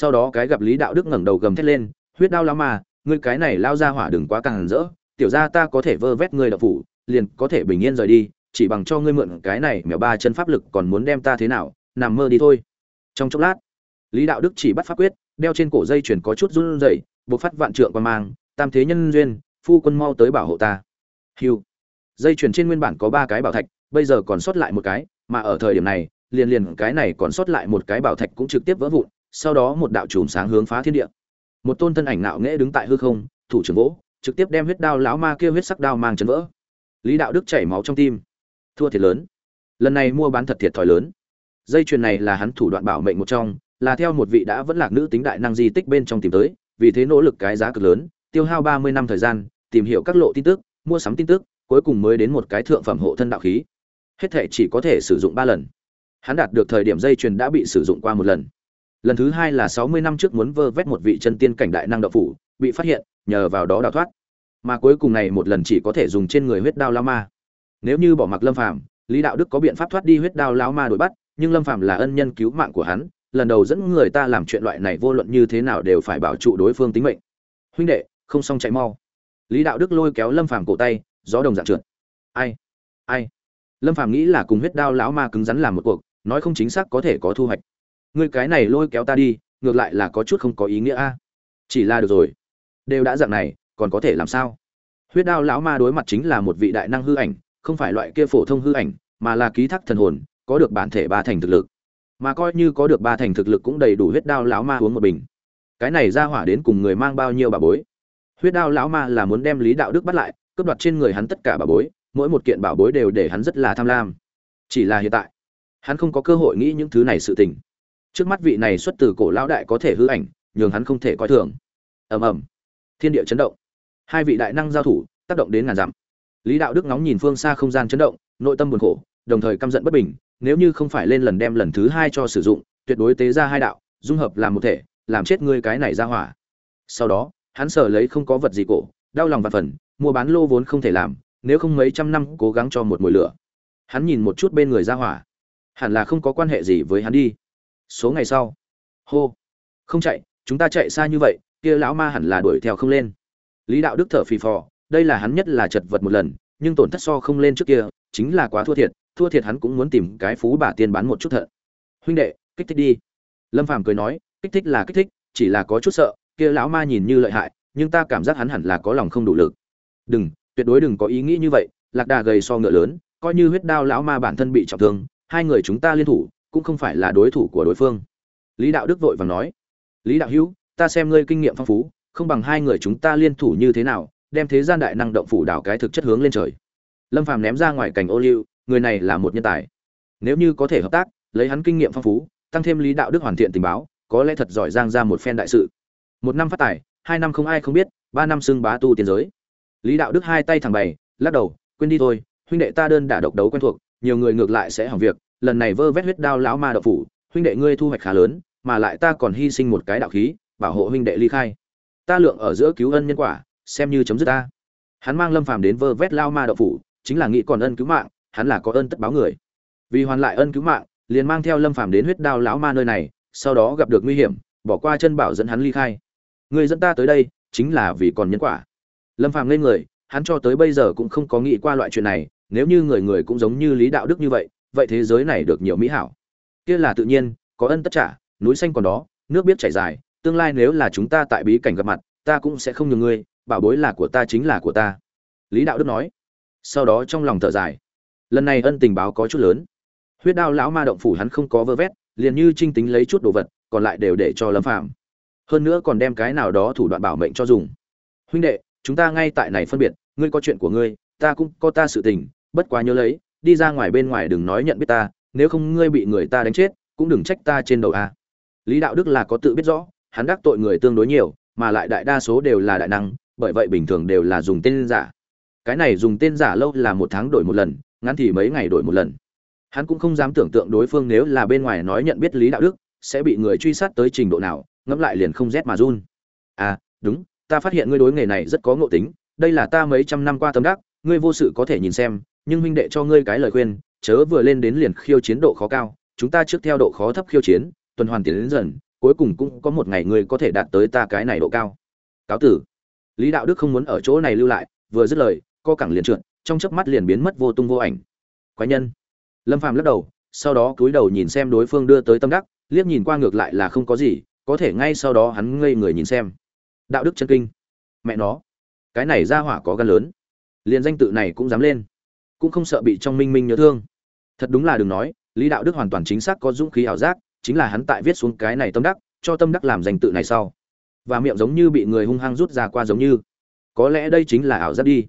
sau đó cái gặp lý đạo đức ngẩng đầu gầm thét lên huyết đao lao mà, ngươi cái này lao ra hỏa đừng quá càng rỡ tiểu ra ta có thể vơ vét ngươi đập phủ liền có thể bình yên rời đi chỉ bằng cho ngươi mượn cái này mèo ba chân pháp lực còn muốn đem ta thế nào nằm mơ đi thôi. Trong chốc lát lý đạo đức chỉ bắt pháp quyết đeo trên cổ dây chuyển có chút run rẩy buộc phát vạn trượng qua mang tam thế nhân duyên phu quân mau tới bảo hộ ta. Hiu dây chuyển trên nguyên bản có ba cái bảo thạch bây giờ còn sót lại một cái mà ở thời điểm này liền liền cái này còn sót lại một cái bảo thạch cũng trực tiếp vỡ vụn sau đó một đạo chùm sáng hướng phá thiên địa. Một tôn thân ảnh nạo nghễ đứng tại hư không, thủ trưởng vỗ, trực tiếp đem huyết đao lão ma kia huyết sắc đao mang chấn vỡ. Lý đạo đức chảy máu trong tim. Thua thiệt lớn. Lần này mua bán thật thiệt thòi lớn. Dây chuyền này là hắn thủ đoạn bảo mệnh một trong, là theo một vị đã vẫn lạc nữ tính đại năng di tích bên trong tìm tới, vì thế nỗ lực cái giá cực lớn, tiêu hao ba mươi năm thời gian, tìm hiểu các lộ tin tức, mua sắm tin tức, cuối cùng mới đến một cái thượng phẩm hộ thân đạo khí. Hết thể chỉ có thể sử dụng ba lần. Hắn đạt được thời điểm dây chuyền đã bị sử dụng qua một lần lần thứ hai là sáu mươi năm trước muốn vơ vét một vị chân tiên cảnh đại năng đạo phủ, bị phát hiện, nhờ vào đó đào thoát. Mà cuối cùng này một lần chỉ có thể dùng trên người huyết đao lao ma. Nếu như bỏ mặc lâm phàm, lý đạo đức có biện pháp thoát đi huyết đao lao ma đuổi bắt, nhưng lâm phàm là ân nhân cứu mạng của hắn, lần đầu dẫn người ta làm chuyện loại này vô luận như thế nào đều phải bảo trụ đối phương tính mệnh. Huynh đệ, không xong chạy mau. Lý đạo đức lôi kéo lâm phàm cổ tay, gió đồng dạng trượt. Ai? Ai? Lâm phàm nghĩ là cùng huyết đao lão ma cứng rắn làm một cuộc, nói không chính xác có thể có thu hoạch ngươi cái này lôi kéo ta đi, ngược lại là có chút không có ý nghĩa a. Chỉ là được rồi. Đều đã dạng này, còn có thể làm sao? Huyết đao lão ma đối mặt chính là một vị đại năng hư ảnh, không phải loại kia phổ thông hư ảnh, mà là ký thác thần hồn, có được bản thể ba thành thực lực. Mà coi như có được ba thành thực lực cũng đầy đủ huyết đao lão ma uống một bình. Cái này ra hỏa đến cùng người mang bao nhiêu bà bối? Huyết đao lão ma là muốn đem lý đạo đức bắt lại, cướp đoạt trên người hắn tất cả bà bối, mỗi một kiện bảo bối đều để hắn rất là tham lam. Chỉ là hiện tại, hắn không có cơ hội nghĩ những thứ này sự tình trước mắt vị này xuất từ cổ lão đại có thể hư ảnh, nhường hắn không thể coi thường. Ầm ầm. Thiên địa chấn động. Hai vị đại năng giao thủ, tác động đến ngàn dặm. Lý đạo đức ngóng nhìn phương xa không gian chấn động, nội tâm buồn khổ, đồng thời căm giận bất bình, nếu như không phải lên lần đem lần thứ hai cho sử dụng, tuyệt đối tế ra hai đạo, dung hợp làm một thể, làm chết ngươi cái này ra hỏa. Sau đó, hắn sở lấy không có vật gì cổ, đau lòng và phần, mua bán lô vốn không thể làm, nếu không mấy trăm năm cố gắng cho một mùi lửa. Hắn nhìn một chút bên người ra hỏa. Hẳn là không có quan hệ gì với hắn đi số ngày sau. Hô. Không chạy, chúng ta chạy xa như vậy, kia lão ma hẳn là đuổi theo không lên. Lý đạo đức thở phì phò, đây là hắn nhất là chật vật một lần, nhưng tổn thất so không lên trước kia, chính là quá thua thiệt thua thiệt hắn cũng muốn tìm cái phú bà tiên bán một chút thận huynh đệ, kích thích đi. Lâm phàm cười nói, kích thích là kích thích, chỉ là có chút sợ, kia lão ma nhìn như lợi hại, nhưng ta cảm giác hắn hẳn là có lòng không đủ lực. Đừng, tuyệt đối đừng có ý nghĩ như vậy, lạc đà gầy so ngựa lớn, coi như huyết đao lão ma bản thân bị trọng thương, hai người chúng ta liên thủ cũng không phải là đối thủ của đối phương. Lý đạo đức vội vàng nói, lý đạo hữu, ta xem ngươi kinh nghiệm phong phú, không bằng hai người chúng ta liên thủ như thế nào, đem thế gian đại năng động phủ đảo cái thực chất hướng lên trời. Lâm phàm ném ra ngoài cảnh ô liu, người này là một nhân tài. Nếu như có thể hợp tác, lấy hắn kinh nghiệm phong phú, tăng thêm lý đạo đức hoàn thiện tình báo, có lẽ thật giỏi giang ra một phen đại sự. Một năm phát tài, hai năm không ai không biết, ba năm xưng bá tu tiến giới. Lý đạo đức hai tay thẳng bày, lắc đầu, quên đi thôi, huynh đệ ta đơn đả độc đấu quen thuộc, nhiều người ngược lại sẽ hỏng việc lần này vơ vét huyết đao lão ma đạo phủ, huynh đệ ngươi thu hoạch khá lớn, mà lại ta còn hy sinh một cái đạo khí, bảo hộ huynh đệ ly khai. Ta lượng ở giữa cứu ân nhân quả, xem như chấm dứt ta. Hắn mang lâm phàm đến vơ vét lao ma đạo phủ, chính là nghĩ còn ân cứu mạng, hắn là có ơn tất báo người. Vì hoàn lại ân cứu mạng, liền mang theo lâm phàm đến huyết đao lão ma nơi này, sau đó gặp được nguy hiểm, bỏ qua chân bảo dẫn hắn ly khai. Người dẫn ta tới đây, chính là vì còn nhân quả. Lâm phàm lên người, hắn cho tới bây giờ cũng không có nghĩ qua loại chuyện này, nếu như người người cũng giống như lý đạo đức như vậy vậy thế giới này được nhiều mỹ hảo. Kia là tự nhiên, có ân tất trả, núi xanh còn đó, nước biết chảy dài, tương lai nếu là chúng ta tại bí cảnh gặp mặt, ta cũng sẽ không nhường ngươi, bảo bối là của ta chính là của ta. Lý đạo đức nói. Sau đó trong lòng thở dài. Lần này ân tình báo có chút lớn. Huyết đao lão ma động phủ hắn không có vơ vét, liền như trinh tính lấy chút đồ vật, còn lại đều để cho lâm phạm hơn nữa còn đem cái nào đó thủ đoạn bảo mệnh cho dùng. Huynh đệ, chúng ta ngay tại này phân biệt, ngươi có chuyện của ngươi, ta cũng có ta sự tình, bất quá nhớ lấy đi ra ngoài bên ngoài đừng nói nhận biết ta, nếu không ngươi bị người ta đánh chết, cũng đừng trách ta trên đầu a. Lý đạo đức là có tự biết rõ, hắn đắc tội người tương đối nhiều, mà lại đại đa số đều là đại năng, bởi vậy bình thường đều là dùng tên giả. Cái này dùng tên giả lâu là một tháng đổi một lần, ngắn thì mấy ngày đổi một lần. Hắn cũng không dám tưởng tượng đối phương nếu là bên ngoài nói nhận biết lý đạo đức, sẽ bị người truy sát tới trình độ nào, ngẫm lại liền không rét mà run. À đúng, ta phát hiện ngươi đối nghề này rất có ngộ tính, đây là ta mấy trăm năm qua tâm đắc, ngươi vô sự có thể nhìn xem nhưng huynh đệ cho ngươi cái lời khuyên, chớ vừa lên đến liền khiêu chiến độ khó cao, chúng ta trước theo độ khó thấp khiêu chiến, tuần hoàn tiến đến dần, cuối cùng cũng có một ngày ngươi có thể đạt tới ta cái này độ cao. Cáo tử. Lý đạo đức không muốn ở chỗ này lưu lại, vừa dứt lời, co cẳng liền trượt, trong chớp mắt liền biến mất vô tung vô ảnh. Quái nhân. Lâm phàm lắc đầu, sau đó cúi đầu nhìn xem đối phương đưa tới tâm đắc, liếc nhìn qua ngược lại là không có gì, có thể ngay sau đó hắn ngây người nhìn xem. Đạo đức chân kinh. Mẹ nó. Cái này ra hỏa có gan lớn. Liền danh tự này cũng dám lên cũng không sợ bị trong minh minh nhớ thương. Thật đúng là đừng nói, lý đạo đức hoàn toàn chính xác có dũng khí ảo giác, chính là hắn tại viết xuống cái này tâm đắc, cho tâm đắc làm danh tự này sau. Và miệng giống như bị người hung hăng rút ra qua giống như. Có lẽ đây chính là ảo giác đi.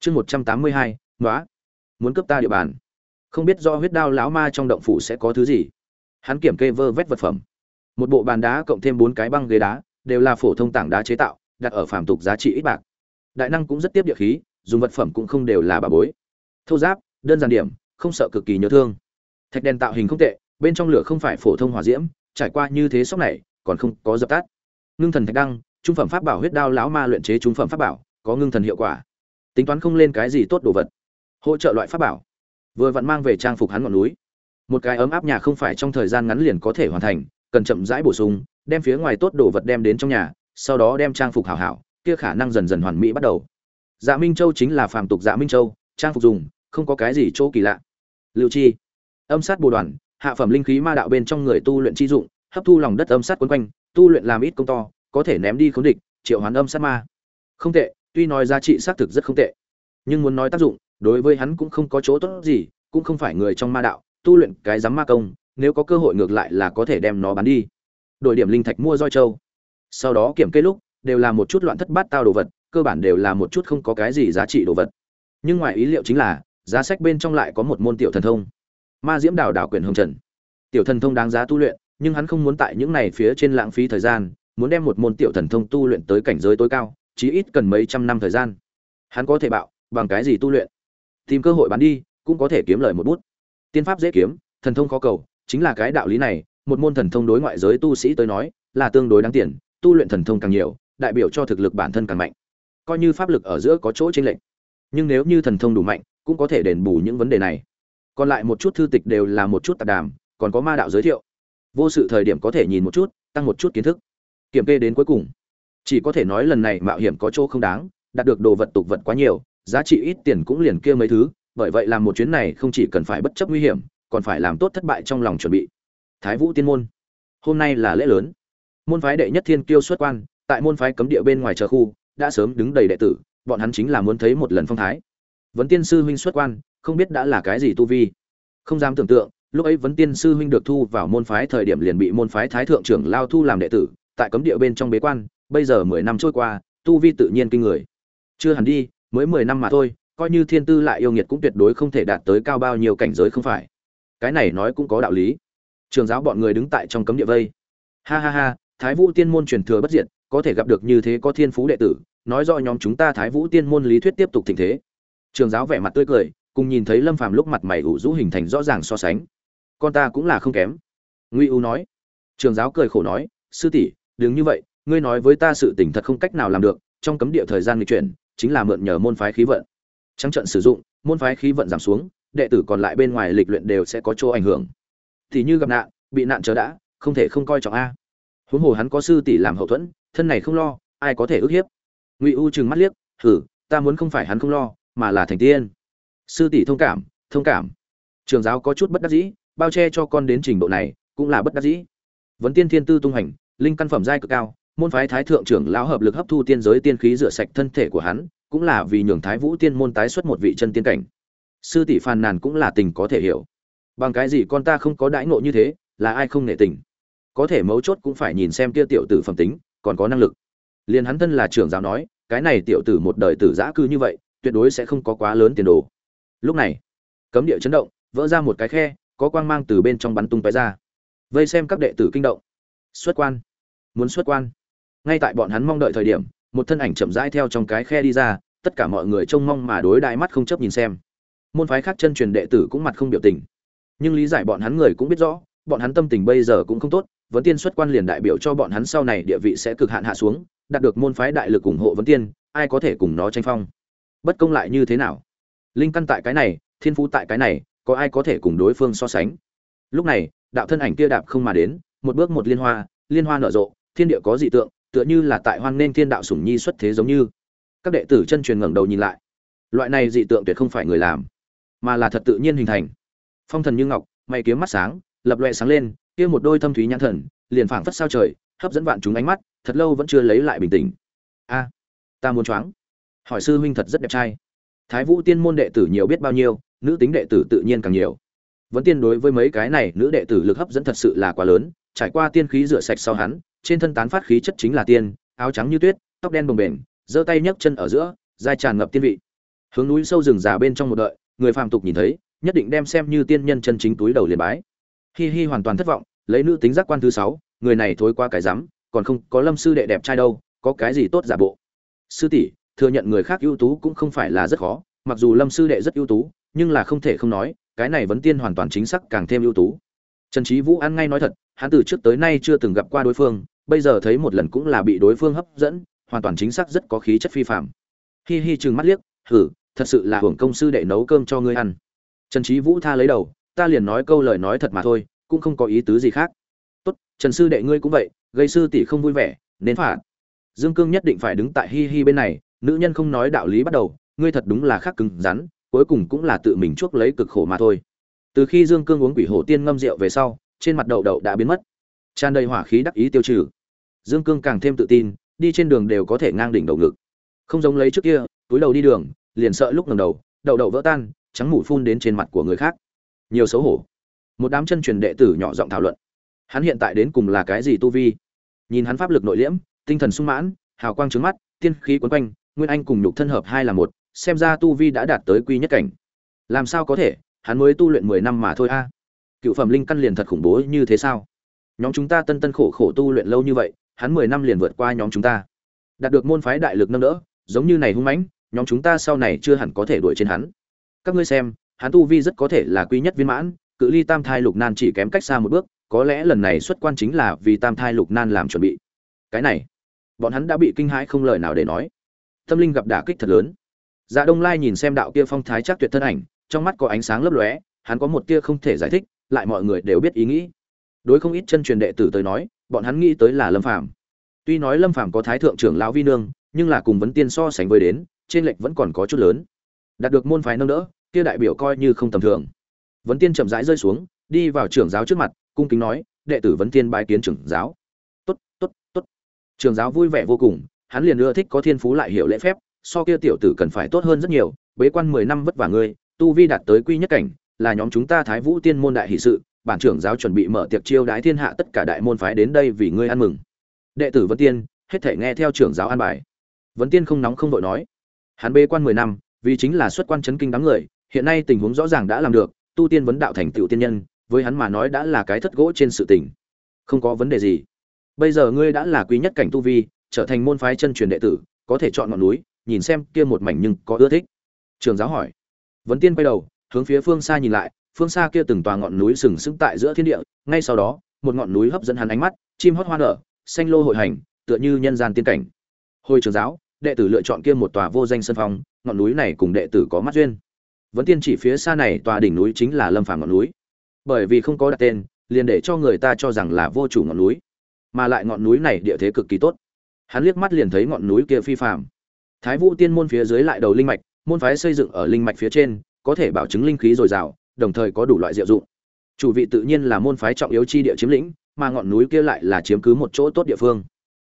Chương một trăm tám mươi hai nói muốn cướp ta địa bàn. Không biết do huyết đao lão ma trong động phủ sẽ có thứ gì. Hắn kiểm kê vơ vét vật phẩm. Một bộ bàn đá cộng thêm bốn cái băng ghế đá, đều là phổ thông tảng đá chế tạo, đặt ở phàm tục giá trị ít bạc. Đại năng cũng rất tiếp địa khí, dùng vật phẩm cũng không đều là bà bối thô giáp, đơn giản điểm, không sợ cực kỳ nhớ thương. Thạch đèn tạo hình không tệ, bên trong lửa không phải phổ thông hỏa diễm, trải qua như thế sóc này, còn không có dập tắt. Ngưng thần thạch đăng, trung phẩm pháp bảo huyết đao lão ma luyện chế trung phẩm pháp bảo, có ngưng thần hiệu quả. Tính toán không lên cái gì tốt đồ vật. Hỗ trợ loại pháp bảo. Vừa vặn mang về trang phục hắn ngọn núi. Một cái ấm áp nhà không phải trong thời gian ngắn liền có thể hoàn thành, cần chậm rãi bổ sung, đem phía ngoài tốt đồ vật đem đến trong nhà, sau đó đem trang phục hảo hảo, kia khả năng dần dần hoàn mỹ bắt đầu. Dạ minh châu chính là phàm tục dạ minh châu, trang phục dùng không có cái gì chỗ kỳ lạ. Lưu chi. Âm sát bồ đoàn, hạ phẩm linh khí ma đạo bên trong người tu luyện chi dụng, hấp thu lòng đất âm sát quấn quanh, tu luyện làm ít công to, có thể ném đi khốn địch, triệu hoán âm sát ma. Không tệ, tuy nói giá trị xác thực rất không tệ, nhưng muốn nói tác dụng, đối với hắn cũng không có chỗ tốt gì, cũng không phải người trong ma đạo, tu luyện cái giám ma công, nếu có cơ hội ngược lại là có thể đem nó bán đi. Đổi điểm linh thạch mua roi châu sau đó kiểm kê lúc, đều là một chút loạn thất bát tao đồ vật, cơ bản đều là một chút không có cái gì giá trị đồ vật. Nhưng ngoài ý liệu chính là giá sách bên trong lại có một môn tiểu thần thông. Ma diễm đào đảo quyển hồng trần. Tiểu thần thông đáng giá tu luyện, nhưng hắn không muốn tại những này phía trên lãng phí thời gian, muốn đem một môn tiểu thần thông tu luyện tới cảnh giới tối cao, chí ít cần mấy trăm năm thời gian. Hắn có thể bạo, bằng cái gì tu luyện? Tìm cơ hội bán đi, cũng có thể kiếm lời một bút. Tiên pháp dễ kiếm, thần thông khó cầu, chính là cái đạo lý này, một môn thần thông đối ngoại giới tu sĩ tới nói, là tương đối đáng tiền, tu luyện thần thông càng nhiều, đại biểu cho thực lực bản thân càng mạnh. Coi như pháp lực ở giữa có chỗ chênh lệch, nhưng nếu như thần thông đủ mạnh cũng có thể đền bù những vấn đề này. Còn lại một chút thư tịch đều là một chút tạp đàm, còn có ma đạo giới thiệu. Vô sự thời điểm có thể nhìn một chút, tăng một chút kiến thức. Kiểm kê đến cuối cùng, chỉ có thể nói lần này mạo hiểm có chỗ không đáng, đạt được đồ vật tục vật quá nhiều, giá trị ít tiền cũng liền kia mấy thứ, bởi vậy làm một chuyến này không chỉ cần phải bất chấp nguy hiểm, còn phải làm tốt thất bại trong lòng chuẩn bị. Thái vũ tiên môn, hôm nay là lễ lớn. Môn phái đệ nhất thiên kiêu xuất quan, tại môn phái cấm địa bên ngoài chờ khu, đã sớm đứng đầy đệ tử, bọn hắn chính là muốn thấy một lần phong thái vấn tiên sư huynh xuất quan, không biết đã là cái gì tu vi. Không dám tưởng tượng, lúc ấy vấn tiên sư huynh được thu vào môn phái thời điểm liền bị môn phái thái thượng trưởng lao thu làm đệ tử, tại cấm địa bên trong bế quan, bây giờ mười năm trôi qua, tu vi tự nhiên kinh người. Chưa hẳn đi, mới mười năm mà thôi, coi như thiên tư lại yêu nghiệt cũng tuyệt đối không thể đạt tới cao bao nhiêu cảnh giới không phải. Cái này nói cũng có đạo lý. Trường giáo bọn người đứng tại trong cấm địa vây. Ha ha ha, thái vũ tiên môn truyền thừa bất diệt, có thể gặp được như thế có thiên phú đệ tử, nói do nhóm chúng ta thái vũ tiên môn lý thuyết tiếp tục tình thế trường giáo vẻ mặt tươi cười, cùng nhìn thấy lâm phàm lúc mặt mày ủ rũ hình thành rõ ràng so sánh. Con ta cũng là không kém. Nguy u nói. Trường giáo cười khổ nói, sư tỷ, đừng như vậy, ngươi nói với ta sự tình thật không cách nào làm được, trong cấm địa thời gian nghịch chuyển, chính là mượn nhờ môn phái khí vận. Trắng trận sử dụng, môn phái khí vận giảm xuống, đệ tử còn lại bên ngoài lịch luyện đều sẽ có chỗ ảnh hưởng. Thì như gặp nạn, bị nạn chờ đã, không thể không coi trọng a. Huống hồ hắn có sư tỷ làm hậu thuẫn, thân này không lo, ai có thể ức hiếp? Ngụy u chừng mắt liếc thử ta muốn không phải hắn không lo mà là thành tiên. Sư tỷ thông cảm thông cảm. Trường giáo có chút bất đắc dĩ, bao che cho con đến trình độ này, cũng là bất đắc dĩ. Vấn tiên thiên tư tung hành, linh căn phẩm giai cực cao, môn phái thái thượng trưởng lão hợp lực hấp thu tiên giới tiên khí rửa sạch thân thể của hắn, cũng là vì nhường thái vũ tiên môn tái xuất một vị chân tiên cảnh. Sư tỷ phàn nàn cũng là tình có thể hiểu. Bằng cái gì con ta không có đãi ngộ như thế, là ai không nể tình? Có thể mấu chốt cũng phải nhìn xem kia tiểu tử phẩm tính, còn có năng lực. Liền hắn thân là trưởng giáo nói, cái này tiểu tử một đời tử giã cư như vậy tuyệt đối sẽ không có quá lớn tiền đồ. Lúc này, cấm địa chấn động, vỡ ra một cái khe, có quang mang từ bên trong bắn tung tóe ra. Vây xem các đệ tử kinh động. Xuất quan. Muốn xuất quan. Ngay tại bọn hắn mong đợi thời điểm, một thân ảnh chậm rãi theo trong cái khe đi ra, tất cả mọi người trông mong mà đối đại mắt không chấp nhìn xem. Môn phái khác chân truyền đệ tử cũng mặt không biểu tình. Nhưng lý giải bọn hắn người cũng biết rõ, bọn hắn tâm tình bây giờ cũng không tốt, vấn tiên xuất quan liền đại biểu cho bọn hắn sau này địa vị sẽ cực hạn hạ xuống, đạt được môn phái đại lực ủng hộ vấn tiên, ai có thể cùng nó tranh phong? Bất công lại như thế nào? Linh căn tại cái này, thiên phú tại cái này, có ai có thể cùng đối phương so sánh? Lúc này, đạo thân ảnh kia đạp không mà đến, một bước một liên hoa liên hoa nở rộ, thiên địa có dị tượng, tựa như là tại hoan nên thiên đạo sủng nhi xuất thế giống như. Các đệ tử chân truyền ngẩng đầu nhìn lại. Loại này dị tượng tuyệt không phải người làm, mà là thật tự nhiên hình thành. Phong thần như ngọc, mày kiếm mắt sáng, lập loẹ sáng lên, kia một đôi thâm thúy nhãn thần, liền phảng phất sao trời, hấp dẫn vạn chúng ánh mắt, thật lâu vẫn chưa lấy lại bình tĩnh. A, ta muốn choáng hỏi sư huynh thật rất đẹp trai. Thái vũ tiên môn đệ tử nhiều biết bao nhiêu, nữ tính đệ tử tự nhiên càng nhiều. Vẫn tiên đối với mấy cái này nữ đệ tử lực hấp dẫn thật sự là quá lớn, trải qua tiên khí rửa sạch sau hắn, trên thân tán phát khí chất chính là tiên, áo trắng như tuyết, tóc đen bồng bềnh, giơ tay nhấc chân ở giữa, dai tràn ngập tiên vị. Hướng núi sâu rừng già bên trong một đợi, người phàm tục nhìn thấy, nhất định đem xem như tiên nhân chân chính túi đầu liền bái. Hi hi hoàn toàn thất vọng, lấy nữ tính giác quan thứ sáu, người này thối qua cái rắm, còn không có lâm sư đệ đẹp trai đâu, có cái gì tốt giả bộ. Sư tỷ thừa nhận người khác ưu tú cũng không phải là rất khó, mặc dù lâm sư đệ rất ưu tú, nhưng là không thể không nói, cái này vấn tiên hoàn toàn chính xác càng thêm ưu tú. Trần trí vũ ăn ngay nói thật, hắn từ trước tới nay chưa từng gặp qua đối phương, bây giờ thấy một lần cũng là bị đối phương hấp dẫn, hoàn toàn chính xác rất có khí chất phi phạm hi hi chừng mắt liếc, hử, thật sự là hưởng công sư đệ nấu cơm cho ngươi ăn. Trần trí vũ tha lấy đầu, ta liền nói câu lời nói thật mà thôi, cũng không có ý tứ gì khác. Tốt, trần sư đệ ngươi cũng vậy, gây sư tỷ không vui vẻ, nên phạt. Dương cương nhất định phải đứng tại hi hi bên này nữ nhân không nói đạo lý bắt đầu, ngươi thật đúng là khắc cứng rắn, cuối cùng cũng là tự mình chuốc lấy cực khổ mà thôi. Từ khi dương cương uống quỷ hổ tiên ngâm rượu về sau, trên mặt đậu đậu đã biến mất. Tràn đầy hỏa khí đắc ý tiêu trừ. Dương cương càng thêm tự tin, đi trên đường đều có thể ngang đỉnh đầu ngực. Không giống lấy trước kia, túi đầu đi đường, liền sợ lúc ngầm đầu, đậu đậu vỡ tan, trắng mủ phun đến trên mặt của người khác. Nhiều xấu hổ. Một đám chân truyền đệ tử nhỏ giọng thảo luận. Hắn hiện tại đến cùng là cái gì tu vi? Nhìn hắn pháp lực nội liễm, tinh thần sung mãn, hào quang trứng mắt, tiên khí quấn quanh nguyên anh cùng nhục thân hợp hai là một, xem ra tu vi đã đạt tới quy nhất cảnh. Làm sao có thể? Hắn mới tu luyện mười năm mà thôi a. À. Cựu phẩm linh căn liền thật khủng bố như thế sao? Nhóm chúng ta tân tân khổ khổ tu luyện lâu như vậy, hắn mười năm liền vượt qua nhóm chúng ta. Đạt được môn phái đại lực nâng đỡ, giống như này hung mãnh, nhóm chúng ta sau này chưa hẳn có thể đuổi trên hắn. Các ngươi xem, hắn tu vi rất có thể là quy nhất viên mãn, cự ly tam thai lục nan chỉ kém cách xa một bước, có lẽ lần này xuất quan chính là vì tam thai lục nan làm chuẩn bị. Cái này, bọn hắn đã bị kinh hãi không lời nào để nói tâm linh gặp đả kích thật lớn. Dạ đông lai nhìn xem đạo kia phong thái chắc tuyệt thân ảnh, trong mắt có ánh sáng lấp lóe, hắn có một tia không thể giải thích, lại mọi người đều biết ý nghĩ. Đối không ít chân truyền đệ tử tới nói, bọn hắn nghĩ tới là lâm phàm. Tuy nói lâm phàm có thái thượng trưởng lão vi nương, nhưng là cùng vấn tiên so sánh với đến, trên lệch vẫn còn có chút lớn. Đạt được môn phái nâng đỡ, kia đại biểu coi như không tầm thường. Vấn tiên chậm rãi rơi xuống, đi vào trưởng giáo trước mặt, cung kính nói, đệ tử vấn tiên bái kiến trưởng giáo. Tốt tốt tốt. Trưởng giáo vui vẻ vô cùng hắn liền ưa thích có thiên phú lại hiểu lễ phép, so kia tiểu tử cần phải tốt hơn rất nhiều, bế quan mười năm vất vả ngươi, tu vi đạt tới quy nhất cảnh, là nhóm chúng ta thái vũ tiên môn đại hỷ sự, bản trưởng giáo chuẩn bị mở tiệc chiêu đái thiên hạ tất cả đại môn phái đến đây vì ngươi ăn mừng. Đệ tử Vân tiên, hết thể nghe theo trưởng giáo an bài. Vân tiên không nóng không vội nói, hắn bế quan mười năm, vì chính là xuất quan chấn kinh đám người, hiện nay tình huống rõ ràng đã làm được, tu tiên vấn đạo thành tựu tiên nhân, với hắn mà nói đã là cái thất gỗ trên sự tình. Không có vấn đề gì. Bây giờ ngươi đã là quý nhất cảnh tu vi trở thành môn phái chân truyền đệ tử, có thể chọn ngọn núi, nhìn xem kia một mảnh nhưng có ưa thích. Trường giáo hỏi. Vấn tiên quay đầu, hướng phía phương xa nhìn lại, phương xa kia từng tòa ngọn núi sừng sững tại giữa thiên địa, ngay sau đó, một ngọn núi hấp dẫn hắn ánh mắt, chim hót hoa nở, xanh lô hội hành, tựa như nhân gian tiên cảnh. Hồi trường giáo, đệ tử lựa chọn kia một tòa vô danh sân phong, ngọn núi này cùng đệ tử có mắt duyên. Vẫn tiên chỉ phía xa này, tòa đỉnh núi chính là lâm phàm ngọn núi. Bởi vì không có đặt tên, liền để cho người ta cho rằng là vô chủ ngọn núi, mà lại ngọn núi này địa thế cực kỳ tốt hắn liếc mắt liền thấy ngọn núi kia phi phàm. Thái vũ tiên môn phía dưới lại đầu linh mạch, môn phái xây dựng ở linh mạch phía trên, có thể bảo chứng linh khí dồi dào, đồng thời có đủ loại diệu dụng. Chủ vị tự nhiên là môn phái trọng yếu chi địa chiếm lĩnh, mà ngọn núi kia lại là chiếm cứ một chỗ tốt địa phương.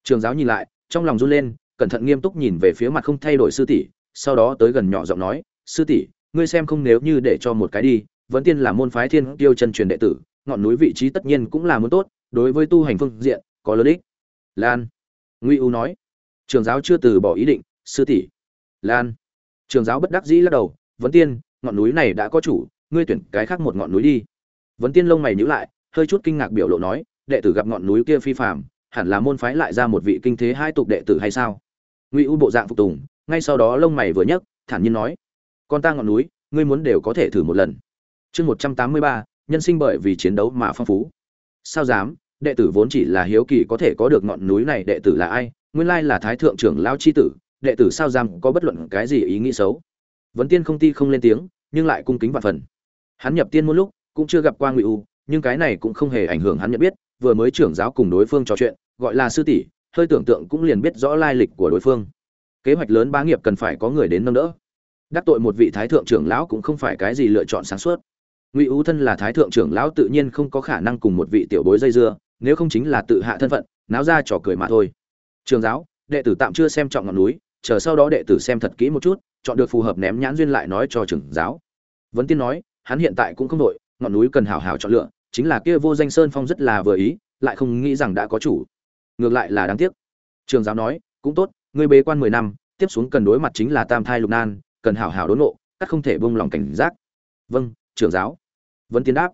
Trường giáo nhìn lại, trong lòng run lên, cẩn thận nghiêm túc nhìn về phía mặt không thay đổi sư tỷ, sau đó tới gần nhỏ giọng nói, sư tỷ, ngươi xem không nếu như để cho một cái đi, vẫn tiên là môn phái thiên tiêu chân truyền đệ tử, ngọn núi vị trí tất nhiên cũng là muốn tốt, đối với tu hành phương diện, có lợi ích. Lan. Ngụy u nói, trường giáo chưa từ bỏ ý định, sư tỷ. Lan, trường giáo bất đắc dĩ lắc đầu, vấn tiên, ngọn núi này đã có chủ, ngươi tuyển cái khác một ngọn núi đi. Vấn tiên lông mày nhíu lại, hơi chút kinh ngạc biểu lộ nói, đệ tử gặp ngọn núi kia phi phàm, hẳn là môn phái lại ra một vị kinh thế hai tục đệ tử hay sao? Ngụy u bộ dạng phục tùng, ngay sau đó lông mày vừa nhấc, thản nhiên nói, con ta ngọn núi, ngươi muốn đều có thể thử một lần. Chương một trăm tám mươi ba, nhân sinh bởi vì chiến đấu mà phong phú. Sao dám? Đệ tử vốn chỉ là hiếu kỳ có thể có được ngọn núi này, đệ tử là ai? Nguyên lai là thái thượng trưởng lao chi tử, đệ tử sao dám có bất luận cái gì ý nghĩ xấu? Vấn tiên không ti không lên tiếng, nhưng lại cung kính vạn phần. Hắn nhập tiên một lúc, cũng chưa gặp qua ngụy u, nhưng cái này cũng không hề ảnh hưởng hắn nhận biết, vừa mới trưởng giáo cùng đối phương trò chuyện, gọi là sư tỷ, hơi tưởng tượng cũng liền biết rõ lai lịch của đối phương. Kế hoạch lớn bá nghiệp cần phải có người đến nâng đỡ. Đắc tội một vị thái thượng trưởng lão cũng không phải cái gì lựa chọn sáng suốt. Ngụy u thân là thái thượng trưởng lão tự nhiên không có khả năng cùng một vị tiểu bối dây dưa nếu không chính là tự hạ thân phận, náo ra trò cười mà thôi. Trường giáo, đệ tử tạm chưa xem trọng ngọn núi, chờ sau đó đệ tử xem thật kỹ một chút, chọn được phù hợp ném nhãn duyên lại nói cho trưởng giáo. Vấn tiên nói, hắn hiện tại cũng không đội ngọn núi cần hảo hảo chọn lựa, chính là kia vô danh sơn phong rất là vừa ý, lại không nghĩ rằng đã có chủ. Ngược lại là đáng tiếc. Trường giáo nói, cũng tốt, ngươi bế quan mười năm, tiếp xuống cần đối mặt chính là tam thai lục nan, cần hảo hảo đốn nộ các không thể buông lòng cảnh giác. Vâng trưởng giáo. Vấn tiên đáp.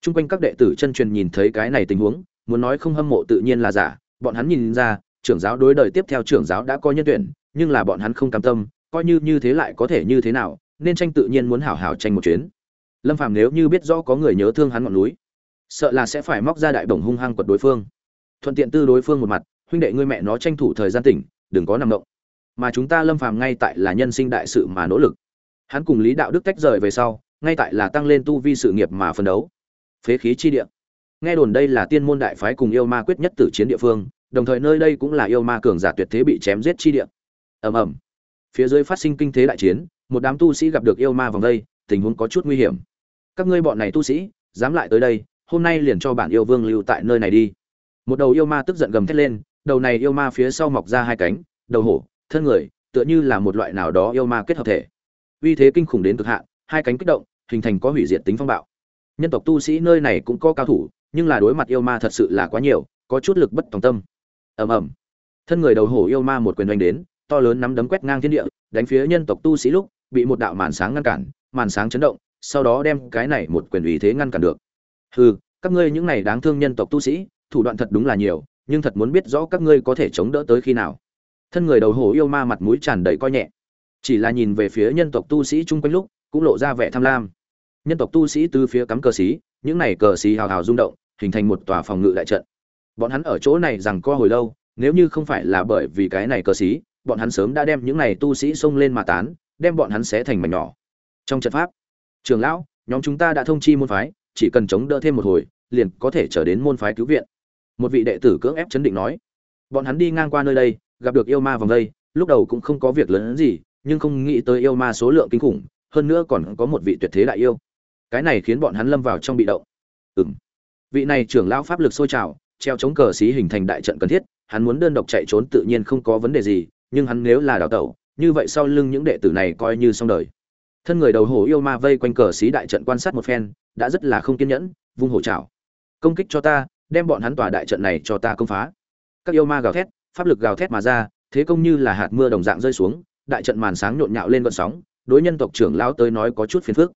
Chung quanh các đệ tử chân truyền nhìn thấy cái này tình huống muốn nói không hâm mộ tự nhiên là giả, bọn hắn nhìn ra, trưởng giáo đối đời tiếp theo trưởng giáo đã có nhân tuyển, nhưng là bọn hắn không cam tâm, coi như như thế lại có thể như thế nào, nên tranh tự nhiên muốn hảo hảo tranh một chuyến. Lâm phàm nếu như biết rõ có người nhớ thương hắn ngọn núi, sợ là sẽ phải móc ra đại bổng hung hăng quật đối phương. Thuận tiện tư đối phương một mặt, huynh đệ ngươi mẹ nó tranh thủ thời gian tỉnh, đừng có nằm động. Mà chúng ta lâm phàm ngay tại là nhân sinh đại sự mà nỗ lực. Hắn cùng lý đạo đức tách rời về sau, ngay tại là tăng lên tu vi sự nghiệp mà phấn đấu. Phế khí chi địa nghe đồn đây là tiên môn đại phái cùng yêu ma quyết nhất tử chiến địa phương, đồng thời nơi đây cũng là yêu ma cường giả tuyệt thế bị chém giết chi địa. Ầm ầm. Phía dưới phát sinh kinh thế đại chiến, một đám tu sĩ gặp được yêu ma vòng đây, tình huống có chút nguy hiểm. Các ngươi bọn này tu sĩ, dám lại tới đây, hôm nay liền cho bản yêu vương lưu tại nơi này đi. Một đầu yêu ma tức giận gầm thét lên, đầu này yêu ma phía sau mọc ra hai cánh, đầu hổ, thân người, tựa như là một loại nào đó yêu ma kết hợp thể. Uy thế kinh khủng đến cực hạn, hai cánh kích động, hình thành có hủy diệt tính phong bạo. Nhân tộc tu sĩ nơi này cũng có cao thủ nhưng là đối mặt yêu ma thật sự là quá nhiều, có chút lực bất tòng tâm. Ầm ầm. Thân người đầu hổ yêu ma một quyền đánh đến, to lớn nắm đấm quét ngang thiên địa, đánh phía nhân tộc tu sĩ lúc, bị một đạo màn sáng ngăn cản, màn sáng chấn động, sau đó đem cái này một quyền ủy thế ngăn cản được. Hừ, các ngươi những này đáng thương nhân tộc tu sĩ, thủ đoạn thật đúng là nhiều, nhưng thật muốn biết rõ các ngươi có thể chống đỡ tới khi nào. Thân người đầu hổ yêu ma mặt mũi tràn đầy coi nhẹ. Chỉ là nhìn về phía nhân tộc tu sĩ chung quanh lúc, cũng lộ ra vẻ tham lam. Nhân tộc tu sĩ từ phía cắm cờ xí, những này cờ xí hào hào rung động hình thành một tòa phòng ngự đại trận. Bọn hắn ở chỗ này rằng co hồi lâu, nếu như không phải là bởi vì cái này cờ xí bọn hắn sớm đã đem những này tu sĩ xông lên mà tán, đem bọn hắn xé thành mảnh nhỏ. Trong trận pháp, trường lão, nhóm chúng ta đã thông chi môn phái, chỉ cần chống đỡ thêm một hồi, liền có thể trở đến môn phái cứu viện. Một vị đệ tử cưỡng ép chấn định nói. Bọn hắn đi ngang qua nơi đây, gặp được yêu ma vòng đây, lúc đầu cũng không có việc lớn gì, nhưng không nghĩ tới yêu ma số lượng kinh khủng, hơn nữa còn có một vị tuyệt thế đại yêu. Cái này khiến bọn hắn lâm vào trong bị động. Ừng vị này trưởng lão pháp lực sôi trào, treo chống cờ xí hình thành đại trận cần thiết, hắn muốn đơn độc chạy trốn tự nhiên không có vấn đề gì, nhưng hắn nếu là đào tẩu, như vậy sau lưng những đệ tử này coi như xong đời. Thân người đầu hổ yêu ma vây quanh cờ xí đại trận quan sát một phen, đã rất là không kiên nhẫn, vung hổ trào công kích cho ta, đem bọn hắn tòa đại trận này cho ta công phá. Các yêu ma gào thét, pháp lực gào thét mà ra, thế công như là hạt mưa đồng dạng rơi xuống, đại trận màn sáng nhộn nhạo lên vận sóng, đối nhân tộc trưởng lão tới nói có chút phiền phức.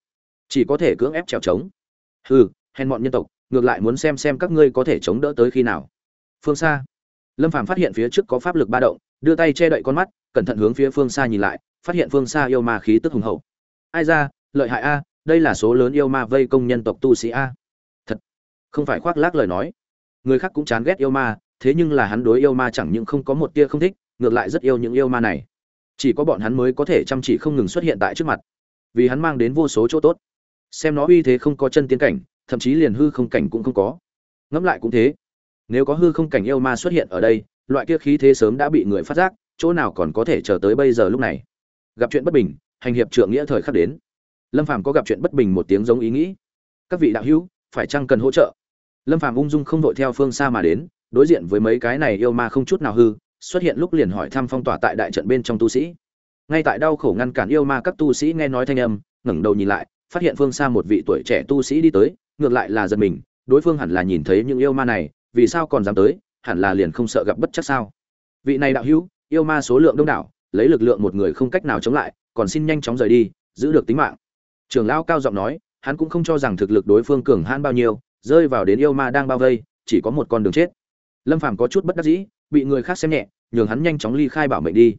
Chỉ có thể cưỡng ép trèo trống. Hừ, hèn bọn nhân tộc ngược lại muốn xem xem các ngươi có thể chống đỡ tới khi nào. Phương xa lâm phàm phát hiện phía trước có pháp lực ba động, đưa tay che đậy con mắt, cẩn thận hướng phía phương xa nhìn lại, phát hiện phương xa yêu ma khí tức hùng hậu. Ai ra, lợi hại a, đây là số lớn yêu ma vây công nhân tộc tu sĩ a. Thật, không phải khoác lác lời nói. Người khác cũng chán ghét yêu ma, thế nhưng là hắn đối yêu ma chẳng những không có một tia không thích, ngược lại rất yêu những yêu ma này. Chỉ có bọn hắn mới có thể chăm chỉ không ngừng xuất hiện tại trước mặt, vì hắn mang đến vô số chỗ tốt. Xem nó uy thế không có chân tiến cảnh thậm chí liền hư không cảnh cũng không có. Ngẫm lại cũng thế. Nếu có hư không cảnh yêu ma xuất hiện ở đây, loại kia khí thế sớm đã bị người phát giác, chỗ nào còn có thể chờ tới bây giờ lúc này? Gặp chuyện bất bình, hành hiệp trượng nghĩa thời khắc đến. Lâm phàm có gặp chuyện bất bình một tiếng giống ý nghĩ. Các vị đạo hữu, phải chăng cần hỗ trợ? Lâm phàm ung dung không đội theo phương xa mà đến, đối diện với mấy cái này yêu ma không chút nào hư, xuất hiện lúc liền hỏi thăm phong tỏa tại đại trận bên trong tu sĩ. Ngay tại đau khổ ngăn cản yêu ma các tu sĩ nghe nói thanh âm, ngẩng đầu nhìn lại, phát hiện phương xa một vị tuổi trẻ tu sĩ đi tới ngược lại là giật mình, đối phương hẳn là nhìn thấy những yêu ma này, vì sao còn dám tới, hẳn là liền không sợ gặp bất chắc sao? Vị này đạo hữu, yêu ma số lượng đông đảo, lấy lực lượng một người không cách nào chống lại, còn xin nhanh chóng rời đi, giữ được tính mạng. Trưởng lão cao giọng nói, hắn cũng không cho rằng thực lực đối phương cường hãn bao nhiêu, rơi vào đến yêu ma đang bao vây, chỉ có một con đường chết. Lâm phàm có chút bất đắc dĩ, bị người khác xem nhẹ, nhường hắn nhanh chóng ly khai bảo mệnh đi.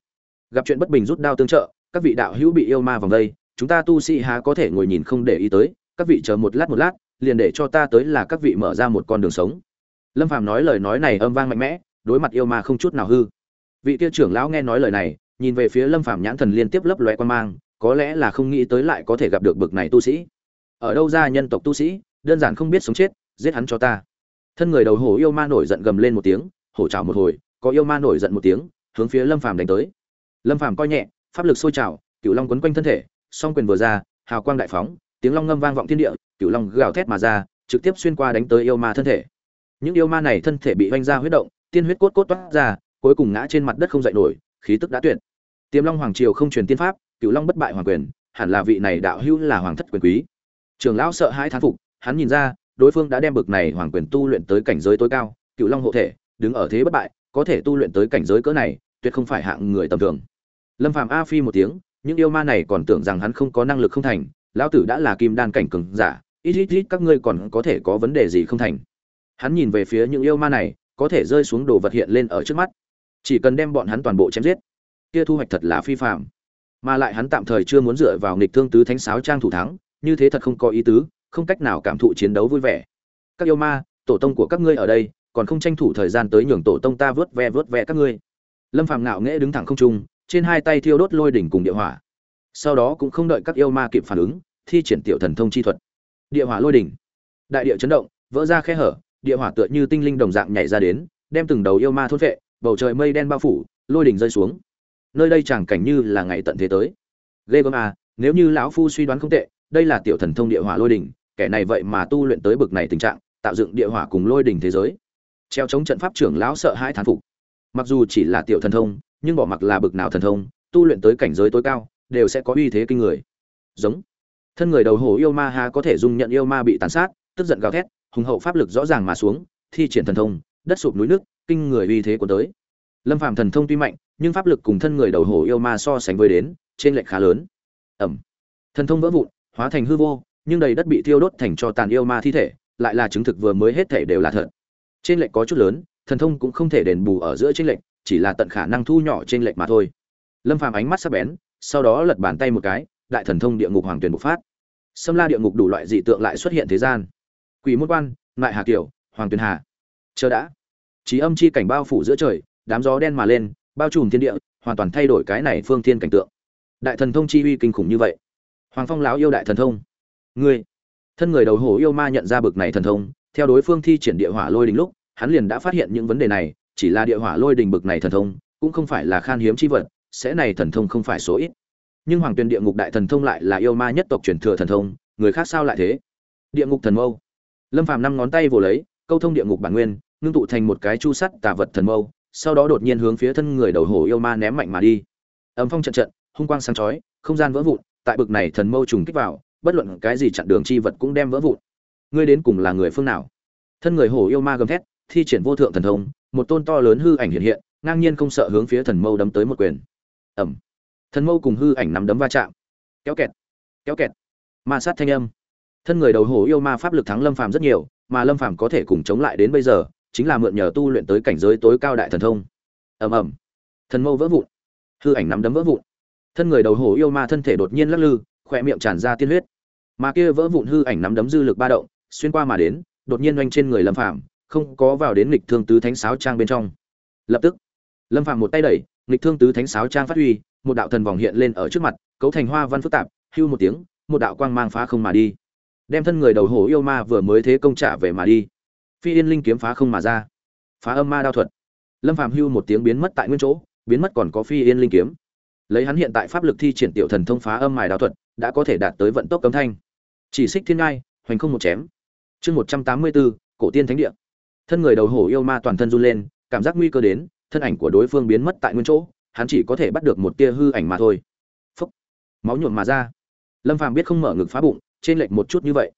Gặp chuyện bất bình rút đao tương trợ, các vị đạo hữu bị yêu ma vòng vây, chúng ta tu sĩ há có thể ngồi nhìn không để ý tới, các vị chờ một lát một lát liền để cho ta tới là các vị mở ra một con đường sống. Lâm phàm nói lời nói này âm vang mạnh mẽ, đối mặt yêu ma không chút nào hư. Vị kia trưởng lão nghe nói lời này, nhìn về phía lâm phàm nhãn thần liên tiếp lấp loe quan mang, có lẽ là không nghĩ tới lại có thể gặp được bực này tu sĩ. Ở đâu ra nhân tộc tu sĩ, đơn giản không biết sống chết, giết hắn cho ta. Thân người đầu hổ yêu ma nổi giận gầm lên một tiếng, hổ trào một hồi, có yêu ma nổi giận một tiếng, hướng phía lâm phàm đánh tới. Lâm phàm coi nhẹ, pháp lực sôi trào cựu long quấn quanh thân thể, song quyền vừa ra, hào quang đại phóng, tiếng long ngâm vang vọng thiên địa cựu long gào thét mà ra, trực tiếp xuyên qua đánh tới yêu ma thân thể. Những yêu ma này thân thể bị vanh ra huyết động, tiên huyết cốt cốt toát ra, cuối cùng ngã trên mặt đất không dậy nổi, khí tức đã tuyệt. Tiềm long hoàng triều không truyền tiên pháp cựu long bất bại hoàng quyền, hẳn là vị này đạo hữu là hoàng thất quyền quý. Trường lão sợ hãi thán phục, hắn nhìn ra, đối phương đã đem bực này hoàng quyền tu luyện tới cảnh giới tối cao cựu long hộ thể, đứng ở thế bất bại, có thể tu luyện tới cảnh giới cỡ này, tuyệt không phải hạng người tầm thường. Lâm phàm a phi một tiếng, những yêu ma này còn tưởng rằng hắn không có năng lực không thành, lão tử đã là kim đan cảnh cường giả ít ít ít, các ngươi còn có thể có vấn đề gì không thành? Hắn nhìn về phía những yêu ma này, có thể rơi xuống đồ vật hiện lên ở trước mắt. Chỉ cần đem bọn hắn toàn bộ chém giết, kia thu hoạch thật là phi phạm mà lại hắn tạm thời chưa muốn dựa vào nghịch thương tứ thánh sáo trang thủ thắng, như thế thật không có ý tứ, không cách nào cảm thụ chiến đấu vui vẻ. Các yêu ma, tổ tông của các ngươi ở đây, còn không tranh thủ thời gian tới nhường tổ tông ta vớt ve vớt ve các ngươi. Lâm phàm ngạo nghễ đứng thẳng không trung, trên hai tay thiêu đốt lôi đỉnh cùng địa hỏa. Sau đó cũng không đợi các yêu ma kịp phản ứng, thi triển tiểu thần thông chi thuật địa hỏa lôi đỉnh. Đại địa chấn động, vỡ ra khe hở, địa hỏa tựa như tinh linh đồng dạng nhảy ra đến, đem từng đầu yêu ma thôn vệ bầu trời mây đen bao phủ, lôi đỉnh rơi xuống. Nơi đây chẳng cảnh như là ngày tận thế tới. Ghê gớm à nếu như lão phu suy đoán không tệ, đây là tiểu thần thông địa hỏa lôi đỉnh, kẻ này vậy mà tu luyện tới bực này tình trạng, tạo dựng địa hỏa cùng lôi đỉnh thế giới. Treo chống trận pháp trưởng lão sợ hãi thán phục. Mặc dù chỉ là tiểu thần thông, nhưng bỏ mặc là bực nào thần thông, tu luyện tới cảnh giới tối cao, đều sẽ có uy thế kinh người. Giống thân người đầu hổ yêu ma ha có thể dung nhận yêu ma bị tàn sát, tức giận gào thét, hùng hậu pháp lực rõ ràng mà xuống, thi triển thần thông, đất sụp núi nước kinh người uy thế của tới. Lâm phàm thần thông tuy mạnh, nhưng pháp lực cùng thân người đầu hổ yêu ma so sánh với đến trên lệch khá lớn. Ẩm. Thần thông vỡ vụn, hóa thành hư vô, nhưng đầy đất bị thiêu đốt thành cho tàn yêu ma thi thể, lại là chứng thực vừa mới hết thể đều là thật. Trên lệch có chút lớn, thần thông cũng không thể đền bù ở giữa trên lệch, chỉ là tận khả năng thu nhỏ trên lệch mà thôi. Lâm phàm ánh mắt sắc bén, sau đó lật bàn tay một cái đại thần thông địa ngục hoàng tuyển bộc phát. Xâm la địa ngục đủ loại dị tượng lại xuất hiện thế gian. Quỷ môn quan, ngại hà kiều, hoàng tuyền hà. Chờ đã. Trí âm chi cảnh bao phủ giữa trời, đám gió đen mà lên, bao trùm thiên địa, hoàn toàn thay đổi cái này phương thiên cảnh tượng. Đại thần thông chi uy kinh khủng như vậy. Hoàng phong lão yêu đại thần thông. Ngươi, thân người đầu hổ yêu ma nhận ra bực này thần thông, theo đối phương thi triển địa hỏa lôi đình lúc, hắn liền đã phát hiện những vấn đề này, chỉ là địa hỏa lôi đình bực này thần thông, cũng không phải là khan hiếm chi vật, sẽ này thần thông không phải số ít nhưng hoàng tuyền địa ngục đại thần thông lại là yêu ma nhất tộc truyền thừa thần thông, người khác sao lại thế? Địa ngục thần mâu. Lâm phàm năm ngón tay vồ lấy, câu thông địa ngục bản nguyên, ngưng tụ thành một cái chu sắt tà vật thần mâu, sau đó đột nhiên hướng phía thân người đầu hổ yêu ma ném mạnh mà đi. Ấm phong trận trận, hung quang sáng chói, không gian vỡ vụn, tại bực này thần mâu trùng kích vào, bất luận cái gì chặn đường chi vật cũng đem vỡ vụn. Ngươi đến cùng là người phương nào? Thân người hổ yêu ma gầm thét, thi triển vô thượng thần thông, một tôn to lớn hư ảnh hiện hiện, ngang nhiên không sợ hướng phía thần mâu đấm tới một quyền. Ẩm thần mâu cùng hư ảnh nắm đấm va chạm. Kéo kẹt kéo kẹt. Ma sát thanh âm. Thân người đầu hổ yêu ma pháp lực thắng lâm phàm rất nhiều, mà lâm phàm có thể cùng chống lại đến bây giờ, chính là mượn nhờ tu luyện tới cảnh giới tối cao đại thần thông. Ầm ầm. Thần mâu vỡ vụn. Hư ảnh nắm đấm vỡ vụn. Thân người đầu hổ yêu ma thân thể đột nhiên lắc lư, khỏe miệng tràn ra tiên huyết. Mà kia vỡ vụn hư ảnh nắm đấm dư lực ba động, xuyên qua mà đến, đột nhiên oanh trên người lâm phàm, không có vào đến nghịch thương tứ thánh sáo trang bên trong. Lập tức, lâm phàm một tay đẩy nghịch thương tứ thánh sáo trang phát huy, một đạo thần vòng hiện lên ở trước mặt, cấu thành hoa văn phức tạp, hưu một tiếng, một đạo quang mang phá không mà đi. Đem thân người đầu hổ yêu ma vừa mới thế công trả về mà đi. Phi yên linh kiếm phá không mà ra. Phá âm ma đao thuật. Lâm phàm hưu một tiếng biến mất tại nguyên chỗ, biến mất còn có phi yên linh kiếm. Lấy hắn hiện tại pháp lực thi triển tiểu thần thông phá âm mài đao thuật, đã có thể đạt tới vận tốc cấm thanh. Chỉ xích thiên ngai, hoành không một chém. Chương một trăm tám mươi bốn, cổ tiên thánh địa. Thân người đầu hổ yêu ma toàn thân run lên, cảm giác nguy cơ đến thân ảnh của đối phương biến mất tại nguyên chỗ, hắn chỉ có thể bắt được một tia hư ảnh mà thôi. Phúc. Máu nhuộm mà ra. Lâm phàm biết không mở ngực phá bụng trên lệch một chút như vậy.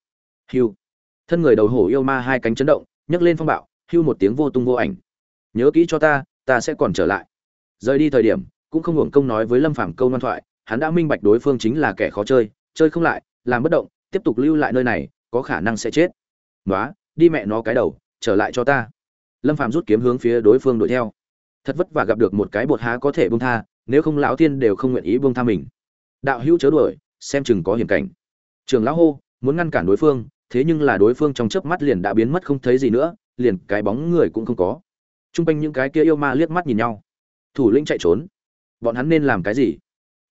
Hưu. Thân người đầu hổ yêu ma hai cánh chấn động, nhấc lên phong bạo, hưu một tiếng vô tung vô ảnh. Nhớ kỹ cho ta ta sẽ còn trở lại. Rời đi thời điểm, cũng không hưởng công nói với lâm phàm câu ngoan thoại, hắn đã minh bạch đối phương chính là kẻ khó chơi chơi không lại, làm bất động, tiếp tục lưu lại nơi này, có khả năng sẽ chết. Nói đi mẹ nó cái đầu, trở lại cho ta. Lâm phàm rút kiếm hướng phía đối phương đuổi theo thật vất vả gặp được một cái bột há có thể buông tha, nếu không lão thiên đều không nguyện ý buông tha mình. Đạo hữu chớ đuổi, xem chừng có hiểm cảnh. Trường lão hô, muốn ngăn cản đối phương, thế nhưng là đối phương trong chớp mắt liền đã biến mất không thấy gì nữa, liền cái bóng người cũng không có. Trung quanh những cái kia yêu ma liếc mắt nhìn nhau. Thủ lĩnh chạy trốn. Bọn hắn nên làm cái gì?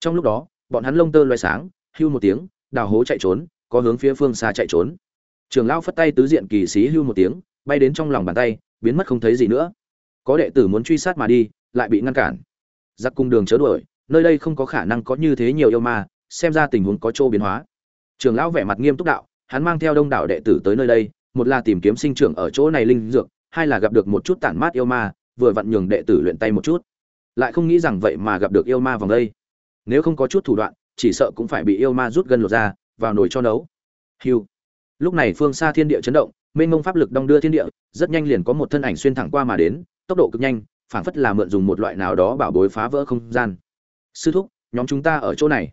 Trong lúc đó, bọn hắn lông tơ loay sáng, hưu một tiếng, đào hố chạy trốn, có hướng phía phương xa chạy trốn. Trường lão phất tay tứ diện kỳ xí hưu một tiếng, bay đến trong lòng bàn tay, biến mất không thấy gì nữa có đệ tử muốn truy sát mà đi, lại bị ngăn cản. Giặc cung đường chớ đuổi, nơi đây không có khả năng có như thế nhiều yêu ma, xem ra tình huống có chỗ biến hóa. Trường lão vẻ mặt nghiêm túc đạo, hắn mang theo đông đảo đệ tử tới nơi đây, một là tìm kiếm sinh trưởng ở chỗ này linh dược, hai là gặp được một chút tản mát yêu ma, vừa vặn nhường đệ tử luyện tay một chút. Lại không nghĩ rằng vậy mà gặp được yêu ma vòng đây. Nếu không có chút thủ đoạn, chỉ sợ cũng phải bị yêu ma rút gân lột ra vào nồi cho nấu. Hiu lúc này phương xa thiên địa chấn động, mênh mông pháp lực đong đưa thiên địa, rất nhanh liền có một thân ảnh xuyên thẳng qua mà đến tốc độ cực nhanh, phảng phất là mượn dùng một loại nào đó bảo bối phá vỡ không gian. Sư thúc, nhóm chúng ta ở chỗ này.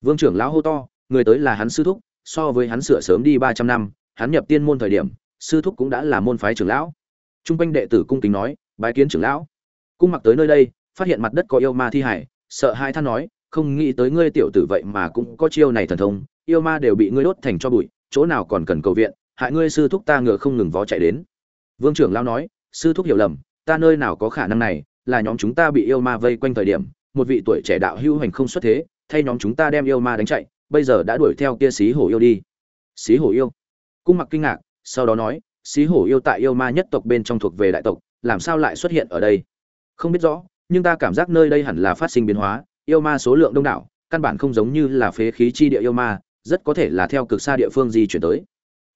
Vương trưởng lão hô to, người tới là hắn sư thúc, so với hắn sửa sớm đi ba trăm năm, hắn nhập tiên môn thời điểm, sư thúc cũng đã là môn phái trưởng lão. Trung quanh đệ tử cung kính nói, bái kiến trưởng lão. Cung mặc tới nơi đây, phát hiện mặt đất có yêu ma thi hải, sợ hai than nói, không nghĩ tới ngươi tiểu tử vậy mà cũng có chiêu này thần thông, yêu ma đều bị ngươi đốt thành cho bụi, chỗ nào còn cần cầu viện, hại ngươi sư thúc ta ngựa không ngừng vó chạy đến. Vương trưởng lão nói, sư thúc hiểu lầm ta nơi nào có khả năng này, là nhóm chúng ta bị yêu ma vây quanh thời điểm, một vị tuổi trẻ đạo hưu hành không xuất thế, thay nhóm chúng ta đem yêu ma đánh chạy, bây giờ đã đuổi theo kia xí hổ yêu đi. Xí hổ yêu? Cung mặc kinh ngạc, sau đó nói, xí hổ yêu tại yêu ma nhất tộc bên trong thuộc về đại tộc, làm sao lại xuất hiện ở đây? Không biết rõ, nhưng ta cảm giác nơi đây hẳn là phát sinh biến hóa, yêu ma số lượng đông đảo, căn bản không giống như là phế khí chi địa yêu ma, rất có thể là theo cực xa địa phương di chuyển tới.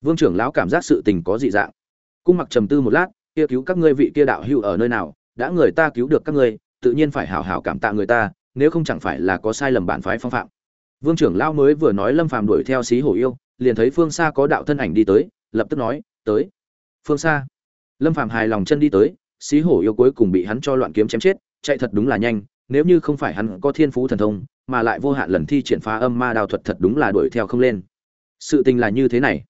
Vương trưởng lão cảm giác sự tình có dị dạng. Cung mặc trầm tư một lát kia cứu các ngươi vị kia đạo hữu ở nơi nào, đã người ta cứu được các ngươi, tự nhiên phải hảo hảo cảm tạ người ta, nếu không chẳng phải là có sai lầm bản phái phong phạm. Vương trưởng lão mới vừa nói lâm phàm đuổi theo xí hổ yêu, liền thấy phương xa có đạo thân ảnh đi tới, lập tức nói, tới. Phương xa lâm phàm hài lòng chân đi tới, xí hổ yêu cuối cùng bị hắn cho loạn kiếm chém chết, chạy thật đúng là nhanh, nếu như không phải hắn có thiên phú thần thông, mà lại vô hạn lần thi triển phá âm ma đao thuật thật đúng là đuổi theo không lên. Sự tình là như thế này.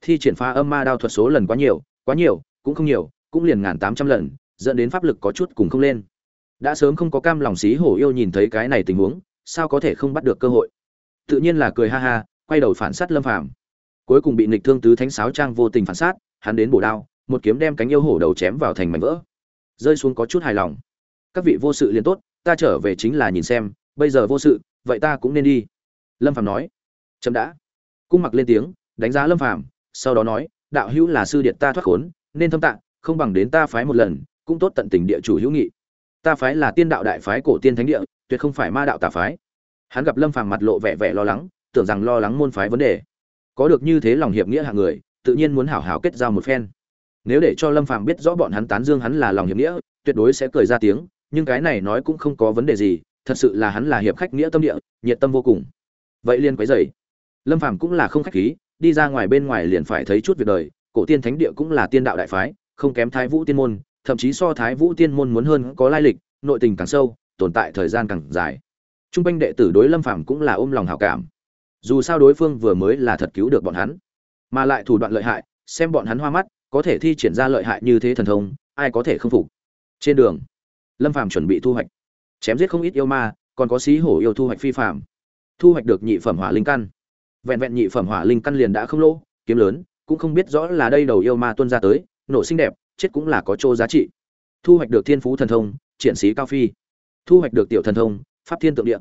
Thi triển phá âm ma đao thuật số lần quá nhiều quá nhiều, cũng không nhiều cũng liền ngàn tám trăm lần, dẫn đến pháp lực có chút cùng không lên. Đã sớm không có cam lòng xí hổ yêu nhìn thấy cái này tình huống, sao có thể không bắt được cơ hội? Tự nhiên là cười ha ha, quay đầu phản sát lâm phàm. Cuối cùng bị nghịch thương tứ thánh sáo trang vô tình phản sát, hắn đến bổ đao, một kiếm đem cánh yêu hổ đầu chém vào thành mảnh vỡ. Rơi xuống có chút hài lòng. Các vị vô sự liền tốt, ta trở về chính là nhìn xem, bây giờ vô sự, vậy ta cũng nên đi. Lâm phàm nói. Chậm đã. Cung mặc lên tiếng, đánh giá lâm phàm, sau đó nói, đạo hữu là sư điện ta thoát khốn, nên thâm tạng không bằng đến ta phái một lần, cũng tốt tận tình địa chủ hữu nghị. Ta phái là tiên đạo đại phái cổ tiên thánh địa, tuyệt không phải ma đạo tà phái. Hắn gặp lâm phàm mặt lộ vẻ vẻ lo lắng, tưởng rằng lo lắng môn phái vấn đề. Có được như thế lòng hiệp nghĩa hạng người, tự nhiên muốn hảo hảo kết giao một phen. Nếu để cho lâm phàm biết rõ bọn hắn tán dương hắn là lòng hiệp nghĩa, tuyệt đối sẽ cười ra tiếng, nhưng cái này nói cũng không có vấn đề gì, thật sự là hắn là hiệp khách nghĩa tâm địa, nhiệt tâm vô cùng. Vậy liên quấy dày lâm phàm cũng là không khách khí, đi ra ngoài bên ngoài liền phải thấy chút việc đời, cổ tiên thánh địa cũng là tiên đạo đại phái không kém thái vũ tiên môn, thậm chí so thái vũ tiên môn muốn hơn có lai lịch, nội tình càng sâu, tồn tại thời gian càng dài. Trung quanh đệ tử đối lâm phàm cũng là ôm lòng hảo cảm. Dù sao đối phương vừa mới là thật cứu được bọn hắn, mà lại thủ đoạn lợi hại, xem bọn hắn hoa mắt, có thể thi triển ra lợi hại như thế thần thông, ai có thể không phục? Trên đường, lâm phàm chuẩn bị thu hoạch. Chém giết không ít yêu ma, còn có xí hổ yêu thu hoạch phi phàm. Thu hoạch được nhị phẩm hỏa linh căn. Vẹn vẹn nhị phẩm hỏa linh căn liền đã không lỗ, kiếm lớn, cũng không biết rõ là đây đầu yêu ma tuân ra tới nổ xinh đẹp, chết cũng là có chỗ giá trị. Thu hoạch được thiên phú thần thông, triển sĩ cao phi. Thu hoạch được tiểu thần thông, pháp thiên tượng địa.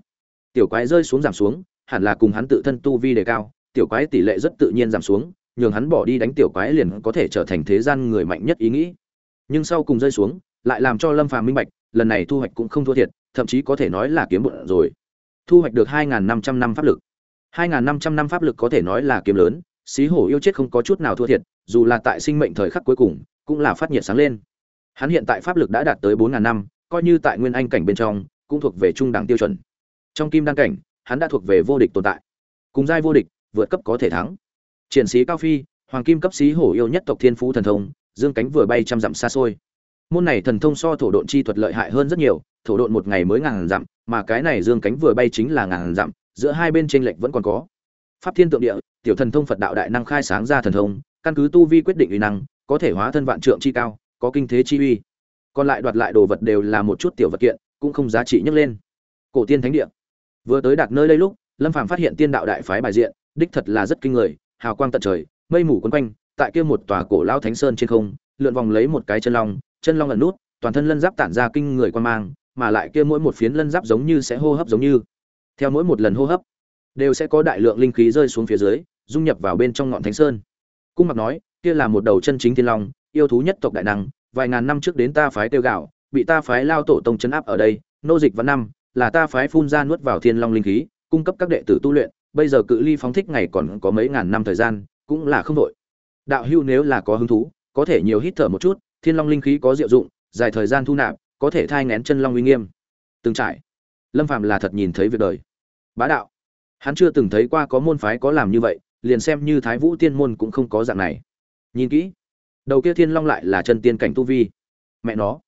Tiểu quái rơi xuống giảm xuống, hẳn là cùng hắn tự thân tu vi đề cao, tiểu quái tỷ lệ rất tự nhiên giảm xuống, nhường hắn bỏ đi đánh tiểu quái liền có thể trở thành thế gian người mạnh nhất ý nghĩ. Nhưng sau cùng rơi xuống, lại làm cho lâm phàm minh bạch, lần này thu hoạch cũng không thua thiệt, thậm chí có thể nói là kiếm bụng rồi. Thu hoạch được hai năm trăm năm pháp lực. Hai năm trăm năm pháp lực có thể nói là kiếm lớn, xí hổ yêu chết không có chút nào thua thiệt dù là tại sinh mệnh thời khắc cuối cùng, cũng là phát nhiệt sáng lên. Hắn hiện tại pháp lực đã đạt tới bốn ngàn năm, coi như tại nguyên anh cảnh bên trong, cũng thuộc về trung đẳng tiêu chuẩn. Trong kim đăng cảnh, hắn đã thuộc về vô địch tồn tại. Cùng giai vô địch, vượt cấp có thể thắng. Triển sĩ cao phi, hoàng kim cấp sĩ hổ yêu nhất tộc thiên phú thần thông, dương cánh vừa bay trăm dặm xa xôi. Môn này thần thông so thổ độn chi thuật lợi hại hơn rất nhiều, thổ độn một ngày mới ngàn dặm, mà cái này dương cánh vừa bay chính là ngàn dặm, giữa hai bên chênh lệch vẫn còn có. Pháp thiên tượng địa, tiểu thần thông phật đạo đại năng khai sáng ra thần thông căn cứ tu vi quyết định uy năng, có thể hóa thân vạn trượng chi cao, có kinh thế chi uy. Còn lại đoạt lại đồ vật đều là một chút tiểu vật kiện, cũng không giá trị nhấc lên. Cổ tiên thánh địa. Vừa tới đạt nơi đây lúc, lâm phàm phát hiện tiên đạo đại phái bài diện, đích thật là rất kinh người, hào quang tận trời, mây mù quấn quanh, tại kia một tòa cổ lao thánh sơn trên không, lượn vòng lấy một cái chân long chân long ẩn nút, toàn thân lân giáp tản ra kinh người quan mang, mà lại kia mỗi một phiến lân giáp giống như sẽ hô hấp giống như. Theo mỗi một lần hô hấp, đều sẽ có đại lượng linh khí rơi xuống phía dưới, dung nhập vào bên trong ngọn thánh sơn cung mặc nói, kia là một đầu chân chính thiên long, yêu thú nhất tộc đại năng, vài ngàn năm trước đến ta phái tiêu gạo, bị ta phái lao tổ tông chấn áp ở đây, nô dịch văn năm, là ta phái phun ra nuốt vào thiên long linh khí, cung cấp các đệ tử tu luyện, bây giờ cự ly phóng thích ngày còn có mấy ngàn năm thời gian, cũng là không đội đạo hưu nếu là có hứng thú, có thể nhiều hít thở một chút, thiên long linh khí có diệu dụng, dài thời gian thu nạp, có thể thai ngén chân long uy nghiêm. Từng trải. Lâm phạm là thật nhìn thấy việc đời. Bá đạo. Hắn chưa từng thấy qua có môn phái có làm như vậy liền xem như thái vũ tiên môn cũng không có dạng này. Nhìn kỹ, đầu kia thiên long lại là chân tiên cảnh tu vi. Mẹ nó,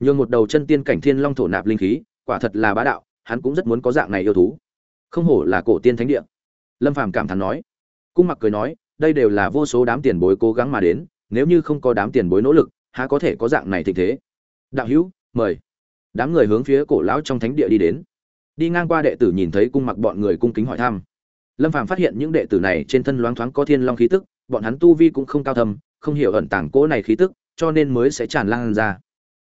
nhường một đầu chân tiên cảnh thiên long thổ nạp linh khí, quả thật là bá đạo, hắn cũng rất muốn có dạng này yêu thú. Không hổ là cổ tiên thánh địa. Lâm phàm cảm thán nói. Cung mặc cười nói, đây đều là vô số đám tiền bối cố gắng mà đến, nếu như không có đám tiền bối nỗ lực, há có thể có dạng này tình thế? Đạo hữu, mời. Đám người hướng phía cổ lão trong thánh địa đi đến. Đi ngang qua đệ tử nhìn thấy cung mặc bọn người cung kính hỏi thăm lâm phàm phát hiện những đệ tử này trên thân loáng thoáng có thiên long khí tức, bọn hắn tu vi cũng không cao thầm không hiểu ẩn tàng cỗ này khí tức, cho nên mới sẽ tràn lan ra.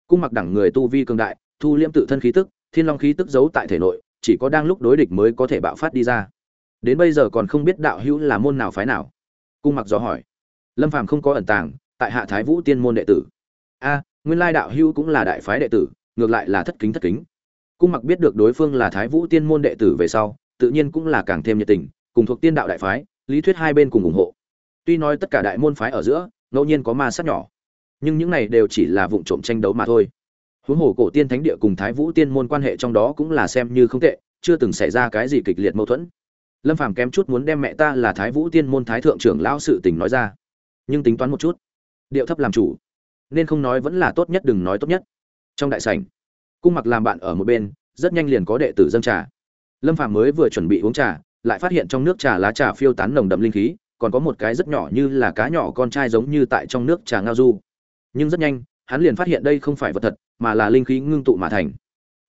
Cung mặc đẳng người tu vi cường đại, thu liễm tự thân khí tức, thiên long khí tức giấu tại thể nội, chỉ có đang lúc đối địch mới có thể bạo phát đi ra. Đến bây giờ còn không biết đạo hữu là môn nào phái nào. Cung mặc dò hỏi. Lâm phàm không có ẩn tàng, tại hạ thái vũ tiên môn đệ tử. A, nguyên lai đạo hữu cũng là đại phái đệ tử, ngược lại là thất kính thất kính. Cung mặc biết được đối phương là thái vũ tiên môn đệ tử về sau, tự nhiên cũng là càng thêm nhiệt tình cùng thuộc tiên đạo đại phái, lý thuyết hai bên cùng ủng hộ. Tuy nói tất cả đại môn phái ở giữa, ngẫu nhiên có ma sát nhỏ, nhưng những này đều chỉ là vụ trộm tranh đấu mà thôi. Huống hồ cổ tiên thánh địa cùng thái vũ tiên môn quan hệ trong đó cũng là xem như không tệ, chưa từng xảy ra cái gì kịch liệt mâu thuẫn. Lâm phàm kém chút muốn đem mẹ ta là thái vũ tiên môn thái thượng trưởng lão sự tình nói ra, nhưng tính toán một chút, điệu thấp làm chủ, nên không nói vẫn là tốt nhất đừng nói tốt nhất. Trong đại sảnh, cung mặc làm bạn ở một bên, rất nhanh liền có đệ tử dâng trà. Lâm phàm mới vừa chuẩn bị uống trà lại phát hiện trong nước trà lá trà phiêu tán nồng đậm linh khí, còn có một cái rất nhỏ như là cá nhỏ con trai giống như tại trong nước trà ngao du. Nhưng rất nhanh, hắn liền phát hiện đây không phải vật thật, mà là linh khí ngưng tụ mà thành.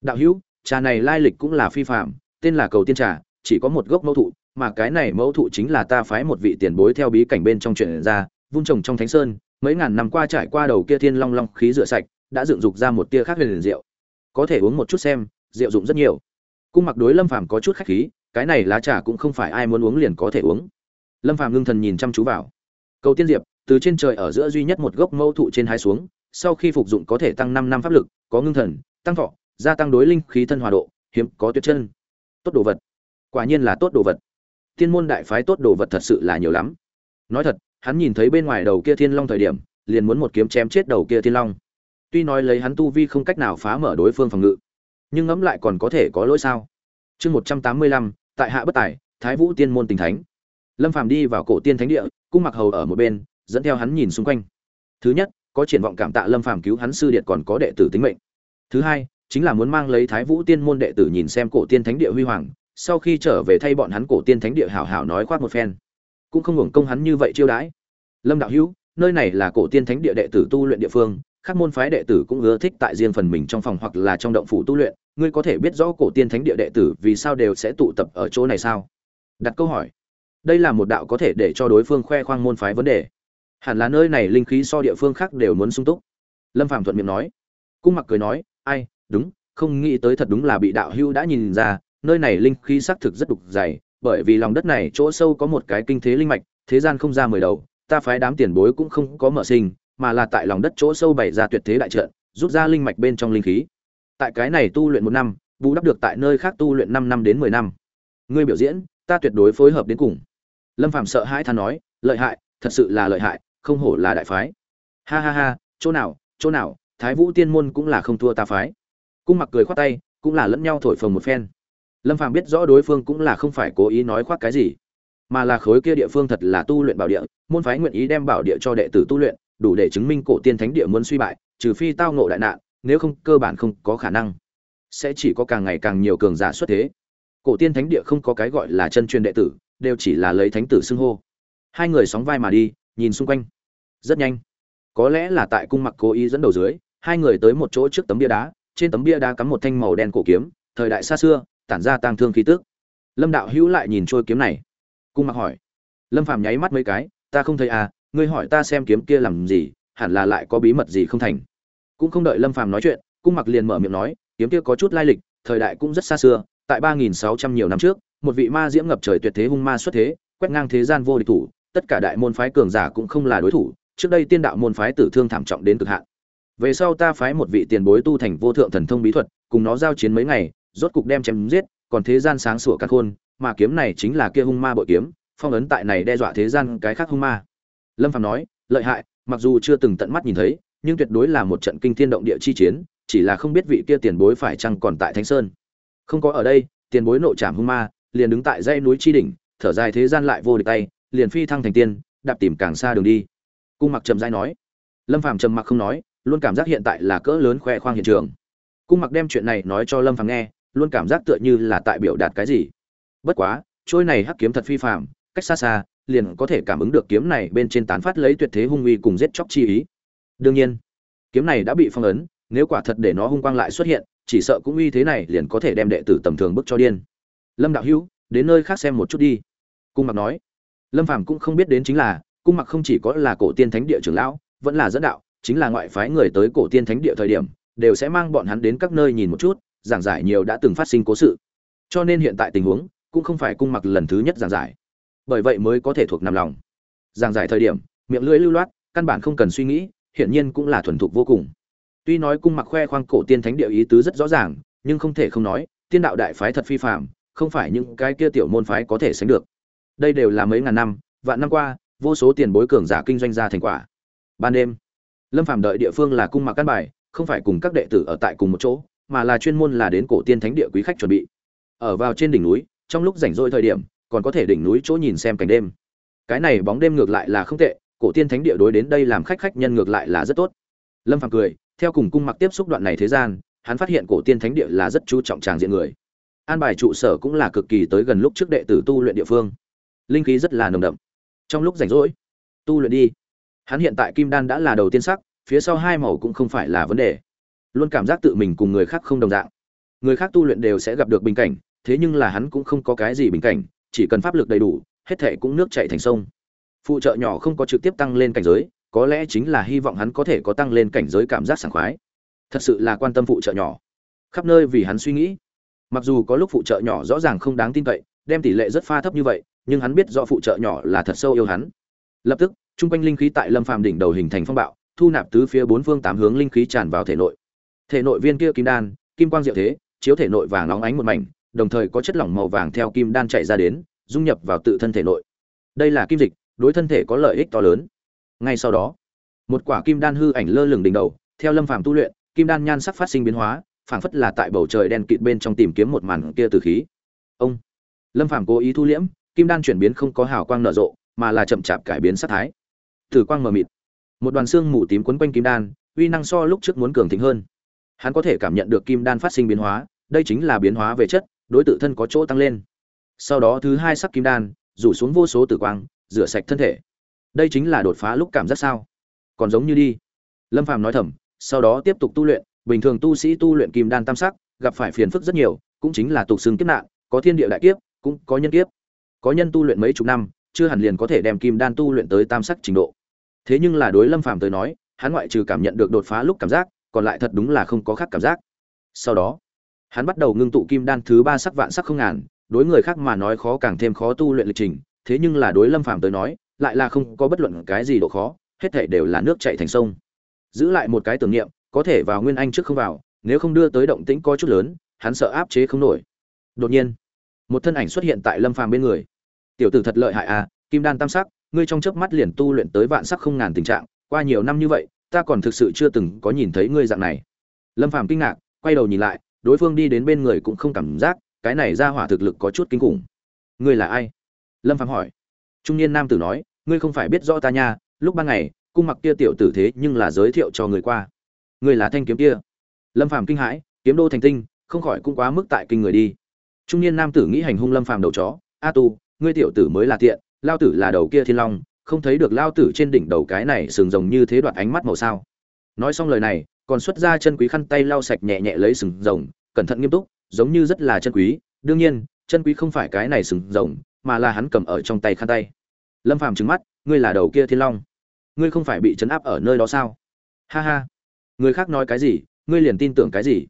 Đạo hữu, trà này lai lịch cũng là phi phạm tên là cầu tiên trà, chỉ có một gốc mẫu thụ, mà cái này mẫu thụ chính là ta phái một vị tiền bối theo bí cảnh bên trong chuyện ra, vun trồng trong thánh sơn, mấy ngàn năm qua trải qua đầu kia thiên long long khí rửa sạch, đã dựng dục ra một tia khác huyền rượu có thể uống một chút xem rượu dụng rất nhiều. Cung mặc đối lâm phàm có chút khách khí cái này lá trà cũng không phải ai muốn uống liền có thể uống. Lâm phàm ngưng thần nhìn chăm chú vào. Cầu tiên diệp, từ trên trời ở giữa duy nhất một gốc mẫu thụ trên hai xuống, sau khi phục dụng có thể tăng 5 năm pháp lực, có ngưng thần, tăng thọ, gia tăng đối linh khí thân hòa độ, hiếm, có tuyệt chân. Tốt đồ vật. Quả nhiên là tốt đồ vật. Tiên môn đại phái tốt đồ vật thật sự là nhiều lắm. Nói thật, hắn nhìn thấy bên ngoài đầu kia thiên long thời điểm, liền muốn một kiếm chém chết đầu kia thiên long. Tuy nói lấy hắn tu vi không cách nào phá mở đối phương phòng ngự, nhưng ngẫm lại còn có thể có lỗi sao? Chương một trăm tám mươi lăm tại hạ bất tài, thái vũ tiên môn tình thánh. Lâm phàm đi vào cổ tiên thánh địa, cung mặc hầu ở một bên, dẫn theo hắn nhìn xung quanh. Thứ nhất, có triển vọng cảm tạ lâm phàm cứu hắn sư điện còn có đệ tử tính mệnh. Thứ hai, chính là muốn mang lấy thái vũ tiên môn đệ tử nhìn xem cổ tiên thánh địa huy hoàng, sau khi trở về thay bọn hắn cổ tiên thánh địa hảo hảo nói khoác một phen. Cũng không hưởng công hắn như vậy chiêu đãi. Lâm đạo hữu, nơi này là cổ tiên thánh địa đệ tử tu luyện địa phương các môn phái đệ tử cũng ưa thích tại riêng phần mình trong phòng hoặc là trong động phủ tu luyện ngươi có thể biết rõ cổ tiên thánh địa đệ tử vì sao đều sẽ tụ tập ở chỗ này sao? Đặt câu hỏi. Đây là một đạo có thể để cho đối phương khoe khoang môn phái vấn đề. Hẳn là nơi này linh khí so địa phương khác đều muốn sung túc. Lâm phạm thuận miệng nói. Cung mặc cười nói, ai, đúng, không nghĩ tới thật đúng là bị đạo hưu đã nhìn ra, nơi này linh khí xác thực rất đục dày, bởi vì lòng đất này chỗ sâu có một cái kinh thế linh mạch, thế gian không ra mười đầu, ta phái đám tiền bối cũng không có mở sinh, mà là tại lòng đất chỗ sâu bày ra tuyệt thế đại trận, rút ra linh mạch bên trong linh khí tại cái này tu luyện một năm, bù đắp được tại nơi khác tu luyện năm năm đến mười năm. Ngươi biểu diễn, ta tuyệt đối phối hợp đến cùng. Lâm phạm sợ hãi than nói, lợi hại, thật sự là lợi hại, không hổ là đại phái. Ha ha ha, chỗ nào chỗ nào, thái vũ tiên môn cũng là không thua ta phái. Cung mặc cười khoát tay, cũng là lẫn nhau thổi phồng một phen. Lâm phàm biết rõ đối phương cũng là không phải cố ý nói khoác cái gì, mà là khối kia địa phương thật là tu luyện bảo địa, môn phái nguyện ý đem bảo địa cho đệ tử tu luyện, đủ để chứng minh cổ tiên thánh địa muốn suy bại, trừ phi tao ngộ đại nạn nếu không cơ bản không có khả năng, sẽ chỉ có càng ngày càng nhiều cường giả xuất thế. Cổ tiên thánh địa không có cái gọi là chân truyền đệ tử, đều chỉ là lấy thánh tử xưng hô. Hai người sóng vai mà đi, nhìn xung quanh. Rất nhanh. Có lẽ là tại cung mặc cố ý dẫn đầu dưới, hai người tới một chỗ trước tấm bia đá, trên tấm bia đá cắm một thanh màu đen cổ kiếm, thời đại xa xưa, tản ra tang thương khí tức. Lâm đạo hữu lại nhìn trôi kiếm này. Cung mặc hỏi. Lâm phàm nháy mắt mấy cái, ta không thấy à ngươi hỏi ta xem kiếm kia làm gì, hẳn là lại có bí mật gì không thành? Cũng không đợi lâm phàm nói chuyện, cung mặc liền mở miệng nói, kiếm kia có chút lai lịch, thời đại cũng rất xa xưa, tại ba nghìn sáu trăm nhiều năm trước, một vị ma diễm ngập trời tuyệt thế hung ma xuất thế, quét ngang thế gian vô địch thủ, tất cả đại môn phái cường giả cũng không là đối thủ, trước đây tiên đạo môn phái tử thương thảm trọng đến cực hạn. Về sau ta phái một vị tiền bối tu thành vô thượng thần thông bí thuật, cùng nó giao chiến mấy ngày, rốt cục đem chém giết, còn thế gian sáng sủa cát khôn, mà kiếm này chính là kia hung ma bội kiếm, phong ấn tại này đe dọa thế gian cái khác hung ma. Lâm phàm nói, lợi hại, mặc dù chưa từng tận mắt nhìn thấy nhưng tuyệt đối là một trận kinh thiên động địa chi chiến, chỉ là không biết vị kia tiền bối phải chăng còn tại thánh sơn. Không có ở đây, tiền bối nộ trảm hung ma, liền đứng tại dãy núi chi đỉnh, thở dài thế gian lại vô địch tay, liền phi thăng thành tiên, đạp tìm càng xa đường đi. Cung mặc trầm rãi nói. Lâm phàm trầm mặc không nói, luôn cảm giác hiện tại là cỡ lớn khoe khoang hiện trường. Cung mặc đem chuyện này nói cho lâm phàm nghe, luôn cảm giác tựa như là tại biểu đạt cái gì. Bất quá, trôi này hắc kiếm thật phi phàm, cách xa xa, liền có thể cảm ứng được kiếm này bên trên tán phát lấy tuyệt thế hung uy cùng giết chóc chi ý đương nhiên, kiếm này đã bị phong ấn, nếu quả thật để nó hung quang lại xuất hiện, chỉ sợ cũng uy thế này liền có thể đem đệ tử tầm thường bức cho điên. Lâm đạo hữu, đến nơi khác xem một chút đi. Cung mặc nói. Lâm phàm cũng không biết đến chính là, cung mặc không chỉ có là cổ tiên thánh địa trưởng lão, vẫn là dẫn đạo, chính là ngoại phái người tới cổ tiên thánh địa thời điểm, đều sẽ mang bọn hắn đến các nơi nhìn một chút, giảng giải nhiều đã từng phát sinh cố sự. Cho nên hiện tại tình huống, cũng không phải cung mặc lần thứ nhất giảng giải. Bởi vậy mới có thể thuộc nằm lòng. Giảng giải thời điểm, miệng lưỡi lưu loát, căn bản không cần suy nghĩ hiển nhiên cũng là thuần thục vô cùng. Tuy nói cung mặc khoe khoang cổ tiên thánh địa ý tứ rất rõ ràng nhưng không thể không nói tiên đạo đại phái thật phi phàm, không phải những cái kia tiểu môn phái có thể sánh được. Đây đều là mấy ngàn năm vạn năm qua vô số tiền bối cường giả kinh doanh ra thành quả. Ban đêm lâm phàm đợi địa phương là cung mặc căn bài không phải cùng các đệ tử ở tại cùng một chỗ mà là chuyên môn là đến cổ tiên thánh địa quý khách chuẩn bị. Ở vào trên đỉnh núi trong lúc rảnh rỗi thời điểm còn có thể đỉnh núi chỗ nhìn xem cảnh đêm. Cái này bóng đêm ngược lại là không tệ cổ tiên thánh địa đối đến đây làm khách khách nhân ngược lại là rất tốt. Lâm phàm cười, theo cùng cung mặc tiếp xúc đoạn này thế gian, hắn phát hiện cổ tiên thánh địa là rất chú trọng tràng diện người. An bài trụ sở cũng là cực kỳ tới gần lúc trước đệ tử tu luyện địa phương. Linh khí rất là nồng đậm. Trong lúc rảnh rỗi, tu luyện đi. Hắn hiện tại kim đan đã là đầu tiên sắc, phía sau hai màu cũng không phải là vấn đề. Luôn cảm giác tự mình cùng người khác không đồng dạng. Người khác tu luyện đều sẽ gặp được bình cảnh, thế nhưng là hắn cũng không có cái gì bình cảnh, chỉ cần pháp lực đầy đủ, hết thệ cũng nước chảy thành sông phụ trợ nhỏ không có trực tiếp tăng lên cảnh giới, có lẽ chính là hy vọng hắn có thể có tăng lên cảnh giới cảm giác sảng khoái. Thật sự là quan tâm phụ trợ nhỏ. Khắp nơi vì hắn suy nghĩ. Mặc dù có lúc phụ trợ nhỏ rõ ràng không đáng tin cậy, đem tỷ lệ rất pha thấp như vậy, nhưng hắn biết rõ phụ trợ nhỏ là thật sâu yêu hắn. Lập tức trung quanh linh khí tại lâm phàm đỉnh đầu hình thành phong bạo, thu nạp tứ phía bốn phương tám hướng linh khí tràn vào thể nội. Thể nội viên kia kim đan, kim quang diệu thế, chiếu thể nội vàng óng ánh một mảnh, đồng thời có chất lỏng màu vàng theo kim đan chạy ra đến, dung nhập vào tự thân thể nội. Đây là kim dịch đối thân thể có lợi ích to lớn. Ngay sau đó, một quả kim đan hư ảnh lơ lửng đỉnh đầu, theo lâm phàm tu luyện, kim đan nhan sắc phát sinh biến hóa, phảng phất là tại bầu trời đen kịt bên trong tìm kiếm một màn kia từ khí. Ông! Lâm phàm cố ý thu liễm, kim đan chuyển biến không có hào quang nở rộ, mà là chậm chạp cải biến sắc thái. Tử quang mờ mịt. Một đoàn xương mù tím quấn quanh kim đan, uy năng so lúc trước muốn cường thịnh hơn. Hắn có thể cảm nhận được kim đan phát sinh biến hóa, đây chính là biến hóa về chất, đối tự thân có chỗ tăng lên. Sau đó thứ hai sắc kim đan, rủ xuống vô số tử quang rửa sạch thân thể. Đây chính là đột phá lúc cảm giác sao? Còn giống như đi. Lâm phàm nói thầm, sau đó tiếp tục tu luyện, bình thường tu sĩ tu luyện kim đan tam sắc, gặp phải phiền phức rất nhiều, cũng chính là tục xương kiếp nạn, có thiên địa đại kiếp, cũng có nhân kiếp. Có nhân tu luyện mấy chục năm, chưa hẳn liền có thể đem kim đan tu luyện tới tam sắc trình độ. Thế nhưng là đối lâm phàm tới nói, hắn ngoại trừ cảm nhận được đột phá lúc cảm giác, còn lại thật đúng là không có khác cảm giác. Sau đó, hắn bắt đầu ngưng tụ kim đan thứ ba sắc vạn sắc không ngàn, đối người khác mà nói khó càng thêm khó tu luyện lịch trình thế nhưng là đối lâm phàm tới nói, lại là không có bất luận cái gì độ khó, hết thảy đều là nước chảy thành sông. Giữ lại một cái tưởng niệm, có thể vào nguyên anh trước không vào, nếu không đưa tới động tĩnh có chút lớn, hắn sợ áp chế không nổi. Đột nhiên, một thân ảnh xuất hiện tại lâm phàm bên người. Tiểu tử thật lợi hại à kim đan tam sắc, ngươi trong chớp mắt liền tu luyện tới vạn sắc không ngàn tình trạng, qua nhiều năm như vậy, ta còn thực sự chưa từng có nhìn thấy ngươi dạng này. Lâm phàm kinh ngạc, quay đầu nhìn lại, đối phương đi đến bên người cũng không cảm giác, cái này ra hỏa thực lực có chút kinh khủng. Ngươi là ai? Lâm phàm hỏi. Trung niên nam tử nói, ngươi không phải biết rõ ta nha, lúc ban ngày, cung mặc kia tiểu tử thế nhưng là giới thiệu cho người qua. Ngươi là thanh kiếm kia. Lâm phàm kinh hãi, kiếm đô thành tinh, không khỏi cũng quá mức tại kinh người đi. Trung niên nam tử nghĩ hành hung lâm phàm đầu chó, a tu, ngươi tiểu tử mới là tiện, lao tử là đầu kia thiên long, không thấy được lao tử trên đỉnh đầu cái này sừng rồng như thế đoạt ánh mắt màu sao. Nói xong lời này, còn xuất ra chân quý khăn tay lau sạch nhẹ nhẹ lấy sừng rồng, cẩn thận nghiêm túc, giống như rất là chân quý. Đương nhiên, chân quý không phải cái này sừng rồng mà là hắn cầm ở trong tay khăn tay. Lâm phàm trừng mắt, ngươi là đầu kia thiên long. Ngươi không phải bị chấn áp ở nơi đó sao? Ha ha. Người khác nói cái gì, ngươi liền tin tưởng cái gì?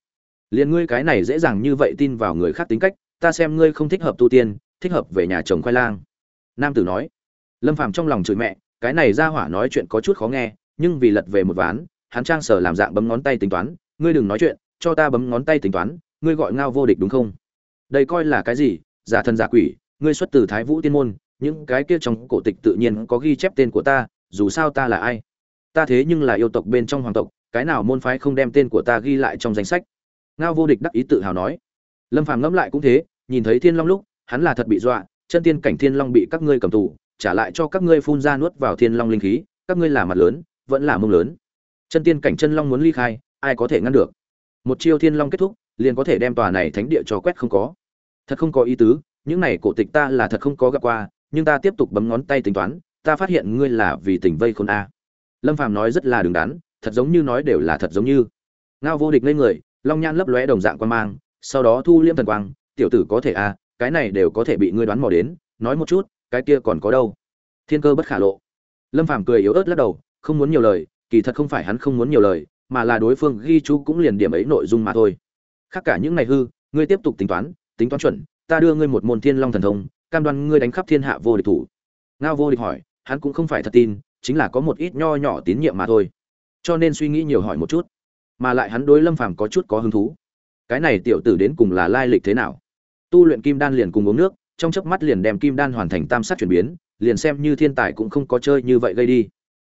Liền ngươi cái này dễ dàng như vậy tin vào người khác tính cách, ta xem ngươi không thích hợp tu tiên, thích hợp về nhà chồng khoai lang. Nam tử nói. Lâm phàm trong lòng chửi mẹ, cái này ra hỏa nói chuyện có chút khó nghe, nhưng vì lật về một ván, hắn trang sở làm dạng bấm ngón tay tính toán, ngươi đừng nói chuyện, cho ta bấm ngón tay tính toán, ngươi gọi ngao vô địch đúng không? Đây coi là cái gì? Giả thần giả quỷ ngươi xuất từ thái vũ tiên môn, những cái kia trong cổ tịch tự nhiên có ghi chép tên của ta, dù sao ta là ai? Ta thế nhưng là yêu tộc bên trong hoàng tộc, cái nào môn phái không đem tên của ta ghi lại trong danh sách? Ngao vô địch đắc ý tự hào nói. Lâm phàm ngẫm lại cũng thế, nhìn thấy thiên long lúc, hắn là thật bị dọa, chân tiên cảnh thiên long bị các ngươi cầm tù, trả lại cho các ngươi phun ra nuốt vào thiên long linh khí, các ngươi là mặt lớn, vẫn là mông lớn. Chân tiên cảnh chân long muốn ly khai, ai có thể ngăn được? Một chiêu thiên long kết thúc, liền có thể đem tòa này thánh địa cho quét không có. Thật không có ý tứ những này cổ tịch ta là thật không có gặp qua, nhưng ta tiếp tục bấm ngón tay tính toán, ta phát hiện ngươi là vì tình vây khốn a. Lâm phàm nói rất là đứng đắn, thật giống như nói đều là thật giống như. Ngao vô địch lên người, long nhan lấp lóe đồng dạng quan mang, sau đó thu liêm thần quang, tiểu tử có thể a, cái này đều có thể bị ngươi đoán mò đến, nói một chút, cái kia còn có đâu. Thiên cơ bất khả lộ. Lâm phàm cười yếu ớt lắc đầu, không muốn nhiều lời, kỳ thật không phải hắn không muốn nhiều lời, mà là đối phương ghi chú cũng liền điểm ấy nội dung mà thôi. Khác cả những này hư, ngươi tiếp tục tính toán tính toán chuẩn ta đưa ngươi một môn thiên long thần thông, cam đoan ngươi đánh khắp thiên hạ vô địch thủ. Ngao vô địch hỏi, hắn cũng không phải thật tin, chính là có một ít nho nhỏ tín nhiệm mà thôi. Cho nên suy nghĩ nhiều hỏi một chút, mà lại hắn đối lâm phàm có chút có hứng thú. Cái này tiểu tử đến cùng là lai lịch thế nào? Tu luyện kim đan liền cùng uống nước, trong chớp mắt liền đem kim đan hoàn thành tam sát chuyển biến, liền xem như thiên tài cũng không có chơi như vậy gây đi.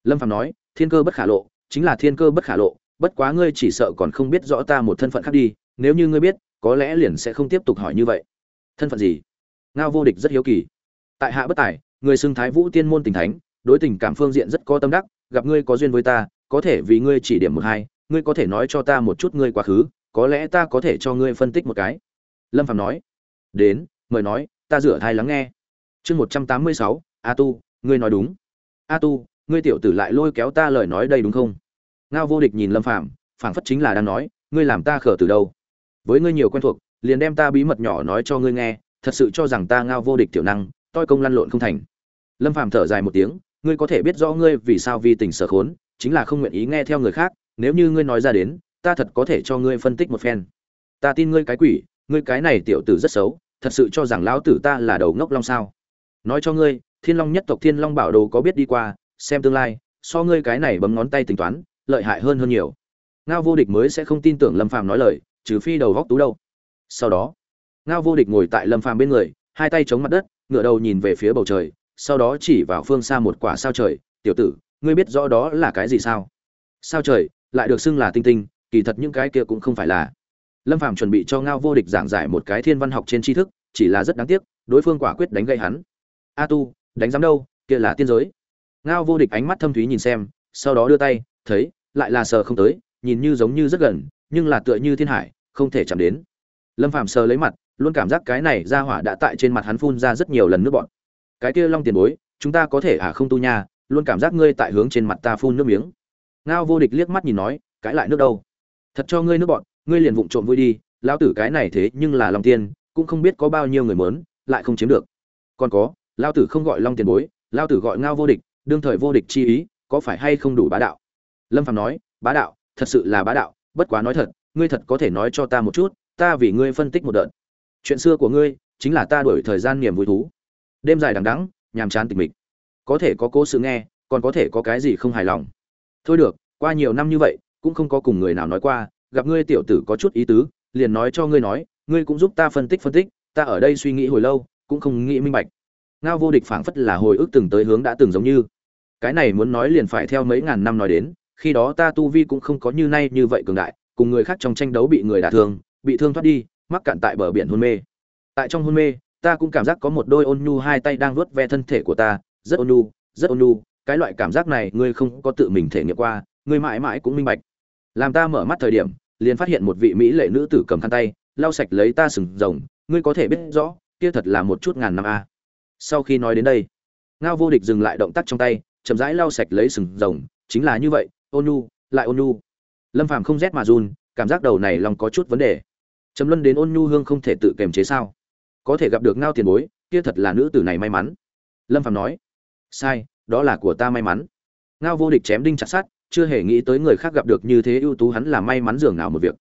Lâm phàm nói, thiên cơ bất khả lộ, chính là thiên cơ bất khả lộ, bất quá ngươi chỉ sợ còn không biết rõ ta một thân phận khác đi, nếu như ngươi biết, có lẽ liền sẽ không tiếp tục hỏi như vậy thân phận gì? Ngao vô địch rất hiếu kỳ. Tại hạ bất tài, người xưng thái vũ tiên môn tình thánh, đối tình cảm phương diện rất có tâm đắc, gặp ngươi có duyên với ta, có thể vì ngươi chỉ điểm một hai, ngươi có thể nói cho ta một chút ngươi quá khứ, có lẽ ta có thể cho ngươi phân tích một cái. Lâm phạm nói. Đến, mời nói, ta rửa thai lắng nghe. Chương một trăm tám mươi sáu, a tu, ngươi nói đúng. A tu, ngươi tiểu tử lại lôi kéo ta lời nói đây đúng không? Ngao vô địch nhìn lâm phạm phảng phất chính là đang nói, ngươi làm ta khở từ đâu? Với ngươi nhiều quen thuộc liền đem ta bí mật nhỏ nói cho ngươi nghe, thật sự cho rằng ta ngao vô địch tiểu năng, toi công lăn lộn không thành. Lâm phàm thở dài một tiếng, ngươi có thể biết rõ ngươi vì sao vì tình sở khốn, chính là không nguyện ý nghe theo người khác, nếu như ngươi nói ra đến, ta thật có thể cho ngươi phân tích một phen. Ta tin ngươi cái quỷ, ngươi cái này tiểu tử rất xấu, thật sự cho rằng lão tử ta là đầu ngốc long sao. Nói cho ngươi, thiên long nhất tộc thiên long bảo đồ có biết đi qua, xem tương lai, so ngươi cái này bấm ngón tay tính toán, lợi hại hơn hơn nhiều. Ngao vô địch mới sẽ không tin tưởng lâm phàm nói lời, trừ phi đầu góc tú đâu sau đó, ngao vô địch ngồi tại lâm phàm bên người, hai tay chống mặt đất, ngửa đầu nhìn về phía bầu trời, sau đó chỉ vào phương xa một quả sao trời, tiểu tử, ngươi biết rõ đó là cái gì sao? Sao trời, lại được xưng là tinh tinh, kỳ thật những cái kia cũng không phải là. Lâm phàm chuẩn bị cho ngao vô địch giảng giải một cái thiên văn học trên tri thức, chỉ là rất đáng tiếc, đối phương quả quyết đánh gây hắn. A tu, đánh giám đâu, kia là tiên giới. Ngao vô địch ánh mắt thâm thúy nhìn xem, sau đó đưa tay, thấy, lại là sờ không tới, nhìn như giống như rất gần, nhưng là tựa như thiên hải, không thể chạm đến lâm phàm sờ lấy mặt, luôn cảm giác cái này ra hỏa đã tại trên mặt hắn phun ra rất nhiều lần nước bọn cái kia long tiền bối, chúng ta có thể à không tu nha, luôn cảm giác ngươi tại hướng trên mặt ta phun nước miếng. Ngao vô địch liếc mắt nhìn nói cãi lại nước đâu? Thật cho ngươi nước bọn ngươi liền vụng trộm vui đi, lão tử cái này thế nhưng là long tiên cũng không biết có bao nhiêu người mớn, lại không chiếm được. Còn có, lão tử không gọi long tiền bối, lão tử gọi ngao vô địch, đương thời vô địch chi ý, có phải hay không đủ bá đạo? Lâm phạm nói, bá đạo, thật sự là bá đạo, bất quá nói thật, ngươi thật có thể nói cho ta một chút ta vì ngươi phân tích một đợt. Chuyện xưa của ngươi chính là ta đổi thời gian niềm vui thú. Đêm dài đằng đẵng, nhàm chán tịch mịch. Có thể có cố sự nghe, còn có thể có cái gì không hài lòng. Thôi được, qua nhiều năm như vậy, cũng không có cùng người nào nói qua, gặp ngươi tiểu tử có chút ý tứ, liền nói cho ngươi nói, ngươi cũng giúp ta phân tích phân tích, ta ở đây suy nghĩ hồi lâu, cũng không nghĩ minh bạch. Ngao vô địch phảng phất là hồi ức từng tới hướng đã từng giống như. Cái này muốn nói liền phải theo mấy ngàn năm nói đến, khi đó ta tu vi cũng không có như nay như vậy cường đại, cùng người khác trong tranh đấu bị người đả thương bị thương thoát đi, mắc cạn tại bờ biển hôn mê. Tại trong hôn mê, ta cũng cảm giác có một đôi ôn nhu hai tay đang vuốt ve thân thể của ta, rất ôn nhu, rất ôn nhu, cái loại cảm giác này ngươi không có tự mình thể nghiệm qua, ngươi mãi mãi cũng minh bạch. Làm ta mở mắt thời điểm, liền phát hiện một vị mỹ lệ nữ tử cầm khăn tay, lau sạch lấy ta sừng rồng, ngươi có thể biết rõ, kia thật là một chút ngàn năm a. Sau khi nói đến đây, ngao vô địch dừng lại động tác trong tay, chậm rãi lau sạch lấy sừng rồng, chính là như vậy, ôn nhu, lại ôn nhu. Lâm phàm không rét mà run, cảm giác đầu này lòng có chút vấn đề trầm luân đến ôn nhu hương không thể tự kiềm chế sao? Có thể gặp được ngao tiền bối, kia thật là nữ tử này may mắn. Lâm phạm nói, sai, đó là của ta may mắn. Ngao vô địch chém đinh chặt sát chưa hề nghĩ tới người khác gặp được như thế ưu tú hắn là may mắn dường nào một việc.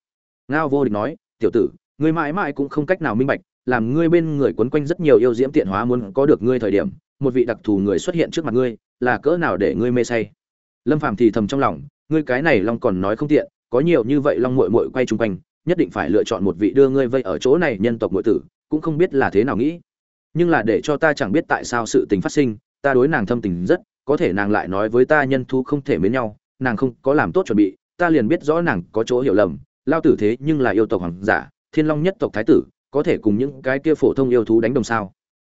Ngao vô địch nói, tiểu tử, ngươi mãi mãi cũng không cách nào minh bạch, làm ngươi bên người quấn quanh rất nhiều yêu diễm tiện hóa muốn có được ngươi thời điểm, một vị đặc thù người xuất hiện trước mặt ngươi, là cỡ nào để ngươi mê say? Lâm phàm thì thầm trong lòng, ngươi cái này long còn nói không tiện, có nhiều như vậy long muội muội quay chung quanh nhất định phải lựa chọn một vị đưa ngươi vây ở chỗ này nhân tộc ngụy tử, cũng không biết là thế nào nghĩ. Nhưng là để cho ta chẳng biết tại sao sự tình phát sinh, ta đối nàng thâm tình rất, có thể nàng lại nói với ta nhân thu không thể mến nhau, nàng không có làm tốt chuẩn bị, ta liền biết rõ nàng có chỗ hiểu lầm. Lao tử thế nhưng là yêu tộc hoàng giả, thiên long nhất tộc thái tử, có thể cùng những cái kia phổ thông yêu thú đánh đồng sao?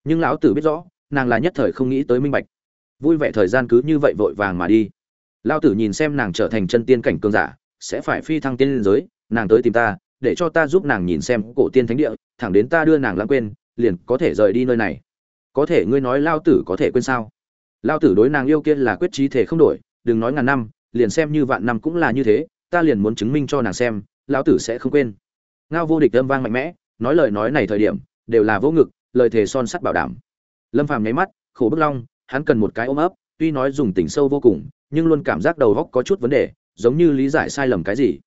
Nhưng lão tử biết rõ, nàng là nhất thời không nghĩ tới minh bạch. Vui vẻ thời gian cứ như vậy vội vàng mà đi. Lao tử nhìn xem nàng trở thành chân tiên cảnh cường giả, sẽ phải phi thăng tiên liên giới nàng tới tìm ta, để cho ta giúp nàng nhìn xem cổ tiên thánh địa, thẳng đến ta đưa nàng lãng quên, liền có thể rời đi nơi này. Có thể ngươi nói lao tử có thể quên sao? Lao tử đối nàng yêu kia là quyết trí thể không đổi, đừng nói ngàn năm, liền xem như vạn năm cũng là như thế, ta liền muốn chứng minh cho nàng xem lão tử sẽ không quên. Ngao vô địch âm vang mạnh mẽ, nói lời nói này thời điểm, đều là vô ngực, lời thề son sắt bảo đảm. Lâm phàm nháy mắt, khổ bức long, hắn cần một cái ôm ấp, tuy nói dùng tình sâu vô cùng, nhưng luôn cảm giác đầu góc có chút vấn đề, giống như lý giải sai lầm cái gì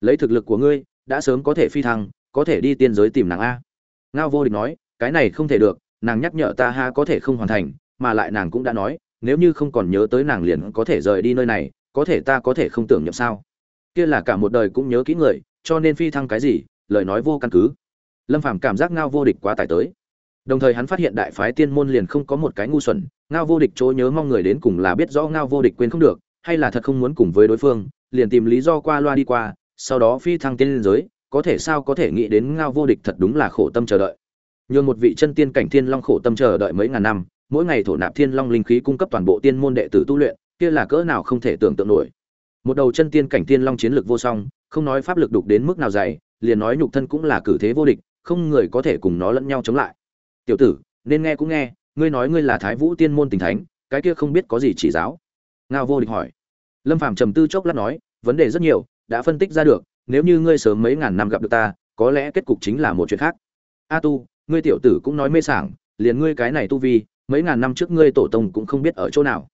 lấy thực lực của ngươi, đã sớm có thể phi thăng, có thể đi tiên giới tìm nàng a. Ngao vô địch nói, cái này không thể được, nàng nhắc nhở ta ha có thể không hoàn thành, mà lại nàng cũng đã nói, nếu như không còn nhớ tới nàng liền có thể rời đi nơi này, có thể ta có thể không tưởng nhậm sao? Kia là cả một đời cũng nhớ kỹ người, cho nên phi thăng cái gì, lời nói vô căn cứ. Lâm phàm cảm giác ngao vô địch quá tải tới. Đồng thời hắn phát hiện đại phái tiên môn liền không có một cái ngu xuẩn, ngao vô địch chỗ nhớ mong người đến cùng là biết rõ ngao vô địch quên không được, hay là thật không muốn cùng với đối phương, liền tìm lý do qua loa đi qua sau đó phi thăng tiên giới, có thể sao có thể nghĩ đến ngao vô địch thật đúng là khổ tâm chờ đợi. Nhưng một vị chân tiên cảnh thiên long khổ tâm chờ đợi mấy ngàn năm, mỗi ngày thổ nạp thiên long linh khí cung cấp toàn bộ tiên môn đệ tử tu luyện, kia là cỡ nào không thể tưởng tượng nổi. Một đầu chân tiên cảnh thiên long chiến lực vô song, không nói pháp lực đục đến mức nào dày, liền nói nhục thân cũng là cử thế vô địch, không người có thể cùng nó lẫn nhau chống lại. Tiểu tử, nên nghe cũng nghe, ngươi nói ngươi là thái vũ tiên môn tình thánh, cái kia không biết có gì chỉ giáo. Ngao vô địch hỏi. Lâm phàm trầm tư chốc lát nói, vấn đề rất nhiều đã phân tích ra được, nếu như ngươi sớm mấy ngàn năm gặp được ta, có lẽ kết cục chính là một chuyện khác. A tu, ngươi tiểu tử cũng nói mê sảng, liền ngươi cái này tu vi, mấy ngàn năm trước ngươi tổ tông cũng không biết ở chỗ nào.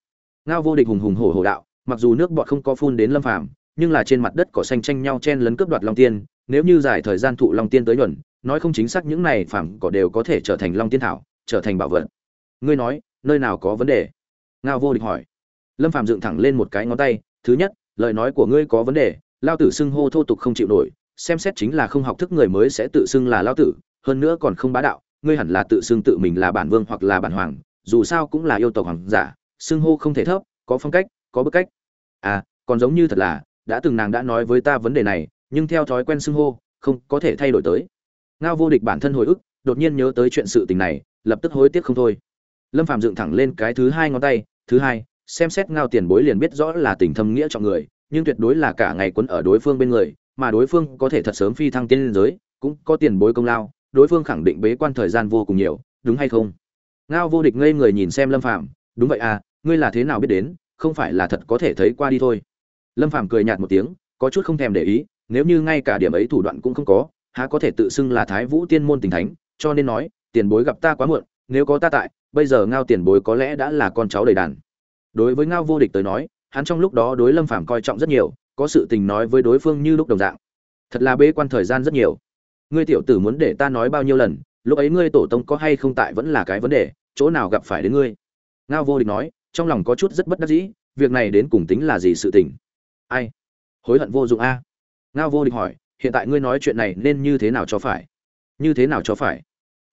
Ngao vô địch hùng hùng hổ hổ đạo, mặc dù nước bọt không có phun đến lâm phàm, nhưng là trên mặt đất cỏ xanh tranh nhau chen lấn cướp đoạt long tiên, nếu như dài thời gian thụ long tiên tới nhuần nói không chính xác những này phàm cỏ đều có thể trở thành long tiên thảo, trở thành bảo vật. Ngươi nói, nơi nào có vấn đề? Ngao vô địch hỏi. Lâm phàm dựng thẳng lên một cái ngón tay, thứ nhất, lời nói của ngươi có vấn đề lao tử xưng hô thô tục không chịu nổi, xem xét chính là không học thức người mới sẽ tự xưng là lao tử, hơn nữa còn không bá đạo, ngươi hẳn là tự xưng tự mình là bản vương hoặc là bản hoàng, dù sao cũng là yêu tộc hoàng giả, xưng hô không thể thấp, có phong cách, có bức cách. À còn giống như thật là, đã từng nàng đã nói với ta vấn đề này, nhưng theo thói quen xưng hô, không có thể thay đổi tới. Ngao vô địch bản thân hồi ức, đột nhiên nhớ tới chuyện sự tình này, lập tức hối tiếc không thôi. Lâm phạm dựng thẳng lên cái thứ hai ngón tay, thứ hai, xem xét ngao tiền bối liền biết rõ là tình thâm nghĩa trọng người nhưng tuyệt đối là cả ngày quấn ở đối phương bên người, mà đối phương có thể thật sớm phi thăng tiên giới, cũng có tiền bối công lao, đối phương khẳng định bế quan thời gian vô cùng nhiều, đúng hay không? Ngao vô địch ngây người nhìn xem lâm phạm đúng vậy à ngươi là thế nào biết đến, không phải là thật có thể thấy qua đi thôi. Lâm phạm cười nhạt một tiếng, có chút không thèm để ý, nếu như ngay cả điểm ấy thủ đoạn cũng không có, há có thể tự xưng là thái vũ tiên môn tình thánh, cho nên nói, tiền bối gặp ta quá muộn, nếu có ta tại, bây giờ ngao tiền bối có lẽ đã là con cháu đầy đàn. Đối với ngao vô địch tới nói hắn trong lúc đó đối lâm phàm coi trọng rất nhiều, có sự tình nói với đối phương như lúc đồng dạng. Thật là bế quan thời gian rất nhiều. Ngươi tiểu tử muốn để ta nói bao nhiêu lần, lúc ấy ngươi tổ tông có hay không tại vẫn là cái vấn đề, chỗ nào gặp phải đến ngươi? Ngao vô địch nói, trong lòng có chút rất bất đắc dĩ, việc này đến cùng tính là gì sự tình? Ai? Hối hận vô dụng a. Ngao vô địch hỏi, hiện tại ngươi nói chuyện này nên như thế nào cho phải? Như thế nào cho phải?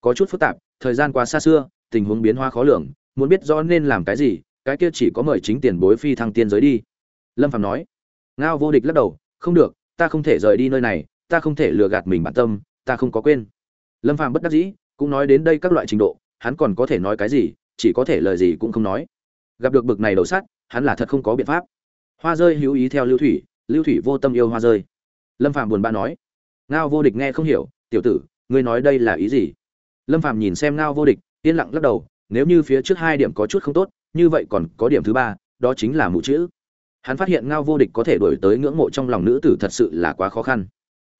Có chút phức tạp, thời gian quá xa xưa, tình huống biến hóa khó lường, muốn biết rõ nên làm cái gì cái kia chỉ có mời chính tiền bối phi thăng tiên giới đi. Lâm phạm nói. Ngao vô địch lắc đầu, không được, ta không thể rời đi nơi này, ta không thể lừa gạt mình bản tâm, ta không có quên. Lâm phạm bất đắc dĩ, cũng nói đến đây các loại trình độ, hắn còn có thể nói cái gì, chỉ có thể lời gì cũng không nói. Gặp được bực này đầu sắt, hắn là thật không có biện pháp. Hoa rơi hữu ý theo lưu thủy lưu thủy vô tâm yêu hoa rơi. Lâm phạm buồn bã nói. Ngao vô địch nghe không hiểu, tiểu tử, ngươi nói đây là ý gì? Lâm phạm nhìn xem ngao vô địch, yên lặng lắc đầu, nếu như phía trước hai điểm có chút không tốt như vậy còn có điểm thứ ba, đó chính là mụ chữ. Hắn phát hiện ngao vô địch có thể đổi tới ngưỡng mộ trong lòng nữ tử thật sự là quá khó khăn.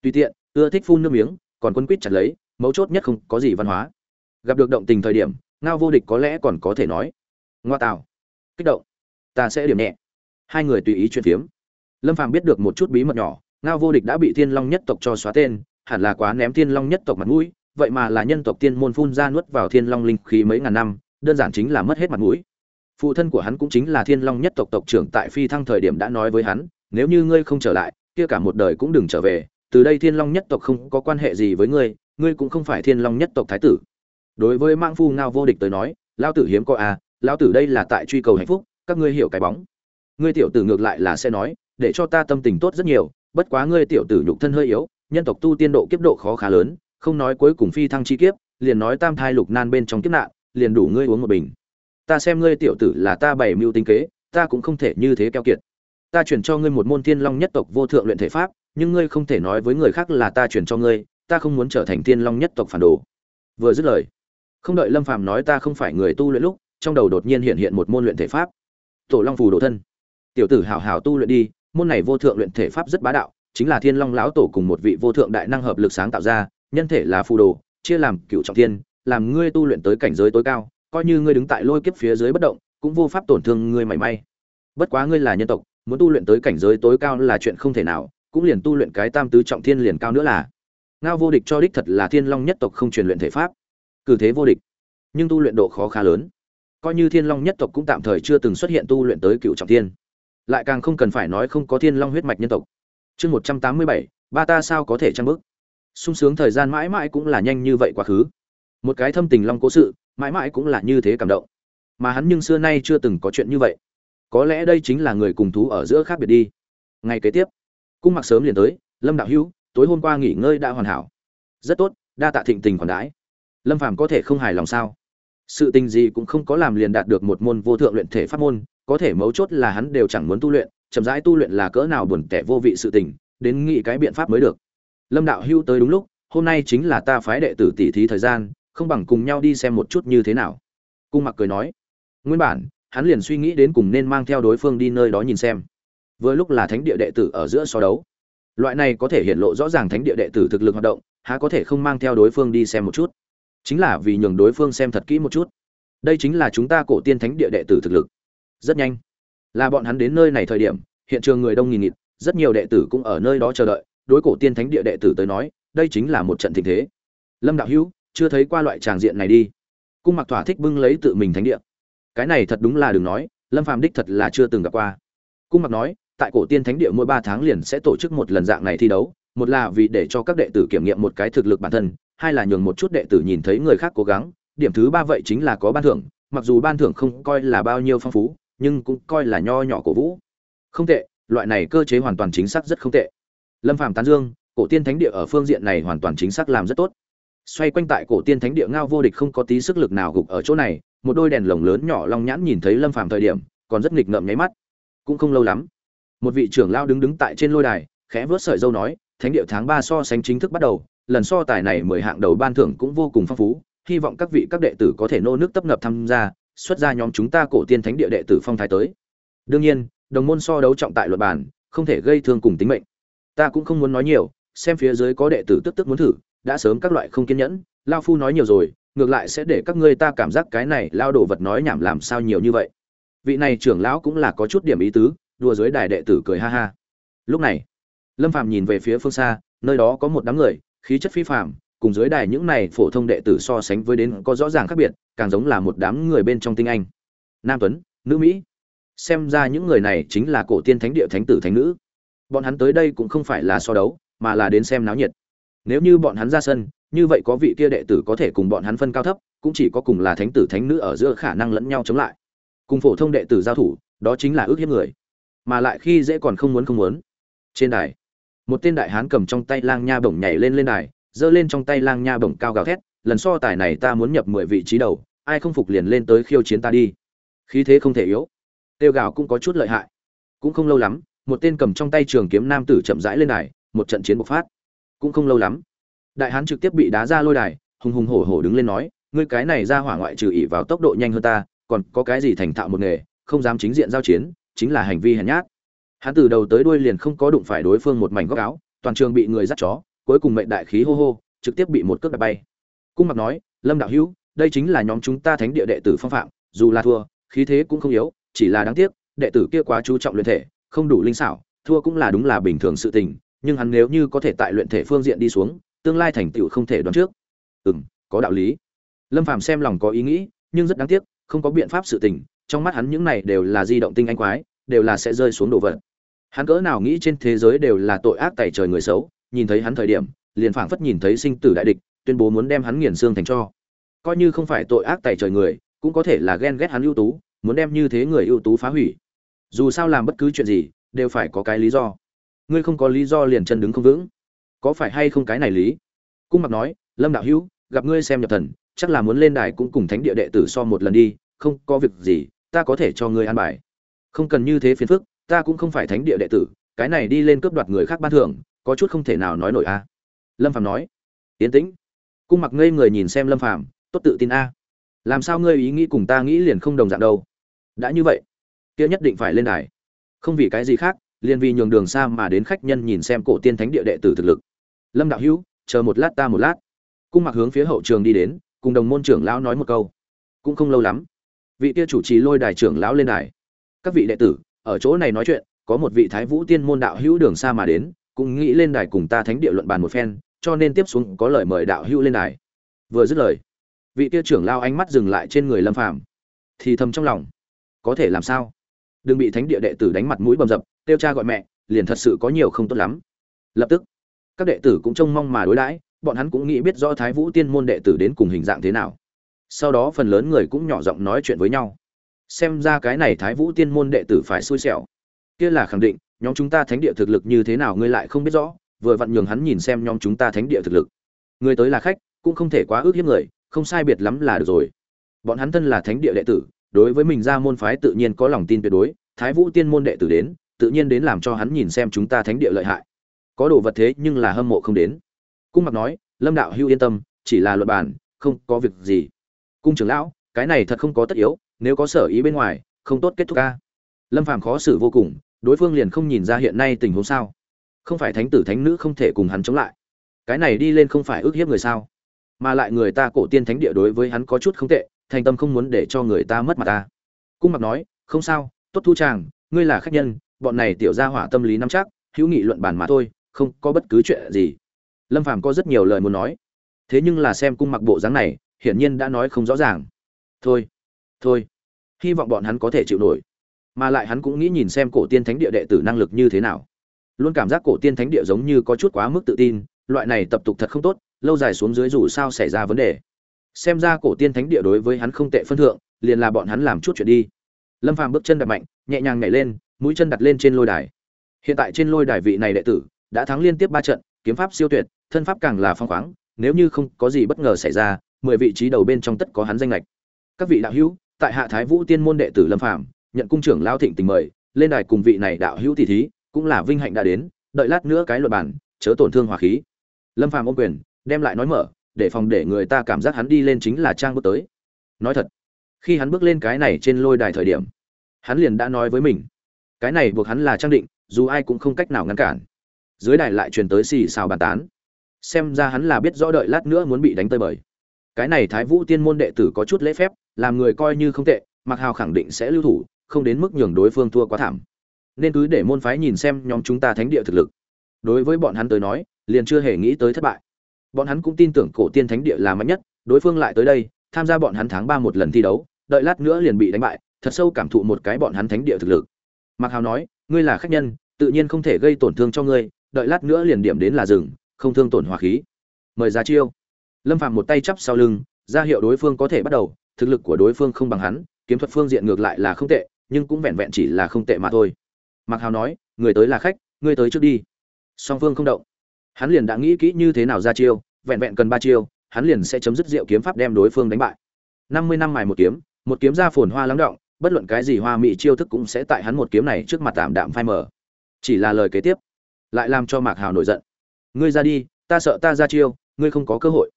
Tùy tiện, ưa thích phun nước miếng, còn quân quýt chặt lấy, mấu chốt nhất không có gì văn hóa. Gặp được động tình thời điểm, ngao vô địch có lẽ còn có thể nói, ngoa tạo kích động, ta sẽ điểm nhẹ. Hai người tùy ý chuyện phiếm. Lâm phàm biết được một chút bí mật nhỏ, ngao vô địch đã bị thiên long nhất tộc cho xóa tên, hẳn là quá ném thiên long nhất tộc mặt mũi, vậy mà là nhân tộc tiên môn phun ra nuốt vào thiên long linh khí mấy ngàn năm, đơn giản chính là mất hết mặt mũi phụ thân của hắn cũng chính là thiên long nhất tộc tộc trưởng tại phi thăng thời điểm đã nói với hắn, nếu như ngươi không trở lại, kia cả một đời cũng đừng trở về, từ đây thiên long nhất tộc không có quan hệ gì với ngươi ngươi cũng không phải thiên long nhất tộc thái tử. Đối với mang phu ngao vô địch tới nói lao tử hiếm có à lao tử đây là tại truy cầu hạnh phúc, các ngươi hiểu cái bóng. Ngươi tiểu tử ngược lại là sẽ nói, để cho ta tâm tình tốt rất nhiều, bất quá ngươi tiểu tử nhục thân hơi yếu, nhân tộc tu tiên độ kiếp độ khó khá lớn, không nói cuối cùng phi thăng chi kiếp, liền nói tam thai lục nan bên trong kiếp nạn, liền đủ ngươi uống một bình ta xem ngươi tiểu tử là ta bày mưu tính kế, ta cũng không thể như thế keo kiệt. Ta chuyển cho ngươi một môn thiên long nhất tộc vô thượng luyện thể pháp, nhưng ngươi không thể nói với người khác là ta chuyển cho ngươi, ta không muốn trở thành thiên long nhất tộc phản đồ. Vừa dứt lời, không đợi lâm phàm nói ta không phải người tu luyện lúc, trong đầu đột nhiên hiện hiện một môn luyện thể pháp. Tổ long phù đồ thân. Tiểu tử hảo hảo tu luyện đi, môn này vô thượng luyện thể pháp rất bá đạo, chính là thiên long lão tổ cùng một vị vô thượng đại năng hợp lực sáng tạo ra, nhân thể là phù đồ, chia làm cựu trọng thiên, làm ngươi tu luyện tới cảnh giới tối cao coi như ngươi đứng tại lôi kiếp phía dưới bất động, cũng vô pháp tổn thương ngươi mảy may. Bất quá ngươi là nhân tộc, muốn tu luyện tới cảnh giới tối cao là chuyện không thể nào, cũng liền tu luyện cái tam tứ trọng thiên liền cao nữa là. Ngao vô địch cho đích thật là thiên long nhất tộc không truyền luyện thể pháp. Cử thế vô địch, nhưng tu luyện độ khó khá lớn. Coi như thiên long nhất tộc cũng tạm thời chưa từng xuất hiện tu luyện tới cựu trọng thiên. Lại càng không cần phải nói không có thiên long huyết mạch nhân tộc. Chương một trăm tám mươi bảy, ba ta sao có thể chăng bước? sung sướng thời gian mãi mãi cũng là nhanh như vậy quá khứ. Một cái thâm tình long cố sự mãi mãi cũng là như thế cảm động. Mà hắn nhưng xưa nay chưa từng có chuyện như vậy. Có lẽ đây chính là người cùng thú ở giữa khác biệt đi. Ngày kế tiếp, cung mặc sớm liền tới, lâm đạo hữu, tối hôm qua nghỉ ngơi đã hoàn hảo. Rất tốt, đa tạ thịnh tình còn đãi. Lâm phàm có thể không hài lòng sao? Sự tình gì cũng không có làm liền đạt được một môn vô thượng luyện thể pháp môn, có thể mấu chốt là hắn đều chẳng muốn tu luyện, chậm rãi tu luyện là cỡ nào buồn tẻ vô vị sự tình, đến nghĩ cái biện pháp mới được. Lâm đạo hưu tới đúng lúc, hôm nay chính là ta phái đệ tử tỷ thí thời gian không bằng cùng nhau đi xem một chút như thế nào. Cung mặc cười nói, nguyên bản, hắn liền suy nghĩ đến cùng nên mang theo đối phương đi nơi đó nhìn xem. Vừa lúc là thánh địa đệ tử ở giữa so đấu. Loại này có thể hiện lộ rõ ràng thánh địa đệ tử thực lực hoạt động, há có thể không mang theo đối phương đi xem một chút. Chính là vì nhường đối phương xem thật kỹ một chút. Đây chính là chúng ta cổ tiên thánh địa đệ tử thực lực. Rất nhanh, là bọn hắn đến nơi này thời điểm, hiện trường người đông nghìn nghịt, rất nhiều đệ tử cũng ở nơi đó chờ đợi. Đối cổ tiên thánh địa đệ tử tới nói, đây chính là một trận tình thế. Lâm đạo hữu chưa thấy qua loại tràng diện này đi. Cung mặc thỏa thích bưng lấy tự mình thánh địa. Cái này thật đúng là đừng nói, lâm phàm đích thật là chưa từng gặp qua. Cung mặc nói, tại cổ tiên thánh địa mỗi ba tháng liền sẽ tổ chức một lần dạng này thi đấu, một là vì để cho các đệ tử kiểm nghiệm một cái thực lực bản thân, hai là nhường một chút đệ tử nhìn thấy người khác cố gắng. Điểm thứ ba vậy chính là có ban thưởng, mặc dù ban thưởng không coi là bao nhiêu phong phú, nhưng cũng coi là nho nhỏ cổ vũ. Không tệ, loại này cơ chế hoàn toàn chính xác rất không tệ. Lâm phàm tán dương, cổ tiên thánh địa ở phương diện này hoàn toàn chính xác làm rất tốt xoay quanh tại cổ tiên thánh địa ngao vô địch không có tí sức lực nào gục ở chỗ này, một đôi đèn lồng lớn nhỏ long nhãn nhìn thấy lâm phàm thời điểm, còn rất nghịch ngợm nháy mắt. Cũng không lâu lắm, một vị trưởng lao đứng đứng tại trên lôi đài, khẽ vớt sợi dâu nói, thánh địa tháng ba so sánh chính thức bắt đầu, lần so tài này mười hạng đầu ban thưởng cũng vô cùng phong phú, hy vọng các vị các đệ tử có thể nô nước tấp nập tham gia, xuất ra nhóm chúng ta cổ tiên thánh địa đệ tử phong thái tới. Đương nhiên, đồng môn so đấu trọng tại luật bản, không thể gây thương cùng tính mệnh. Ta cũng không muốn nói nhiều, xem phía dưới có đệ tử tức tức muốn thử đã sớm các loại không kiên nhẫn, lao phu nói nhiều rồi, ngược lại sẽ để các ngươi ta cảm giác cái này lao đồ vật nói nhảm làm sao nhiều như vậy. Vị này trưởng lão cũng là có chút điểm ý tứ, đùa dưới đài đệ tử cười ha ha. Lúc này, lâm phàm nhìn về phía phương xa, nơi đó có một đám người, khí chất phi phàm, cùng dưới đài những này phổ thông đệ tử so sánh với đến có rõ ràng khác biệt, càng giống là một đám người bên trong tinh anh. Nam tuấn, nữ mỹ. Xem ra những người này chính là cổ tiên thánh địa thánh tử thánh nữ. Bọn hắn tới đây cũng không phải là so đấu, mà là đến xem náo nhiệt nếu như bọn hắn ra sân, như vậy có vị kia đệ tử có thể cùng bọn hắn phân cao thấp, cũng chỉ có cùng là thánh tử thánh nữ ở giữa khả năng lẫn nhau chống lại. Cùng phổ thông đệ tử giao thủ, đó chính là ước hiếp người. Mà lại khi dễ còn không muốn không muốn. Trên đài, một tên đại hán cầm trong tay lang nha bổng nhảy lên lên đài, giơ lên trong tay lang nha bổng cao gào thét, lần so tài này ta muốn nhập mười vị trí đầu, ai không phục liền lên tới khiêu chiến ta đi. Khí thế không thể yếu. Tiêu gào cũng có chút lợi hại. Cũng không lâu lắm, một tên cầm trong tay trường kiếm nam tử chậm rãi lên đài, một trận chiến bộc phát cũng không lâu lắm. Đại hán trực tiếp bị đá ra lôi đài, hùng hùng hổ hổ đứng lên nói, ngươi cái này ra hỏa ngoại trừ ỉ vào tốc độ nhanh hơn ta, còn có cái gì thành thạo một nghề, không dám chính diện giao chiến, chính là hành vi hèn nhát. Hắn từ đầu tới đuôi liền không có đụng phải đối phương một mảnh góc áo, toàn trường bị người dắt chó, cuối cùng mệnh đại khí hô hô, trực tiếp bị một cước đặt bay. Cung mặc nói, lâm đạo hữu, đây chính là nhóm chúng ta thánh địa đệ tử phong phạm, dù là thua, khí thế cũng không yếu, chỉ là đáng tiếc, đệ tử kia quá chú trọng luyện thể, không đủ linh xảo, thua cũng là đúng là bình thường sự tình nhưng hắn nếu như có thể tại luyện thể phương diện đi xuống tương lai thành tựu không thể đoán trước. Ừm, có đạo lý. Lâm phàm xem lòng có ý nghĩ nhưng rất đáng tiếc không có biện pháp sự tình trong mắt hắn những này đều là di động tinh anh quái đều là sẽ rơi xuống đồ vật. Hắn cỡ nào nghĩ trên thế giới đều là tội ác tày trời người xấu nhìn thấy hắn thời điểm liền phảng phất nhìn thấy sinh tử đại địch tuyên bố muốn đem hắn nghiền xương thành cho. Coi như không phải tội ác tày trời người cũng có thể là ghen ghét hắn ưu tú muốn đem như thế người ưu tú phá hủy. Dù sao làm bất cứ chuyện gì đều phải có cái lý do ngươi không có lý do liền chân đứng không vững. Có phải hay không cái này lý? Cung mặc nói, lâm đạo hữu, gặp ngươi xem nhập thần, chắc là muốn lên đài cũng cùng thánh địa đệ tử so một lần đi, không có việc gì, ta có thể cho ngươi an bài. Không cần như thế phiền phức, ta cũng không phải thánh địa đệ tử, cái này đi lên cướp đoạt người khác ban thưởng, có chút không thể nào nói nổi a. Lâm phàm nói, yến tĩnh. Cung mặc ngây người nhìn xem lâm phàm, tốt tự tin a. Làm sao ngươi ý nghĩ cùng ta nghĩ liền không đồng dạng đâu? Đã như vậy, kia nhất định phải lên đài. Không vì cái gì khác liền vì nhường đường xa mà đến khách nhân nhìn xem cổ tiên thánh địa đệ tử thực lực. Lâm đạo hữu, chờ một lát ta một lát. Cung mặc hướng phía hậu trường đi đến, cùng đồng môn trưởng lão nói một câu. Cũng không lâu lắm, vị kia chủ trì lôi đài trưởng lão lên đài. Các vị đệ tử, ở chỗ này nói chuyện, có một vị thái vũ tiên môn đạo hữu đường xa mà đến, cũng nghĩ lên đài cùng ta thánh địa luận bàn một phen, cho nên tiếp xuống có lời mời đạo hữu lên đài. Vừa dứt lời, vị kia trưởng lao ánh mắt dừng lại trên người lâm phàm. Thì thầm trong lòng, có thể làm sao? Đừng bị thánh địa đệ tử đánh mặt mũi bầm dập tiêu cha gọi mẹ, liền thật sự có nhiều không tốt lắm. Lập tức, các đệ tử cũng trông mong mà đối đãi, bọn hắn cũng nghĩ biết rõ thái vũ tiên môn đệ tử đến cùng hình dạng thế nào. Sau đó phần lớn người cũng nhỏ giọng nói chuyện với nhau. Xem ra cái này thái vũ tiên môn đệ tử phải xui xẻo. Kia là khẳng định, nhóm chúng ta thánh địa thực lực như thế nào ngươi lại không biết rõ, vừa vặn nhường hắn nhìn xem nhóm chúng ta thánh địa thực lực. Người tới là khách, cũng không thể quá ước hiếp người, không sai biệt lắm là được rồi. Bọn hắn thân là thánh địa đệ tử, đối với mình ra môn phái tự nhiên có lòng tin tuyệt đối, thái vũ tiên môn đệ tử đến tự nhiên đến làm cho hắn nhìn xem chúng ta thánh địa lợi hại. Có đồ vật thế nhưng là hâm mộ không đến. Cung mặc nói, lâm đạo hưu yên tâm, chỉ là luật bản, không có việc gì. Cung trưởng lão, cái này thật không có tất yếu, nếu có sở ý bên ngoài, không tốt kết thúc ca. Lâm phàm khó xử vô cùng, đối phương liền không nhìn ra hiện nay tình huống sao? Không phải thánh tử thánh nữ không thể cùng hắn chống lại. Cái này đi lên không phải ước hiếp người sao? Mà lại người ta cổ tiên thánh địa đối với hắn có chút không tệ, thành tâm không muốn để cho người ta mất mặt ta. Cung mặc nói, không sao, tốt thu chàng, ngươi là khách nhân bọn này tiểu gia hỏa tâm lý nắm chắc, hữu nghị luận bàn mà thôi, không có bất cứ chuyện gì. Lâm phàm có rất nhiều lời muốn nói. Thế nhưng là xem cung mặc bộ dáng này, hiển nhiên đã nói không rõ ràng. Thôi thôi, hy vọng bọn hắn có thể chịu nổi. Mà lại hắn cũng nghĩ nhìn xem cổ tiên thánh địa đệ tử năng lực như thế nào. Luôn cảm giác cổ tiên thánh địa giống như có chút quá mức tự tin, loại này tập tục thật không tốt, lâu dài xuống dưới dù sao xảy ra vấn đề. Xem ra cổ tiên thánh địa đối với hắn không tệ phân thượng, liền là bọn hắn làm chút chuyện đi. Lâm phàm bước chân đặt mạnh, nhẹ nhàng nhảy lên mũi chân đặt lên trên lôi đài. Hiện tại trên lôi đài vị này đệ tử đã thắng liên tiếp ba trận, kiếm pháp siêu tuyệt, thân pháp càng là phong khoáng, nếu như không có gì bất ngờ xảy ra, mười vị trí đầu bên trong tất có hắn danh lệch các vị đạo hữu, tại hạ thái vũ tiên môn đệ tử lâm phàm, nhận cung trưởng lao thịnh tình mời, lên đài cùng vị này đạo hữu tỷ thí, cũng là vinh hạnh đã đến, đợi lát nữa cái luật bản, chớ tổn thương hòa khí. Lâm phàm ôm quyền, đem lại nói mở, để phòng để người ta cảm giác hắn đi lên chính là trang bước tới. Nói thật, khi hắn bước lên cái này trên lôi đài thời điểm, hắn liền đã nói với mình cái này buộc hắn là trang định, dù ai cũng không cách nào ngăn cản. Dưới đài lại truyền tới xì xào bàn tán. Xem ra hắn là biết rõ đợi lát nữa muốn bị đánh tơi bời. Cái này thái vũ tiên môn đệ tử có chút lễ phép, làm người coi như không tệ, mặc hào khẳng định sẽ lưu thủ, không đến mức nhường đối phương thua quá thảm. Nên cứ để môn phái nhìn xem nhóm chúng ta thánh địa thực lực. Đối với bọn hắn tới nói, liền chưa hề nghĩ tới thất bại. Bọn hắn cũng tin tưởng cổ tiên thánh địa là mạnh nhất, đối phương lại tới đây, tham gia bọn hắn tháng ba một lần thi đấu, đợi lát nữa liền bị đánh bại, thật sâu cảm thụ một cái bọn hắn thánh địa thực lực. Mạc hào nói ngươi là khách nhân tự nhiên không thể gây tổn thương cho ngươi đợi lát nữa liền điểm đến là dừng, không thương tổn hòa khí. Mời ra chiêu. Lâm Phàm một tay chắp sau lưng ra hiệu đối phương có thể bắt đầu thực lực của đối phương không bằng hắn kiếm thuật phương diện ngược lại là không tệ nhưng cũng vẹn vẹn chỉ là không tệ mà thôi. Mạc hào nói người tới là khách ngươi tới trước đi. Song Vương không động. Hắn liền đã nghĩ kỹ như thế nào ra chiêu vẹn vẹn cần ba chiêu hắn liền sẽ chấm dứt diệu kiếm pháp đem đối phương đánh bại. Năm mươi năm mài một kiếm một kiếm ra phồn hoa lắng động bất luận cái gì hoa mỹ chiêu thức cũng sẽ tại hắn một kiếm này trước mặt tạm đạm phai mờ. Chỉ là lời kế tiếp, lại làm cho mạc hào nổi giận. Ngươi ra đi, ta sợ ta ra chiêu, ngươi không có cơ hội.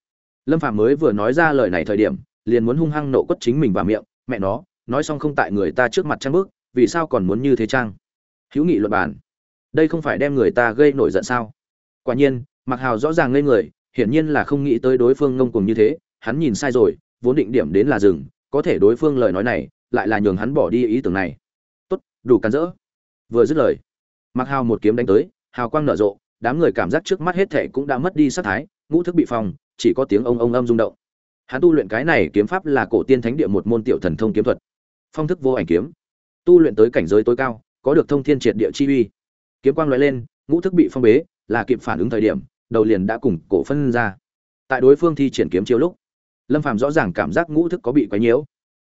Lâm phàm mới vừa nói ra lời này thời điểm, liền muốn hung hăng nộ quất chính mình vào miệng, mẹ nó, nói xong không tại người ta trước mặt trang bước, vì sao còn muốn như thế trang hữu nghị luật bản đây không phải đem người ta gây nổi giận sao? Quả nhiên mặc hào rõ ràng ngây người, hiển nhiên là không nghĩ tới đối phương ngông cuồng như thế, hắn nhìn sai rồi, vốn định điểm đến là rừng có thể đối phương lời nói này lại là nhường hắn bỏ đi ý tưởng này. Tốt, đủ cắn rỡ. Vừa dứt lời mặc hào một kiếm đánh tới, hào quang nở rộ, đám người cảm giác trước mắt hết thệ cũng đã mất đi sát thái, ngũ thức bị phòng, chỉ có tiếng ông ông âm rung động. Hắn tu luyện cái này kiếm pháp là cổ tiên thánh địa một môn tiểu thần thông kiếm thuật. Phong thức vô ảnh kiếm. Tu luyện tới cảnh giới tối cao, có được thông thiên triệt địa chi uy. Kiếm quang lóe lên, ngũ thức bị phong bế, là kịp phản ứng thời điểm, đầu liền đã cùng cổ phân ra. Tại đối phương thi triển kiếm chiêu lúc, lâm phàm rõ ràng cảm giác ngũ thức có bị quấy nhiễu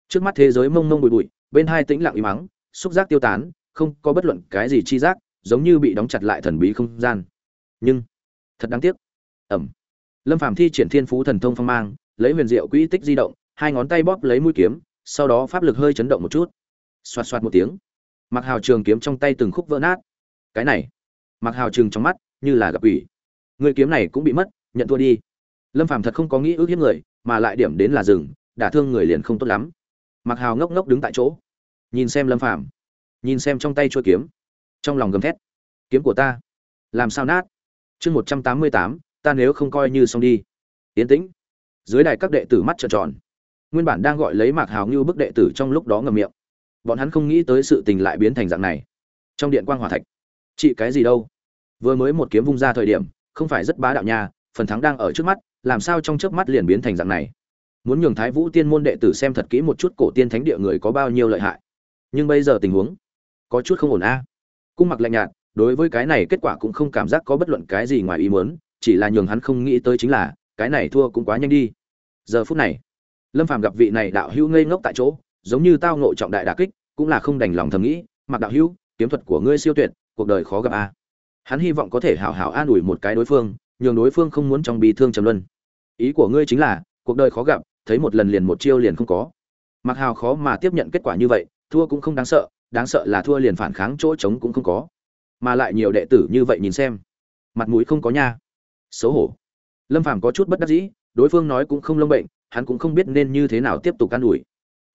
trước mắt thế giới mông mông bụi bụi, bên hai tĩnh lặng im mắng, xúc giác tiêu tán, không có bất luận cái gì chi giác, giống như bị đóng chặt lại thần bí không gian. Nhưng, thật đáng tiếc. Ẩm. Lâm phàm thi triển thiên phú thần thông phong mang, lấy huyền diệu quỹ tích di động, hai ngón tay bóp lấy mũi kiếm, sau đó pháp lực hơi chấn động một chút. Xoạt xoạt một tiếng. Mặc hào trường kiếm trong tay từng khúc vỡ nát. Cái này mặc hào trường trong mắt như là gặp ủy người kiếm này cũng bị mất, nhận thua đi. Lâm phàm thật không có nghĩ ước hiếp người, mà lại điểm đến là rừng đả thương người liền không tốt lắm mặc hào ngốc ngốc đứng tại chỗ. Nhìn xem lâm phàm, nhìn xem trong tay chuôi kiếm. Trong lòng gầm thét. Kiếm của ta, làm sao nát? Chương một trăm tám mươi tám, ta nếu không coi như xong đi. Yến tĩnh. Dưới đài các đệ tử mắt trợn tròn. Nguyên bản đang gọi lấy mạc hào như bức đệ tử trong lúc đó ngầm miệng. Bọn hắn không nghĩ tới sự tình lại biến thành dạng này. Trong điện quang hòa thạch. Chị cái gì đâu? Vừa mới một kiếm vung ra thời điểm, không phải rất bá đạo nha, phần thắng đang ở trước mắt, làm sao trong trước mắt liền biến thành dạng này? Muốn nhường thái vũ tiên môn đệ tử xem thật kỹ một chút cổ tiên thánh địa người có bao nhiêu lợi hại. Nhưng bây giờ tình huống có chút không ổn a. Cung mặc lạnh nhạt, đối với cái này kết quả cũng không cảm giác có bất luận cái gì ngoài ý muốn, chỉ là nhường hắn không nghĩ tới chính là, cái này thua cũng quá nhanh đi. Giờ phút này, lâm phàm gặp vị này đạo hữu ngây ngốc tại chỗ, giống như tao ngộ trọng đại đả kích, cũng là không đành lòng thầm nghĩ, mặc đạo hữu, kiếm thuật của ngươi siêu tuyệt, cuộc đời khó gặp a. Hắn hy vọng có thể hảo hảo an ủi một cái đối phương, nhường đối phương không muốn trong bị thương trầm luân. Ý của ngươi chính là, cuộc đời khó gặp thấy một lần liền một chiêu liền không có. Mặc hào khó mà tiếp nhận kết quả như vậy, thua cũng không đáng sợ đáng sợ là thua liền phản kháng chỗ trống cũng không có. Mà lại nhiều đệ tử như vậy nhìn xem, mặt mũi không có nha. Xấu hổ. Lâm phàm có chút bất đắc dĩ, đối phương nói cũng không lông bệnh, hắn cũng không biết nên như thế nào tiếp tục can ủi.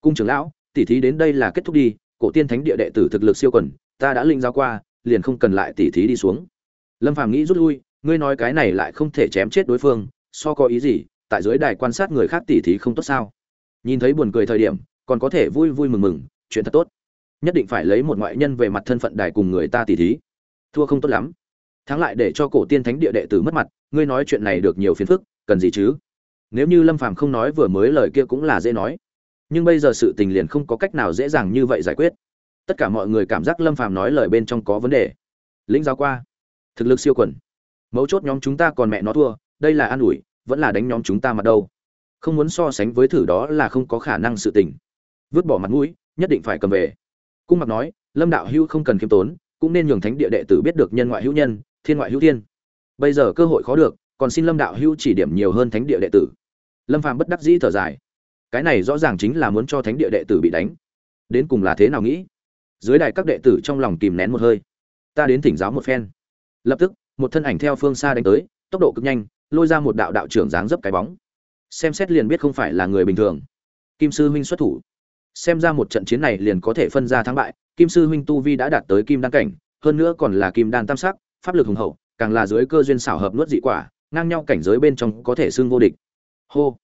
Cung trưởng lão, tỉ thí đến đây là kết thúc đi, cổ tiên thánh địa đệ tử thực lực siêu quần, ta đã linh giao qua, liền không cần lại tỉ thí đi xuống. Lâm phàm nghĩ rút lui, ngươi nói cái này lại không thể chém chết đối phương, so có ý gì tại dưới đài quan sát người khác tỉ thí không tốt sao? Nhìn thấy buồn cười thời điểm, còn có thể vui vui mừng mừng, chuyện thật tốt. Nhất định phải lấy một ngoại nhân về mặt thân phận đài cùng người ta tỉ thí. Thua không tốt lắm. Thắng lại để cho cổ tiên thánh địa đệ tử mất mặt, ngươi nói chuyện này được nhiều phiền phức, cần gì chứ? Nếu như lâm phàm không nói vừa mới lời kia cũng là dễ nói. Nhưng bây giờ sự tình liền không có cách nào dễ dàng như vậy giải quyết. Tất cả mọi người cảm giác lâm phàm nói lời bên trong có vấn đề. Lĩnh giáo qua. Thực lực siêu quần mấu chốt nhóm chúng ta còn mẹ nó thua, đây là an ủi vẫn là đánh nhóm chúng ta mặt đâu. Không muốn so sánh với thử đó là không có khả năng sự tình. Vứt bỏ mặt mũi, nhất định phải cầm về. Cung mặc nói, lâm đạo hữu không cần khiêm tốn, cũng nên nhường thánh địa đệ tử biết được nhân ngoại hữu nhân, thiên ngoại hữu thiên. Bây giờ cơ hội khó được, còn xin lâm đạo hữu chỉ điểm nhiều hơn thánh địa đệ tử. Lâm phàm bất đắc dĩ thở dài. Cái này rõ ràng chính là muốn cho thánh địa đệ tử bị đánh. Đến cùng là thế nào nghĩ? Dưới đài các đệ tử trong lòng kìm nén một hơi. Ta đến thỉnh giáo một phen. Lập tức, một thân ảnh theo phương xa đánh tới, tốc độ cực nhanh lôi ra một đạo đạo trưởng dáng dấp cái bóng. Xem xét liền biết không phải là người bình thường. Kim sư huynh xuất thủ. Xem ra một trận chiến này liền có thể phân ra thắng bại, kim sư huynh tu vi đã đạt tới kim đan cảnh, hơn nữa còn là kim đan tam sắc, pháp lực hùng hậu, càng là dưới cơ duyên xảo hợp nuốt dị quả, ngang nhau cảnh giới bên trong có thể xưng vô địch. Hô.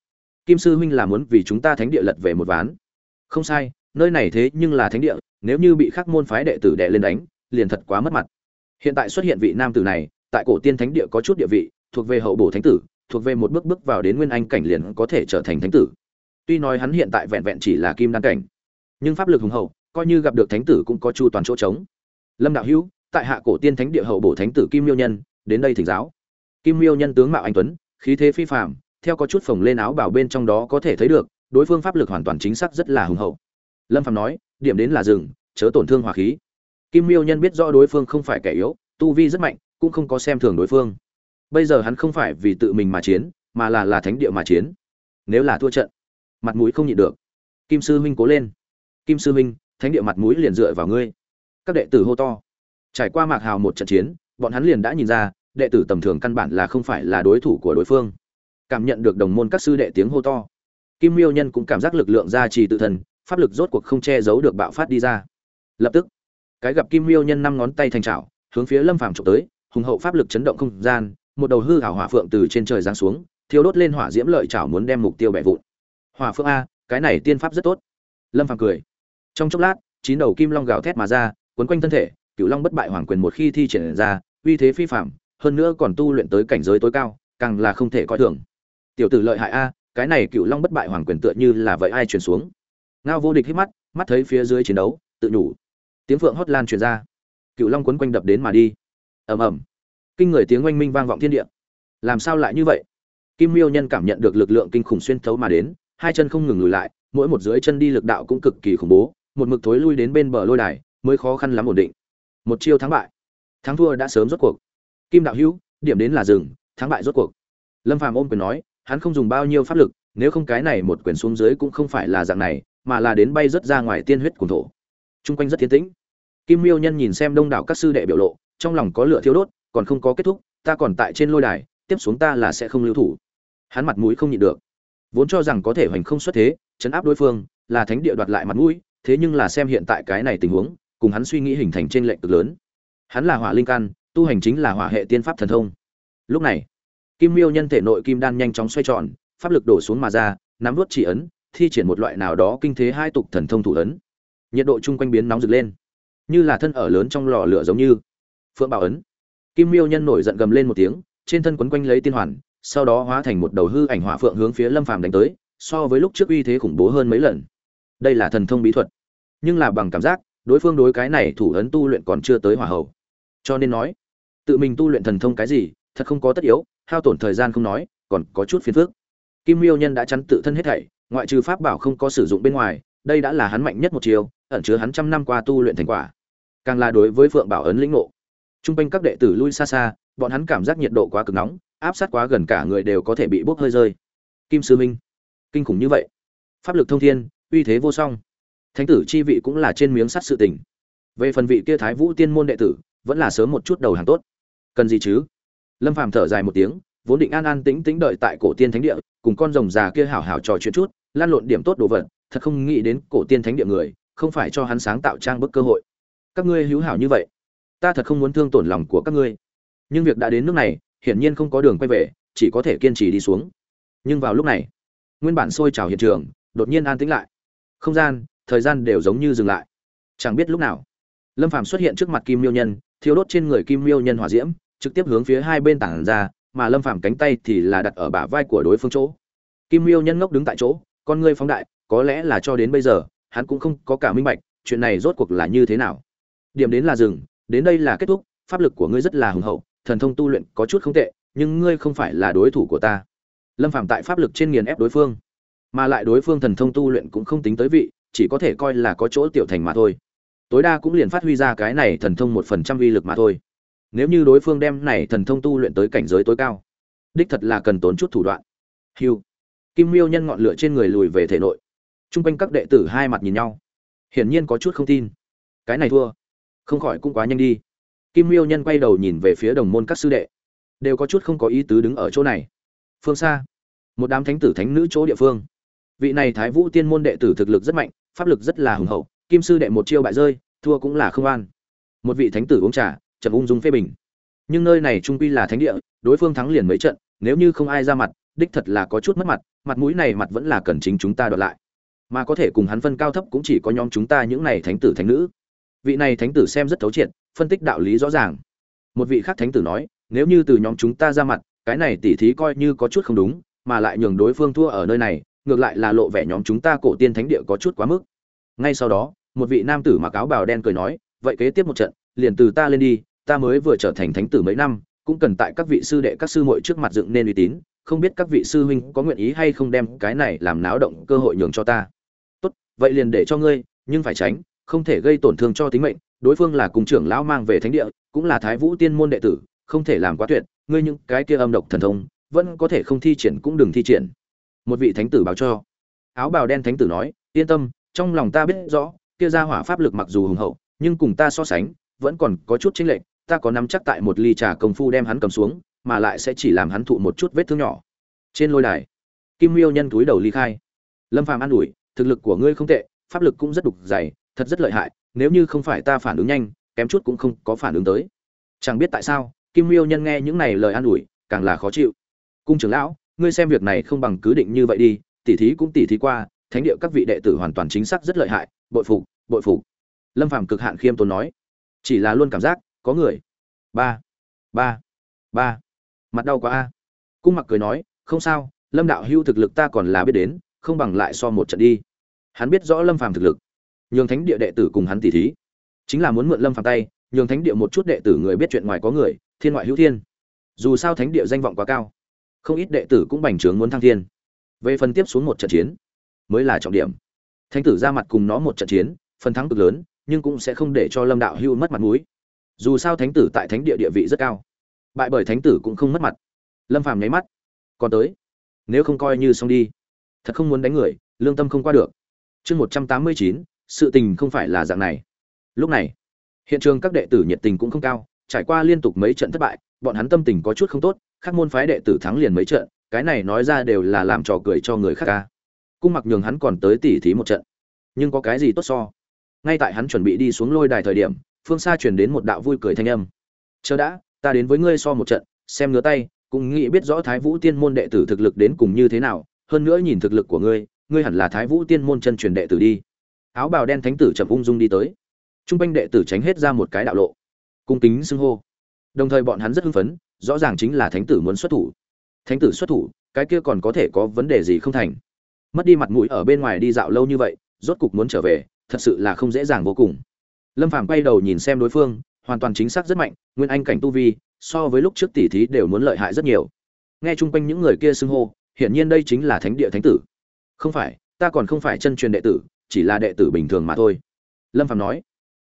Kim sư huynh là muốn vì chúng ta thánh địa lật về một ván. Không sai, nơi này thế nhưng là thánh địa, nếu như bị khắc môn phái đệ tử đệ lên đánh, liền thật quá mất mặt. Hiện tại xuất hiện vị nam tử này, tại cổ tiên thánh địa có chút địa vị thuộc về hậu bổ thánh tử, thuộc về một bước bước vào đến nguyên anh cảnh liền có thể trở thành thánh tử. Tuy nói hắn hiện tại vẹn vẹn chỉ là kim đan cảnh, nhưng pháp lực hùng hậu, coi như gặp được thánh tử cũng có chu toàn chỗ trống. Lâm đạo hữu, tại hạ cổ tiên thánh địa hậu bổ thánh tử kim miêu nhân, đến đây thỉnh giáo. Kim miêu nhân tướng mạo anh tuấn, khí thế phi phàm, theo có chút phồng lên áo bảo bên trong đó có thể thấy được, đối phương pháp lực hoàn toàn chính xác rất là hùng hậu. Lâm phàm nói, điểm đến là rừng, chớ tổn thương hòa khí. Kim miêu nhân biết rõ đối phương không phải kẻ yếu, tu vi rất mạnh, cũng không có xem thường đối phương bây giờ hắn không phải vì tự mình mà chiến, mà là là thánh địa mà chiến. Nếu là thua trận, mặt mũi không nhịn được. Kim sư huynh cố lên. Kim sư huynh, thánh địa mặt mũi liền dựa vào ngươi. Các đệ tử hô to. Trải qua mạc hào một trận chiến, bọn hắn liền đã nhìn ra, đệ tử tầm thường căn bản là không phải là đối thủ của đối phương. Cảm nhận được đồng môn các sư đệ tiếng hô to. Kim miêu nhân cũng cảm giác lực lượng gia trì tự thần, pháp lực rốt cuộc không che giấu được bạo phát đi ra. Lập tức, cái gặp kim miêu nhân năm ngón tay thành trào hướng phía lâm phàm trộm tới, hùng hậu pháp lực chấn động không gian một đầu hư ảo hỏa phượng từ trên trời giáng xuống, thiêu đốt lên hỏa diễm lợi chảo muốn đem mục tiêu bẻ vụn. Hỏa phượng a, cái này tiên pháp rất tốt. Lâm phàm cười. Trong chốc lát, chín đầu kim long gào thét mà ra quấn quanh thân thể cựu long bất bại hoàng quyền một khi thi triển ra, uy thế phi phàm. hơn nữa còn tu luyện tới cảnh giới tối cao, càng là không thể coi thường. Tiểu tử lợi hại a, cái này cựu long bất bại hoàng quyền tựa như là vậy ai truyền xuống? Ngao vô địch hít mắt mắt thấy phía dưới chiến đấu, tự nhủ. Tiếng phượng hót lan truyền ra. Cựu long quấn quanh đập đến mà đi. Ầm ầm kinh người tiếng oanh minh vang vọng thiên địa. Làm sao lại như vậy? Kim miêu nhân cảm nhận được lực lượng kinh khủng xuyên thấu mà đến, hai chân không ngừng lùi lại, mỗi một dưới chân đi lực đạo cũng cực kỳ khủng bố, một mực thối lui đến bên bờ lôi đài, mới khó khăn lắm ổn định. Một chiêu thắng bại. Thắng thua đã sớm rốt cuộc. Kim đạo hữu, điểm đến là rừng thắng bại rốt cuộc. Lâm phàm ôm quyền nói, hắn không dùng bao nhiêu pháp lực, nếu không cái này một quyền xuống dưới cũng không phải là dạng này, mà là đến bay rất ra ngoài tiên huyết cùng thổ. Chung quanh rất thiên tĩnh. Kim miêu nhân nhìn xem đông đảo các sư đệ biểu lộ, trong lòng có lửa thiêu đốt còn không có kết thúc, ta còn tại trên lôi đài, tiếp xuống ta là sẽ không lưu thủ. Hắn mặt mũi không nhịn được. Vốn cho rằng có thể hoành không xuất thế, chấn áp đối phương, là thánh địa đoạt lại mặt mũi, thế nhưng là xem hiện tại cái này tình huống, cùng hắn suy nghĩ hình thành trên lệnh cực lớn. Hắn là hỏa linh căn tu hành chính là hỏa hệ tiên pháp thần thông. Lúc này, kim miêu nhân thể nội kim đan nhanh chóng xoay tròn, pháp lực đổ xuống mà ra, nắm vút chỉ ấn, thi triển một loại nào đó kinh thế hai tục thần thông thủ ấn. Nhiệt độ chung quanh biến nóng rực lên. Như là thân ở lớn trong lò lửa giống như. Phượng bảo ấn kim miêu nhân nổi giận gầm lên một tiếng, trên thân quấn quanh lấy tiên hoàn, sau đó hóa thành một đầu hư ảnh hỏa phượng hướng phía lâm phàm đánh tới, so với lúc trước uy thế khủng bố hơn mấy lần. Đây là thần thông bí thuật. Nhưng là bằng cảm giác, đối phương đối cái này thủ ấn tu luyện còn chưa tới hỏa hậu cho nên nói, tự mình tu luyện thần thông cái gì, thật không có tất yếu, hao tổn thời gian không nói, còn có chút phiền phức. Kim miêu nhân đã chắn tự thân hết thảy, ngoại trừ pháp bảo không có sử dụng bên ngoài, đây đã là hắn mạnh nhất một chiều ẩn chứa hắn trăm năm qua tu luyện thành quả. Càng là đối với phượng bảo ấn lĩnh ngộ trung quanh các đệ tử lui xa xa, bọn hắn cảm giác nhiệt độ quá cực nóng, áp sát quá gần cả người đều có thể bị bốc hơi rơi. Kim sư minh, kinh khủng như vậy. Pháp lực thông thiên, uy thế vô song. Thánh tử chi vị cũng là trên miếng sắt sự tình. Về phần vị kia thái vũ tiên môn đệ tử, vẫn là sớm một chút đầu hàng tốt. Cần gì chứ? Lâm phàm thở dài một tiếng, vốn định an an tĩnh tĩnh đợi tại cổ tiên thánh địa, cùng con rồng già kia hảo hảo trò chuyện chút, lan lộn điểm tốt đồ vật, thật không nghĩ đến cổ tiên thánh địa người, không phải cho hắn sáng tạo trang bức cơ hội. Các ngươi hữu hảo như vậy ta thật không muốn thương tổn lòng của các ngươi. Nhưng việc đã đến nước này, hiển nhiên không có đường quay về, chỉ có thể kiên trì đi xuống. Nhưng vào lúc này, nguyên bản sôi trào hiện trường, đột nhiên an tĩnh lại. Không gian, thời gian đều giống như dừng lại. Chẳng biết lúc nào, lâm phàm xuất hiện trước mặt kim miêu nhân, thiêu đốt trên người kim miêu nhân hỏa diễm, trực tiếp hướng phía hai bên tảng ra, mà lâm phàm cánh tay thì là đặt ở bả vai của đối phương chỗ. Kim miêu nhân ngốc đứng tại chỗ, con ngươi phóng đại, có lẽ là cho đến bây giờ, hắn cũng không có cả minh bạch, chuyện này rốt cuộc là như thế nào. Điểm đến là dừng đến đây là kết thúc, pháp lực của ngươi rất là hùng hậu, thần thông tu luyện có chút không tệ, nhưng ngươi không phải là đối thủ của ta. Lâm phạm tại pháp lực trên nghiền ép đối phương, mà lại đối phương thần thông tu luyện cũng không tính tới vị, chỉ có thể coi là có chỗ tiểu thành mà thôi. Tối đa cũng liền phát huy ra cái này thần thông một phần trăm uy lực mà thôi. Nếu như đối phương đem này thần thông tu luyện tới cảnh giới tối cao, đích thật là cần tốn chút thủ đoạn. Hiu kim miêu nhân ngọn lửa trên người lùi về thể nội. T r u n g quanh các đệ tử hai mặt nhìn nhau. Hiển nhiên có chút không tin. Cái này thua không khỏi cũng quá nhanh đi. Kim miêu nhân quay đầu nhìn về phía đồng môn các sư đệ. Đều có chút không có ý tứ đứng ở chỗ này. Phương xa, một đám thánh tử thánh nữ chỗ địa phương. Vị này thái vũ tiên môn đệ tử thực lực rất mạnh, pháp lực rất là hùng hậu, kim sư đệ một chiêu bại rơi, thua cũng là không an một vị thánh tử uống trà trần ung dung phê bình. Nhưng nơi này trung quy là thánh địa, đối phương thắng liền mấy trận, nếu như không ai ra mặt, đích thật là có chút mất mặt mặt mũi này mặt vẫn là cần chính chúng ta đoạt lại. Mà có thể cùng hắn phân cao thấp cũng chỉ có nhóm chúng ta những này thánh tử thánh nữ vị này thánh tử xem rất thấu triệt, phân tích đạo lý rõ ràng. Một vị khác thánh tử nói, nếu như từ nhóm chúng ta ra mặt, cái này tỉ thí coi như có chút không đúng, mà lại nhường đối phương thua ở nơi này, ngược lại là lộ vẻ nhóm chúng ta cổ tiên thánh địa có chút quá mức. Ngay sau đó, một vị nam tử mặc áo bào đen cười nói, vậy kế tiếp một trận, liền từ ta lên đi, ta mới vừa trở thành thánh tử mấy năm, cũng cần tại các vị sư đệ, các sư muội trước mặt dựng nên uy tín, không biết các vị sư huynh có nguyện ý hay không đem cái này làm náo động cơ hội nhường cho ta. Tốt, vậy liền để cho ngươi, nhưng phải tránh không thể gây tổn thương cho tính mệnh, đối phương là cùng trưởng lão mang về thánh địa, cũng là thái vũ tiên môn đệ tử, không thể làm quá tuyệt, ngươi những cái kia âm độc thần thông, vẫn có thể không thi triển cũng đừng thi triển. Một vị thánh tử báo cho. Áo bào đen thánh tử nói, yên tâm, trong lòng ta biết rõ, kia ra hỏa pháp lực mặc dù hùng hậu, nhưng cùng ta so sánh, vẫn còn có chút chênh lệch, ta có nắm chắc tại một ly trà công phu đem hắn cầm xuống, mà lại sẽ chỉ làm hắn thụ một chút vết thương nhỏ. Trên lôi đài, kim miêu nhân túi đầu ly khai. Lâm phàm an ủi, thực lực của ngươi không tệ, pháp lực cũng rất đục dày thật rất lợi hại, nếu như không phải ta phản ứng nhanh, kém chút cũng không có phản ứng tới. Chẳng biết tại sao, kim miêu nhân nghe những này lời an ủi, càng là khó chịu. Cung trưởng lão, ngươi xem việc này không bằng cứ định như vậy đi, tỉ thí cũng tỉ thí qua, thánh địa các vị đệ tử hoàn toàn chính xác rất lợi hại, bội phục bội phục. Lâm phàm cực hạn khiêm tốn nói. Chỉ là luôn cảm giác, có người. Ba ba ba. Mặt đau quá a. Cung mặc cười nói, không sao, lâm đạo hưu thực lực ta còn là biết đến, không bằng lại so một trận đi. Hắn biết rõ lâm phàm thực lực nhường thánh địa đệ tử cùng hắn tỉ thí. Chính là muốn mượn lâm phàm tay, nhường thánh địa một chút đệ tử người biết chuyện ngoài có người, thiên ngoại hữu thiên. Dù sao thánh địa danh vọng quá cao, không ít đệ tử cũng bành trướng muốn thăng thiên. Về phần tiếp xuống một trận chiến, mới là trọng điểm. Thánh tử ra mặt cùng nó một trận chiến, phần thắng cực lớn, nhưng cũng sẽ không để cho lâm đạo hưu mất mặt mũi. Dù sao thánh tử tại thánh địa địa vị rất cao, bại bởi thánh tử cũng không mất mặt. Lâm phàm nháy mắt, còn tới. Nếu không coi như xong đi, thật không muốn đánh người, lương tâm không qua được. Chương một trăm tám mươi chín sự tình không phải là dạng này. Lúc này, hiện trường các đệ tử nhiệt tình cũng không cao, trải qua liên tục mấy trận thất bại, bọn hắn tâm tình có chút không tốt các môn phái đệ tử thắng liền mấy trận, cái này nói ra đều là làm trò cười cho người khác ca. Cung mặc nhường hắn còn tới tỉ thí một trận. Nhưng có cái gì tốt so? Ngay tại hắn chuẩn bị đi xuống lôi đài thời điểm, phương xa chuyển đến một đạo vui cười thanh âm. Chờ đã, ta đến với ngươi so một trận, xem ngứa tay, cũng nghĩ biết rõ thái vũ tiên môn đệ tử thực lực đến cùng như thế nào, hơn nữa nhìn thực lực của ngươi ngươi hẳn là thái vũ tiên môn chân truyền đệ tử đi áo bào đen thánh tử chậm ung dung đi tới. Trung quanh đệ tử tránh hết ra một cái đạo lộ. Cung kính xưng hô. Đồng thời bọn hắn rất hưng phấn, rõ ràng chính là thánh tử muốn xuất thủ. Thánh tử xuất thủ, cái kia còn có thể có vấn đề gì không thành? Mất đi mặt mũi ở bên ngoài đi dạo lâu như vậy, rốt cục muốn trở về, thật sự là không dễ dàng vô cùng. Lâm phàm quay đầu nhìn xem đối phương, hoàn toàn chính xác rất mạnh, nguyên anh cảnh tu vi, so với lúc trước tỷ thí đều muốn lợi hại rất nhiều. Nghe chung quanh những người kia xưng hô, hiển nhiên đây chính là thánh địa thánh tử. Không phải, ta còn không phải chân truyền đệ tử chỉ là đệ tử bình thường mà thôi. Lâm Phạm nói.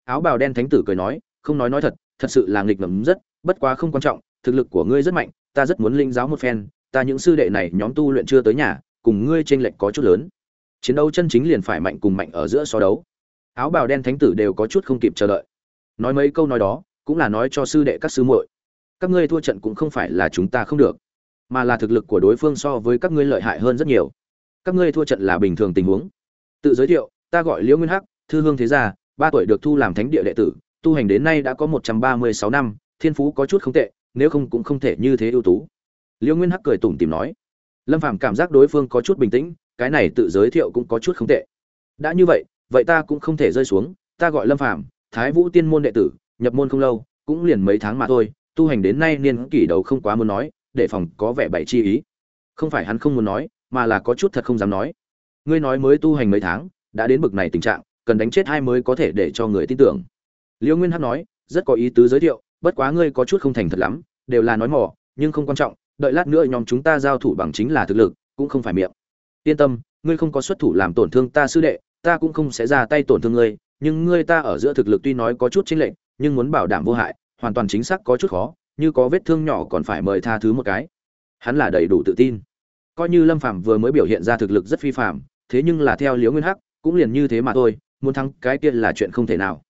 Áo bào đen thánh tử cười nói, không nói nói thật thật sự là nghịch ngầm rất, bất quá không quan trọng, thực lực của ngươi rất mạnh, ta rất muốn linh giáo một phen, ta những sư đệ này nhóm tu luyện chưa tới nhà, cùng ngươi tranh lệch có chút lớn. Chiến đấu chân chính liền phải mạnh cùng mạnh ở giữa so đấu. Áo bào đen thánh tử đều có chút không kịp chờ đợi. Nói mấy câu nói đó, cũng là nói cho sư đệ các sư muội. Các ngươi thua trận cũng không phải là chúng ta không được, mà là thực lực của đối phương so với các ngươi lợi hại hơn rất nhiều. Các ngươi thua trận là bình thường tình huống tự giới thiệu, ta gọi liễu nguyên hắc, thư hương thế gia, ba tuổi được thu làm thánh địa đệ tử, tu hành đến nay đã có một trăm ba mươi sáu năm, thiên phú có chút không tệ, nếu không cũng không thể như thế ưu tú. Liễu nguyên hắc cười tủm tìm nói. Lâm phàm cảm giác đối phương có chút bình tĩnh, cái này tự giới thiệu cũng có chút không tệ. Đã như vậy vậy ta cũng không thể rơi xuống, ta gọi lâm phàm, thái vũ tiên môn đệ tử, nhập môn không lâu, cũng liền mấy tháng mà thôi, tu hành đến nay niên kỷ đầu không quá muốn nói, để phòng có vẻ bảy chi ý. Không phải hắn không muốn nói, mà là có chút thật không dám nói ngươi nói mới tu hành mấy tháng, đã đến bực này tình trạng, cần đánh chết hai mới có thể để cho người tin tưởng. Liễu nguyên hắc nói, rất có ý tứ giới thiệu, bất quá ngươi có chút không thành thật lắm, đều là nói mỏ, nhưng không quan trọng, đợi lát nữa nhóm chúng ta giao thủ bằng chính là thực lực, cũng không phải miệng. Yên tâm, ngươi không có xuất thủ làm tổn thương ta sư đệ, ta cũng không sẽ ra tay tổn thương ngươi, nhưng ngươi ta ở giữa thực lực tuy nói có chút chính lệnh nhưng muốn bảo đảm vô hại, hoàn toàn chính xác có chút khó, như có vết thương nhỏ còn phải mời tha thứ một cái. Hắn là đầy đủ tự tin. Coi như lâm phàm vừa mới biểu hiện ra thực lực rất phi phạm thế nhưng là theo liễu nguyên hắc, cũng liền như thế mà thôi, muốn thắng cái kia là chuyện không thể nào.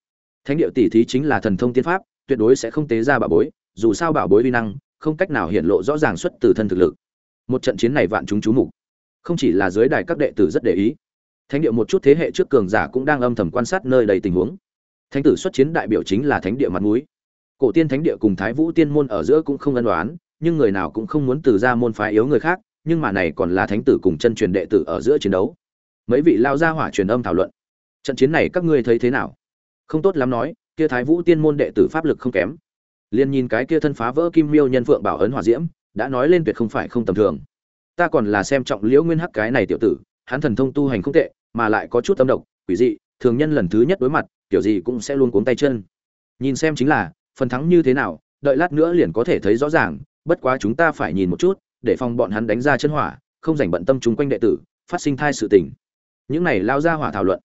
Thánh địa tỷ thí chính là thần thông tiên pháp, tuyệt đối sẽ không tế ra bảo bối, dù sao bảo bối vi năng, không cách nào hiện lộ rõ ràng xuất từ thân thực lực. Một trận chiến này vạn chúng chú mục. Không chỉ là dưới đài các đệ tử rất để ý, thánh địa một chút thế hệ trước cường giả cũng đang âm thầm quan sát nơi đầy tình huống. Thánh tử xuất chiến đại biểu chính là thánh địa mặt mũi. Cổ tiên thánh địa cùng thái vũ tiên môn ở giữa cũng không ân đoán nhưng người nào cũng không muốn từ ra môn phái yếu người khác, nhưng mà này còn là thánh tử cùng chân truyền đệ tử ở giữa chiến đấu mấy vị lao ra hỏa truyền âm thảo luận. Trận chiến này các ngươi thấy thế nào? Không tốt lắm nói, kia thái vũ tiên môn đệ tử pháp lực không kém. Liền nhìn cái kia thân phá vỡ kim miêu nhân phượng bảo ấn hỏa diễm, đã nói lên tuyệt không phải không tầm thường. Ta còn là xem trọng liễu nguyên hắc cái này tiểu tử, hắn thần thông tu hành không tệ, mà lại có chút tâm độc, quỷ dị, thường nhân lần thứ nhất đối mặt, kiểu gì cũng sẽ luôn cuống tay chân. Nhìn xem chính là, phần thắng như thế nào, đợi lát nữa liền có thể thấy rõ ràng, bất quá chúng ta phải nhìn một chút, để phòng bọn hắn đánh ra chân hỏa, không dành bận tâm chúng quanh đệ tử, phát sinh thai sự tình những này lao ra hỏa thảo luận.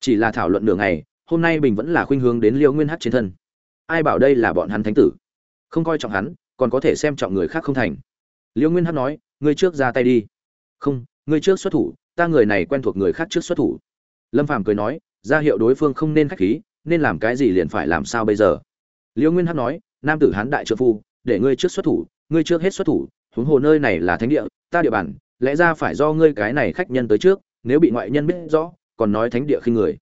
Chỉ là thảo luận nửa ngày, hôm nay bình vẫn là khuynh hướng đến liêu nguyên Hát trên thân. Ai bảo đây là bọn hắn thánh tử? Không coi trọng hắn, còn có thể xem trọng người khác không thành. Liêu nguyên Hát nói, ngươi trước ra tay đi. Không, ngươi trước xuất thủ, ta người này quen thuộc người khác trước xuất thủ. Lâm phàm cười nói, ra hiệu đối phương không nên khách khí, nên làm cái gì liền phải làm sao bây giờ? Liêu nguyên Hát nói, nam tử hán đại trợ phu, để ngươi trước xuất thủ, ngươi trước hết xuất thủ, huống hồ nơi này là thánh địa, ta địa bàn, lẽ ra phải do ngươi cái này khách nhân tới trước nếu bị ngoại nhân biết rõ, còn nói thánh địa khi người.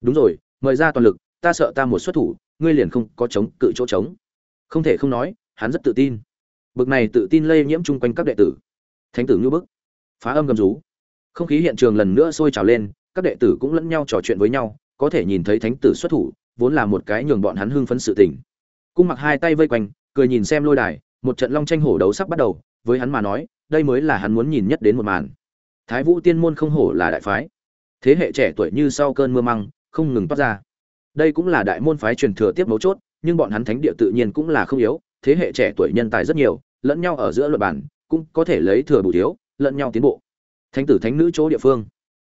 Đúng rồi, mời ra toàn lực, ta sợ ta một xuất thủ, ngươi liền không có chống, cự chỗ trống. Không thể không nói, hắn rất tự tin. Bực này tự tin lây nhiễm chung quanh các đệ tử. Thánh tử ngưu bức. Phá âm gầm rú. Không khí hiện trường lần nữa sôi trào lên, các đệ tử cũng lẫn nhau trò chuyện với nhau, có thể nhìn thấy thánh tử xuất thủ, vốn là một cái nhường bọn hắn hưng phấn sự tình. Cung mặc hai tay vây quanh, cười nhìn xem lôi đài, một trận long tranh hổ đấu sắp bắt đầu, với hắn mà nói, đây mới là hắn muốn nhìn nhất đến một màn thái vũ tiên môn không hổ là đại phái. Thế hệ trẻ tuổi như sau cơn mưa măng, không ngừng toát ra. Đây cũng là đại môn phái truyền thừa tiếp mấu chốt, nhưng bọn hắn thánh địa tự nhiên cũng là không yếu, thế hệ trẻ tuổi nhân tài rất nhiều, lẫn nhau ở giữa luật bản cũng có thể lấy thừa bù thiếu, lẫn nhau tiến bộ. Thánh tử thánh nữ chỗ địa phương.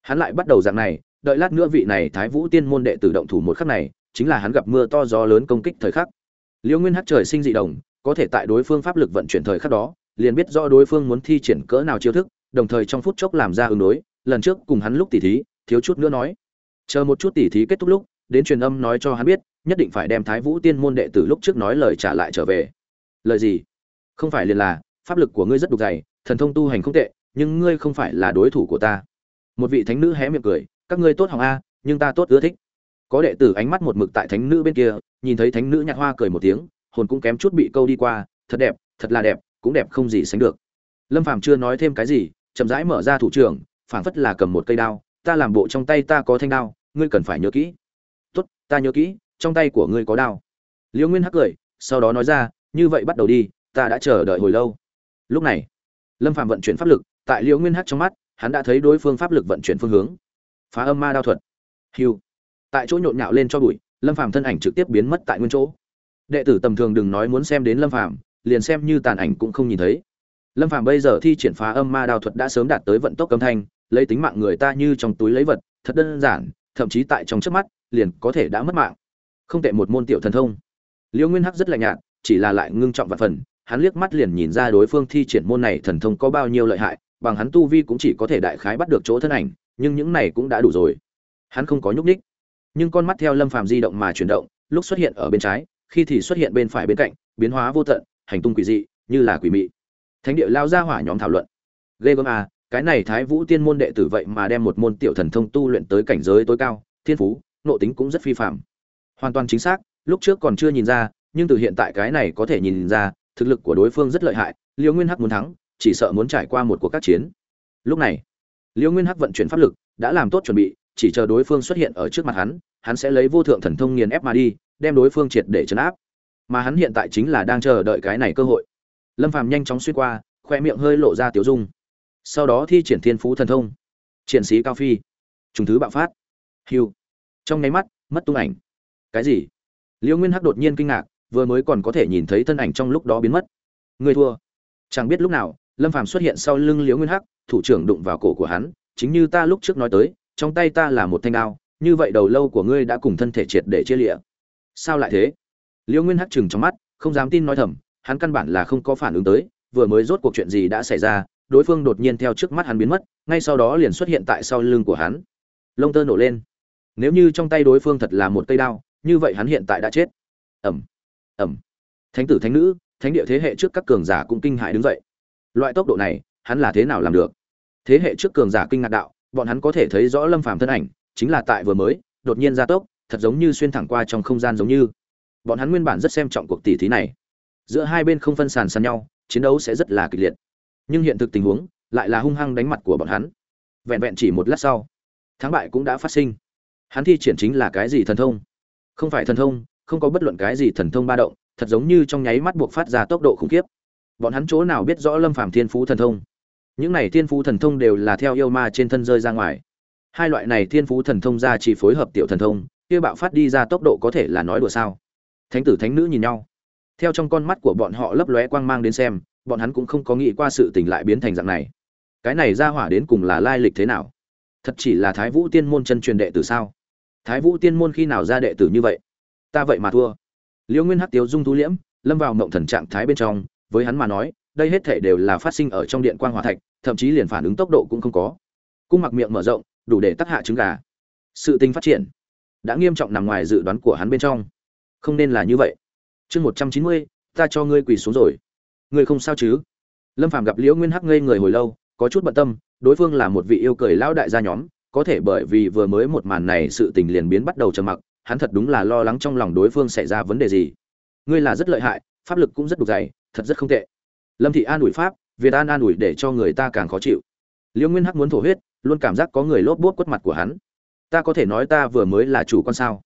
Hắn lại bắt đầu dạng này, đợi lát nữa vị này thái vũ tiên môn đệ tử động thủ một khắc này, chính là hắn gặp mưa to gió lớn công kích thời khắc. Liêu nguyên Hắc trời sinh dị đồng, có thể tại đối phương pháp lực vận chuyển thời khắc đó, liền biết rõ đối phương muốn thi triển cỡ nào chiêu thức đồng thời trong phút chốc làm ra ứng đối, lần trước cùng hắn lúc tỉ thí, thiếu chút nữa nói. Chờ một chút tỉ thí kết thúc lúc, đến truyền âm nói cho hắn biết, nhất định phải đem thái vũ tiên môn đệ tử lúc trước nói lời trả lại trở về. Lời gì? Không phải liền là, pháp lực của ngươi rất đục dày, thần thông tu hành không tệ, nhưng ngươi không phải là đối thủ của ta. Một vị thánh nữ hé miệng cười, các ngươi tốt hỏng a, nhưng ta tốt ưa thích. Có đệ tử ánh mắt một mực tại thánh nữ bên kia, nhìn thấy thánh nữ nhạc hoa cười một tiếng, hồn cũng kém chút bị câu đi qua, thật đẹp, thật là đẹp, cũng đẹp không gì sánh được. Lâm phàm chưa nói thêm cái gì chậm rãi mở ra thủ trưởng, phảng phất là cầm một cây đao, ta làm bộ trong tay ta có thanh đao, ngươi cần phải nhớ kỹ. Tốt, ta nhớ kỹ, trong tay của ngươi có đao. Liễu nguyên hắc cười, sau đó nói ra, như vậy bắt đầu đi, ta đã chờ đợi hồi lâu. Lúc này, lâm phàm vận chuyển pháp lực, tại liễu nguyên hắc trong mắt, hắn đã thấy đối phương pháp lực vận chuyển phương hướng. Phá âm ma đao thuật. Hiu tại chỗ nhộn nhạo lên cho bụi, lâm phàm thân ảnh trực tiếp biến mất tại nguyên chỗ. Đệ tử tầm thường đừng nói muốn xem đến lâm phàm, liền xem như tàn ảnh cũng không nhìn thấy lâm phàm bây giờ thi triển phá âm ma đao thuật đã sớm đạt tới vận tốc âm thanh, lấy tính mạng người ta như trong túi lấy vật, thật đơn giản, thậm chí tại trong chớp mắt, liền có thể đã mất mạng. Không tệ một môn tiểu thần thông. Liêu nguyên hắc rất lạnh nhạt, chỉ là lại ngưng trọng và phần, hắn liếc mắt liền nhìn ra đối phương thi triển môn này thần thông có bao nhiêu lợi hại, bằng hắn tu vi cũng chỉ có thể đại khái bắt được chỗ thân ảnh, nhưng những này cũng đã đủ rồi. Hắn không có nhúc ních nhưng con mắt theo lâm phàm di động mà chuyển động, lúc xuất hiện ở bên trái, khi thì xuất hiện bên phải bên cạnh, biến hóa vô tận, hành tung quỷ dị, như là quỷ mị thánh địa lao ra hỏa nhóm thảo luận. Ghê gớm à cái này thái vũ tiên môn đệ tử vậy mà đem một môn tiểu thần thông tu luyện tới cảnh giới tối cao, thiên phú nộ tính cũng rất phi phạm hoàn toàn chính xác, lúc trước còn chưa nhìn ra, nhưng từ hiện tại cái này có thể nhìn ra, thực lực của đối phương rất lợi hại, liêu nguyên hắc muốn thắng, chỉ sợ muốn trải qua một cuộc các chiến. Lúc này, liêu nguyên hắc vận chuyển pháp lực, đã làm tốt chuẩn bị, chỉ chờ đối phương xuất hiện ở trước mặt hắn hắn sẽ lấy vô thượng thần thông nghiền ép mà đi, đem đối phương triệt để chấn áp. Mà hắn hiện tại chính là đang chờ đợi cái này cơ hội lâm phàm nhanh chóng xuyên qua, khoe miệng hơi lộ ra tiểu dung. Sau đó thi triển thiên phú thần thông. Triển sĩ cao phi. Trùng thứ bạo phát. Hiu. Trong nháy mắt, mất tung ảnh. Cái gì? Liễu nguyên hắc đột nhiên kinh ngạc, vừa mới còn có thể nhìn thấy thân ảnh trong lúc đó biến mất. Người thua. Chẳng biết lúc nào, lâm phàm xuất hiện sau lưng liễu nguyên hắc, thủ trưởng đụng vào cổ của hắn, chính như ta lúc trước nói tới, trong tay ta là một thanh đao, như vậy đầu lâu của ngươi đã cùng thân thể triệt để chia lịa sao lại thế? Liễu nguyên hắc chừng trong mắt, không dám tin nói thầm hắn căn bản là không có phản ứng tới, vừa mới rốt cuộc chuyện gì đã xảy ra, đối phương đột nhiên theo trước mắt hắn biến mất, ngay sau đó liền xuất hiện tại sau lưng của hắn. Lông tơ nổ lên. Nếu như trong tay đối phương thật là một cây đao, như vậy hắn hiện tại đã chết. Ẩm ẩm thánh tử thánh nữ, thánh địa thế hệ trước các cường giả cũng kinh hãi đứng dậy. Loại tốc độ này, hắn là thế nào làm được? Thế hệ trước cường giả kinh ngạc đạo, bọn hắn có thể thấy rõ lâm phàm thân ảnh, chính là tại vừa mới, đột nhiên gia tốc, thật giống như xuyên thẳng qua trong không gian giống như. Bọn hắn nguyên bản rất xem trọng cuộc tỷ thí này giữa hai bên không phân sàn sàn nhau, chiến đấu sẽ rất là kịch liệt. Nhưng hiện thực tình huống lại là hung hăng đánh mặt của bọn hắn. Vẹn vẹn chỉ một lát sau, thắng bại cũng đã phát sinh. Hắn thi triển chính là cái gì thần thông? Không phải thần thông, không có bất luận cái gì thần thông ba động, thật giống như trong nháy mắt buộc phát ra tốc độ khủng khiếp. Bọn hắn chỗ nào biết rõ lâm phàm thiên phú thần thông? Những này thiên phú thần thông đều là theo yêu ma trên thân rơi ra ngoài. Hai loại này thiên phú thần thông ra chỉ phối hợp tiểu thần thông, kia bạo phát đi ra tốc độ có thể là nói đùa sao? Thánh tử thánh nữ nhìn nhau theo trong con mắt của bọn họ lấp lóe quang mang đến xem, bọn hắn cũng không có nghĩ qua sự tình lại biến thành dạng này. Cái này ra hỏa đến cùng là lai lịch thế nào? Thật chỉ là thái vũ tiên môn chân truyền đệ tử sao? Thái vũ tiên môn khi nào ra đệ tử như vậy? Ta vậy mà thua. Liễu nguyên hắc tiếu dung thú liễm, lâm vào mộng thần trạng thái bên trong, với hắn mà nói, đây hết thể đều là phát sinh ở trong điện quang hỏa thạch, thậm chí liền phản ứng tốc độ cũng không có. Cung mặc miệng mở rộng, đủ để tắc hạ trứng gà. Sự tình phát triển đã nghiêm trọng nằm ngoài dự đoán của hắn bên trong. Không nên là như vậy chương một trăm chín mươi, ta cho ngươi quỳ xuống rồi. Ngươi không sao chứ? Lâm phàm gặp liễu nguyên hắc ngây người hồi lâu, có chút bận tâm, đối phương là một vị yêu cười lão đại gia nhóm, có thể bởi vì vừa mới một màn này sự tình liền biến bắt đầu trầm mặc, hắn thật đúng là lo lắng trong lòng đối phương xảy ra vấn đề gì. Ngươi là rất lợi hại, pháp lực cũng rất đục dày, thật rất không tệ. Lâm thị an ủi pháp, việt an an ủi để cho người ta càng khó chịu. Liễu nguyên hắc muốn thổ huyết, luôn cảm giác có người lốp bốt quất mặt của hắn. Ta có thể nói ta vừa mới là chủ con sao?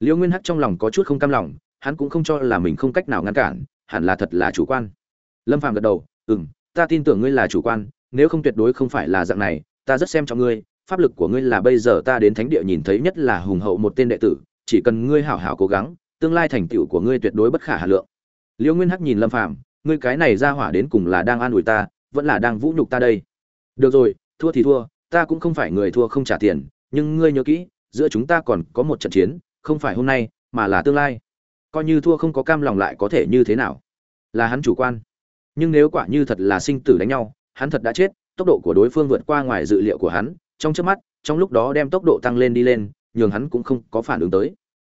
Liễu nguyên hắc trong lòng có chút không cam lòng hắn cũng không cho là mình không cách nào ngăn cản, hẳn là thật là chủ quan. Lâm phàm gật đầu ừ m ta tin tưởng ngươi là chủ quan, nếu không tuyệt đối không phải là dạng này, ta rất xem trọng ngươi, pháp lực của ngươi là bây giờ ta đến thánh địa nhìn thấy nhất là hùng hậu một tên đệ tử, chỉ cần ngươi hảo hảo cố gắng, tương lai thành tựu của ngươi tuyệt đối bất khả hà lượng. Liễu nguyên hắc nhìn lâm phàm, ngươi cái này ra hỏa đến cùng là đang an ủi ta, vẫn là đang vũ nhục ta đây? Được rồi, thua thì thua, ta cũng không phải người thua không trả tiền, nhưng ngươi nhớ kỹ, giữa chúng ta còn có một trận chiến, không phải hôm nay, mà là tương lai coi như thua không có cam lòng lại có thể như thế nào? Là hắn chủ quan. Nhưng nếu quả như thật là sinh tử đánh nhau, hắn thật đã chết, tốc độ của đối phương vượt qua ngoài dự liệu của hắn, trong trước mắt, trong lúc đó đem tốc độ tăng lên đi lên, nhường hắn cũng không có phản ứng tới.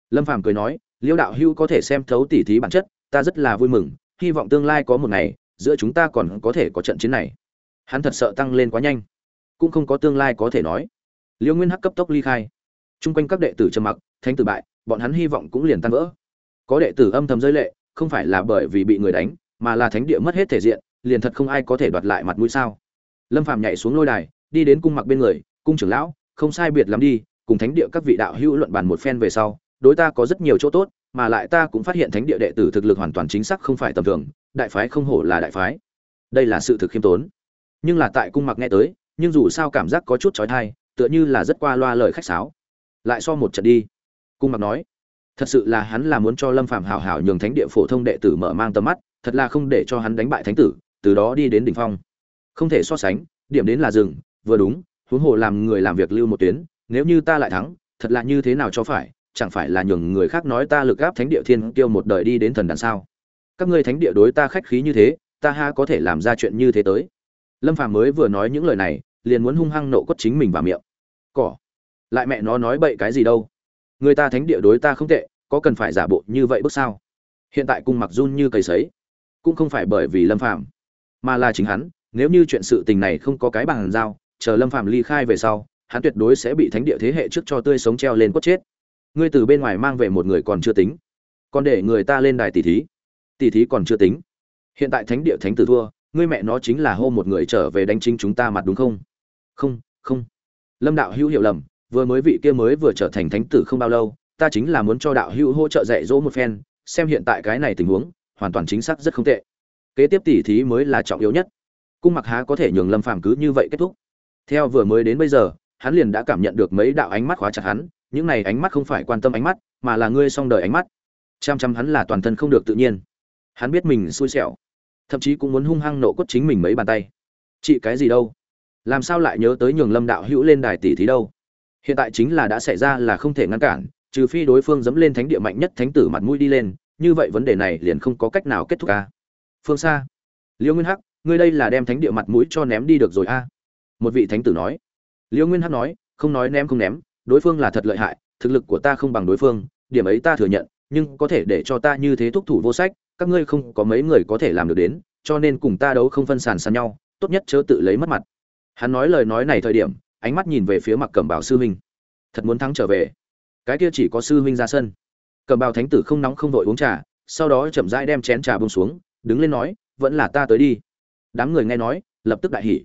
Lâm phàm cười nói, liêu đạo hưu có thể xem thấu tỉ thí bản chất, ta rất là vui mừng, hy vọng tương lai có một ngày, giữa chúng ta còn có thể có trận chiến này. Hắn thật sợ tăng lên quá nhanh, cũng không có tương lai có thể nói. Liêu nguyên hắc cấp tốc ly khai. Chung quanh các đệ tử trầm mặc, thánh tử bại, bọn hắn hy vọng cũng liền tan vỡ có đệ tử âm thầm rơi lệ, không phải là bởi vì bị người đánh, mà là thánh địa mất hết thể diện, liền thật không ai có thể đoạt lại mặt mũi sao. Lâm phàm nhảy xuống lôi đài, đi đến cung mặc bên người, cung trưởng lão, không sai biệt lắm đi, cùng thánh địa các vị đạo hữu luận bàn một phen về sau, đối ta có rất nhiều chỗ tốt, mà lại ta cũng phát hiện thánh địa đệ tử thực lực hoàn toàn chính xác không phải tầm thường, đại phái không hổ là đại phái. Đây là sự thực khiêm tốn. Nhưng là tại cung mặc nghe tới, nhưng dù sao cảm giác có chút trói thai tựa như là rất qua loa lời khách sáo. Lại so một trận đi. Cung mặc nói thật sự là hắn là muốn cho lâm phạm hào hào nhường thánh địa phổ thông đệ tử mở mang tầm mắt, thật là không để cho hắn đánh bại thánh tử, từ đó đi đến đỉnh phong. Không thể so sánh, điểm đến là rừng vừa đúng, huống hồ làm người làm việc lưu một tuyến, nếu như ta lại thắng, thật là như thế nào cho phải, chẳng phải là nhường người khác nói ta lực gáp thánh địa thiên tiêu một đời đi đến thần đàn sao? Các ngươi thánh địa đối ta khách khí như thế, ta ha có thể làm ra chuyện như thế tới. Lâm phàm mới vừa nói những lời này, liền muốn hung hăng nộ quất chính mình vào miệng. Cỏ. Lại mẹ nó nói bậy cái gì đâu? Người ta thánh địa đối ta không tệ, có cần phải giả bộ như vậy bước sao? Hiện tại cung mặc run như cầy sấy, cũng không phải bởi vì lâm phàm, mà là chính hắn, nếu như chuyện sự tình này không có cái bằng giao, chờ lâm phàm ly khai về sau, hắn tuyệt đối sẽ bị thánh địa thế hệ trước cho tươi sống treo lên cốt chết. Ngươi từ bên ngoài mang về một người còn chưa tính, còn để người ta lên đài tỷ thí tỷ thí còn chưa tính. Hiện tại thánh địa thánh tử thua, ngươi mẹ nó chính là hô một người trở về đánh chính chúng ta mặt đúng không? Không không. Lâm đạo hữu hiểu lầm vừa mới vị kia mới vừa trở thành thánh tử không bao lâu, ta chính là muốn cho đạo hữu hỗ trợ dạy dỗ một phen, xem hiện tại cái này tình huống, hoàn toàn chính xác rất không tệ. Kế tiếp tỷ thí mới là trọng yếu nhất. Cung mặc há có thể nhường lâm phàm cứ như vậy kết thúc. Theo vừa mới đến bây giờ, hắn liền đã cảm nhận được mấy đạo ánh mắt khóa chặt hắn, những này ánh mắt không phải quan tâm ánh mắt, mà là ngươi song đời ánh mắt. Chăm chăm hắn là toàn thân không được tự nhiên. Hắn biết mình xui xẻo, thậm chí cũng muốn hung hăng nộ cốt chính mình mấy bàn tay. Chị cái gì đâu? Làm sao lại nhớ tới nhường lâm đạo hữu lên đài tỷ thí đâu? Hiện tại chính là đã xảy ra là không thể ngăn cản, trừ phi đối phương dẫm lên thánh địa mạnh nhất thánh tử mặt mũi đi lên, như vậy vấn đề này liền không có cách nào kết thúc ca phương xa liễu nguyên hắc, ngươi đây là đem thánh địa mặt mũi cho ném đi được rồi a. Một vị thánh tử nói. Liễu nguyên hắc nói, không nói ném không ném, đối phương là thật lợi hại, thực lực của ta không bằng đối phương, điểm ấy ta thừa nhận, nhưng có thể để cho ta như thế thúc thủ vô sách, các ngươi không có mấy người có thể làm được đến, cho nên cùng ta đấu không phân sàn sàn nhau, tốt nhất chớ tự lấy mất mặt. Hắn nói lời nói này thời điểm ánh mắt nhìn về phía mặc cẩm bảo sư huynh. Thật muốn thắng trở về. Cái kia chỉ có sư huynh ra sân. Cẩm bào thánh tử không nóng không vội uống trà, sau đó chậm rãi đem chén trà bông xuống, đứng lên nói, vẫn là ta tới đi. Đám người nghe nói, lập tức đại hỉ.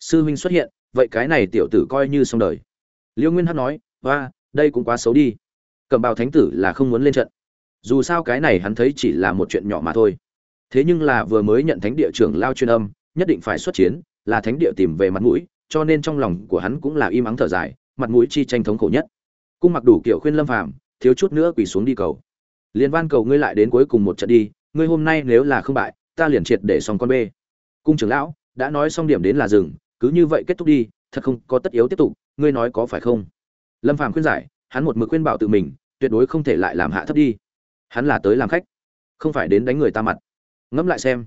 Sư huynh xuất hiện, vậy cái này tiểu tử coi như xong đời. Liêu nguyên hát nói hoa đây cũng quá xấu đi. Cẩm bào thánh tử là không muốn lên trận. Dù sao cái này hắn thấy chỉ là một chuyện nhỏ mà thôi. Thế nhưng là vừa mới nhận thánh địa trưởng lao chuyên âm, nhất định phải xuất chiến, là thánh địa tìm về mặt mũi cho nên trong lòng của hắn cũng là im ắng thở dài, mặt mũi chi tranh thống khổ nhất. Cung mặc đủ kiểu khuyên lâm phàm, thiếu chút nữa quỳ xuống đi cầu. Liên van cầu ngươi lại đến cuối cùng một trận đi, ngươi hôm nay nếu là không bại, ta liền triệt để xong con bê. Cung trưởng lão, đã nói xong điểm đến là dừng, cứ như vậy kết thúc đi, thật không có tất yếu tiếp tục, ngươi nói có phải không? Lâm phàm khuyên giải, hắn một mực khuyên bảo tự mình, tuyệt đối không thể lại làm hạ thấp đi. Hắn là tới làm khách, không phải đến đánh người ta mặt. Ngẫm lại xem,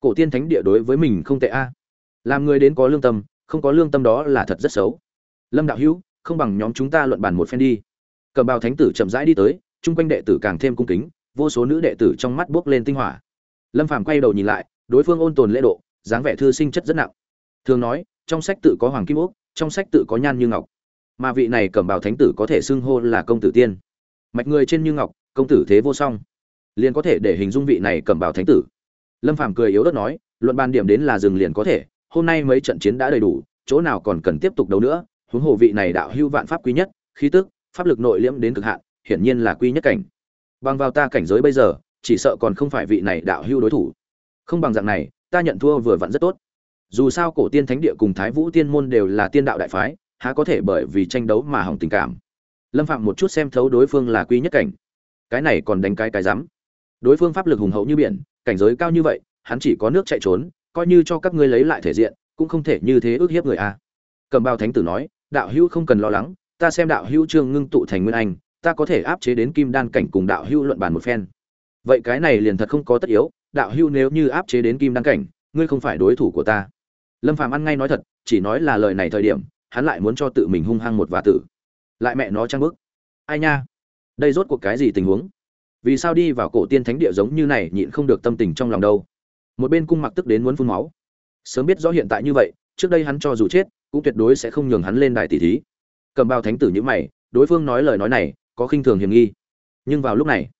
cổ tiên thánh địa đối với mình không tệ a. Làm người đến có lương tâm không có lương tâm đó là thật rất xấu. Lâm đạo hữu, không bằng nhóm chúng ta luận bàn một phen đi. Cầm bào thánh tử chậm rãi đi tới, chung quanh đệ tử càng thêm cung kính, vô số nữ đệ tử trong mắt buốc lên tinh hỏa. Lâm phàm quay đầu nhìn lại, đối phương ôn tồn lễ độ, dáng vẻ thư sinh chất rất nặng. Thường nói, trong sách tự có hoàng kim ốc, trong sách tự có nhan như ngọc. Mà vị này cầm bào thánh tử có thể xưng hô là công tử tiên. Mạch người trên như ngọc, công tử thế vô song. Liền có thể để hình dung vị này cầm bào thánh tử. Lâm phàm cười yếu ớt nói, luận bàn điểm đến là dừng liền có thể hôm nay mấy trận chiến đã đầy đủ, chỗ nào còn cần tiếp tục đấu nữa, huống hồ vị này đạo hưu vạn pháp quý nhất, khí tức, pháp lực nội liễm đến cực hạn, hiển nhiên là quy nhất cảnh. Bằng vào ta cảnh giới bây giờ, chỉ sợ còn không phải vị này đạo hưu đối thủ. Không bằng dạng này, ta nhận thua vừa vặn rất tốt. Dù sao cổ tiên thánh địa cùng thái vũ tiên môn đều là tiên đạo đại phái, há có thể bởi vì tranh đấu mà hỏng tình cảm. Lâm phạm một chút xem thấu đối phương là quy nhất cảnh. Cái này còn đánh cái cái rắm. Đối phương pháp lực hùng hậu như biển, cảnh giới cao như vậy, hắn chỉ có nước chạy trốn coi như cho các ngươi lấy lại thể diện, cũng không thể như thế ước hiếp người a. Cầm bao thánh tử nói, đạo hữu không cần lo lắng, ta xem đạo hữu trương ngưng tụ thành nguyên anh, ta có thể áp chế đến kim đan cảnh cùng đạo hữu luận bàn một phen. Vậy cái này liền thật không có tất yếu, đạo hữu nếu như áp chế đến kim đan cảnh, ngươi không phải đối thủ của ta. Lâm phàm ăn ngay nói thật, chỉ nói là lời này thời điểm, hắn lại muốn cho tự mình hung hăng một và tử. Lại mẹ nó trang bức. Ai nha? Đây rốt cuộc cái gì tình huống? Vì sao đi vào cổ tiên thánh địa giống như này nhịn không được tâm tình trong lòng đâu? Một bên cung mặc tức đến muốn phun máu. Sớm biết rõ hiện tại như vậy, trước đây hắn cho dù chết, cũng tuyệt đối sẽ không nhường hắn lên đài tỷ thí. Cầm bao thánh tử như mày, đối phương nói lời nói này, có khinh thường hiểm nghi. Nhưng vào lúc này,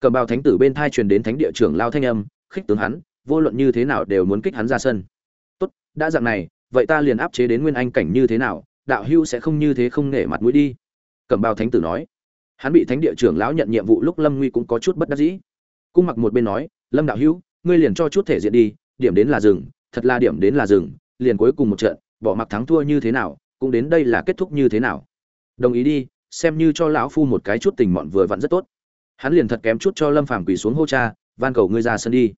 cầm bao thánh tử bên thai truyền đến thánh địa trưởng lao thanh âm, khích tướng hắn, vô luận như thế nào đều muốn kích hắn ra sân. Tốt, đã dạng này, vậy ta liền áp chế đến nguyên anh cảnh như thế nào, đạo hưu sẽ không như thế không nể mặt mũi đi. Cầm bao thánh tử nói. Hắn bị thánh địa trưởng lão nhận nhiệm vụ lúc lâm nguy cũng có chút bất đắc dĩ. Cung mặc một bên nói, lâm đạo hưu ngươi liền cho chút thể diện đi, điểm đến là rừng thật là điểm đến là rừng liền cuối cùng một trận, bỏ mặc thắng thua như thế nào, cũng đến đây là kết thúc như thế nào. Đồng ý đi, xem như cho lão phu một cái chút tình mọn vừa vặn rất tốt. Hắn liền thật kém chút cho lâm phàm quỳ xuống hô cha, van cầu ngươi ra sân đi.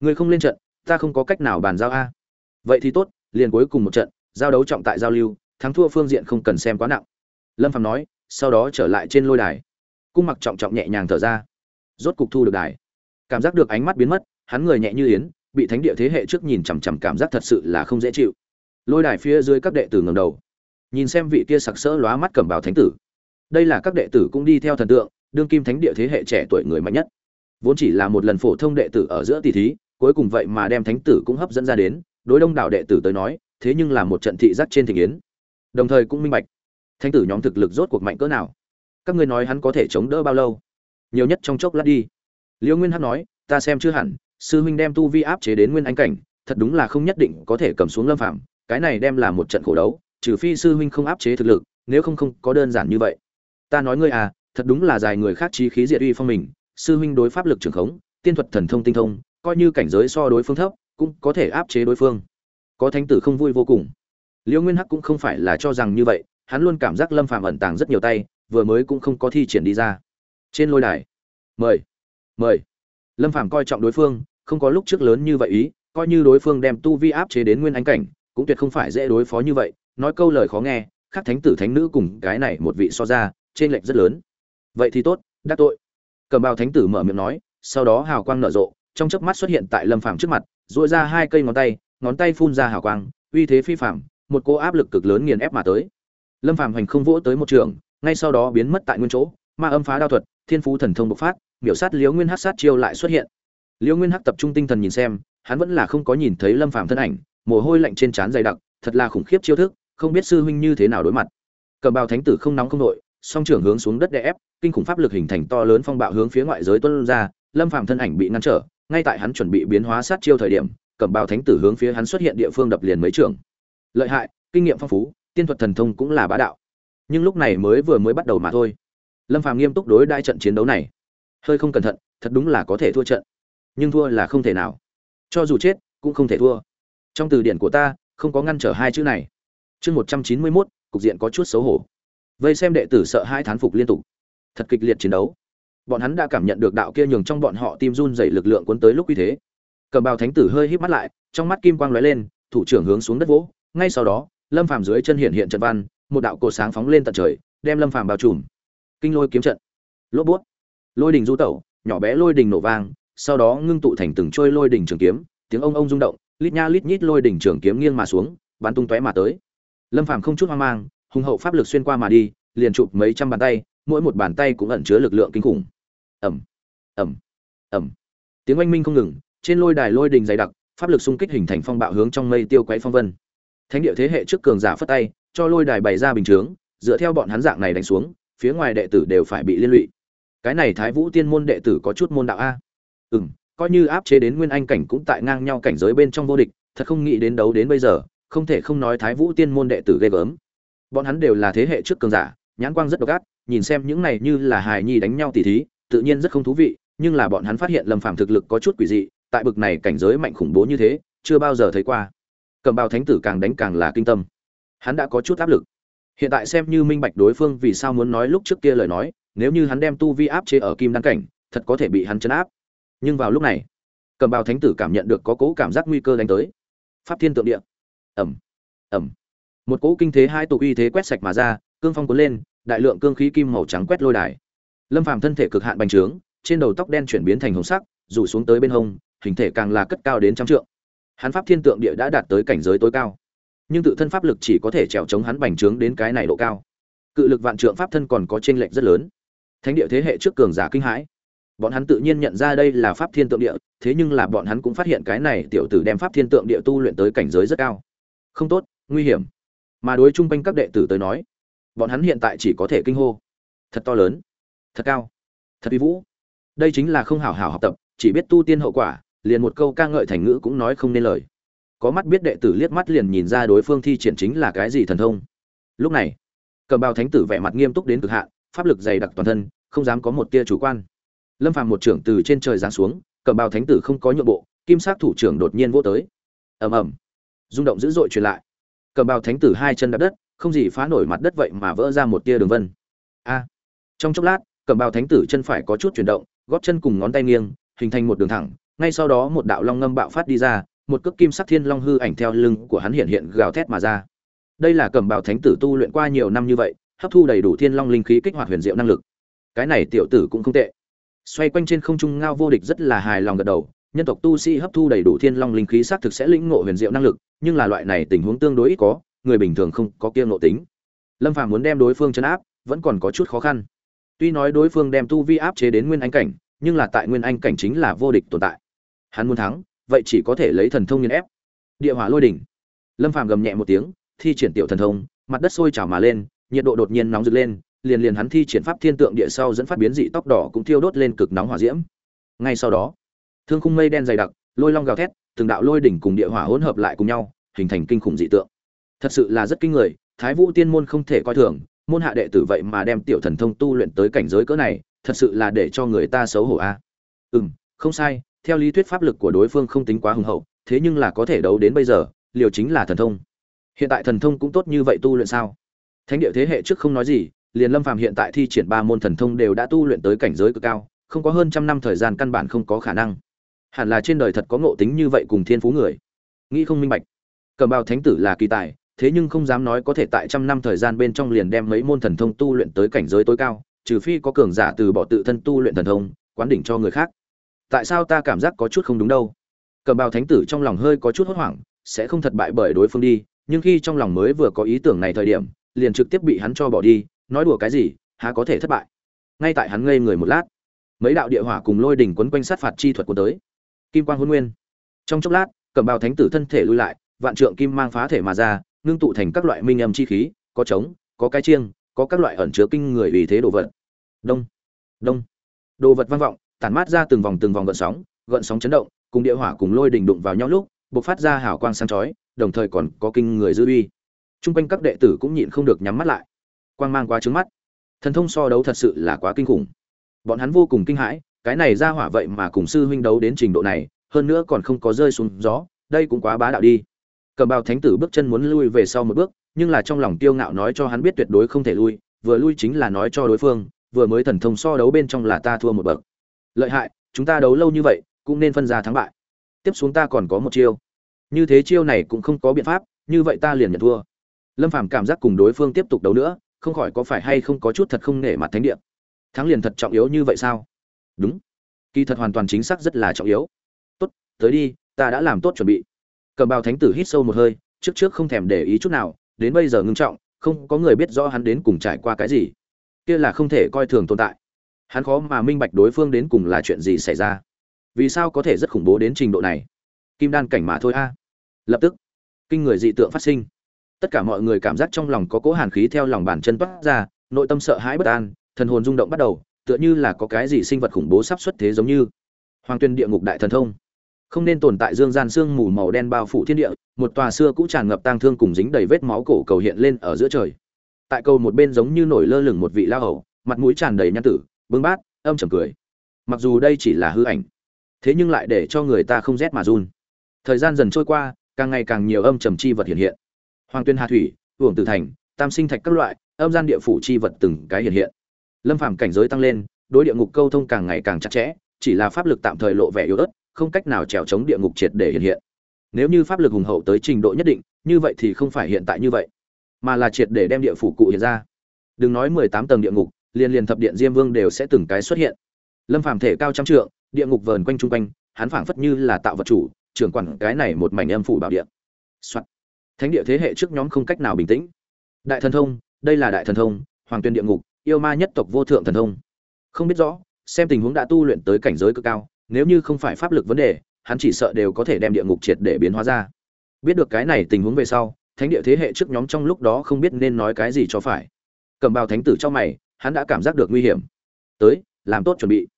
Ngươi không lên trận, ta không có cách nào bàn giao a. Vậy thì tốt, liền cuối cùng một trận, giao đấu trọng tại giao lưu, thắng thua phương diện không cần xem quá nặng. Lâm phàm nói, sau đó trở lại trên lôi đài. Cung mặc trọng trọng nhẹ nhàng thở ra. Rốt cục thu được đài. Cảm giác được ánh mắt biến mất hắn người nhẹ như yến, bị thánh địa thế hệ trước nhìn chằm chằm cảm giác thật sự là không dễ chịu. Lôi đài phía dưới các đệ tử ngầm đầu, nhìn xem vị kia sặc sỡ lóa mắt cầm bào thánh tử. Đây là các đệ tử cũng đi theo thần tượng, đương kim thánh địa thế hệ trẻ tuổi người mạnh nhất. Vốn chỉ là một lần phổ thông đệ tử ở giữa tỷ thí, cuối cùng vậy mà đem thánh tử cũng hấp dẫn ra đến, đối đông đảo đệ tử tới nói, thế nhưng là một trận thị giác trên thị yến. Đồng thời cũng minh bạch, thánh tử nhóm thực lực rốt cuộc mạnh cỡ nào. Các ngươi nói hắn có thể chống đỡ bao lâu? Nhiều nhất trong chốc lát đi. Liễu nguyên hắc nói, ta xem chưa hẳn sư huynh đem tu vi áp chế đến nguyên anh cảnh, thật đúng là không nhất định có thể cầm xuống lâm phạm cái này đem là một trận khổ đấu, trừ phi sư huynh không áp chế thực lực, nếu không không có đơn giản như vậy. Ta nói ngươi à thật đúng là dài người khác trí khí diệt uy phong mình, sư huynh đối pháp lực trường khống, tiên thuật thần thông tinh thông, coi như cảnh giới so đối phương thấp, cũng có thể áp chế đối phương. Có thánh tử không vui vô cùng. Liễu nguyên hắc cũng không phải là cho rằng như vậy, hắn luôn cảm giác lâm phàm ẩn tàng rất nhiều tay, vừa mới cũng không có thi triển đi ra. Trên lôi đài. Mời. Mời. Lâm phàm coi trọng đối phương không có lúc trước lớn như vậy ý, coi như đối phương đem tu vi áp chế đến nguyên anh cảnh, cũng tuyệt không phải dễ đối phó như vậy, nói câu lời khó nghe, khác thánh tử thánh nữ cùng cái này một vị so ra trên lệch rất lớn. Vậy thì tốt, đắc tội. Cầm bào thánh tử mở miệng nói, sau đó hào quang nở rộ, trong chớp mắt xuất hiện tại lâm phàm trước mặt dội ra hai cây ngón tay ngón tay phun ra hào quang, uy thế phi phạm một cô áp lực cực lớn nghiền ép mà tới. Lâm phàm hành không vỗ tới một trường, ngay sau đó biến mất tại nguyên chỗ, ma âm phá đao thuật, thiên phú thần thông bộc phát biểu sát liếu nguyên hát sát chiêu lại xuất hiện liễu nguyên hắc tập trung tinh thần nhìn xem, hắn vẫn là không có nhìn thấy lâm phàm thân ảnh, mồ hôi lạnh trên trán dày đặc, thật là khủng khiếp chiêu thức, không biết sư huynh như thế nào đối mặt. Cầm bào thánh tử không nóng không nội, song trưởng hướng xuống đất đè ép, kinh khủng pháp lực hình thành to lớn phong bạo hướng phía ngoại giới tuôn ra, lâm phàm thân ảnh bị ngăn trở, ngay tại hắn chuẩn bị biến hóa sát chiêu thời điểm, cầm bào thánh tử hướng phía hắn xuất hiện địa phương đập liền mấy trưởng lợi hại, kinh nghiệm phong phú, tiên thuật thần thông cũng là bá đạo. Nhưng lúc này mới vừa mới bắt đầu mà thôi. Lâm phàm nghiêm túc đối đai trận chiến đấu này. Hơi không cẩn thận, thật đúng là có thể thua trận nhưng thua là không thể nào. Cho dù chết, cũng không thể thua. Trong từ điển của ta, không có ngăn trở hai chữ này. Chương một trăm chín mươi mốt, cục diện có chút xấu hổ. Vây xem đệ tử sợ hai thán phục liên tục. Thật kịch liệt chiến đấu. Bọn hắn đã cảm nhận được đạo kia nhường trong bọn họ tim run dày lực lượng cuốn tới lúc uy thế. Cầm bào thánh tử hơi híp mắt lại, trong mắt kim quang lóe lên, thủ trưởng hướng xuống đất vỗ. Ngay sau đó, lâm phàm dưới chân hiện hiện trận văn, một đạo cột sáng phóng lên tận trời, đem lâm phàm bao trùm. Kinh lôi kiếm trận. Lốp bút. Lôi đình du tẩu, nhỏ bé lôi đình nổ vang sau đó ngưng tụ thành từng trôi lôi đỉnh trường kiếm tiếng ông ông rung động lít nha lít nhít lôi đỉnh trường kiếm nghiêng mà xuống bắn tung tóe mà tới. Lâm phàm không chút hoang mang hùng hậu pháp lực xuyên qua mà đi liền chụp mấy trăm bàn tay mỗi một bàn tay cũng ẩn chứa lực lượng kinh khủng. Ầm ầm ầm, tiếng oanh minh không ngừng trên lôi đài lôi đỉnh dày đặc pháp lực xung kích hình thành phong bạo hướng trong mây tiêu quấy phong vân. Thánh địa thế hệ trước cường giả phất tay cho lôi đài bày ra bình chướng dựa theo bọn hắn dạng này đánh xuống phía ngoài đệ tử đều phải bị liên lụy. Cái này thái vũ tiên môn đệ tử có chút môn đạo a ừ m coi như áp chế đến nguyên anh cảnh cũng tại ngang nhau cảnh giới bên trong vô địch, thật không nghĩ đến đấu đến bây giờ, không thể không nói thái vũ tiên môn đệ tử ghê gớm. Bọn hắn đều là thế hệ trước cường giả, nhãn quang rất độc ác, nhìn xem những này như là hài nhi đánh nhau tỉ thí, tự nhiên rất không thú vị, nhưng là bọn hắn phát hiện lâm phàm thực lực có chút quỷ dị, tại bực này cảnh giới mạnh khủng bố như thế, chưa bao giờ thấy qua. Cầm bào thánh tử càng đánh càng là kinh tâm. Hắn đã có chút áp lực. Hiện tại xem như minh bạch đối phương vì sao muốn nói lúc trước kia lời nói, nếu như hắn đem tu vi áp chế ở kim đăng cảnh, thật có thể bị hắn chấn áp nhưng vào lúc này, cầm bào thánh tử cảm nhận được có cố cảm giác nguy cơ đánh tới. Pháp thiên tượng địa. Ẩm ẩm một cỗ kinh thế hai tụ uy thế quét sạch mà ra, cương phong cuốn lên, đại lượng cương khí kim màu trắng quét lôi đài. Lâm phàm thân thể cực hạn bành trướng, trên đầu tóc đen chuyển biến thành hồng sắc, rủ xuống tới bên hông, hình thể càng là cất cao đến trăm trượng. Hắn pháp thiên tượng địa đã đạt tới cảnh giới tối cao. Nhưng tự thân pháp lực chỉ có thể trèo chống hắn bành trướng đến cái này độ cao. Cự lực vạn trượng pháp thân còn có chênh lệch rất lớn. Thánh địa thế hệ trước cường giả kinh hãi bọn hắn tự nhiên nhận ra đây là pháp thiên tượng địa, thế nhưng là bọn hắn cũng phát hiện cái này tiểu tử đem pháp thiên tượng địa tu luyện tới cảnh giới rất cao. Không tốt, nguy hiểm. Mà đối chung quanh các đệ tử tới nói, bọn hắn hiện tại chỉ có thể kinh hô. Thật to lớn. Thật cao. Thật uy vũ. Đây chính là không hảo hảo học tập, chỉ biết tu tiên hậu quả, liền một câu ca ngợi thành ngữ cũng nói không nên lời. Có mắt biết đệ tử liếc mắt liền nhìn ra đối phương thi triển chính là cái gì thần thông. Lúc này, cầm bào thánh tử vẻ mặt nghiêm túc đến cực hạn, pháp lực dày đặc toàn thân, không dám có một tia chủ quan lâm phàm một trưởng từ trên trời giáng xuống, cầm bào thánh tử không có nhượng bộ, kim sắc thủ trưởng đột nhiên vô tới. Ầm ầm. Rung động dữ dội truyền lại. Cầm bào thánh tử hai chân đạp đất, không gì phá nổi mặt đất vậy mà vỡ ra một tia đường vân. A. Trong chốc lát, cầm bào thánh tử chân phải có chút chuyển động, gót chân cùng ngón tay nghiêng, hình thành một đường thẳng, ngay sau đó một đạo long ngâm bạo phát đi ra, một cước kim sắc thiên long hư ảnh theo lưng của hắn hiện hiện gào thét mà ra. Đây là cầm bào thánh tử tu luyện qua nhiều năm như vậy, hấp thu đầy đủ thiên long linh khí kích hoạt huyền diệu năng lực. Cái này tiểu tử cũng không tệ xoay quanh trên không trung ngao vô địch rất là hài lòng gật đầu, nhân tộc tu sĩ hấp thu đầy đủ thiên long linh khí xác thực sẽ lĩnh ngộ huyền diệu năng lực, nhưng là loại này tình huống tương đối ít có, người bình thường không có kiêng ngộ tính. Lâm phàm muốn đem đối phương chấn áp, vẫn còn có chút khó khăn. Tuy nói đối phương đem tu vi áp chế đến nguyên anh cảnh, nhưng là tại nguyên anh cảnh chính là vô địch tồn tại. Hắn muốn thắng, vậy chỉ có thể lấy thần thông nhân ép. Địa hỏa lôi đỉnh. Lâm phàm gầm nhẹ một tiếng, thi triển tiểu thần thông, mặt đất sôi trào mà lên, nhiệt độ đột nhiên nóng rực lên liền liền hắn thi triển pháp thiên tượng địa sau dẫn phát biến dị tóc đỏ cũng thiêu đốt lên cực nóng hỏa diễm. Ngay sau đó, thương khung mây đen dày đặc, lôi long gào thét, từng đạo lôi đỉnh cùng địa hỏa hỗn hợp lại cùng nhau, hình thành kinh khủng dị tượng. Thật sự là rất kinh người, thái vũ tiên môn không thể coi thường, môn hạ đệ tử vậy mà đem tiểu thần thông tu luyện tới cảnh giới cỡ này, thật sự là để cho người ta xấu hổ a. À. không sai, theo lý thuyết pháp lực của đối phương không tính quá hùng hậu, thế nhưng là có thể đấu đến bây giờ, liều chính là thần thông. Hiện tại thần thông cũng tốt như vậy tu luyện sao? Thánh địa thế hệ trước không nói gì liền lâm phàm hiện tại thi triển ba môn thần thông đều đã tu luyện tới cảnh giới cực cao, không có hơn trăm năm thời gian căn bản không có khả năng. Hẳn là trên đời thật có ngộ tính như vậy cùng thiên phú người. Nghĩ không minh bạch. Cẩm bào thánh tử là kỳ tài, thế nhưng không dám nói có thể tại trăm năm thời gian bên trong liền đem mấy môn thần thông tu luyện tới cảnh giới tối cao, trừ phi có cường giả từ bỏ tự thân tu luyện thần thông, quán đỉnh cho người khác. Tại sao ta cảm giác có chút không đúng đâu? Cẩm bào thánh tử trong lòng hơi có chút hốt hoảng, sẽ không thật bại bởi đối phương đi, nhưng khi trong lòng mới vừa có ý tưởng này thời điểm, liền trực tiếp bị hắn cho bỏ đi nói đùa cái gì, há có thể thất bại. Ngay tại hắn ngây người một lát, mấy đạo địa hỏa cùng lôi đỉnh quấn quanh sát phạt chi thuật của tới. Kim quang huân nguyên. Trong chốc lát cầm bào thánh tử thân thể lui lại, vạn trượng kim mang phá thể mà ra, ngưng tụ thành các loại minh âm chi khí, có trống, có cái chiêng, có các loại ẩn chứa kinh người vì thế đồ vật. Đông đông. Đồ vật vang vọng, tản mát ra từng vòng từng vòng gợn sóng gợn sóng chấn động, cùng địa hỏa cùng lôi đỉnh đụng vào nhau lúc, bộc phát ra hào quang sáng chói, đồng thời còn có kinh người dư uy. Trung quanh các đệ tử cũng nhịn không được nhắm mắt lại quang mang quá trướng mắt. Thần thông so đấu thật sự là quá kinh khủng. Bọn hắn vô cùng kinh hãi, cái này ra hỏa vậy mà cùng sư huynh đấu đến trình độ này, hơn nữa còn không có rơi xuống gió, đây cũng quá bá đạo đi. Cầm bào thánh tử bước chân muốn lui về sau một bước, nhưng là trong lòng tiêu ngạo nói cho hắn biết tuyệt đối không thể lui, vừa lui chính là nói cho đối phương, vừa mới thần thông so đấu bên trong là ta thua một bậc. Lợi hại, chúng ta đấu lâu như vậy, cũng nên phân ra thắng bại. Tiếp xuống ta còn có một chiêu. Như thế chiêu này cũng không có biện pháp, như vậy ta liền nhận thua. Lâm phàm cảm giác cùng đối phương tiếp tục đấu nữa không khỏi có phải hay không có chút thật không nể mặt thánh địa. Thắng liền thật trọng yếu như vậy sao? Đúng. Kỳ thật hoàn toàn chính xác rất là trọng yếu. Tốt, tới đi, ta đã làm tốt chuẩn bị. Cầm bào thánh tử hít sâu một hơi, trước trước không thèm để ý chút nào, đến bây giờ ngưng trọng, không có người biết rõ hắn đến cùng trải qua cái gì. Kia là không thể coi thường tồn tại. Hắn khó mà minh bạch đối phương đến cùng là chuyện gì xảy ra. Vì sao có thể rất khủng bố đến trình độ này? Kim đan cảnh mà thôi a. Lập tức, kinh người dị tượng phát sinh tất cả mọi người cảm giác trong lòng có cố hàn khí theo lòng bàn chân toát ra, nội tâm sợ hãi bất an, thần hồn rung động bắt đầu, tựa như là có cái gì sinh vật khủng bố sắp xuất thế giống như. Hoàng tuyên địa ngục đại thần thông. Không nên tồn tại dương gian sương mù màu đen bao phủ thiên địa, một tòa xưa cũ tràn ngập tang thương cùng dính đầy vết máu cổ cầu hiện lên ở giữa trời. Tại cầu một bên giống như nổi lơ lửng một vị la hầu, mặt mũi tràn đầy nhăn tử bưng bát, âm trầm cười. Mặc dù đây chỉ là hư ảnh, thế nhưng lại để cho người ta không rét mà run. Thời gian dần trôi qua, càng ngày càng nhiều âm trầm chi vật hiện hiện hoàng tuyên hà thủy hưởng tử thành, tam sinh thạch các loại, âm gian địa phủ chi vật từng cái hiện hiện. Lâm phàm cảnh giới tăng lên, đối địa ngục câu thông càng ngày càng chặt chẽ, chỉ là pháp lực tạm thời lộ vẻ yếu ớt, không cách nào trèo chống địa ngục triệt để hiện hiện. Nếu như pháp lực hùng hậu tới trình độ nhất định, như vậy thì không phải hiện tại như vậy, mà là triệt để đem địa phủ cụ hiện ra. Đừng nói mười tám tầng địa ngục liền liền thập điện diêm vương đều sẽ từng cái xuất hiện. Lâm phàm thể cao trăm trượng, địa ngục vờn quanh chung quanh, hắn phảng phất như là tạo vật chủ, trưởng quản cái này một mảnh âm phủ bảo địa. Soạn thánh địa thế hệ trước nhóm không cách nào bình tĩnh. Đại thần thông, đây là đại thần thông, hoàng tuyên địa ngục, yêu ma nhất tộc vô thượng thần thông. Không biết rõ, xem tình huống đã tu luyện tới cảnh giới cực cao, nếu như không phải pháp lực vấn đề, hắn chỉ sợ đều có thể đem địa ngục triệt để biến hóa ra. Biết được cái này tình huống về sau, thánh địa thế hệ trước nhóm trong lúc đó không biết nên nói cái gì cho phải. Cầm bào thánh tử trong mày, hắn đã cảm giác được nguy hiểm. Tới, làm tốt chuẩn bị.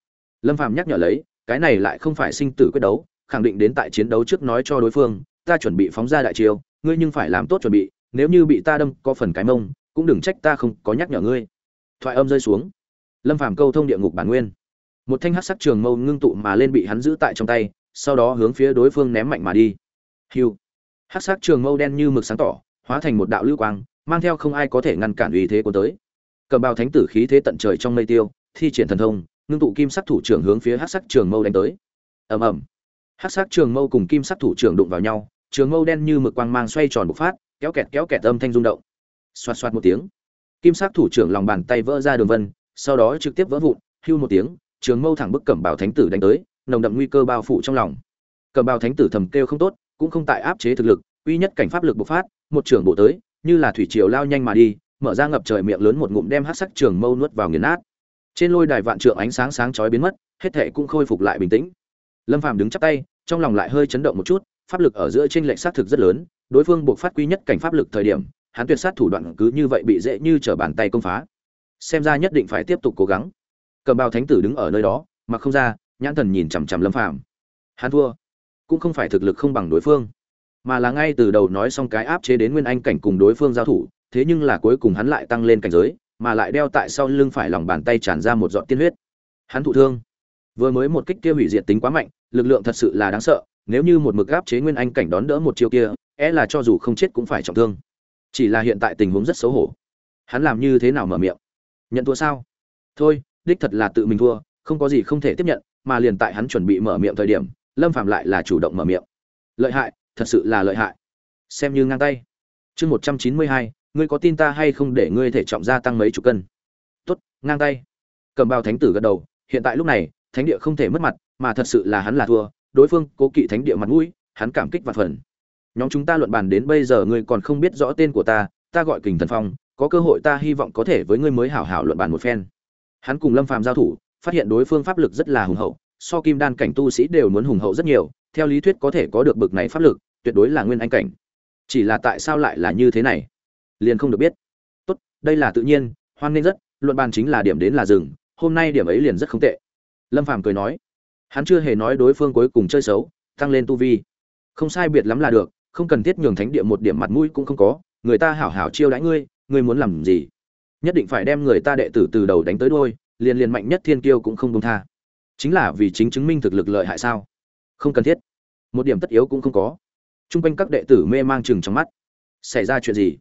Lâm phàm nhắc nhở lấy, cái này lại không phải sinh tử quyết đấu, khẳng định đến tại chiến đấu trước nói cho đối phương ta chuẩn bị phóng ra đại chiêu, ngươi nhưng phải làm tốt chuẩn bị, nếu như bị ta đâm có phần cái mông, cũng đừng trách ta không có nhắc nhở ngươi. Thoại âm rơi xuống. Lâm phàm câu thông địa ngục bản nguyên. Một thanh hắc sắc trường mâu ngưng tụ mà lên bị hắn giữ tại trong tay, sau đó hướng phía đối phương ném mạnh mà đi. Hiu. Hắc sắc trường mâu đen như mực sáng tỏ, hóa thành một đạo lưu quang, mang theo không ai có thể ngăn cản uy thế của tới. Cầm bào thánh tử khí thế tận trời trong mây tiêu, thi triển thần thông, ngưng tụ kim sắc thủ trưởng hướng phía hắc sắc trường mâu đánh tới. Ầm ầm. Hắc sắc trường mâu cùng kim sắc thủ trưởng đụng vào nhau trường mâu đen như mực quang mang xoay tròn bộc phát, kéo kẹt kéo kẹt âm thanh rung động. Xoạt xoạt một tiếng, kim sắc thủ trưởng lòng bàn tay vỡ ra đường vân, sau đó trực tiếp vỡ vụn, hưu một tiếng, trường mâu thẳng bức cẩm bào thánh tử đánh tới, nồng đậm nguy cơ bao phủ trong lòng. Cẩm bào thánh tử thầm kêu không tốt, cũng không tại áp chế thực lực, uy nhất cảnh pháp lực bộc phát, một trường bộ tới, như là thủy triều lao nhanh mà đi, mở ra ngập trời miệng lớn một ngụm đem hắc sắc trường mâu nuốt vào nghiền nát. Trên lôi đài vạn trượng ánh sáng sáng chói biến mất, hết thệ cũng khôi phục lại bình tĩnh. Lâm phàm đứng chắp tay, trong lòng lại hơi chấn động một chút pháp lực ở giữa trên lệnh sát thực rất lớn, đối phương buộc phát quy nhất cảnh pháp lực thời điểm, hắn tuyệt sát thủ đoạn cứ như vậy bị dễ như trở bàn tay công phá. Xem ra nhất định phải tiếp tục cố gắng. Cầm bào thánh tử đứng ở nơi đó mà không ra, nhãn thần nhìn chằm chằm lâm phàm. Hắn thua. Cũng không phải thực lực không bằng đối phương, mà là ngay từ đầu nói xong cái áp chế đến nguyên anh cảnh cùng đối phương giao thủ, thế nhưng là cuối cùng hắn lại tăng lên cảnh giới, mà lại đeo tại sau lưng phải lòng bàn tay tràn ra một giọt tiên huyết. Hắn thụ thương. Vừa mới một kích kia hủy diệt tính quá mạnh, lực lượng thật sự là đáng sợ nếu như một mực gáp chế nguyên anh cảnh đón đỡ một chiêu kia é là cho dù không chết cũng phải trọng thương. Chỉ là hiện tại tình huống rất xấu hổ. Hắn làm như thế nào mở miệng? Nhận thua sao? Thôi, đích thật là tự mình thua, không có gì không thể tiếp nhận, mà liền tại hắn chuẩn bị mở miệng thời điểm, lâm phạm lại là chủ động mở miệng. Lợi hại, thật sự là lợi hại. Xem như ngang tay. Chương một trăm chín mươi hai, ngươi có tin ta hay không để ngươi thể trọng gia tăng mấy chục cân? Tốt, ngang tay. Cầm bao thánh tử gật đầu, hiện tại lúc này, thánh địa không thể mất mặt, mà thật sự là hắn là thua đối phương cố kỵ thánh địa mặt mũi, hắn cảm kích và phần. Nhóm chúng ta luận bàn đến bây giờ ngươi còn không biết rõ tên của ta ta gọi kình thần phong, có cơ hội ta hy vọng có thể với ngươi mới hảo hảo luận bàn một phen. Hắn cùng lâm phàm giao thủ, phát hiện đối phương pháp lực rất là hùng hậu, so kim đan cảnh tu sĩ đều muốn hùng hậu rất nhiều, theo lý thuyết có thể có được bực này pháp lực, tuyệt đối là nguyên anh cảnh. Chỉ là tại sao lại là như thế này? Liền không được biết. Tốt, đây là tự nhiên, hoan nghênh rất, luận bàn chính là điểm đến là rừng hôm nay điểm ấy liền rất không tệ. Lâm phàm cười nói hắn chưa hề nói đối phương cuối cùng chơi xấu, tăng lên tu vi. Không sai biệt lắm là được, không cần thiết nhường thánh địa một điểm mặt mũi cũng không có, người ta hảo hảo chiêu đãi ngươi ngươi muốn làm gì? Nhất định phải đem người ta đệ tử từ đầu đánh tới đôi liền liền mạnh nhất thiên kiêu cũng không công tha. Chính là vì chính chứng minh thực lực lợi hại sao? Không cần thiết. Một điểm tất yếu cũng không có. Trung quanh các đệ tử mê mang chừng trong mắt. Xảy ra chuyện gì?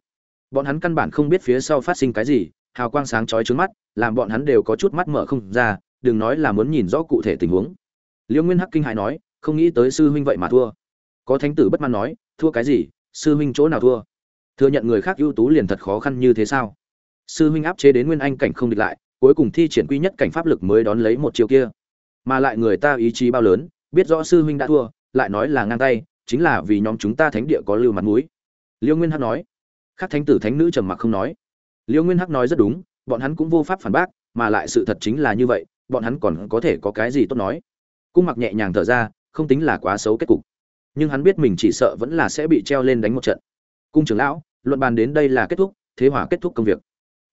Bọn hắn căn bản không biết phía sau phát sinh cái gì, hào quang sáng chói trước mắt, làm bọn hắn đều có chút mắt mở không ra, đừng nói là muốn nhìn rõ cụ thể tình huống liêu nguyên hắc kinh hãi nói, không nghĩ tới sư huynh vậy mà thua. Có thánh tử bất mãn nói, thua cái gì, sư huynh chỗ nào thua? Thừa nhận người khác ưu tú liền thật khó khăn như thế sao? Sư huynh áp chế đến nguyên anh cảnh không địch lại, cuối cùng thi triển quy nhất cảnh pháp lực mới đón lấy một chiều kia. Mà lại người ta ý chí bao lớn, biết rõ sư huynh đã thua, lại nói là ngang tay, chính là vì nhóm chúng ta thánh địa có lưu mặt mũi. Liêu nguyên hắc nói. Các thánh tử thánh nữ trầm mặc không nói. Liêu nguyên hắc nói rất đúng, bọn hắn cũng vô pháp phản bác, mà lại sự thật chính là như vậy, bọn hắn còn có thể có cái gì tốt nói? Cung mặc nhẹ nhàng thở ra, không tính là quá xấu kết cục. Nhưng hắn biết mình chỉ sợ vẫn là sẽ bị treo lên đánh một trận. Cung trưởng lão, luận bàn đến đây là kết thúc, thế hỏa kết thúc công việc.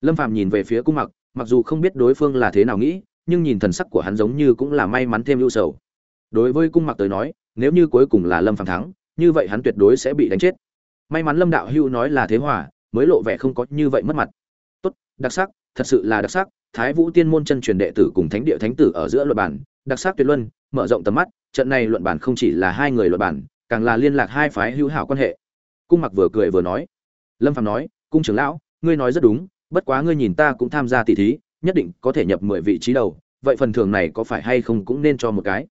Lâm phàm nhìn về phía cung mặc mặc dù không biết đối phương là thế nào nghĩ, nhưng nhìn thần sắc của hắn giống như cũng là may mắn thêm ưu sầu. Đối với cung mặc tới nói, nếu như cuối cùng là lâm phàm thắng, như vậy hắn tuyệt đối sẽ bị đánh chết. May mắn lâm đạo hưu nói là thế hỏa mới lộ vẻ không có như vậy mất mặt. Tốt, đặc sắc, thật sự là đặc sắc, thái vũ tiên môn chân truyền đệ tử cùng thánh địa thánh tử ở giữa luật bản đặc sắc tuyệt luân mở rộng tầm mắt, trận này luận bản không chỉ là hai người luận bản càng là liên lạc hai phái hữu hảo quan hệ. Cung mặc vừa cười vừa nói, lâm phàm nói, cung trưởng lão, ngươi nói rất đúng, bất quá ngươi nhìn ta cũng tham gia tỷ thí, nhất định có thể nhập mười vị trí đầu, vậy phần thưởng này có phải hay không cũng nên cho một cái?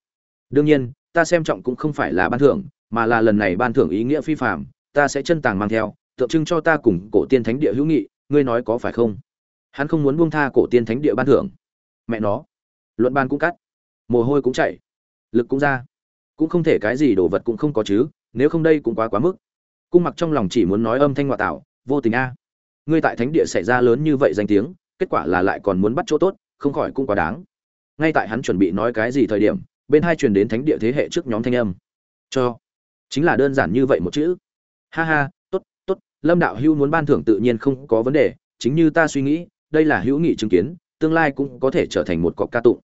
Đương nhiên, ta xem trọng cũng không phải là ban thưởng, mà là lần này ban thưởng ý nghĩa phi phàm, ta sẽ chân tàng mang theo, tượng trưng cho ta cùng cổ tiên thánh địa hữu nghị, ngươi nói có phải không? Hắn không muốn buông tha cổ tiên thánh địa ban thưởng. Mẹ nó, luận ban cũng cắt, mồ hôi cũng chảy lực cũng ra. Cũng không thể cái gì đồ vật cũng không có chứ, nếu không đây cũng quá quá mức. Cung mặc trong lòng chỉ muốn nói âm thanh ngoại tạo, vô tình a, ngươi tại thánh địa xảy ra lớn như vậy danh tiếng, kết quả là lại còn muốn bắt chỗ tốt, không khỏi cũng quá đáng. Ngay tại hắn chuẩn bị nói cái gì thời điểm, bên hai truyền đến thánh địa thế hệ trước nhóm thanh âm. Cho, chính là đơn giản như vậy một chữ. Ha ha, tốt tốt, lâm đạo hưu muốn ban thưởng tự nhiên không có vấn đề, chính như ta suy nghĩ, đây là hữu nghị chứng kiến, tương lai cũng có thể trở thành một cọc ca tụng.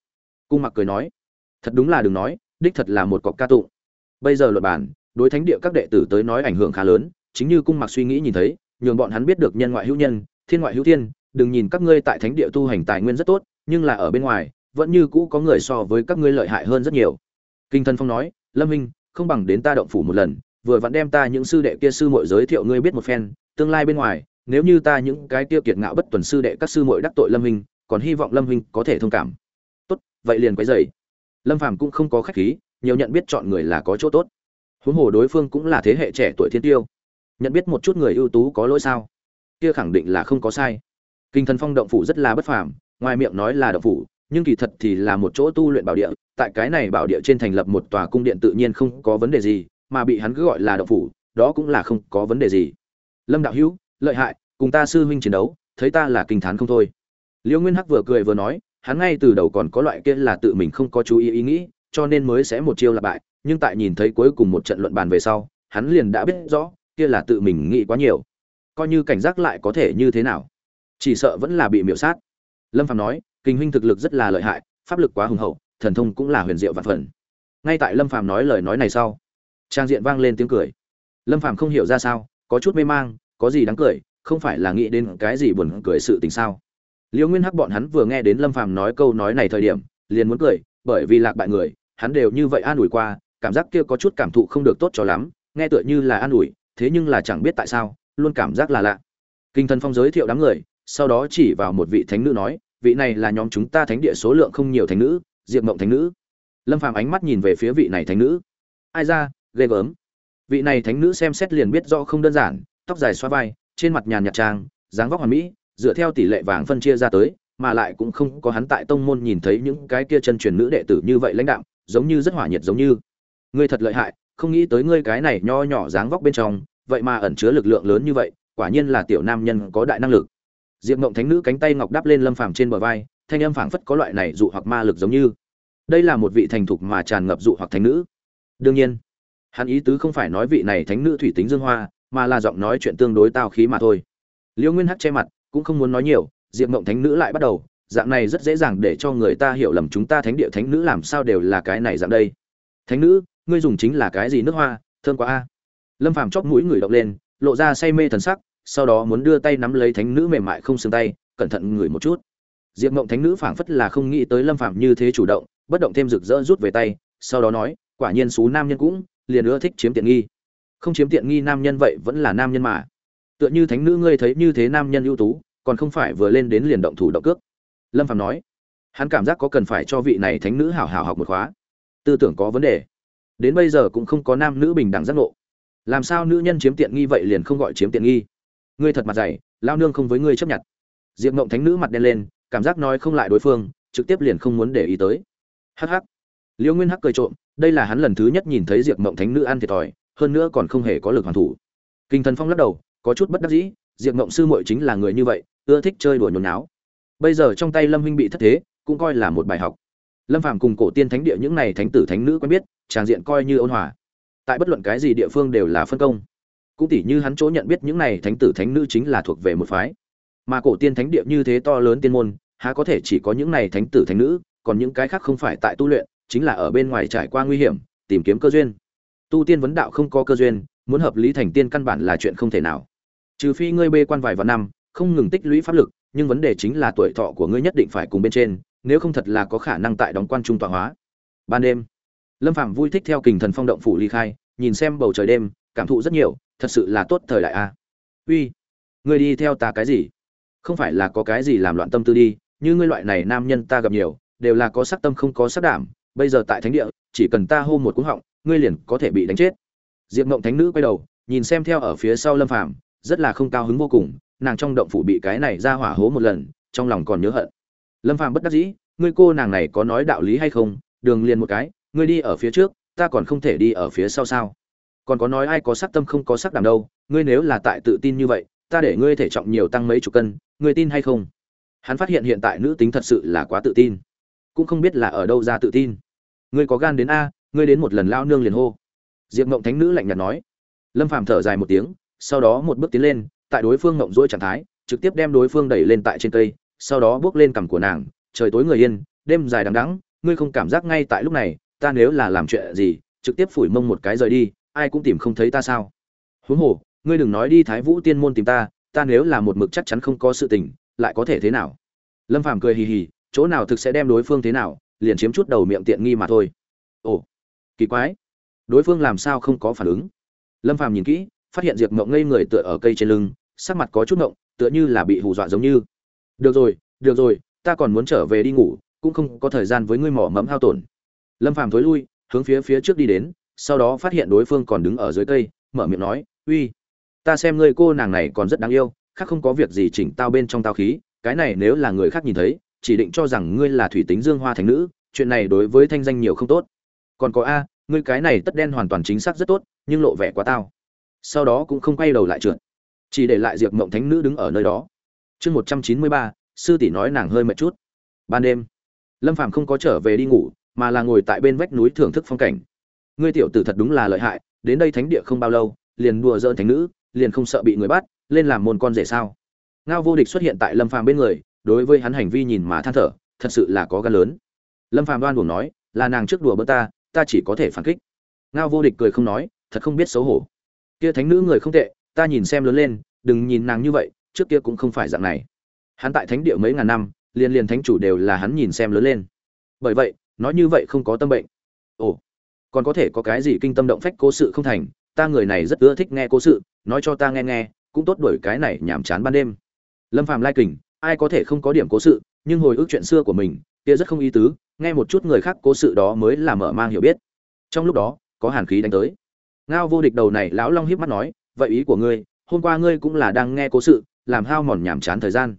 Cung mặc cười nói thật đúng là đừng nói, đích thật là một cọc ca tụng. Bây giờ luật bản, đối thánh địa các đệ tử tới nói ảnh hưởng khá lớn, chính như cung mặc suy nghĩ nhìn thấy, nhường bọn hắn biết được nhân ngoại hữu nhân, thiên ngoại hữu thiên, đừng nhìn các ngươi tại thánh địa tu hành tài nguyên rất tốt, nhưng là ở bên ngoài, vẫn như cũ có người so với các ngươi lợi hại hơn rất nhiều. Kinh thân phong nói, lâm minh, không bằng đến ta động phủ một lần, vừa vặn đem ta những sư đệ kia sư muội giới thiệu ngươi biết một phen, tương lai bên ngoài, nếu như ta những cái tiêu kiệt ngạo bất tuần sư đệ các sư muội đắc tội lâm minh, còn hy vọng lâm minh có thể thông cảm. Tốt, vậy liền quấy dày lâm phàm cũng không có khách khí, nhiều nhận biết chọn người là có chỗ tốt. Huống hồ đối phương cũng là thế hệ trẻ tuổi thiên tiêu. Nhận biết một chút người ưu tú có lỗi sao? Kia khẳng định là không có sai. Kinh thần phong động phủ rất là bất phàm, ngoài miệng nói là động phủ, nhưng kỳ thật thì là một chỗ tu luyện bảo địa, tại cái này bảo địa trên thành lập một tòa cung điện tự nhiên không có vấn đề gì, mà bị hắn cứ gọi là động phủ, đó cũng là không có vấn đề gì. Lâm đạo hữu, lợi hại, cùng ta sư huynh chiến đấu, thấy ta là kinh thán không thôi. Liễu nguyên hắc vừa cười vừa nói hắn ngay từ đầu còn có loại kia là tự mình không có chú ý ý nghĩ, cho nên mới sẽ một chiêu là bại, nhưng tại nhìn thấy cuối cùng một trận luận bàn về sau, hắn liền đã biết rõ, kia là tự mình nghĩ quá nhiều. Coi như cảnh giác lại có thể như thế nào? Chỉ sợ vẫn là bị miểu sát. Lâm phạm nói kinh huynh thực lực rất là lợi hại, pháp lực quá hùng hậu, thần thông cũng là huyền diệu và phần. Ngay tại lâm phàm nói lời nói này sau, trang diện vang lên tiếng cười. Lâm phàm không hiểu ra sao, có chút mê mang, có gì đáng cười, không phải là nghĩ đến cái gì buồn cười sự tình sao? Liễu nguyên hắc bọn hắn vừa nghe đến lâm phàm nói câu nói này thời điểm, liền muốn cười, bởi vì lạc bại người, hắn đều như vậy an ủi qua, cảm giác kia có chút cảm thụ không được tốt cho lắm, nghe tựa như là an ủi, thế nhưng là chẳng biết tại sao, luôn cảm giác là lạ. Kinh thần phong giới thiệu đám người, sau đó chỉ vào một vị thánh nữ nói, vị này là nhóm chúng ta thánh địa số lượng không nhiều thánh nữ, diệp mộng thánh nữ. Lâm phàm ánh mắt nhìn về phía vị này thánh nữ. Ai ra, ghê gớm. Vị này thánh nữ xem xét liền biết rõ không đơn giản, tóc dài xoa vai, trên mặt nhàn nhạt trang, dáng vóc hoàn mỹ dựa theo tỷ lệ vàng phân chia ra tới, mà lại cũng không có hắn tại tông môn nhìn thấy những cái kia chân truyền nữ đệ tử như vậy lãnh đạm, giống như rất hỏa nhiệt giống như. Ngươi thật lợi hại, không nghĩ tới ngươi cái này nho nhỏ dáng vóc bên trong, vậy mà ẩn chứa lực lượng lớn như vậy, quả nhiên là tiểu nam nhân có đại năng lực. Diệp mộng thánh nữ cánh tay ngọc đắp lên lâm phàm trên bờ vai, thanh âm phảng phất có loại này dụ hoặc ma lực giống như. Đây là một vị thành thục mà tràn ngập dụ hoặc thánh nữ. Đương nhiên, hắn ý tứ không phải nói vị này thánh nữ thủy tính dương hoa, mà là giọng nói chuyện tương đối tao khí mà thôi. Liễu nguyên hắc che mặt cũng không muốn nói nhiều, diệp mộng thánh nữ lại bắt đầu, dạng này rất dễ dàng để cho người ta hiểu lầm chúng ta thánh địa thánh nữ làm sao đều là cái này dạng đây. Thánh nữ, ngươi dùng chính là cái gì nước hoa, thơm quá a. Lâm phàm chóp mũi người động lên, lộ ra say mê thần sắc, sau đó muốn đưa tay nắm lấy thánh nữ mềm mại không xương tay, cẩn thận ngửi một chút. Diệp mộng thánh nữ phảng phất là không nghĩ tới lâm phàm như thế chủ động, bất động thêm rực rỡ rút về tay, sau đó nói, quả nhiên xú nam nhân cũng, liền ưa thích chiếm tiện nghi. Không chiếm tiện nghi nam nhân vậy vẫn là nam nhân mà. Tựa như thánh nữ ngươi thấy như thế nam nhân ưu tú còn không phải vừa lên đến liền động thủ động cước. Lâm phạm nói, hắn cảm giác có cần phải cho vị này thánh nữ hảo hảo học một khóa. Tư tưởng có vấn đề. Đến bây giờ cũng không có nam nữ bình đẳng giác ngộ. Làm sao nữ nhân chiếm tiện nghi vậy liền không gọi chiếm tiện nghi? Ngươi thật mặt dày, lao nương không với ngươi chấp nhận. Diệp ngộng thánh nữ mặt đen lên, cảm giác nói không lại đối phương, trực tiếp liền không muốn để ý tới. Hắc hắc. Liễu nguyên hắc cười trộm, đây là hắn lần thứ nhất nhìn thấy diệp ngộng thánh nữ ăn thiệt thòi, hơn nữa còn không hề có lực hoàn thủ. Kinh thần phong lắc đầu, có chút bất đắc dĩ, diệp ngộng sư muội chính là người như vậy ưa thích chơi đùa nhốn náo bây giờ trong tay lâm huynh bị thất thế, cũng coi là một bài học. Lâm phàm cùng cổ tiên thánh địa những này thánh tử thánh nữ quen biết, tràng diện coi như ôn hòa. Tại bất luận cái gì địa phương đều là phân công. Cũng tỉ như hắn chỗ nhận biết những này thánh tử thánh nữ chính là thuộc về một phái. Mà cổ tiên thánh địa như thế to lớn tiên môn, há có thể chỉ có những này thánh tử thánh nữ, còn những cái khác không phải tại tu luyện, chính là ở bên ngoài trải qua nguy hiểm, tìm kiếm cơ duyên. Tu tiên vấn đạo không có cơ duyên, muốn hợp lý thành tiên căn bản là chuyện không thể nào. Trừ phi ngươi bê quan vài vạn năm không ngừng tích lũy pháp lực, nhưng vấn đề chính là tuổi thọ của ngươi nhất định phải cùng bên trên, nếu không thật là có khả năng tại đóng quan trung tọa hóa. Ban đêm, lâm phạm vui thích theo kình thần phong động phủ ly khai, nhìn xem bầu trời đêm, cảm thụ rất nhiều, thật sự là tốt thời đại a. Uy, ngươi đi theo ta cái gì? Không phải là có cái gì làm loạn tâm tư đi, như ngươi loại này nam nhân ta gặp nhiều, đều là có sắc tâm không có sắc đảm, bây giờ tại thánh địa, chỉ cần ta hô một cú họng, ngươi liền có thể bị đánh chết. Diệp mộng thánh nữ quay đầu, nhìn xem theo ở phía sau lâm phàm, rất là không cao hứng vô cùng nàng trong động phủ bị cái này ra hỏa hố một lần, trong lòng còn nhớ hận. Lâm phàm bất đắc dĩ, ngươi cô nàng này có nói đạo lý hay không? Đường liền một cái, ngươi đi ở phía trước, ta còn không thể đi ở phía sau sao? Còn có nói ai có sắc tâm không có sắc đảm đâu, ngươi nếu là tại tự tin như vậy, ta để ngươi thể trọng nhiều tăng mấy chục cân, ngươi tin hay không? Hắn phát hiện hiện tại nữ tính thật sự là quá tự tin, cũng không biết là ở đâu ra tự tin. Ngươi có gan đến a, ngươi đến một lần lao nương liền hô. Diệp mộng thánh nữ lạnh nhạt nói. Lâm phàm thở dài một tiếng, sau đó một bước tiến lên tại đối phương ngậm rỗi trạng thái, trực tiếp đem đối phương đẩy lên tại trên cây, sau đó bước lên cằm của nàng, trời tối người yên, đêm dài đằng đẵng, ngươi không cảm giác ngay tại lúc này, ta nếu là làm chuyện gì, trực tiếp phủi mông một cái rời đi, ai cũng tìm không thấy ta sao? Huống hồ, ngươi đừng nói đi thái vũ tiên môn tìm ta ta nếu là một mực chắc chắn không có sự tình, lại có thể thế nào? Lâm phàm cười hì hì, chỗ nào thực sẽ đem đối phương thế nào, liền chiếm chút đầu miệng tiện nghi mà thôi. Ồ, kỳ quái. Đối phương làm sao không có phản ứng? Lâm phàm nhìn kỹ phát hiện diệp mộng ngây người tựa ở cây trên lưng, sắc mặt có chút mộng tựa như là bị hù dọa giống như. Được rồi được rồi, ta còn muốn trở về đi ngủ, cũng không có thời gian với ngươi mỏ mẫm hao tổn. Lâm phàm thối lui, hướng phía phía trước đi đến, sau đó phát hiện đối phương còn đứng ở dưới cây, mở miệng nói, uy, ta xem ngươi cô nàng này còn rất đáng yêu, khác không có việc gì chỉnh tao bên trong tao khí, cái này nếu là người khác nhìn thấy, chỉ định cho rằng ngươi là thủy tính dương hoa thành nữ, chuyện này đối với thanh danh nhiều không tốt. Còn có a, ngươi cái này tất đen hoàn toàn chính xác rất tốt, nhưng lộ vẻ quá tao sau đó cũng không quay đầu lại trượt, chỉ để lại diệp mộng thánh nữ đứng ở nơi đó. Chương một trăm chín mươi ba, sư tỷ nói nàng hơi mệt chút. Ban đêm, lâm phàm không có trở về đi ngủ, mà là ngồi tại bên vách núi thưởng thức phong cảnh. Ngươi tiểu tử thật đúng là lợi hại, đến đây thánh địa không bao lâu, liền đùa dỡn thánh nữ, liền không sợ bị người bắt, lên làm môn con rể sao? Ngao vô địch xuất hiện tại lâm phàm bên người, đối với hắn hành vi nhìn mà than thở, thật sự là có gan lớn. Lâm phàm đoan buồn nói, là nàng trước đùa bớt ta ta chỉ có thể phản kích. Ngao vô địch cười không nói, thật không biết xấu hổ kia thánh nữ người không tệ, ta nhìn xem lớn lên, đừng nhìn nàng như vậy, trước kia cũng không phải dạng này. Hắn tại thánh địa mấy ngàn năm liên liên thánh chủ đều là hắn nhìn xem lớn lên. Bởi vậy, nói như vậy không có tâm bệnh. Ồ, còn có thể có cái gì kinh tâm động phách cố sự không thành, ta người này rất ưa thích nghe cố sự, nói cho ta nghe nghe, cũng tốt đổi cái này nhảm chán ban đêm. Lâm phàm lai kình, ai có thể không có điểm cố sự, nhưng hồi ức chuyện xưa của mình, kia rất không ý tứ, nghe một chút người khác cố sự đó mới là mở mang hiểu biết. Trong lúc đó, có hàn khí đánh tới ngao vô địch đầu này lão long hiếp mắt nói, vậy ý của ngươi, hôm qua ngươi cũng là đang nghe cố sự, làm hao mòn nhảm chán thời gian.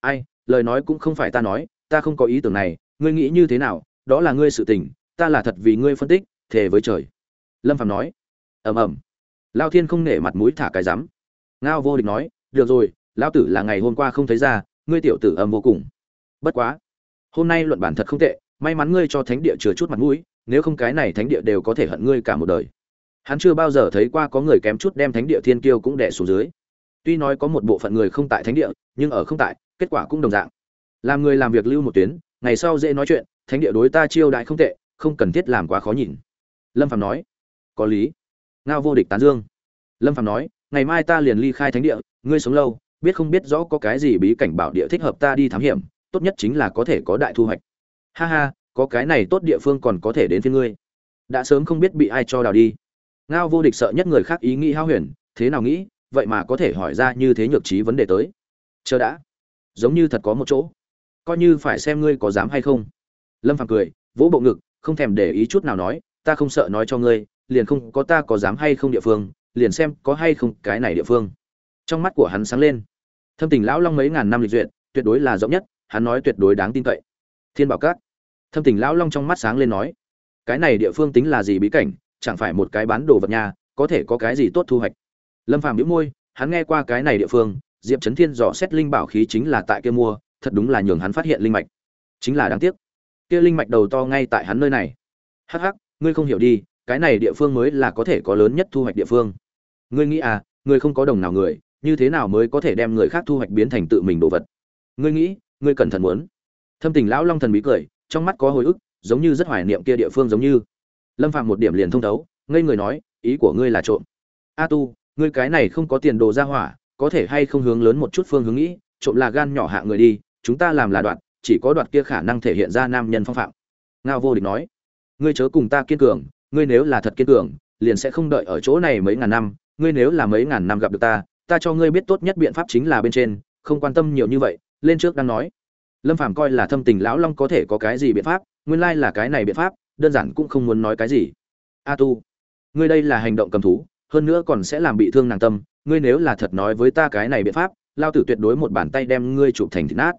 Ai, lời nói cũng không phải ta nói, ta không có ý tưởng này, ngươi nghĩ như thế nào, đó là ngươi sự tình, ta là thật vì ngươi phân tích, thề với trời. Lâm phạm nói. Ầm ầm. Lao thiên không nể mặt mũi thả cái rắm. Ngao vô địch nói, được rồi lao tử là ngày hôm qua không thấy ra, ngươi tiểu tử âm vô cùng. Bất quá, hôm nay luận bản thật không tệ, may mắn ngươi cho thánh địa chừa chút mặt mũi, nếu không cái này thánh địa đều có thể hận ngươi cả một đời hắn chưa bao giờ thấy qua có người kém chút đem thánh địa thiên kiêu cũng đẻ xuống dưới. Tuy nói có một bộ phận người không tại thánh địa, nhưng ở không tại, kết quả cũng đồng dạng. Làm người làm việc lưu một tuyến, ngày sau dễ nói chuyện, thánh địa đối ta chiêu đại không tệ, không cần thiết làm quá khó nhìn. Lâm phạm nói, có lý. Ngao vô địch tán dương. Lâm phạm nói, ngày mai ta liền ly khai thánh địa, ngươi sống lâu, biết không biết rõ có cái gì bí cảnh bảo địa thích hợp ta đi thám hiểm, tốt nhất chính là có thể có đại thu hoạch. Ha ha, có cái này tốt địa phương còn có thể đến phía ngươi. Đã sớm không biết bị ai cho đào đi ngao vô địch sợ nhất người khác ý nghĩ hao huyền, thế nào nghĩ, vậy mà có thể hỏi ra như thế nhược trí vấn đề tới. Chờ đã. Giống như thật có một chỗ. Coi như phải xem ngươi có dám hay không. Lâm phàm cười, vỗ bộ ngực, không thèm để ý chút nào nói, ta không sợ nói cho ngươi, liền không có ta có dám hay không địa phương, liền xem có hay không cái này địa phương. Trong mắt của hắn sáng lên. Thâm tình lão long mấy ngàn năm lịch duyệt, tuyệt đối là rộng nhất, hắn nói tuyệt đối đáng tin cậy. Thiên bảo cát thâm tình lão long trong mắt sáng lên nói, cái này địa phương tính là gì bí cảnh chẳng phải một cái bán đồ vật nhà có thể có cái gì tốt thu hoạch. Lâm phàm nhíu môi, hắn nghe qua cái này địa phương, diệp trấn thiên dò xét linh bảo khí chính là tại kia mua, thật đúng là nhường hắn phát hiện linh mạch. Chính là đáng tiếc. Kia linh mạch đầu to ngay tại hắn nơi này. Hắc hắc, ngươi không hiểu đi, cái này địa phương mới là có thể có lớn nhất thu hoạch địa phương. Ngươi nghĩ à ngươi không có đồng nào người, như thế nào mới có thể đem người khác thu hoạch biến thành tự mình đồ vật? Ngươi nghĩ, ngươi cẩn thận muốn. Thâm tình lão long thần bí cười, trong mắt có hồi ức, giống như rất hoài niệm kia địa phương giống như lâm phạm một điểm liền thông thấu, ngây người nói, ý của ngươi là trộm. A tu, ngươi cái này không có tiền đồ ra hỏa, có thể hay không hướng lớn một chút phương hướng nghĩ, trộm là gan nhỏ hạ người đi, chúng ta làm là đoạn, chỉ có đoạn kia khả năng thể hiện ra nam nhân phong phạm. Ngao vô địch nói, ngươi chớ cùng ta kiên cường, ngươi nếu là thật kiên cường, liền sẽ không đợi ở chỗ này mấy ngàn năm, ngươi nếu là mấy ngàn năm gặp được ta ta cho ngươi biết tốt nhất biện pháp chính là bên trên, không quan tâm nhiều như vậy, lên trước đang nói. Lâm phàm coi là thâm tình lão long có thể có cái gì biện pháp, nguyên lai là cái này biện pháp đơn giản cũng không muốn nói cái gì. A tu, ngươi đây là hành động cầm thú, hơn nữa còn sẽ làm bị thương nàng tâm. Ngươi nếu là thật nói với ta cái này biện pháp, lao tử tuyệt đối một bàn tay đem ngươi chụp thành thịt nát.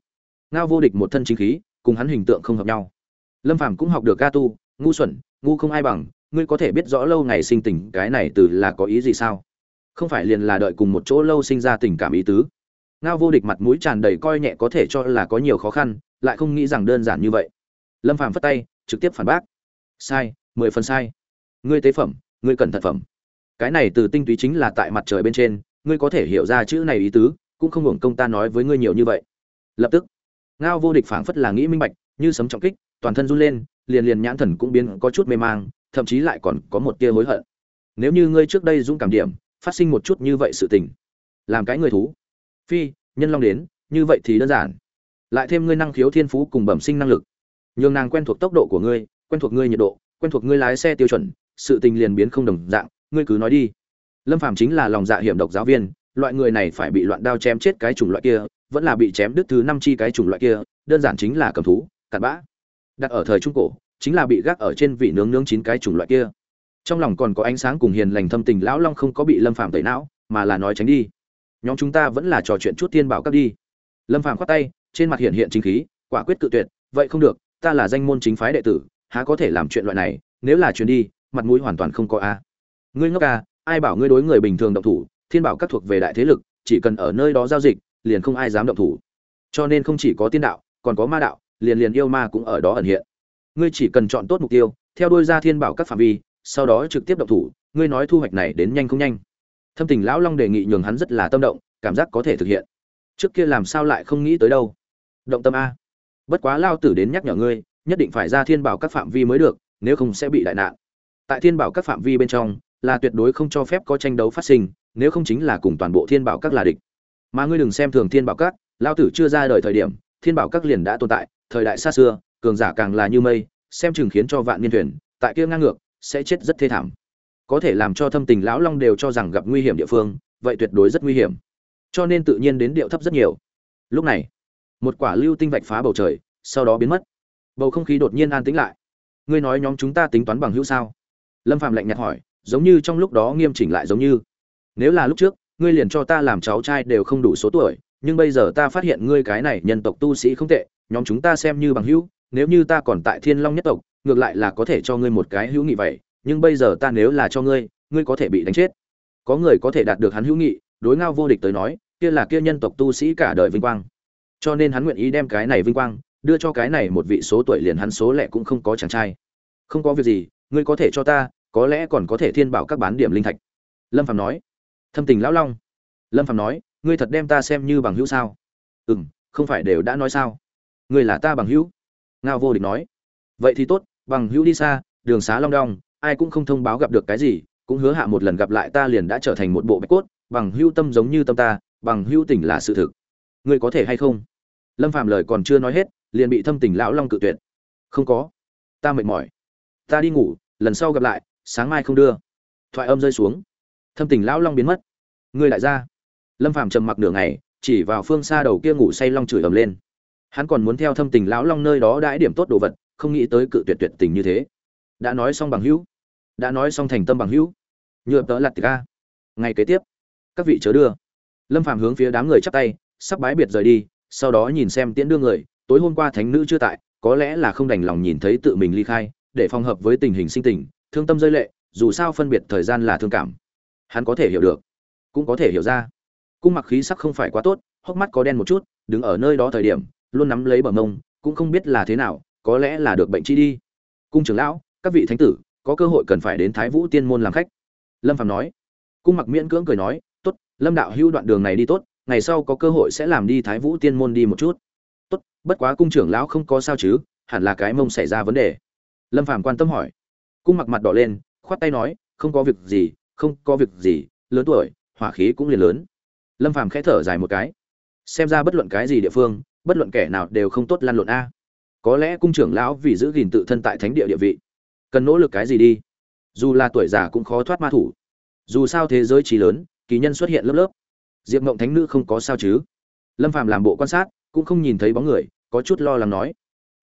Ngao vô địch một thân chính khí, cùng hắn hình tượng không hợp nhau. Lâm phàm cũng học được ca tu, ngu xuẩn, ngu không ai bằng. Ngươi có thể biết rõ lâu ngày sinh tình cái này từ là có ý gì sao? Không phải liền là đợi cùng một chỗ lâu sinh ra tình cảm ý tứ. Ngao vô địch mặt mũi tràn đầy coi nhẹ có thể cho là có nhiều khó khăn, lại không nghĩ rằng đơn giản như vậy. Lâm phàm phất tay, trực tiếp phản bác sai, mười phần sai. Ngươi tế phẩm, ngươi cẩn thận phẩm. Cái này từ tinh túy chính là tại mặt trời bên trên, ngươi có thể hiểu ra chữ này ý tứ, cũng không hưởng công ta nói với ngươi nhiều như vậy. Lập tức, ngao vô địch phảng phất là nghĩ minh bạch, như sấm trọng kích, toàn thân run lên, liền liền nhãn thần cũng biến có chút mê mang, thậm chí lại còn có một tia hối hận. Nếu như ngươi trước đây dũng cảm điểm, phát sinh một chút như vậy sự tình, làm cái người thú. Phi, nhân long đến, như vậy thì đơn giản. Lại thêm ngươi năng khiếu thiên phú cùng bẩm sinh năng lực. Nhường nàng quen thuộc tốc độ của ngươi quen thuộc ngươi nhiệt độ, quen thuộc ngươi lái xe tiêu chuẩn, sự tình liền biến không đồng dạng, ngươi cứ nói đi. Lâm phàm chính là lòng dạ hiểm độc giáo viên, loại người này phải bị loạn đao chém chết cái chủng loại kia, vẫn là bị chém đứt thứ năm chi cái chủng loại kia, đơn giản chính là cầm thú, cặn bã. Đặt ở thời trung cổ, chính là bị gác ở trên vị nướng nướng chín cái chủng loại kia. Trong lòng còn có ánh sáng cùng hiền lành thâm tình lão long không có bị lâm phàm tẩy não, mà là nói tránh đi. Nhóm chúng ta vẫn là trò chuyện chút tiên bảo cấp đi. Lâm phàm khoát tay, trên mặt hiện hiện chính khí, quả quyết cự tuyệt, vậy không được, ta là danh môn chính phái đệ tử há có thể làm chuyện loại này, nếu là chuyện đi, mặt mũi hoàn toàn không có a. Ngươi ngốc à ai bảo ngươi đối người bình thường động thủ, thiên bảo các thuộc về đại thế lực, chỉ cần ở nơi đó giao dịch, liền không ai dám động thủ. Cho nên không chỉ có tiên đạo, còn có ma đạo, liền liền yêu ma cũng ở đó ẩn hiện. Ngươi chỉ cần chọn tốt mục tiêu, theo đuôi ra thiên bảo các phạm vi, sau đó trực tiếp động thủ, ngươi nói thu hoạch này đến nhanh không nhanh. Thâm tình lão long đề nghị nhường hắn rất là tâm động, cảm giác có thể thực hiện. Trước kia làm sao lại không nghĩ tới đâu. Động tâm a. Bất quá lao tử đến nhắc nhở ngươi nhất định phải ra thiên bảo các phạm vi mới được, nếu không sẽ bị đại nạn. Tại thiên bảo các phạm vi bên trong, là tuyệt đối không cho phép có tranh đấu phát sinh, nếu không chính là cùng toàn bộ thiên bảo các là địch. Mà ngươi đừng xem thường thiên bảo các lao tử chưa ra đời thời điểm, thiên bảo các liền đã tồn tại, thời đại xa xưa, cường giả càng là như mây, xem chừng khiến cho vạn niên thuyền, tại kia ngang ngược, sẽ chết rất thê thảm. Có thể làm cho thâm tình lão long đều cho rằng gặp nguy hiểm địa phương, vậy tuyệt đối rất nguy hiểm. Cho nên tự nhiên đến điệu thấp rất nhiều. Lúc này, một quả lưu tinh vạch phá bầu trời, sau đó biến mất bầu không khí đột nhiên an tĩnh lại. Ngươi nói nhóm chúng ta tính toán bằng hữu sao? Lâm phạm lạnh nhạt hỏi, giống như trong lúc đó nghiêm chỉnh lại giống như. Nếu là lúc trước, ngươi liền cho ta làm cháu trai đều không đủ số tuổi, nhưng bây giờ ta phát hiện ngươi cái này nhân tộc tu sĩ không tệ, nhóm chúng ta xem như bằng hữu, nếu như ta còn tại thiên long nhất tộc, ngược lại là có thể cho ngươi một cái hữu nghị vậy, nhưng bây giờ ta nếu là cho ngươi ngươi có thể bị đánh chết. Có người có thể đạt được hắn hữu nghị, đối ngao vô địch tới nói, kia là kia nhân tộc tu sĩ cả đời vinh quang. Cho nên hắn nguyện ý đem cái này vinh quang đưa cho cái này một vị số tuổi liền hắn số lẻ cũng không có chàng trai. Không có việc gì, ngươi có thể cho ta, có lẽ còn có thể thiên bảo các bán điểm linh thạch. Lâm phạm nói. Thâm tình lão long. Lâm phạm nói, ngươi thật đem ta xem như bằng hữu sao? Ừ m không phải đều đã nói sao? Ngươi là ta bằng hữu. Ngao vô địch nói. Vậy thì tốt, bằng hữu đi xa, đường xá long đong, ai cũng không thông báo gặp được cái gì, cũng hứa hạ một lần gặp lại ta liền đã trở thành một bộ bạch cốt, bằng hữu tâm giống như tâm ta, bằng hữu tình là sự thực. Ngươi có thể hay không? Lâm phạm lời còn chưa nói hết liền bị thâm tình lão long cự tuyệt. Không có. Ta mệt mỏi. Ta đi ngủ, lần sau gặp lại, sáng mai không đưa. Thoại âm rơi xuống. Thâm tình lão long biến mất. Ngươi lại ra. Lâm phàm trầm mặc nửa ngày, chỉ vào phương xa đầu kia ngủ say long chửi ầm lên. Hắn còn muốn theo thâm tình lão long nơi đó đãi điểm tốt đồ vật, không nghĩ tới cự tuyệt tuyệt tình như thế. Đã nói xong bằng hữu. Đã nói xong thành tâm bằng hữu. Nhựa tớ lặt ca ngày kế tiếp, các vị chớ đưa. Lâm phàm hướng phía đám người chắp tay, sắp bái biệt rời đi, sau đó nhìn xem tiễn đưa người tối hôm qua thánh nữ chưa tại, có lẽ là không đành lòng nhìn thấy tự mình ly khai, để phòng hợp với tình hình sinh tình, thương tâm rơi lệ, dù sao phân biệt thời gian là thương cảm. Hắn có thể hiểu được, cũng có thể hiểu ra. Cung mặc khí sắc không phải quá tốt, hốc mắt có đen một chút, đứng ở nơi đó thời điểm, luôn nắm lấy bờ mông, cũng không biết là thế nào, có lẽ là được bệnh chi đi. Cung trưởng lão, các vị thánh tử, có cơ hội cần phải đến thái vũ tiên môn làm khách. Lâm phạm nói. Cung mặc miễn cưỡng cười nói, tốt, lâm đạo hưu đoạn đường này đi tốt, ngày sau có cơ hội sẽ làm đi thái vũ tiên môn đi một chút bất quá cung trưởng lão không có sao chứ, hẳn là cái mông xảy ra vấn đề. Lâm phạm quan tâm hỏi. Cung mặc mặt đỏ lên, khoát tay nói, không có việc gì, không có việc gì, lớn tuổi, hỏa khí cũng liền lớn. Lâm phàm khẽ thở dài một cái. Xem ra bất luận cái gì địa phương, bất luận kẻ nào đều không tốt lăn lộn a. Có lẽ cung trưởng lão vì giữ gìn tự thân tại thánh địa địa vị, cần nỗ lực cái gì đi. Dù là tuổi già cũng khó thoát ma thủ. Dù sao thế giới trí lớn, kỳ nhân xuất hiện lớp lớp. Diệp mộng thánh nữ không có sao chứ. Lâm phàm làm bộ quan sát, cũng không nhìn thấy bóng người có chút lo lắng nói.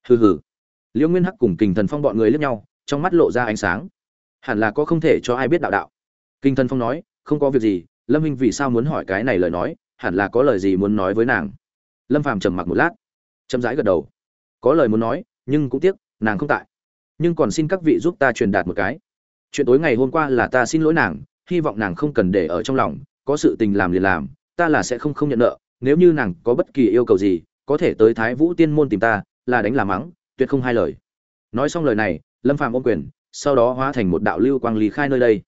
Hừ hừ. Liễu nguyên hắc cùng kình thần phong bọn người lướt nhau, trong mắt lộ ra ánh sáng. Hẳn là có không thể cho ai biết đạo đạo. Kinh thần phong nói, không có việc gì, lâm minh vì sao muốn hỏi cái này lời nói, hẳn là có lời gì muốn nói với nàng. Lâm phàm trầm mặc một lát, chậm rãi gật đầu. Có lời muốn nói, nhưng cũng tiếc, nàng không tại. Nhưng còn xin các vị giúp ta truyền đạt một cái. Chuyện tối ngày hôm qua là ta xin lỗi nàng, hy vọng nàng không cần để ở trong lòng, có sự tình làm liền làm, ta là sẽ không không nhận nợ, nếu như nàng có bất kỳ yêu cầu gì có thể tới thái vũ tiên môn tìm ta, là đánh là mắng, tuyệt không hai lời. Nói xong lời này, lâm phàm ôm quyền, sau đó hóa thành một đạo lưu quang lý khai nơi đây.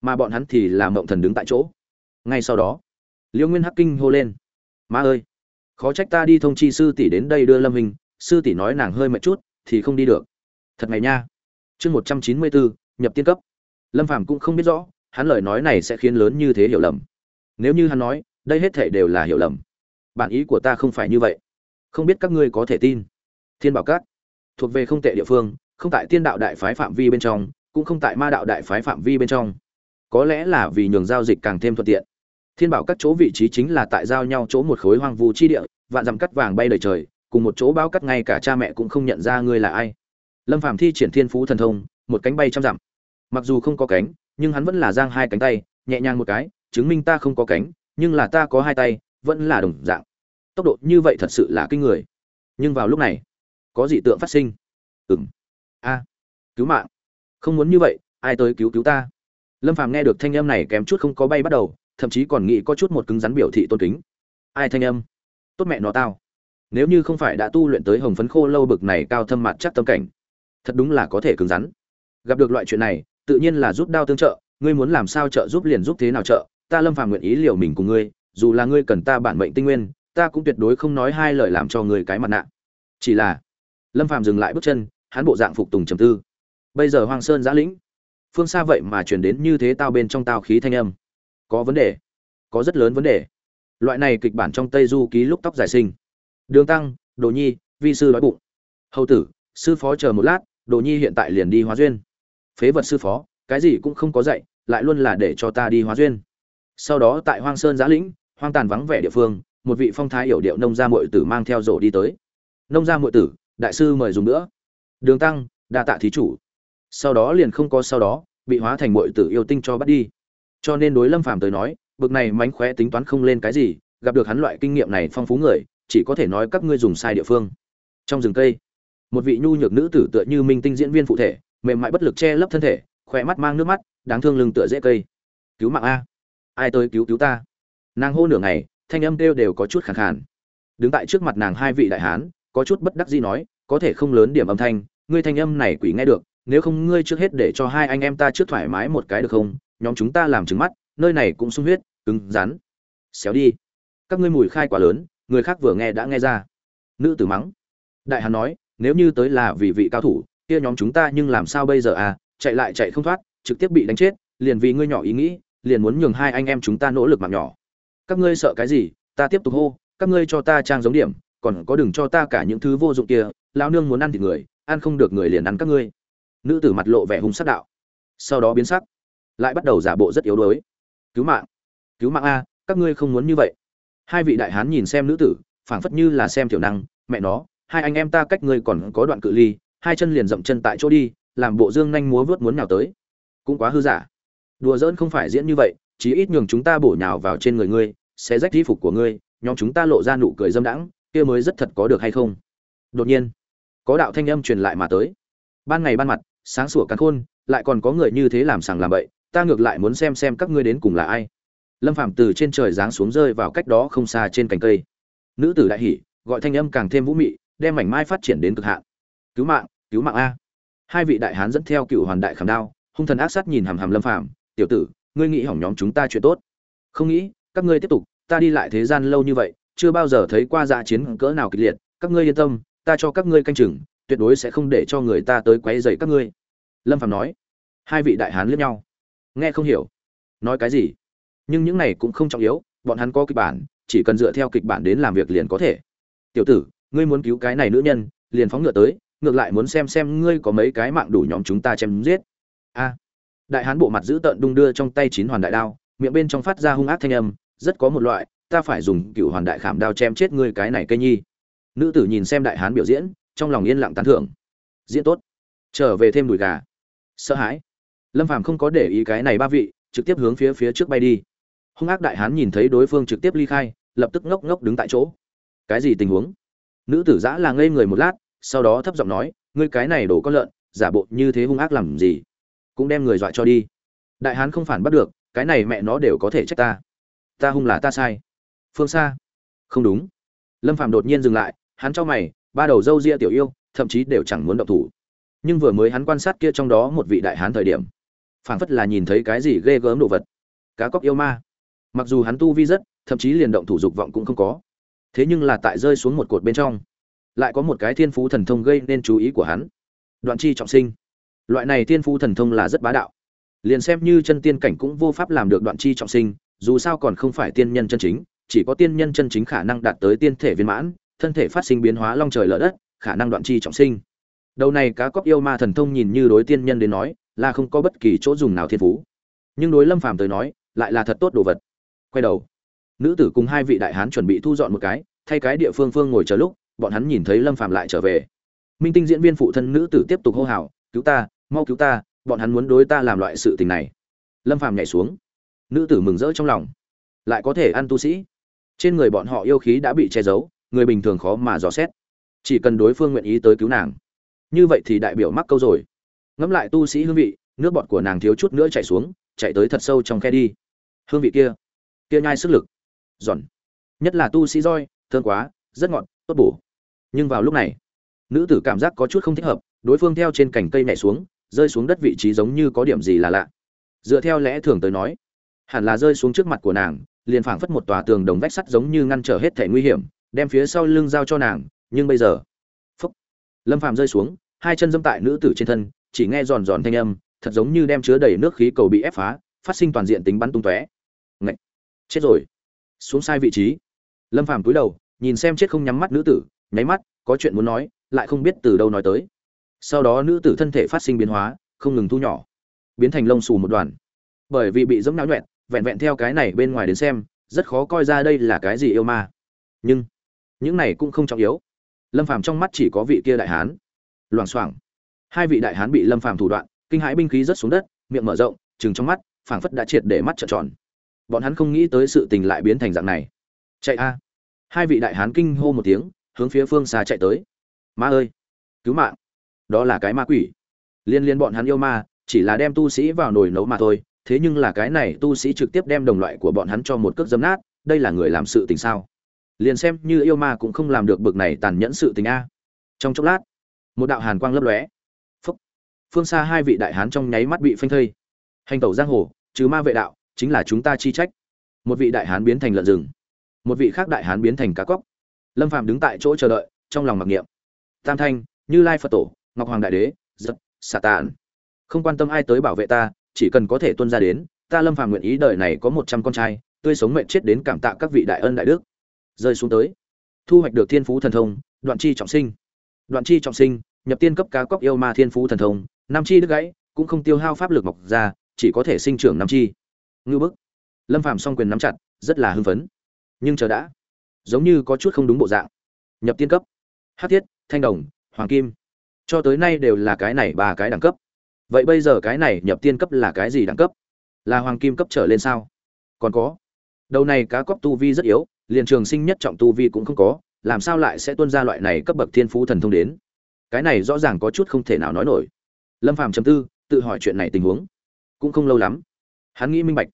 Mà bọn hắn thì làm mộng thần đứng tại chỗ. Ngay sau đó liễu nguyên hắc kinh hô lên, ma ơi, khó trách ta đi thông chi sư tỷ đến đây đưa lâm hình sư tỷ nói nàng hơi mệt chút, thì không đi được. Thật ngày nha. Chương một trăm chín mươi bốn, nhập tiên cấp. Lâm phàm cũng không biết rõ, hắn lời nói này sẽ khiến lớn như thế hiểu lầm. Nếu như hắn nói, đây hết thảy đều là hiểu lầm. Bản ý của ta không phải như vậy không biết các ngươi có thể tin. Thiên bảo các thuộc về không tệ địa phương, không tại tiên đạo đại phái phạm vi bên trong, cũng không tại ma đạo đại phái phạm vi bên trong. Có lẽ là vì nhường giao dịch càng thêm thuận tiện. Thiên bảo các chỗ vị trí chính là tại giao nhau chỗ một khối hoang vu chi địa, vạn dặm cắt vàng bay đầy trời, cùng một chỗ bao cắt ngay cả cha mẹ cũng không nhận ra ngươi là ai. Lâm phàm thi triển thiên phú thần thông, một cánh bay trăm dặm. Mặc dù không có cánh, nhưng hắn vẫn là giang hai cánh tay, nhẹ nhàng một cái, chứng minh ta không có cánh, nhưng là ta có hai tay, vẫn là đồng dạng tốc độ như vậy thật sự là kinh người. Nhưng vào lúc này, có dị tượng phát sinh. Ừng a. Cứu mạng. Không muốn như vậy, ai tới cứu cứu ta? Lâm phàm nghe được thanh âm này kém chút không có bay bắt đầu, thậm chí còn nghĩ có chút một cứng rắn biểu thị tôn kính. Ai thanh âm? Tốt mẹ nó tao. Nếu như không phải đã tu luyện tới hồng phấn khô lâu bực này cao thâm mặt chắc tâm cảnh, thật đúng là có thể cứng rắn. Gặp được loại chuyện này, tự nhiên là giúp đao tương trợ, ngươi muốn làm sao trợ giúp liền giúp thế nào trợ, ta lâm phàm nguyện ý liều mình cùng ngươi, dù là ngươi cần ta bản mệnh tinh nguyên ta cũng tuyệt đối không nói hai lời làm cho người cái mặt nạ. Chỉ là, lâm phàm dừng lại bước chân, hắn bộ dạng phục tùng trầm tư. Bây giờ hoang sơn giã lĩnh, phương xa vậy mà truyền đến như thế tao bên trong tao khí thanh âm. Có vấn đề, có rất lớn vấn đề. Loại này kịch bản trong tây du ký lúc tóc dài sinh đường tăng, đồ nhi, vi sư nói bụng. Hầu tử, sư phó chờ một lát, đồ nhi hiện tại liền đi hóa duyên. Phế vật sư phó, cái gì cũng không có dạy, lại luôn là để cho ta đi hóa duyên. Sau đó tại hoang sơn giã lĩnh, hoang tàn vắng vẻ địa phương một vị phong thái hiểu điệu nông gia muội tử mang theo rổ đi tới. Nông gia muội tử, đại sư mời dùng nữa. Đường tăng, đa tạ thí chủ. Sau đó liền không có sau đó, bị hóa thành muội tử yêu tinh cho bắt đi. Cho nên đối lâm phàm tới nói, bực này mánh khóe tính toán không lên cái gì, gặp được hắn loại kinh nghiệm này phong phú người, chỉ có thể nói các ngươi dùng sai địa phương. Trong rừng cây, một vị nhu nhược nữ tử tựa như minh tinh diễn viên phụ thể, mềm mại bất lực che lấp thân thể khỏe mắt mang nước mắt, đáng thương lưng tựa dễ cây. Cứu mạng a. Ai tới cứu cứu ta? Nàng hô nửa ngày thanh âm kêu đều có chút khàn khàn. Đứng tại trước mặt nàng hai vị đại hán, có chút bất đắc dĩ nói, có thể không lớn điểm âm thanh, ngươi thanh âm này quỷ nghe được, nếu không ngươi trước hết để cho hai anh em ta trước thoải mái một cái được không? Nhóm chúng ta làm trứng mắt, nơi này cũng sung huyết, cứng rắn. Xéo đi. Các ngươi mùi khai quá lớn, người khác vừa nghe đã nghe ra. Nữ tử mắng. Đại hán nói, nếu như tới là vì vị cao thủ, kia nhóm chúng ta nhưng làm sao bây giờ à? Chạy lại chạy không thoát, trực tiếp bị đánh chết, liền vì ngươi nhỏ ý nghĩ, liền muốn nhường hai anh em chúng ta nỗ lực mạng nhỏ các ngươi sợ cái gì, ta tiếp tục hô, các ngươi cho ta trang giống điểm, còn có đừng cho ta cả những thứ vô dụng kia, lão nương muốn ăn thịt người, ăn không được người liền ăn các ngươi. Nữ tử mặt lộ vẻ hung sắc đạo. Sau đó biến sắc, lại bắt đầu giả bộ rất yếu đuối. Cứu mạng cứu mạng a, các ngươi không muốn như vậy. Hai vị đại hán nhìn xem nữ tử, phảng phất như là xem thiểu năng, mẹ nó, hai anh em ta cách ngươi còn có đoạn cự ly, hai chân liền dậm chân tại chỗ đi, làm bộ dương nhanh múa vớt muốn nào tới. Cũng quá hư giả. Đùa giỡn không phải diễn như vậy, chí ít nhường chúng ta bổ nhào vào trên người ngươi sẽ rách y phục của ngươi, nhóm chúng ta lộ ra nụ cười dâm đãng, kia mới rất thật có được hay không? Đột nhiên, có đạo thanh âm truyền lại mà tới. Ban ngày ban mặt, sáng sủa cắn khôn, lại còn có người như thế làm sàng làm bậy, ta ngược lại muốn xem xem các ngươi đến cùng là ai. Lâm phạm từ trên trời giáng xuống rơi vào cách đó không xa trên cành cây. Nữ tử đại hỉ, gọi thanh âm càng thêm vũ mị, đem mảnh mai phát triển đến cực hạn. Cứu mạng cứu mạng a. Hai vị đại hán dẫn theo cựu hoàn đại khảm đao, hung thần ác sát nhìn hàm hàm lâm phạm tiểu tử, ngươi nghĩ hỏng nhóm chúng ta chuyện tốt? Không nghĩ, các ngươi tiếp tục ta đi lại thế gian lâu như vậy, chưa bao giờ thấy qua dạ chiến cỡ nào kịch liệt, các ngươi yên tâm, ta cho các ngươi canh chừng, tuyệt đối sẽ không để cho người ta tới quấy rầy các ngươi. Lâm phạm nói. Hai vị đại hán liếc nhau. Nghe không hiểu. Nói cái gì? Nhưng những này cũng không trọng yếu, bọn hắn có kịch bản, chỉ cần dựa theo kịch bản đến làm việc liền có thể. Tiểu tử, ngươi muốn cứu cái này nữ nhân, liền phóng ngựa tới, ngược lại muốn xem xem ngươi có mấy cái mạng đủ nhóm chúng ta chém giết. A. Đại hán bộ mặt giữ tợn đung đưa trong tay chín hoàn đại đao, miệng bên trong phát ra hung ác thanh âm rất có một loại, ta phải dùng cựu hoàn đại khảm đao chém chết ngươi cái này cây nhi. Nữ tử nhìn xem đại hán biểu diễn, trong lòng yên lặng tán thưởng. Diễn tốt. Trở về thêm đùi gà. Sợ hãi. Lâm phàm không có để ý cái này ba vị, trực tiếp hướng phía phía trước bay đi. Hung ác đại hán nhìn thấy đối phương trực tiếp ly khai, lập tức ngốc ngốc đứng tại chỗ. Cái gì tình huống? Nữ tử giã là ngây người một lát, sau đó thấp giọng nói, ngươi cái này đổ con lợn, giả bộ như thế hung ác làm gì? Cũng đem người dọa cho đi. Đại hán không phản bắt được, cái này mẹ nó đều có thể trách ta ta hung là ta sai. Phương xa. Không đúng. Lâm phạm đột nhiên dừng lại, hắn cho mày, ba đầu râu ria tiểu yêu, thậm chí đều chẳng muốn động thủ. Nhưng vừa mới hắn quan sát kia trong đó một vị đại hán thời điểm, phảng phất là nhìn thấy cái gì ghê gớm đồ vật. Cá cóc yêu ma. Mặc dù hắn tu vi rất, thậm chí liền động thủ dục vọng cũng không có. Thế nhưng là tại rơi xuống một cột bên trong, lại có một cái thiên phú thần thông gây nên chú ý của hắn. Đoạn chi trọng sinh. Loại này thiên phú thần thông là rất bá đạo. Liền xem như chân tiên cảnh cũng vô pháp làm được đoạn chi trọng sinh dù sao còn không phải tiên nhân chân chính, chỉ có tiên nhân chân chính khả năng đạt tới tiên thể viên mãn, thân thể phát sinh biến hóa long trời lở đất, khả năng đoạn chi trọng sinh. Đầu này cá cóc yêu ma thần thông nhìn như đối tiên nhân đến nói, là không có bất kỳ chỗ dùng nào thiên phú. Nhưng đối lâm phàm tới nói, lại là thật tốt đồ vật. Quay đầu, nữ tử cùng hai vị đại hán chuẩn bị thu dọn một cái, thay cái địa phương phương ngồi chờ lúc, bọn hắn nhìn thấy lâm phàm lại trở về. Minh tinh diễn viên phụ thân nữ tử tiếp tục hô hào, cứu ta, mau cứu ta, bọn hắn muốn đối ta làm loại sự tình này. Lâm phàm nhảy xuống nữ tử mừng rỡ trong lòng. Lại có thể ăn tu sĩ. Trên người bọn họ yêu khí đã bị che giấu, người bình thường khó mà dò xét. Chỉ cần đối phương nguyện ý tới cứu nàng. Như vậy thì đại biểu mắc câu rồi. Ngẫm lại tu sĩ hương vị, nước bọt của nàng thiếu chút nữa chạy xuống, chạy tới thật sâu trong khe đi. Hương vị kia kia nhai sức lực. Giòn. Nhất là tu sĩ roi, thơm quá, rất ngọt, tốt bổ. Nhưng vào lúc này, nữ tử cảm giác có chút không thích hợp, đối phương theo trên cành cây nhảy xuống, rơi xuống đất vị trí giống như có điểm gì là lạ. Dựa theo lẽ thường tới nói hẳn là rơi xuống trước mặt của nàng, liền phảng phất một tòa tường đồng vách sắt giống như ngăn trở hết thể nguy hiểm, đem phía sau lưng giao cho nàng, nhưng bây giờ, phúc, lâm phàm rơi xuống, hai chân dâm tại nữ tử trên thân, chỉ nghe giòn giòn thanh âm, thật giống như đem chứa đầy nước khí cầu bị ép phá, phát sinh toàn diện tính bắn tung tóe. Ngậy! chết rồi. Xuống sai vị trí. Lâm phàm cúi đầu, nhìn xem chết không nhắm mắt nữ tử, nháy mắt, có chuyện muốn nói, lại không biết từ đâu nói tới. Sau đó nữ tử thân thể phát sinh biến hóa, không ngừng thu nhỏ, biến thành lông xù một đoàn. Bởi vì bị dẫm náo nhuẹn vẹn vẹn theo cái này bên ngoài đến xem, rất khó coi ra đây là cái gì yêu ma. Nhưng, những này cũng không trọng yếu. Lâm phàm trong mắt chỉ có vị kia đại hán. Loảng xoảng. Hai vị đại hán bị lâm phàm thủ đoạn, kinh hãi binh khí rớt xuống đất, miệng mở rộng chừng trong mắt, phảng phất đã triệt để mắt trợn tròn. Bọn hắn không nghĩ tới sự tình lại biến thành dạng này. Chạy a. Hai vị đại hán kinh hô một tiếng, hướng phía phương xa chạy tới. Ma ơi! Cứu mạng! Đó là cái ma quỷ. Liên liên bọn hắn yêu ma, chỉ là đem tu sĩ vào nồi nấu mà thôi thế nhưng là cái này tu sĩ trực tiếp đem đồng loại của bọn hắn cho một cước dấm nát, đây là người làm sự tình sao? Liền xem như yêu ma cũng không làm được bực này tàn nhẫn sự tình a. Trong chốc lát, một đạo hàn quang lấp lóe. Phúc. Phương xa hai vị đại hán trong nháy mắt bị phanh thây. Hành tẩu giang hồ chứ ma vệ đạo, chính là chúng ta chi trách. Một vị đại hán biến thành lợn rừng. Một vị khác đại hán biến thành cá cóc. Lâm phạm đứng tại chỗ chờ đợi, trong lòng mặc niệm. Tam thanh, như lai phật tổ, ngọc hoàng đại đế, giật, xà tàn. Không quan tâm ai tới bảo vệ ta chỉ cần có thể tuân ra đến, ta lâm phàm nguyện ý đời này có một trăm con trai, tươi sống mệnh chết đến cảm tạ các vị đại ân đại đức. Rơi xuống tới. Thu hoạch được thiên phú thần thông, đoạn chi trọng sinh. Đoạn chi trọng sinh, nhập tiên cấp cá cóc yêu ma thiên phú thần thông, năm chi đứt gãy, cũng không tiêu hao pháp lực mọc ra, chỉ có thể sinh trưởng năm chi. Ngư bức. Lâm phàm song quyền nắm chặt, rất là hưng phấn. Nhưng chờ đã, giống như có chút không đúng bộ dạng. Nhập tiên cấp. Hát thiết, thanh đồng, hoàng kim. Cho tới nay đều là cái này ba cái đẳng cấp vậy bây giờ cái này nhập tiên cấp là cái gì đẳng cấp? Là hoàng kim cấp trở lên sao? Còn có. Đầu này cá cóc tu vi rất yếu, liền trường sinh nhất trọng tu vi cũng không có, làm sao lại sẽ tuân ra loại này cấp bậc thiên phú thần thông đến? Cái này rõ ràng có chút không thể nào nói nổi. Lâm phàm chấm tư, tự hỏi chuyện này tình huống. Cũng không lâu lắm, hắn nghĩ minh bạch.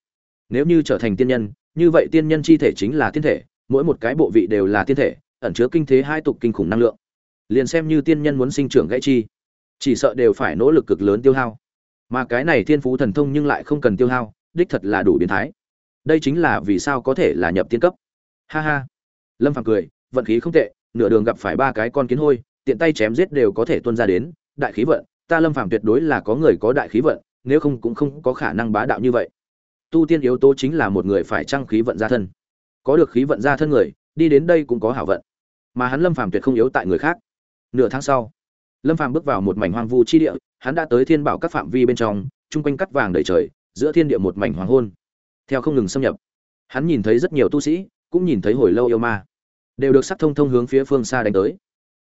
Nếu như trở thành tiên nhân, như vậy tiên nhân chi thể chính là tiên thể, mỗi một cái bộ vị đều là tiên thể, ẩn chứa kinh thế hai tục kinh khủng năng lượng. Liền xem như tiên nhân muốn sinh trưởng gãy chi chỉ sợ đều phải nỗ lực cực lớn tiêu hao. Mà cái này thiên phú thần thông nhưng lại không cần tiêu hao, đích thật là đủ biến thái. Đây chính là vì sao có thể là nhập tiên cấp. Ha ha. Lâm phàm cười, vận khí không tệ, nửa đường gặp phải ba cái con kiến hôi, tiện tay chém giết đều có thể tuân ra đến, đại khí vận, ta lâm phàm tuyệt đối là có người có đại khí vận, nếu không cũng không có khả năng bá đạo như vậy. Tu tiên yếu tố chính là một người phải trăng khí vận ra thân. Có được khí vận ra thân người, đi đến đây cũng có hảo vận. Mà hắn lâm phàm tuyệt không yếu tại người khác. Nửa tháng sau lâm phàm bước vào một mảnh hoang vu chi địa, hắn đã tới thiên bảo các phạm vi bên trong, chung quanh cắt vàng đầy trời, giữa thiên địa một mảnh hoàng hôn. Theo không ngừng xâm nhập, hắn nhìn thấy rất nhiều tu sĩ, cũng nhìn thấy hồi lâu yêu ma. Đều được sắc thông thông hướng phía phương xa đánh tới.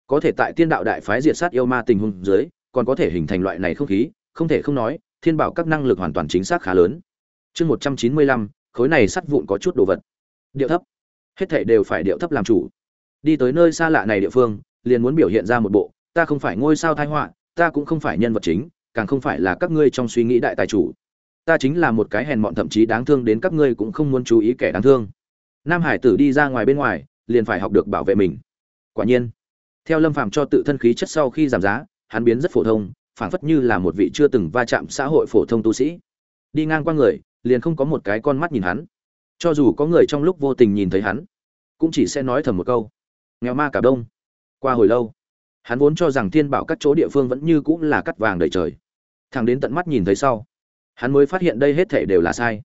Có thể tại tiên đạo đại phái diệt sát yêu ma tình huống dưới, còn có thể hình thành loại này không khí, không thể không nói, thiên bảo các năng lực hoàn toàn chính xác khá lớn. Chương một trăm chín mươi lăm, khối này sắt vụn có chút đồ vật. Điệu thấp. Hết thảy đều phải điệu thấp làm chủ. Đi tới nơi xa lạ này địa phương, liền muốn biểu hiện ra một bộ ta không phải ngôi sao thái họa, ta cũng không phải nhân vật chính, càng không phải là các ngươi trong suy nghĩ đại tài chủ. Ta chính là một cái hèn mọn thậm chí đáng thương đến các ngươi cũng không muốn chú ý kẻ đáng thương. Nam hải tử đi ra ngoài bên ngoài, liền phải học được bảo vệ mình. Quả nhiên, theo lâm phàm cho tự thân khí chất sau khi giảm giá, hắn biến rất phổ thông, phảng phất như là một vị chưa từng va chạm xã hội phổ thông tu sĩ. Đi ngang qua người, liền không có một cái con mắt nhìn hắn. Cho dù có người trong lúc vô tình nhìn thấy hắn, cũng chỉ sẽ nói thầm một câu. Nghèo ma cả đông. Qua hồi lâu hắn vốn cho rằng thiên bảo các chỗ địa phương vẫn như cũng là cắt vàng đầy trời. Thằng đến tận mắt nhìn thấy sau, hắn mới phát hiện đây hết thể đều là sai.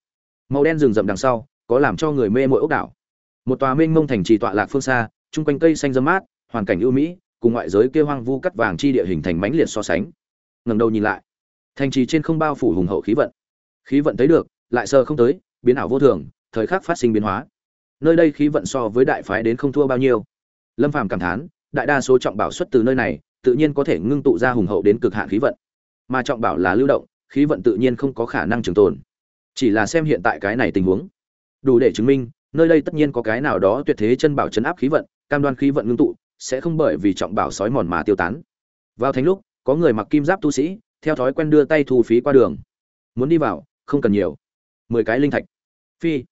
Màu đen rừng rậm đằng sau, có làm cho người mê mội ốc đảo. Một tòa mênh mông thành trì tọa lạc phương xa, chung quanh cây xanh dâm mát, hoàn cảnh ưu mỹ, cùng ngoại giới kêu hoang vu cắt vàng chi địa hình thành mãnh liệt so sánh. Ngẩng đầu nhìn lại, thành trì trên không bao phủ hùng hậu khí vận. Khí vận thấy được, lại sờ không tới, biến ảo vô thường, thời khắc phát sinh biến hóa. Nơi đây khí vận so với đại phái đến không thua bao nhiêu. Lâm phàm cảm thán đại đa số trọng bảo xuất từ nơi này, tự nhiên có thể ngưng tụ ra hùng hậu đến cực hạn khí vận. Mà trọng bảo là lưu động, khí vận tự nhiên không có khả năng trường tồn. Chỉ là xem hiện tại cái này tình huống. Đủ để chứng minh, nơi đây tất nhiên có cái nào đó tuyệt thế chân bảo trấn áp khí vận, cam đoan khí vận ngưng tụ, sẽ không bởi vì trọng bảo sói mòn mà tiêu tán. Vào thánh lúc, có người mặc kim giáp tu sĩ, theo thói quen đưa tay thu phí qua đường. Muốn đi vào, không cần nhiều. Mười cái linh thạch. Phi.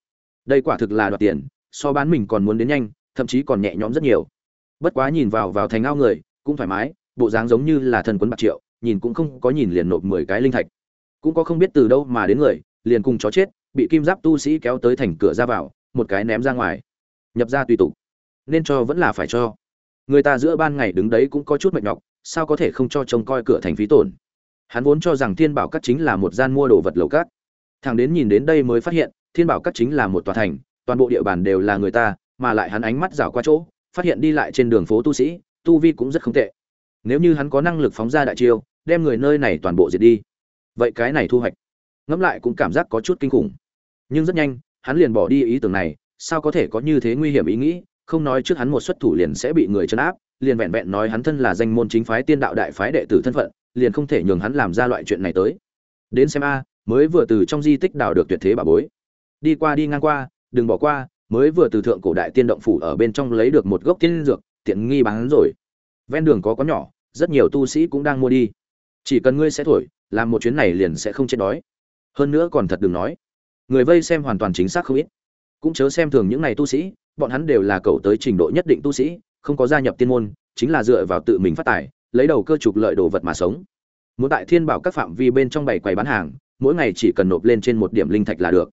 Đây quả thực là đoạt tiền, so bán mình còn muốn đến nhanh, thậm chí còn nhẹ nhõm rất nhiều bất quá nhìn vào vào thành ao người, cũng thoải mái, bộ dáng giống như là thần quấn bạc triệu, nhìn cũng không có nhìn liền nộp mười cái linh thạch. Cũng có không biết từ đâu mà đến người, liền cùng chó chết, bị kim giáp tu sĩ kéo tới thành cửa ra vào, một cái ném ra ngoài. Nhập ra tùy tục. Nên cho vẫn là phải cho. Người ta giữa ban ngày đứng đấy cũng có chút mệt nhọc, sao có thể không cho trông coi cửa thành phí tổn? Hắn vốn cho rằng thiên bảo các chính là một gian mua đồ vật lầu cát. Thằng đến nhìn đến đây mới phát hiện, thiên bảo các chính là một tòa thành, toàn bộ địa bàn đều là người ta, mà lại hắn ánh mắt rảo qua chỗ phát hiện đi lại trên đường phố tu sĩ, tu vi cũng rất không tệ. Nếu như hắn có năng lực phóng ra đại chiêu, đem người nơi này toàn bộ diệt đi. Vậy cái này thu hoạch, ngẫm lại cũng cảm giác có chút kinh khủng. Nhưng rất nhanh, hắn liền bỏ đi ý tưởng này, sao có thể có như thế nguy hiểm ý nghĩ? Không nói trước hắn một xuất thủ liền sẽ bị người chấn áp, liền vẹn vẹn nói hắn thân là danh môn chính phái tiên đạo đại phái đệ tử thân phận, liền không thể nhường hắn làm ra loại chuyện này tới. Đến xem a, mới vừa từ trong di tích đào được tuyệt thế bà bối. Đi qua đi ngang qua, đừng bỏ qua mới vừa từ thượng cổ đại tiên động phủ ở bên trong lấy được một gốc tiên dược, tiện nghi bán rồi. Ven đường có có nhỏ, rất nhiều tu sĩ cũng đang mua đi. Chỉ cần ngươi sẽ thổi, làm một chuyến này liền sẽ không chết đói. Hơn nữa còn thật đừng nói, người vây xem hoàn toàn chính xác không ít. Cũng chớ xem thường những này tu sĩ, bọn hắn đều là cầu tới trình độ nhất định tu sĩ, không có gia nhập tiên môn, chính là dựa vào tự mình phát tài, lấy đầu cơ trục lợi đồ vật mà sống. Muốn tại thiên bảo các phạm vi bên trong bảy quầy bán hàng, mỗi ngày chỉ cần nộp lên trên một điểm linh thạch là được.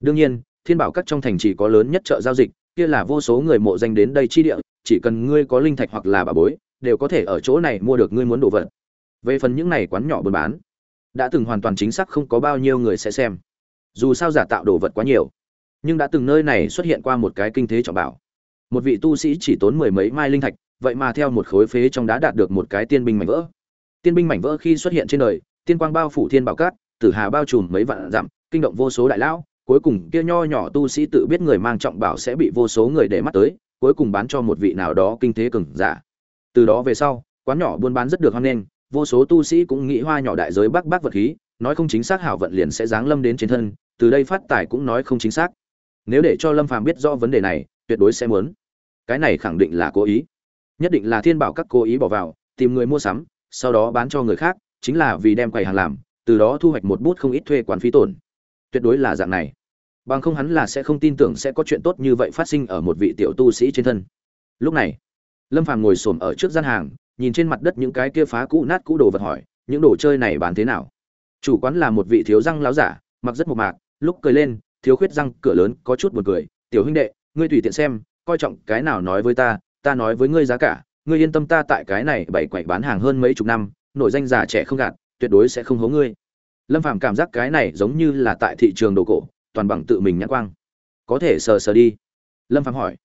Đương nhiên thiên bảo các trong thành chỉ có lớn nhất chợ giao dịch, kia là vô số người mộ danh đến đây chi địa, chỉ cần ngươi có linh thạch hoặc là bà bối, đều có thể ở chỗ này mua được ngươi muốn đồ vật. Về phần những này quán nhỏ buôn bán, đã từng hoàn toàn chính xác không có bao nhiêu người sẽ xem. Dù sao giả tạo đồ vật quá nhiều, nhưng đã từng nơi này xuất hiện qua một cái kinh thế trọng bảo. Một vị tu sĩ chỉ tốn mười mấy mai linh thạch, vậy mà theo một khối phế trong đá đạt được một cái tiên binh mảnh vỡ. Tiên binh mảnh vỡ khi xuất hiện trên đời, tiên quang bao phủ thiên bảo cát tử hà bao trùm mấy vạn dặm, kinh động vô số đại lão cuối cùng kia nho nhỏ tu sĩ tự biết người mang trọng bảo sẽ bị vô số người để mắt tới, cuối cùng bán cho một vị nào đó kinh thế cường giả. Từ đó về sau, quán nhỏ buôn bán rất được hoan nghênh, vô số tu sĩ cũng nghĩ hoa nhỏ đại giới bắc bắc vật khí, nói không chính xác hảo vận liền sẽ giáng lâm đến trên thân, từ đây phát tài cũng nói không chính xác. Nếu để cho lâm phàm biết rõ vấn đề này, tuyệt đối sẽ muốn. Cái này khẳng định là cố ý. Nhất định là thiên bảo các cố ý bỏ vào, tìm người mua sắm, sau đó bán cho người khác, chính là vì đem quầy hàng làm, từ đó thu hoạch một bút không ít thuê quán phí tổn tuyệt đối là dạng này. Bằng không hắn là sẽ không tin tưởng sẽ có chuyện tốt như vậy phát sinh ở một vị tiểu tu sĩ trên thân. Lúc này, lâm phàm ngồi xổm ở trước gian hàng, nhìn trên mặt đất những cái kia phá cũ nát cũ đồ vật hỏi, những đồ chơi này bán thế nào? Chủ quán là một vị thiếu răng láo giả, mặc rất mộc mạc, lúc cười lên, thiếu khuyết răng cửa lớn, có chút buồn cười, tiểu huynh đệ, ngươi tùy tiện xem, coi trọng cái nào nói với ta ta nói với ngươi giá cả, ngươi yên tâm ta tại cái này bảy quậy bán hàng hơn mấy chục năm, nội danh giả trẻ không gạt, tuyệt đối sẽ không hố ngươi lâm phàm cảm giác cái này giống như là tại thị trường đồ cổ, toàn bằng tự mình nhãn quang. Có thể sờ sờ đi? Lâm phàm hỏi.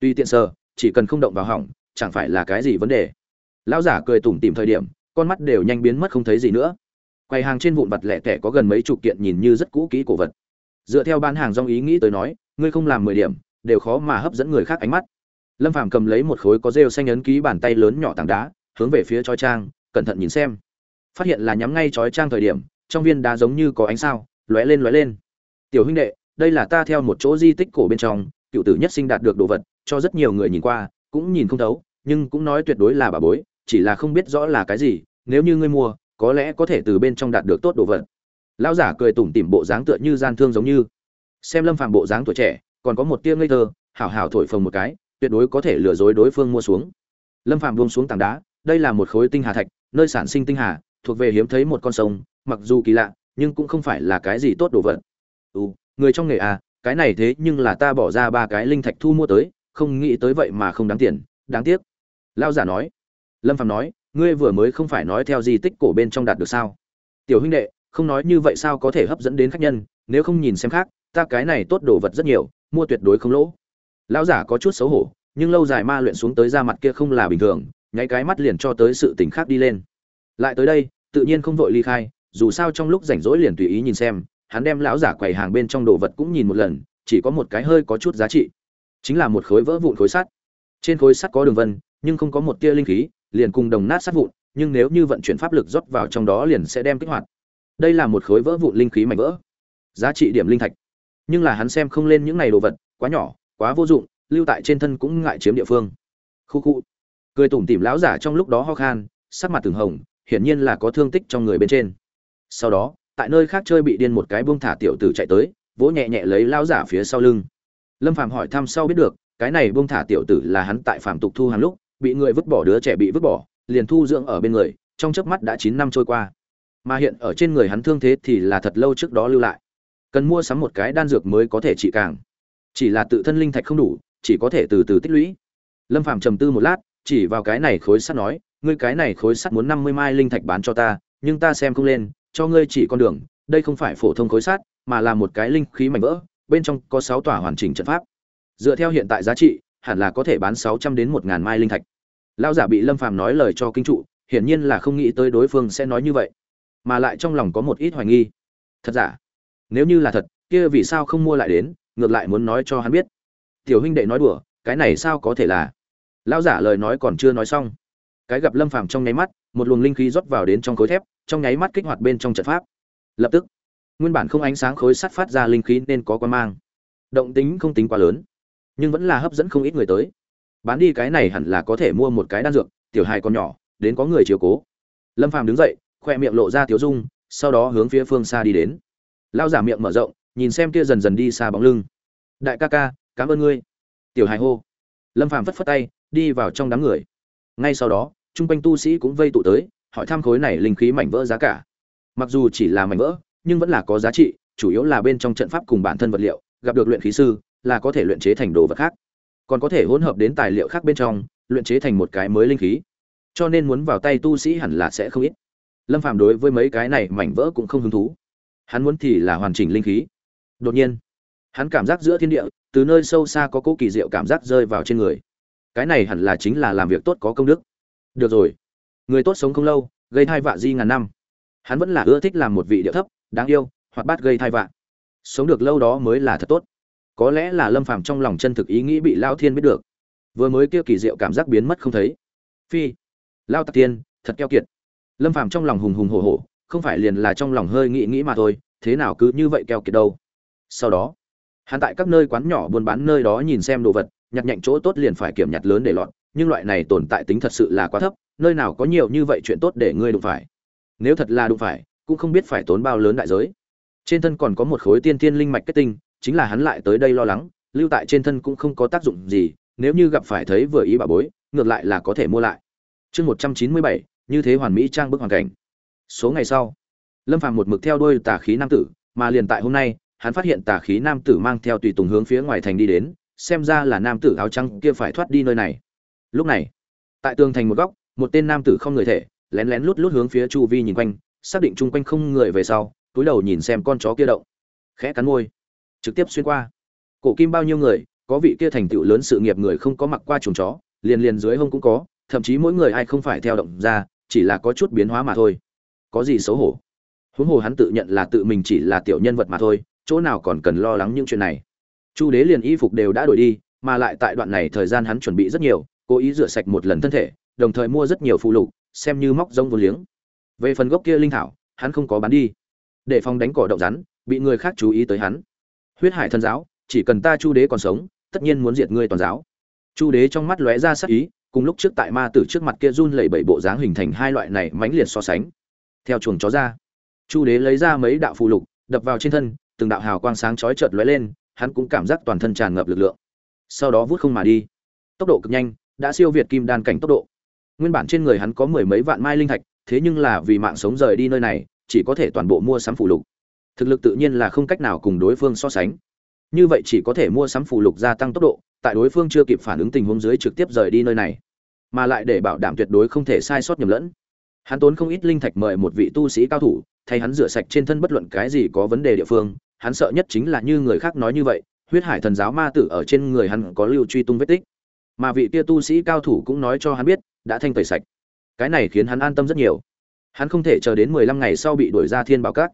Tuy tiện sờ, chỉ cần không động vào hỏng, chẳng phải là cái gì vấn đề. Lão giả cười tủm tỉm thời điểm, con mắt đều nhanh biến mất không thấy gì nữa. Quầy hàng trên vụn vặt lẻ tẻ có gần mấy chục kiện nhìn như rất cũ kỹ cổ vật. Dựa theo bán hàng dong ý nghĩ tới nói, ngươi không làm mười điểm, đều khó mà hấp dẫn người khác ánh mắt. Lâm phàm cầm lấy một khối có rêu xanh ấn ký bàn tay lớn nhỏ tảng đá, hướng về phía chói trang, cẩn thận nhìn xem. Phát hiện là nhắm ngay chói trang thời điểm trong viên đá giống như có ánh sao, lóe lên lóe lên. Tiểu huynh đệ, đây là ta theo một chỗ di tích cổ bên trong, cựu tử nhất sinh đạt được đồ vật, cho rất nhiều người nhìn qua, cũng nhìn không thấu, nhưng cũng nói tuyệt đối là bà bối, chỉ là không biết rõ là cái gì, nếu như ngươi mua, có lẽ có thể từ bên trong đạt được tốt đồ vật. Lão giả cười tủm tỉm bộ dáng tựa như gian thương giống như. Xem lâm phàm bộ dáng tuổi trẻ, còn có một tia ngây thơ, hảo hảo thổi phồng một cái, tuyệt đối có thể lừa dối đối phương mua xuống. Lâm phàm buông xuống tảng đá, đây là một khối tinh hà thạch, nơi sản sinh tinh hà, thuộc về hiếm thấy một con sông mặc dù kỳ lạ, nhưng cũng không phải là cái gì tốt đồ vật. Ừ người trong nghề à cái này thế nhưng là ta bỏ ra ba cái linh thạch thu mua tới, không nghĩ tới vậy mà không đáng tiền, đáng tiếc. Lao giả nói. Lâm phạm nói, ngươi vừa mới không phải nói theo di tích cổ bên trong đạt được sao? Tiểu huynh đệ, không nói như vậy sao có thể hấp dẫn đến khách nhân, nếu không nhìn xem khác, ta cái này tốt đồ vật rất nhiều, mua tuyệt đối không lỗ. Lão giả có chút xấu hổ, nhưng lâu dài ma luyện xuống tới da mặt kia không là bình thường, nháy cái mắt liền cho tới sự tình khác đi lên. Lại tới đây, tự nhiên không vội ly khai dù sao trong lúc rảnh rỗi liền tùy ý nhìn xem, hắn đem lão giả quầy hàng bên trong đồ vật cũng nhìn một lần, chỉ có một cái hơi có chút giá trị. Chính là một khối vỡ vụn khối sắt. Trên khối sắt có đường vân, nhưng không có một tia linh khí, liền cùng đồng nát sắt vụn, nhưng nếu như vận chuyển pháp lực rót vào trong đó liền sẽ đem kích hoạt. Đây là một khối vỡ vụn linh khí mảnh vỡ. Giá trị điểm linh thạch. Nhưng là hắn xem không lên những này đồ vật, quá nhỏ, quá vô dụng, lưu tại trên thân cũng ngại chiếm địa phương. Khu khu. Cười tủm tỉm lão giả trong lúc đó ho khan, sắc mặt từng hồng, hiển nhiên là có thương tích trong người bên trên sau đó, tại nơi khác chơi bị điên một cái buông thả tiểu tử chạy tới, vỗ nhẹ nhẹ lấy lao giả phía sau lưng. Lâm phàm hỏi thăm sau biết được, cái này buông thả tiểu tử là hắn tại phạm tục thu hàng lúc, bị người vứt bỏ, đứa trẻ bị vứt bỏ, liền thu dưỡng ở bên người, trong chớp mắt đã chín năm trôi qua. Mà hiện ở trên người hắn thương thế thì là thật lâu trước đó lưu lại. Cần mua sắm một cái đan dược mới có thể trị càng. Chỉ là tự thân linh thạch không đủ, chỉ có thể từ từ tích lũy. Lâm phàm trầm tư một lát, chỉ vào cái này khối sắt nói, ngươi cái này khối sắt muốn năm mươi mai linh thạch bán cho ta, nhưng ta xem không lên cho ngươi chỉ con đường, đây không phải phổ thông khối sắt mà là một cái linh khí mảnh vỡ, bên trong có sáu tòa hoàn chỉnh trận pháp. Dựa theo hiện tại giá trị, hẳn là có thể bán sáu trăm đến một ngàn mai linh thạch. Lão giả bị lâm phàm nói lời cho kinh trụ, hiển nhiên là không nghĩ tới đối phương sẽ nói như vậy. Mà lại trong lòng có một ít hoài nghi. Thật giả? Nếu như là thật, kia vì sao không mua lại đến, ngược lại muốn nói cho hắn biết. Tiểu huynh đệ nói đùa, cái này sao có thể là? Lão giả lời nói còn chưa nói xong. Cái gặp lâm phàm trong nháy mắt, một luồng linh khí rót vào đến trong khối thép trong nháy mắt kích hoạt bên trong trận pháp. Lập tức, nguyên bản không ánh sáng khối sắt phát ra linh khí nên có quan mang. Động tính không tính quá lớn, nhưng vẫn là hấp dẫn không ít người tới. Bán đi cái này hẳn là có thể mua một cái đan dược, tiểu hài còn nhỏ, đến có người chiều cố. Lâm phàm đứng dậy, khoe miệng lộ ra tiểu dung, sau đó hướng phía phương xa đi đến. Lao giả miệng mở rộng, nhìn xem kia dần dần đi xa bóng lưng. Đại ca ca, cảm ơn ngươi. Tiểu hài hô. Lâm phàm phất phất tay, đi vào trong đám người. Ngay sau đó chung quanh tu sĩ cũng vây tụ tới hỏi thăm khối này linh khí mảnh vỡ giá cả. Mặc dù chỉ là mảnh vỡ, nhưng vẫn là có giá trị, chủ yếu là bên trong trận pháp cùng bản thân vật liệu, gặp được luyện khí sư, là có thể luyện chế thành đồ vật khác. Còn có thể hỗn hợp đến tài liệu khác bên trong, luyện chế thành một cái mới linh khí. Cho nên muốn vào tay tu sĩ hẳn là sẽ không ít. Lâm phàm đối với mấy cái này mảnh vỡ cũng không hứng thú. Hắn muốn thì là hoàn chỉnh linh khí. Đột nhiên, hắn cảm giác giữa thiên địa, từ nơi sâu xa có cố kỳ diệu cảm giác rơi vào trên người. Cái này hẳn là chính là làm việc tốt có công đức. Được rồi người tốt sống không lâu, gây thai vạ di ngàn năm. Hắn vẫn là ưa thích làm một vị địa thấp, đáng yêu hoặc bát gây thai vạ. Sống được lâu đó mới là thật tốt. Có lẽ là lâm phàm trong lòng chân thực ý nghĩ bị lao thiên biết được. Vừa mới kia kỳ diệu cảm giác biến mất không thấy. Phi, lao tạc tiên, thật keo kiệt. Lâm phàm trong lòng hùng hùng hổ hổ, không phải liền là trong lòng hơi nghĩ nghĩ mà thôi, thế nào cứ như vậy keo kiệt đâu. Sau đó, hắn tại các nơi quán nhỏ buôn bán nơi đó nhìn xem đồ vật, nhặt nhạnh chỗ tốt liền phải kiểm nhặt lớn để lọt, nhưng loại này tồn tại tính thật sự là quá thấp nơi nào có nhiều như vậy chuyện tốt để ngươi đụng phải. Nếu thật là đụng phải, cũng không biết phải tốn bao lớn đại giới. Trên thân còn có một khối tiên tiên linh mạch kết tinh, chính là hắn lại tới đây lo lắng, lưu tại trên thân cũng không có tác dụng gì, nếu như gặp phải thấy vừa ý bà bối, ngược lại là có thể mua lại. Chương một trăm chín mươi bảy, như thế hoàn mỹ trang bức hoàn cảnh. Số ngày sau, lâm phàm một mực theo đôi tà khí nam tử, mà liền tại hôm nay, hắn phát hiện tà khí nam tử mang theo tùy tùng hướng phía ngoài thành đi đến, xem ra là nam tử áo trắng kia phải thoát đi nơi này. Lúc này, tại tường thành một góc một tên nam tử không người thể, lén lén lút lút hướng phía chu vi nhìn quanh, xác định chung quanh không người về sau, túi đầu nhìn xem con chó kia động. Khẽ cắn môi. Trực tiếp xuyên qua. Cổ kim bao nhiêu người, có vị kia thành tựu lớn sự nghiệp người không có mặc qua chuồng chó, liền liền dưới hông cũng có, thậm chí mỗi người ai không phải theo động ra, chỉ là có chút biến hóa mà thôi. Có gì xấu hổ? Huống hồ hắn tự nhận là tự mình chỉ là tiểu nhân vật mà thôi, chỗ nào còn cần lo lắng những chuyện này? Chu đế liền y phục đều đã đổi đi, mà lại tại đoạn này thời gian hắn chuẩn bị rất nhiều, cố ý rửa sạch một lần thân thể đồng thời mua rất nhiều phụ lục, xem như móc rông vô liếng. Về phần gốc kia linh thảo, hắn không có bán đi. Để phòng đánh cỏ động rắn, bị người khác chú ý tới hắn. Huyết hải thần giáo, chỉ cần ta chu đế còn sống, tất nhiên muốn diệt ngươi toàn giáo. Chu đế trong mắt lóe ra sắc ý, cùng lúc trước tại ma tử trước mặt kia run lẩy bẩy bộ dáng hình thành hai loại này mãnh liệt so sánh. Theo chuồng chó ra, chu đế lấy ra mấy đạo phù lục, đập vào trên thân, từng đạo hào quang sáng chói chợt lóe lên, hắn cũng cảm giác toàn thân tràn ngập lực lượng. Sau đó vút không mà đi. Tốc độ cực nhanh, đã siêu việt kim đan cảnh tốc độ nguyên bản trên người hắn có mười mấy vạn mai linh thạch, thế nhưng là vì mạng sống rời đi nơi này, chỉ có thể toàn bộ mua sắm phụ lục. Thực lực tự nhiên là không cách nào cùng đối phương so sánh. Như vậy chỉ có thể mua sắm phụ lục gia tăng tốc độ, tại đối phương chưa kịp phản ứng tình huống dưới trực tiếp rời đi nơi này, mà lại để bảo đảm tuyệt đối không thể sai sót nhầm lẫn. Hắn tốn không ít linh thạch mời một vị tu sĩ cao thủ, thay hắn rửa sạch trên thân bất luận cái gì có vấn đề địa phương, hắn sợ nhất chính là như người khác nói như vậy, huyết hải thần giáo ma tử ở trên người hắn có lưu truy tung vết tích. Mà vị kia tu sĩ cao thủ cũng nói cho hắn biết đã thanh tẩy sạch. Cái này khiến hắn an tâm rất nhiều. Hắn không thể chờ đến mười lăm ngày sau bị đuổi ra thiên bảo cát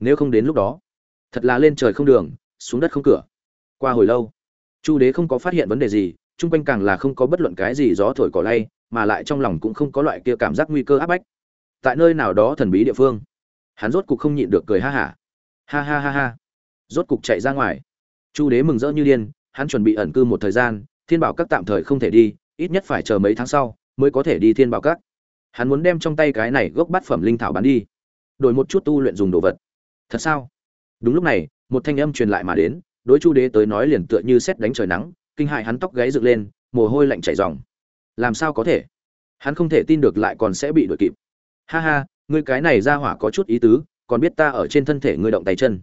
nếu không đến lúc đó, thật là lên trời không đường, xuống đất không cửa. Qua hồi lâu, chu đế không có phát hiện vấn đề gì, chung quanh càng là không có bất luận cái gì gió thổi cỏ lay, mà lại trong lòng cũng không có loại kia cảm giác nguy cơ áp bách. Tại nơi nào đó thần bí địa phương, hắn rốt cục không nhịn được cười ha hả. Ha. ha ha ha ha. Rốt cục chạy ra ngoài. Chu đế mừng rỡ như điên, hắn chuẩn bị ẩn cư một thời gian, thiên bảo các tạm thời không thể đi, ít nhất phải chờ mấy tháng sau mới có thể đi thiên bảo các. Hắn muốn đem trong tay cái này gốc bát phẩm linh thảo bán đi, đổi một chút tu luyện dùng đồ vật. Thật sao? Đúng lúc này, một thanh âm truyền lại mà đến, đối chu đế tới nói liền tựa như xét đánh trời nắng, kinh hại hắn tóc gáy dựng lên, mồ hôi lạnh chảy ròng. Làm sao có thể? Hắn không thể tin được lại còn sẽ bị đuổi kịp. Ha ha, ngươi cái này ra hỏa có chút ý tứ, còn biết ta ở trên thân thể ngươi động tay chân.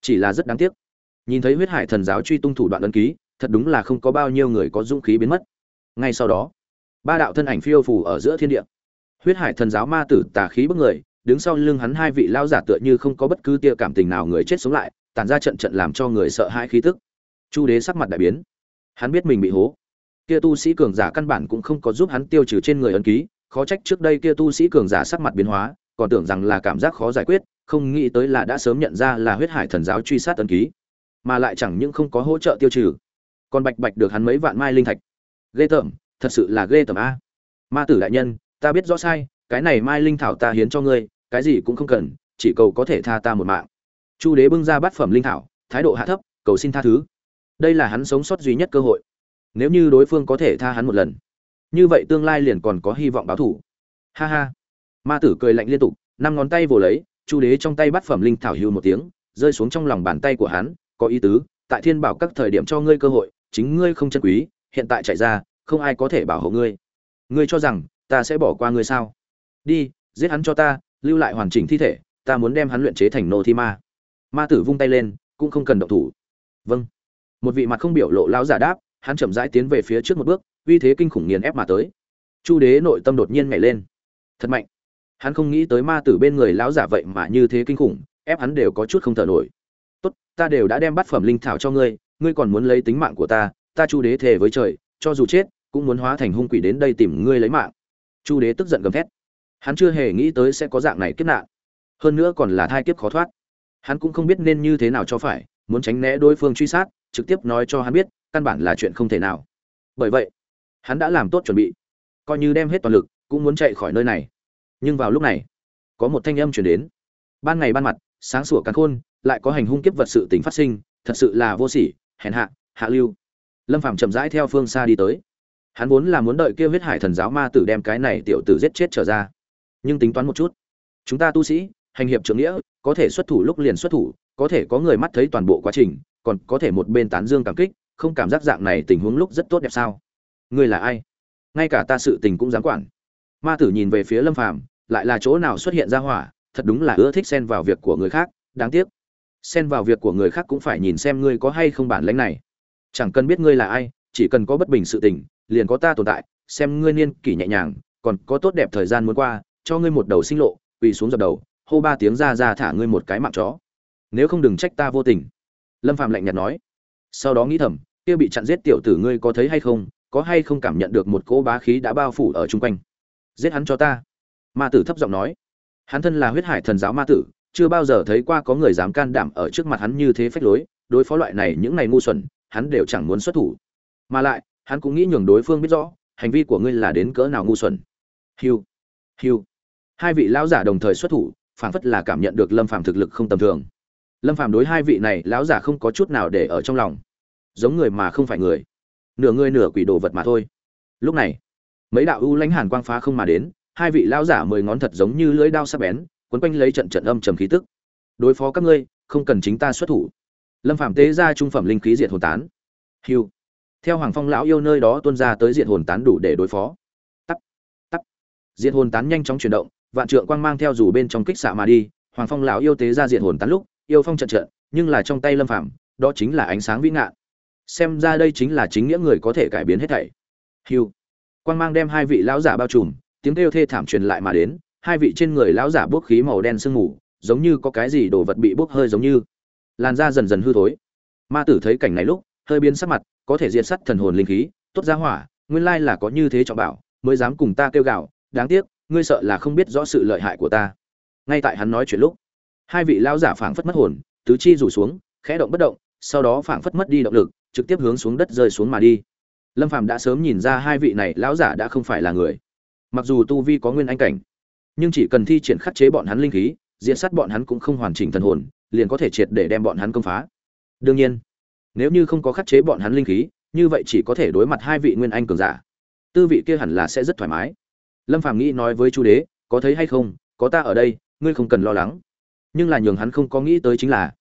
Chỉ là rất đáng tiếc. Nhìn thấy huyết hải thần giáo truy tung thủ đoạn ấn ký, thật đúng là không có bao nhiêu người có dũng khí biến mất. Ngay sau đó ba đạo thân ảnh phiêu phù ở giữa thiên địa. Huyết hải thần giáo ma tử tà khí bức người, đứng sau lưng hắn hai vị lao giả tựa như không có bất cứ tia cảm tình nào người chết sống lại tàn ra trận trận làm cho người sợ hãi khí tức. Chu đế sắc mặt đại biến. Hắn biết mình bị hố. Kia tu sĩ cường giả căn bản cũng không có giúp hắn tiêu trừ trên người ấn ký, khó trách trước đây kia tu sĩ cường giả sắc mặt biến hóa, còn tưởng rằng là cảm giác khó giải quyết, không nghĩ tới là đã sớm nhận ra là huyết hải thần giáo truy sát ấn ký, mà lại chẳng những không có hỗ trợ tiêu trừ, còn bạch bạch được hắn mấy vạn mai linh thạch. Ghê tởm thật sự là ghê tởm a. Ma tử đại nhân, ta biết rõ sai, cái này mai linh thảo ta hiến cho ngươi, cái gì cũng không cần, chỉ cầu có thể tha ta một mạng. Chu đế bưng ra bát phẩm linh thảo, thái độ hạ thấp, cầu xin tha thứ. Đây là hắn sống sót duy nhất cơ hội. Nếu như đối phương có thể tha hắn một lần, như vậy tương lai liền còn có hy vọng báo thủ. Ha ha. Ma tử cười lạnh liên tục, năm ngón tay vồ lấy, chu đế trong tay bát phẩm linh thảo hưu một tiếng, rơi xuống trong lòng bàn tay của hắn, có ý tứ, tại thiên bảo các thời điểm cho ngươi cơ hội, chính ngươi không chân quý, hiện tại chạy ra không ai có thể bảo hộ ngươi. Ngươi cho rằng, ta sẽ bỏ qua ngươi sao? Đi, giết hắn cho ta, lưu lại hoàn chỉnh thi thể, ta muốn đem hắn luyện chế thành nô thi ma. Ma tử vung tay lên, cũng không cần động thủ. Vâng. Một vị mặt không biểu lộ lão giả đáp, hắn chậm rãi tiến về phía trước một bước, uy thế kinh khủng nghiền ép mà tới. Chu đế nội tâm đột nhiên nhảy lên. Thật mạnh. Hắn không nghĩ tới ma tử bên người lão giả vậy mà như thế kinh khủng, ép hắn đều có chút không thở nổi. Tốt, ta đều đã đem bát phẩm linh thảo cho ngươi ngươi còn muốn lấy tính mạng của ta ta chu đế thề với trời, cho dù chết cũng muốn hóa thành hung quỷ đến đây tìm ngươi lấy mạng. Chu đế tức giận gầm thét. Hắn chưa hề nghĩ tới sẽ có dạng này kiếp nạn. Hơn nữa còn là thai kiếp khó thoát. Hắn cũng không biết nên như thế nào cho phải, muốn tránh né đối phương truy sát, trực tiếp nói cho hắn biết, căn bản là chuyện không thể nào. Bởi vậy, hắn đã làm tốt chuẩn bị. Coi như đem hết toàn lực, cũng muốn chạy khỏi nơi này. Nhưng vào lúc này, có một thanh âm chuyển đến. Ban ngày ban mặt, sáng sủa cắn khôn, lại có hành hung kiếp vật sự tình phát sinh, thật sự là vô sỉ, hèn hạ hạ lưu. Lâm phàm chậm rãi theo phương xa đi tới hắn vốn là muốn đợi kia huyết hải thần giáo ma tử đem cái này tiểu tử giết chết trở ra. Nhưng tính toán một chút, chúng ta tu sĩ, hành hiệp trưởng nghĩa, có thể xuất thủ lúc liền xuất thủ, có thể có người mắt thấy toàn bộ quá trình, còn có thể một bên tán dương cảm kích, không cảm giác dạng này tình huống lúc rất tốt đẹp sao? Ngươi là ai? Ngay cả ta sự tình cũng dám quản. Ma tử nhìn về phía lâm phàm, lại là chỗ nào xuất hiện ra hỏa, thật đúng là ưa thích xen vào việc của người khác, đáng tiếc. Xen vào việc của người khác cũng phải nhìn xem ngươi có hay không bản lãnh này. Chẳng cần biết ngươi là ai, chỉ cần có bất bình sự tình liền có ta tồn tại, xem ngươi niên kỷ nhẹ nhàng, còn có tốt đẹp thời gian muốn qua, cho ngươi một đầu sinh lộ, quỳ xuống dập đầu, hô ba tiếng ra ra thả ngươi một cái mạng chó. Nếu không đừng trách ta vô tình. Lâm phạm lạnh nhạt nói. Sau đó nghĩ thầm, kia bị chặn giết tiểu tử ngươi có thấy hay không? Có hay không cảm nhận được một cỗ bá khí đã bao phủ ở chung quanh? Giết hắn cho ta. Ma tử thấp giọng nói. Hắn thân là huyết hải thần giáo ma tử, chưa bao giờ thấy qua có người dám can đảm ở trước mặt hắn như thế phách lối, đối phó loại này những này ngu xuẩn, hắn đều chẳng muốn xuất thủ. Mà lại hắn cũng nghĩ nhường đối phương biết rõ, hành vi của ngươi là đến cỡ nào ngu xuẩn. Hiu hiu. Hai vị lão giả đồng thời xuất thủ, phảng phất là cảm nhận được lâm phàm thực lực không tầm thường. Lâm phàm đối hai vị này lão giả không có chút nào để ở trong lòng. Giống người mà không phải người. Nửa người nửa quỷ đồ vật mà thôi. Lúc này, mấy đạo u lãnh hàn quang phá không mà đến, hai vị lão giả mười ngón thật giống như lưỡi đao sắc bén, quấn quanh lấy trận trận âm trầm khí tức. Đối phó các ngươi, không cần chính ta xuất thủ. Lâm phạm tế ra trung phẩm linh khí diệt hồn tán. Hiu theo hoàng phong lão yêu nơi đó tuôn ra tới diện hồn tán đủ để đối phó. Tắt tắt diệt hồn tán nhanh chóng chuyển động, vạn trượng quang mang theo dù bên trong kích xạ mà đi, hoàng phong lão yêu tế ra diện hồn tán lúc, yêu phong trận trận, nhưng là trong tay lâm phạm đó chính là ánh sáng vĩ ngạn. Xem ra đây chính là chính nghĩa người có thể cải biến hết thảy. Hiu quang mang đem hai vị lão giả bao trùm, tiếng kêu thê thảm truyền lại mà đến, hai vị trên người lão giả bốc khí màu đen sương mù, giống như có cái gì đồ vật bị bốc hơi giống như. Làn da dần dần hư thối. Ma tử thấy cảnh này lúc, hơi biến sắc mặt có thể diệt sắt thần hồn linh khí, tốt ra hỏa, nguyên lai là có như thế trọng bảo, mới dám cùng ta kêu gào, đáng tiếc, ngươi sợ là không biết rõ sự lợi hại của ta. Ngay tại hắn nói chuyện lúc, hai vị lão giả phảng phất mất hồn, tứ chi rủ xuống, khẽ động bất động, sau đó phảng phất mất đi động lực, trực tiếp hướng xuống đất rơi xuống mà đi. Lâm phàm đã sớm nhìn ra hai vị này lão giả đã không phải là người. Mặc dù tu vi có nguyên anh cảnh, nhưng chỉ cần thi triển khắc chế bọn hắn linh khí, diệt sát bọn hắn cũng không hoàn chỉnh thần hồn, liền có thể triệt để đem bọn hắn công phá. Đương nhiên nếu như không có khắc chế bọn hắn linh khí, như vậy chỉ có thể đối mặt hai vị nguyên anh cường giả. Tư vị kia hẳn là sẽ rất thoải mái. Lâm phàm nghĩ nói với chu đế, có thấy hay không? Có ta ở đây, ngươi không cần lo lắng. Nhưng là nhường hắn không có nghĩ tới chính là,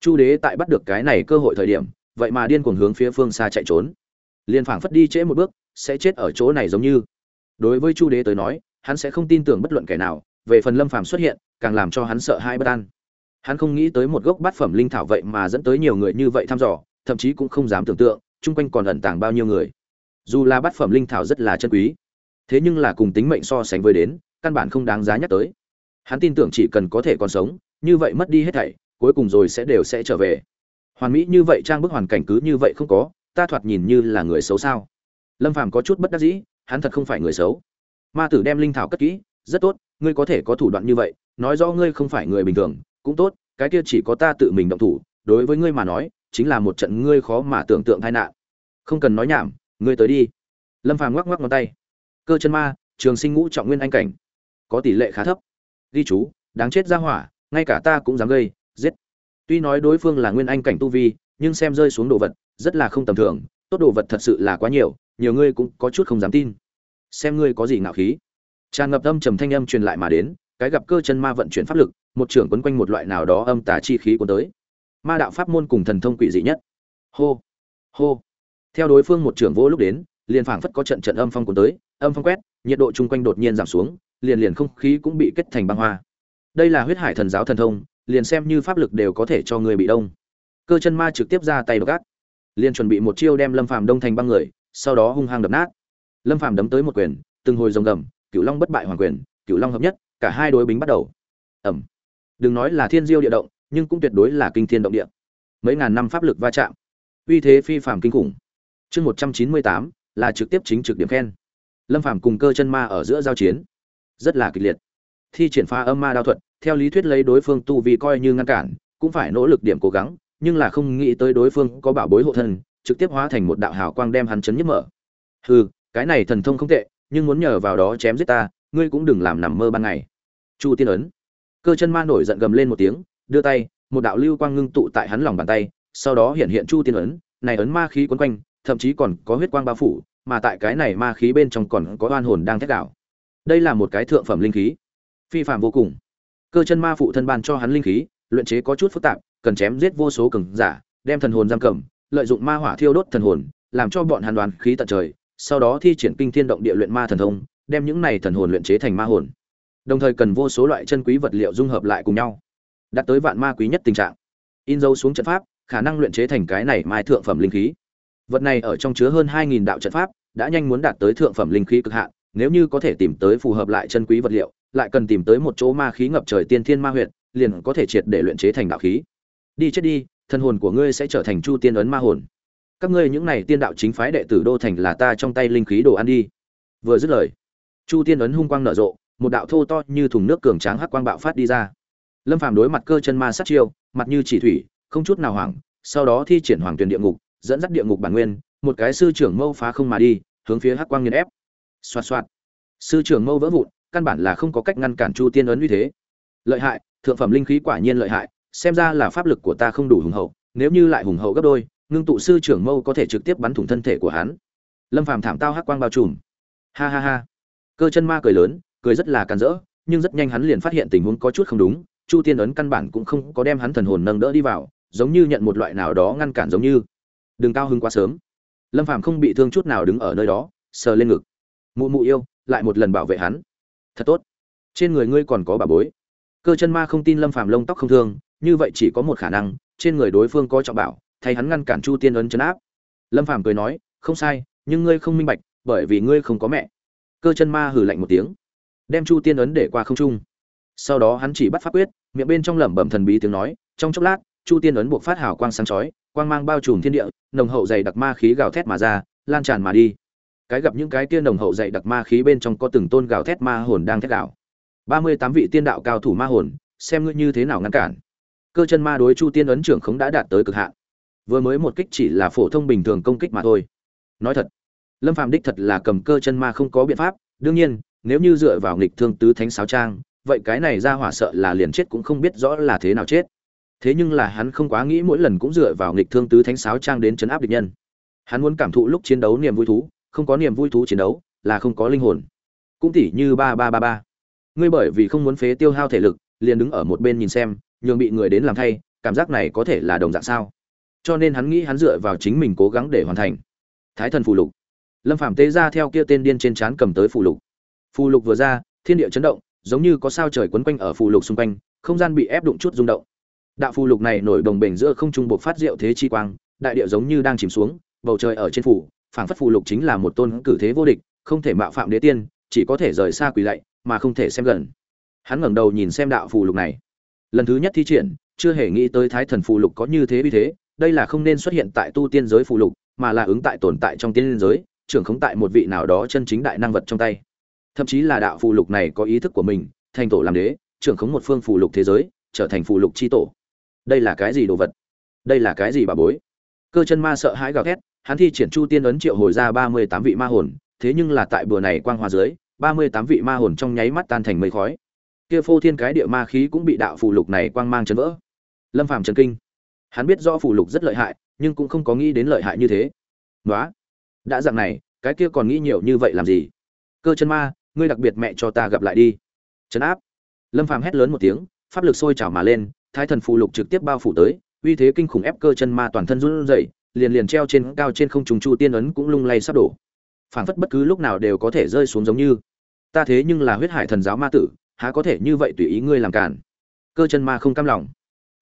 chu đế tại bắt được cái này cơ hội thời điểm, vậy mà điên cuồng hướng phía phương xa chạy trốn. Liền phảng phất đi trễ một bước, sẽ chết ở chỗ này giống như. Đối với chu đế tới nói, hắn sẽ không tin tưởng bất luận kẻ nào, về phần lâm phàm xuất hiện, càng làm cho hắn sợ hai bất an. Hắn không nghĩ tới một gốc bát phẩm linh thảo vậy mà dẫn tới nhiều người như vậy thăm dò thậm chí cũng không dám tưởng tượng, chung quanh còn ẩn tàng bao nhiêu người. Dù là bát phẩm linh thảo rất là chân quý, thế nhưng là cùng tính mệnh so sánh với đến, căn bản không đáng giá nhắc tới. Hắn tin tưởng chỉ cần có thể còn sống, như vậy mất đi hết thảy, cuối cùng rồi sẽ đều sẽ trở về. Hoàn mỹ như vậy, trang bức hoàn cảnh cứ như vậy không có, ta thoạt nhìn như là người xấu sao? Lâm phàm có chút bất đắc dĩ, hắn thật không phải người xấu. Ma tử đem linh thảo cất kỹ, rất tốt, ngươi có thể có thủ đoạn như vậy, nói rõ ngươi không phải người bình thường, cũng tốt, cái kia chỉ có ta tự mình động thủ, đối với ngươi mà nói chính là một trận ngươi khó mà tưởng tượng tai nạn. Không cần nói nhảm, ngươi tới đi. Lâm phàm ngoắc ngoắc ngón tay. Cơ chân ma, trường sinh ngũ trọng nguyên anh cảnh. Có tỷ lệ khá thấp. Ghi chú, đáng chết ra hỏa, ngay cả ta cũng dám gây, giết. Tuy nói đối phương là nguyên anh cảnh tu vi, nhưng xem rơi xuống đồ vật, rất là không tầm thường. Tốt đồ vật thật sự là quá nhiều nhiều ngươi cũng có chút không dám tin. Xem ngươi có gì ngạo khí. Tràn ngập âm trầm thanh âm truyền lại mà đến, cái gặp cơ chân ma vận chuyển pháp lực, một trưởng quấn quanh một loại nào đó âm tà chi khí cuốn tới ma đạo pháp môn cùng thần thông quỷ dị nhất. Hô hô. Theo đối phương một trưởng vô lúc đến, liền phảng phất có trận trận âm phong cuốn tới, âm phong quét, nhiệt độ chung quanh đột nhiên giảm xuống, liền liền không khí cũng bị kết thành băng hoa. Đây là huyết hải thần giáo thần thông, liền xem như pháp lực đều có thể cho người bị đông. Cơ chân ma trực tiếp ra tay gác liền chuẩn bị một chiêu đem lâm phàm đông thành băng người, sau đó hung hăng đập nát. Lâm phàm đấm tới một quyền, từng hồi rồng gầm, cửu long bất bại hoàng quyền, cửu long hợp nhất, cả hai đối bính bắt đầu. Ẩm đừng nói là thiên diêu địa động nhưng cũng tuyệt đối là kinh thiên động địa. Mấy ngàn năm pháp lực va chạm. Uy thế phi phàm kinh khủng. Chương một trăm chín mươi tám, là trực tiếp chính trực điểm khen. Lâm phàm cùng cơ chân ma ở giữa giao chiến. Rất là kịch liệt. Thi triển phá âm ma đao thuật, theo lý thuyết lấy đối phương tu vi coi như ngăn cản, cũng phải nỗ lực điểm cố gắng, nhưng là không nghĩ tới đối phương có bảo bối hộ thân, trực tiếp hóa thành một đạo hào quang đem hắn chấn nhức mở. Hừ, cái này thần thông không tệ, nhưng muốn nhờ vào đó chém giết ta, ngươi cũng đừng làm nằm mơ ban ngày. Chu tiên ấn. Cơ chân ma nổi giận gầm lên một tiếng đưa tay, một đạo lưu quang ngưng tụ tại hắn lòng bàn tay, sau đó hiện hiện chu tiên ấn, này ấn ma khí quấn quanh, thậm chí còn có huyết quang bao phủ, mà tại cái này ma khí bên trong còn có oan hồn đang thét đảo đây là một cái thượng phẩm linh khí, phi phạm vô cùng. Cơ chân ma phụ thân ban cho hắn linh khí, luyện chế có chút phức tạp, cần chém giết vô số cường giả, đem thần hồn giam cầm, lợi dụng ma hỏa thiêu đốt thần hồn, làm cho bọn hắn đoàn khí tận trời, sau đó thi triển kinh thiên động địa luyện ma thần thông, đem những này thần hồn luyện chế thành ma hồn. Đồng thời cần vô số loại chân quý vật liệu dung hợp lại cùng nhau đạt tới vạn ma quý nhất tình trạng. In dấu xuống trận pháp, khả năng luyện chế thành cái này mai thượng phẩm linh khí. Vật này ở trong chứa hơn hai nghìn đạo trận pháp, đã nhanh muốn đạt tới thượng phẩm linh khí cực hạn, nếu như có thể tìm tới phù hợp lại chân quý vật liệu, lại cần tìm tới một chỗ ma khí ngập trời tiên thiên ma huyệt, liền có thể triệt để luyện chế thành đạo khí. Đi chết đi, thân hồn của ngươi sẽ trở thành chu tiên ấn ma hồn. Các ngươi những này tiên đạo chính phái đệ tử đô thành là ta trong tay linh khí đồ ăn đi. Vừa dứt lời, chu tiên ấn hung quang nở rộ, một đạo thô to như thùng nước cường tráng hắc quang bạo phát đi ra lâm phàm đối mặt cơ chân ma sát chiêu, mặt như chỉ thủy, không chút nào hoảng, sau đó thi triển hoàng tuyển địa ngục, dẫn dắt địa ngục bản nguyên, một cái sư trưởng mâu phá không mà đi, hướng phía hắc quang nghiền ép. Xoạt xoạt. Sư trưởng mâu vỡ vụn, căn bản là không có cách ngăn cản chu tiên ấn như thế. Lợi hại, thượng phẩm linh khí quả nhiên lợi hại, xem ra là pháp lực của ta không đủ hùng hậu, nếu như lại hùng hậu gấp đôi, ngưng tụ sư trưởng mâu có thể trực tiếp bắn thủng thân thể của hắn. Lâm phàm thảm tao hắc quang bao trùm. Ha ha ha. Cơ chân ma cười lớn, cười rất là càn rỡ, nhưng rất nhanh hắn liền phát hiện tình huống có chút không đúng chu tiên ấn căn bản cũng không có đem hắn thần hồn nâng đỡ đi vào, giống như nhận một loại nào đó ngăn cản giống như. Đừng cao hứng quá sớm. Lâm phàm không bị thương chút nào đứng ở nơi đó, sờ lên ngực. Mụ mụ yêu, lại một lần bảo vệ hắn. Thật tốt. Trên người ngươi còn có bà bối. Cơ chân ma không tin lâm phàm lông tóc không thương, như vậy chỉ có một khả năng, trên người đối phương có trọng bảo, thay hắn ngăn cản chu tiên ấn chấn áp. Lâm phàm cười nói, không sai, nhưng ngươi không minh bạch, bởi vì ngươi không có mẹ. Cơ chân ma hừ lạnh một tiếng. Đem chu tiên ấn để qua không trung sau đó hắn chỉ bắt pháp quyết, miệng bên trong lẩm bẩm thần bí tiếng nói, trong chốc lát, chu tiên ấn buộc phát hào quang sáng chói, quang mang bao trùm thiên địa, nồng hậu dày đặc ma khí gào thét mà ra, lan tràn mà đi. Cái gặp những cái tiên nồng hậu dày đặc ma khí bên trong có từng tôn gào thét ma hồn đang thét gào. Ba mươi tám vị tiên đạo cao thủ ma hồn, xem ngươi như thế nào ngăn cản. Cơ chân ma đối chu tiên ấn trưởng khống đã đạt tới cực hạn. Vừa mới một kích chỉ là phổ thông bình thường công kích mà thôi. Nói thật, lâm phàm đích thật là cầm cơ chân ma không có biện pháp, đương nhiên, nếu như dựa vào nghịch thương tứ thánh sáo trang vậy cái này ra hỏa sợ là liền chết cũng không biết rõ là thế nào chết. Thế nhưng là hắn không quá nghĩ mỗi lần cũng dựa vào nghịch thương tứ thánh sáo trang đến chấn áp địch nhân. Hắn muốn cảm thụ lúc chiến đấu niềm vui thú, không có niềm vui thú chiến đấu, là không có linh hồn. Cũng tỉ như ba ba ba ba. Ngươi bởi vì không muốn phế tiêu hao thể lực, liền đứng ở một bên nhìn xem, nhường bị người đến làm thay, cảm giác này có thể là đồng dạng sao? Cho nên hắn nghĩ hắn dựa vào chính mình cố gắng để hoàn thành. Thái thần phù lục. Lâm phạm tế ra theo kia tên điên trên trán cầm tới phù lục. Phù lục vừa ra, thiên địa chấn động giống như có sao trời quấn quanh ở phù lục xung quanh, không gian bị ép đụng chút rung động. Đạo phù lục này nổi đồng bền giữa không trung buộc phát diệu thế chi quang, đại địa giống như đang chìm xuống, bầu trời ở trên phủ phảng phất phù lục chính là một tôn cử thế vô địch, không thể mạo phạm đế tiên, chỉ có thể rời xa quỳ lạy, mà không thể xem gần. Hắn ngẩng đầu nhìn xem đạo phù lục này. Lần thứ nhất thi triển, chưa hề nghĩ tới thái thần phù lục có như thế vì thế, đây là không nên xuất hiện tại tu tiên giới phù lục, mà là ứng tại tồn tại trong tiên giới, trưởng khống tại một vị nào đó chân chính đại năng vật trong tay thậm chí là đạo phù lục này có ý thức của mình, thành tổ làm đế, trưởng khống một phương phù lục thế giới, trở thành phù lục chi tổ. Đây là cái gì đồ vật? Đây là cái gì bà bối? Cơ chân ma sợ hãi gào thét, hắn thi triển chu tiên ấn triệu hồi ra ba mươi tám vị ma hồn, thế nhưng là tại bữa này quang hoa dưới, ba mươi tám vị ma hồn trong nháy mắt tan thành mây khói. Kia phô thiên cái địa ma khí cũng bị đạo phù lục này quang mang chấn vỡ. Lâm phàm trần kinh. Hắn biết rõ phù lục rất lợi hại, nhưng cũng không có nghĩ đến lợi hại như thế. Nói đã dạng này, cái kia còn nghĩ nhiều như vậy làm gì? Cơ chân ma ngươi đặc biệt mẹ cho ta gặp lại đi. Trấn áp. Lâm phàm hét lớn một tiếng, pháp lực sôi trào mà lên, thái thần phù lục trực tiếp bao phủ tới, uy thế kinh khủng ép cơ chân ma toàn thân run rẩy, liền liền treo trên cao trên không trùng chu tiên ấn cũng lung lay sắp đổ. Phảng phất bất cứ lúc nào đều có thể rơi xuống giống như. Ta thế nhưng là huyết hải thần giáo ma tử, há có thể như vậy tùy ý ngươi làm cản? Cơ chân ma không cam lòng.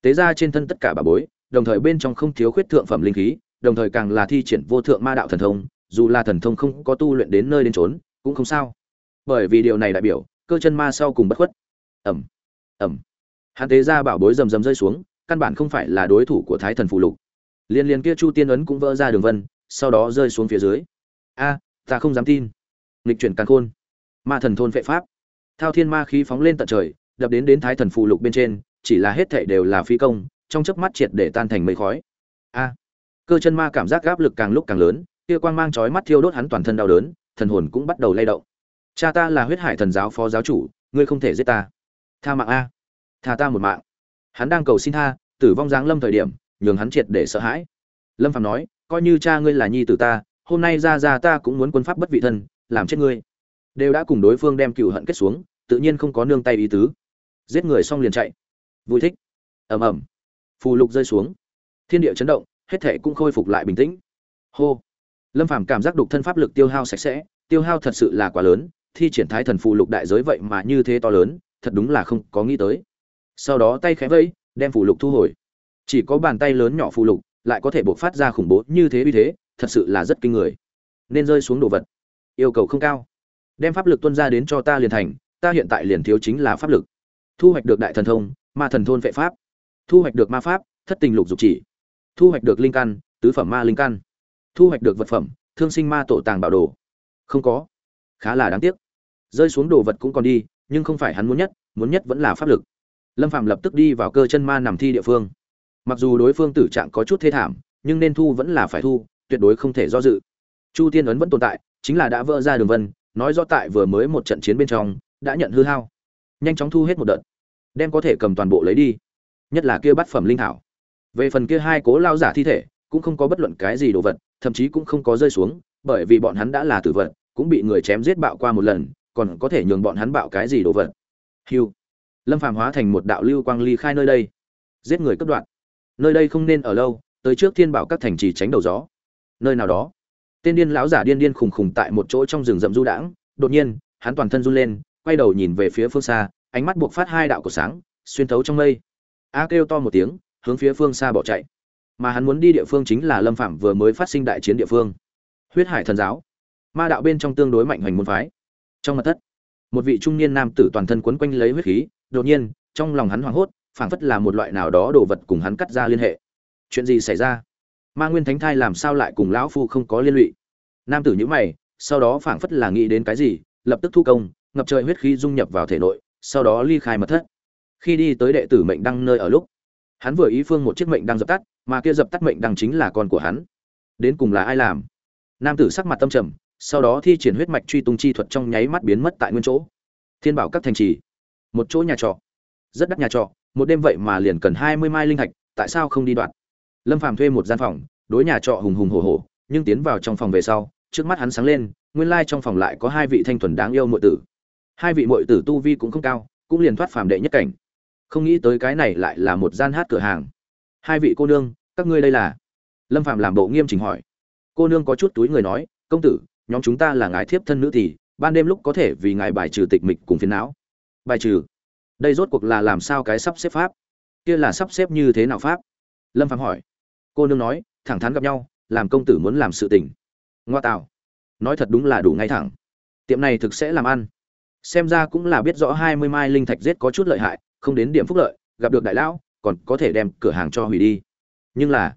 Tế ra trên thân tất cả bà bối, đồng thời bên trong không thiếu khuyết thượng phẩm linh khí, đồng thời càng là thi triển vô thượng ma đạo thần thông, dù là thần thông không có tu luyện đến nơi đến trốn cũng không sao bởi vì điều này đại biểu, cơ chân ma sau cùng bất khuất. Ẩm ẩm hắn tế ra bảo bối rầm rầm rơi xuống, căn bản không phải là đối thủ của thái thần phù lục. Liên liên kia chu tiên ấn cũng vỡ ra đường vân, sau đó rơi xuống phía dưới. A, ta không dám tin. Nghịch chuyển càn khôn. Ma thần thôn vệ pháp. Thao thiên ma khí phóng lên tận trời, đập đến đến thái thần phù lục bên trên, chỉ là hết thảy đều là phi công, trong chớp mắt triệt để tan thành mây khói. A, cơ chân ma cảm giác áp lực càng lúc càng lớn, kia quang mang chói mắt thiêu đốt hắn toàn thân đau đớn, thần hồn cũng bắt đầu lay động cha ta là huyết hải thần giáo phó giáo chủ, ngươi không thể giết ta. Tha mạng a. Tha ta một mạng. Hắn đang cầu xin tha, tử vong giáng lâm thời điểm, nhường hắn triệt để sợ hãi. Lâm phạm nói, coi như cha ngươi là nhi tử ta, hôm nay ra ra ta cũng muốn quân pháp bất vị thân, làm chết ngươi. Đều đã cùng đối phương đem cựu hận kết xuống, tự nhiên không có nương tay ý tứ. Giết người xong liền chạy. Vui thích. Ầm ầm. Phù lục rơi xuống. Thiên địa chấn động, hết thể cũng khôi phục lại bình tĩnh. Hô. Lâm phàm cảm giác đục thân pháp lực tiêu hao sạch sẽ, tiêu hao thật sự là quá lớn thi triển thái thần phụ lục đại giới vậy mà như thế to lớn, thật đúng là không có nghĩ tới. Sau đó tay khẽ vẫy, đem phụ lục thu hồi. Chỉ có bàn tay lớn nhỏ phụ lục lại có thể bộc phát ra khủng bố như thế uy thế, thật sự là rất kinh người. Nên rơi xuống đồ vật. Yêu cầu không cao. Đem pháp lực tuân ra đến cho ta liền thành, ta hiện tại liền thiếu chính là pháp lực. Thu hoạch được đại thần thông, ma thần thôn vệ pháp. Thu hoạch được ma pháp, thất tình lục dục chỉ. Thu hoạch được linh căn, tứ phẩm ma linh căn. Thu hoạch được vật phẩm, thương sinh ma tổ tàng bảo đồ. Không có. Khá là đáng tiếc rơi xuống đồ vật cũng còn đi, nhưng không phải hắn muốn nhất muốn nhất vẫn là pháp lực. Lâm phạm lập tức đi vào cơ chân ma nằm thi địa phương. Mặc dù đối phương tử trạng có chút thê thảm, nhưng nên thu vẫn là phải thu, tuyệt đối không thể do dự. Chu tiên ấn vẫn tồn tại, chính là đã vỡ ra đường vân, nói do tại vừa mới một trận chiến bên trong, đã nhận hư hao. Nhanh chóng thu hết một đợt, đem có thể cầm toàn bộ lấy đi. Nhất là kia bát phẩm linh thảo. Về phần kia hai cố lao giả thi thể, cũng không có bất luận cái gì đồ vật, thậm chí cũng không có rơi xuống, bởi vì bọn hắn đã là tử vật, cũng bị người chém giết bạo qua một lần còn có thể nhường bọn hắn bạo cái gì đồ vật. Hiu lâm phàm hóa thành một đạo lưu quang ly khai nơi đây. Giết người cất đoạn nơi đây không nên ở lâu, tới trước thiên bảo các thành trì tránh đầu gió. Nơi nào đó, tên điên lão giả điên điên khùng khùng tại một chỗ trong rừng rậm du đãng, đột nhiên, hắn toàn thân run lên, quay đầu nhìn về phía phương xa, ánh mắt buộc phát hai đạo của sáng, xuyên thấu trong mây. A kêu to một tiếng, hướng phía phương xa bỏ chạy. Mà hắn muốn đi địa phương chính là lâm phạm vừa mới phát sinh đại chiến địa phương. Huyết hải thần giáo. Ma đạo bên trong tương đối mạnh hoành môn phái trong mặt thất. Một vị trung niên nam tử toàn thân quấn quanh lấy huyết khí, đột nhiên, trong lòng hắn hoảng hốt, phảng phất là một loại nào đó đồ vật cùng hắn cắt ra liên hệ. Chuyện gì xảy ra? Ma nguyên thánh thai làm sao lại cùng lão phu không có liên lụy? Nam tử nhữ mày, sau đó phảng phất là nghĩ đến cái gì, lập tức thu công, ngập trời huyết khí dung nhập vào thể nội, sau đó ly khai mật thất. Khi đi tới đệ tử mệnh đăng nơi ở lúc, hắn vừa ý phương một chiếc mệnh đăng dập tắt, mà kia dập tắt mệnh đăng chính là con của hắn. Đến cùng là ai làm? Nam tử sắc mặt tâm trầm sau đó thi triển huyết mạch truy tung chi thuật trong nháy mắt biến mất tại nguyên chỗ. Thiên bảo các thành trì, một chỗ nhà trọ, rất đắt nhà trọ, một đêm vậy mà liền cần hai mươi mai linh thạch tại sao không đi đoạn? Lâm phàm thuê một gian phòng, đối nhà trọ hùng hùng hổ hổ, nhưng tiến vào trong phòng về sau, trước mắt hắn sáng lên, nguyên lai trong phòng lại có hai vị thanh thuần đáng yêu muội tử. Hai vị muội tử tu vi cũng không cao, cũng liền thoát phàm đệ nhất cảnh. Không nghĩ tới cái này lại là một gian hát cửa hàng. Hai vị cô nương, các ngươi đây là? Lâm phàm làm bộ nghiêm chỉnh hỏi. Cô nương có chút túi người nói, công tử nhóm chúng ta là ngài thiếp thân nữ thì, ban đêm lúc có thể vì ngài bài trừ tịch mịch cùng phiền não. Bài trừ? Đây rốt cuộc là làm sao cái sắp xếp pháp? Kia là sắp xếp như thế nào pháp? Lâm phạm hỏi. Cô nương nói, thẳng thắn gặp nhau, làm công tử muốn làm sự tình. Ngoa tạo. Nói thật đúng là đủ ngay thẳng. Tiệm này thực sẽ làm ăn. Xem ra cũng là biết rõ hai mươi mai linh thạch giết có chút lợi hại, không đến điểm phúc lợi, gặp được đại lão, còn có thể đem cửa hàng cho hủy đi. Nhưng là,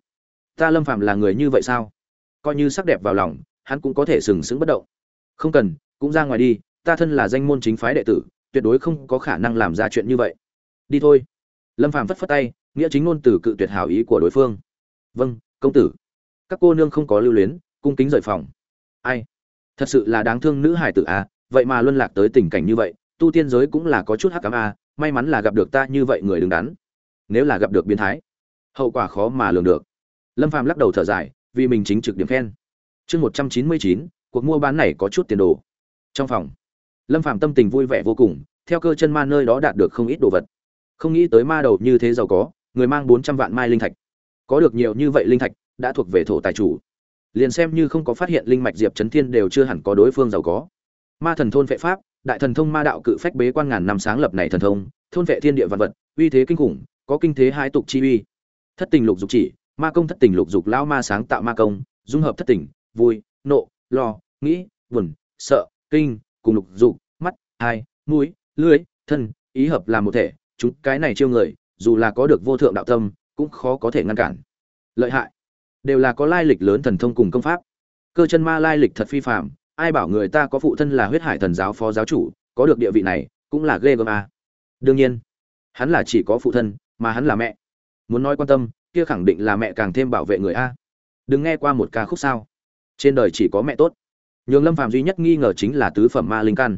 ta lâm phạm là người như vậy sao? Coi như sắc đẹp vào lòng hắn cũng có thể sừng sững bất động. Không cần, cũng ra ngoài đi, ta thân là danh môn chính phái đệ tử, tuyệt đối không có khả năng làm ra chuyện như vậy. Đi thôi. Lâm phàm phất phất tay, nghĩa chính ngôn từ cự tuyệt hảo ý của đối phương. Vâng công tử. Các cô nương không có lưu luyến, cung kính rời phòng. Ai? Thật sự là đáng thương nữ hải tử à vậy mà luân lạc tới tình cảnh như vậy, tu tiên giới cũng là có chút hắc cám à may mắn là gặp được ta như vậy người đứng đắn. Nếu là gặp được biến thái, hậu quả khó mà lường được. Lâm phàm lắc đầu thở dài, vì mình chính trực điểm khen chương một trăm chín mươi chín, cuộc mua bán này có chút tiền đồ. Trong phòng, lâm phạm tâm tình vui vẻ vô cùng, theo cơ chân ma nơi đó đạt được không ít đồ vật. Không nghĩ tới ma đầu như thế giàu có, người mang bốn trăm vạn mai linh thạch. Có được nhiều như vậy linh thạch, đã thuộc về thổ tài chủ. Liền xem như không có phát hiện linh mạch diệp trấn thiên đều chưa hẳn có đối phương giàu có. Ma thần thôn vệ pháp, đại thần thông ma đạo cự phách bế quan ngàn năm sáng lập này thần thông, thôn vệ thiên địa vật vật, uy thế kinh khủng, có kinh thế hai tục chi uy. Thất tình lục dục chỉ, ma công thất tình lục dục lão ma sáng tạo ma công, dung hợp thất tình vui, nộ, lo, nghĩ, buồn, sợ, kinh, cùng lục dục, mắt, hai, mũi, lưỡi, thân, ý hợp làm một thể. Chúng cái này chiêu người, dù là có được vô thượng đạo tâm, cũng khó có thể ngăn cản. Lợi hại. Đều là có lai lịch lớn thần thông cùng công pháp. Cơ chân ma lai lịch thật phi phạm ai bảo người ta có phụ thân là huyết hải thần giáo phó giáo chủ, có được địa vị này, cũng là ghê gớm a. Đương nhiên, hắn là chỉ có phụ thân, mà hắn là mẹ. Muốn nói quan tâm, kia khẳng định là mẹ càng thêm bảo vệ người a. Đừng nghe qua một ca khúc sao trên đời chỉ có mẹ tốt. Nhường lâm phàm duy nhất nghi ngờ chính là tứ phẩm ma linh căn.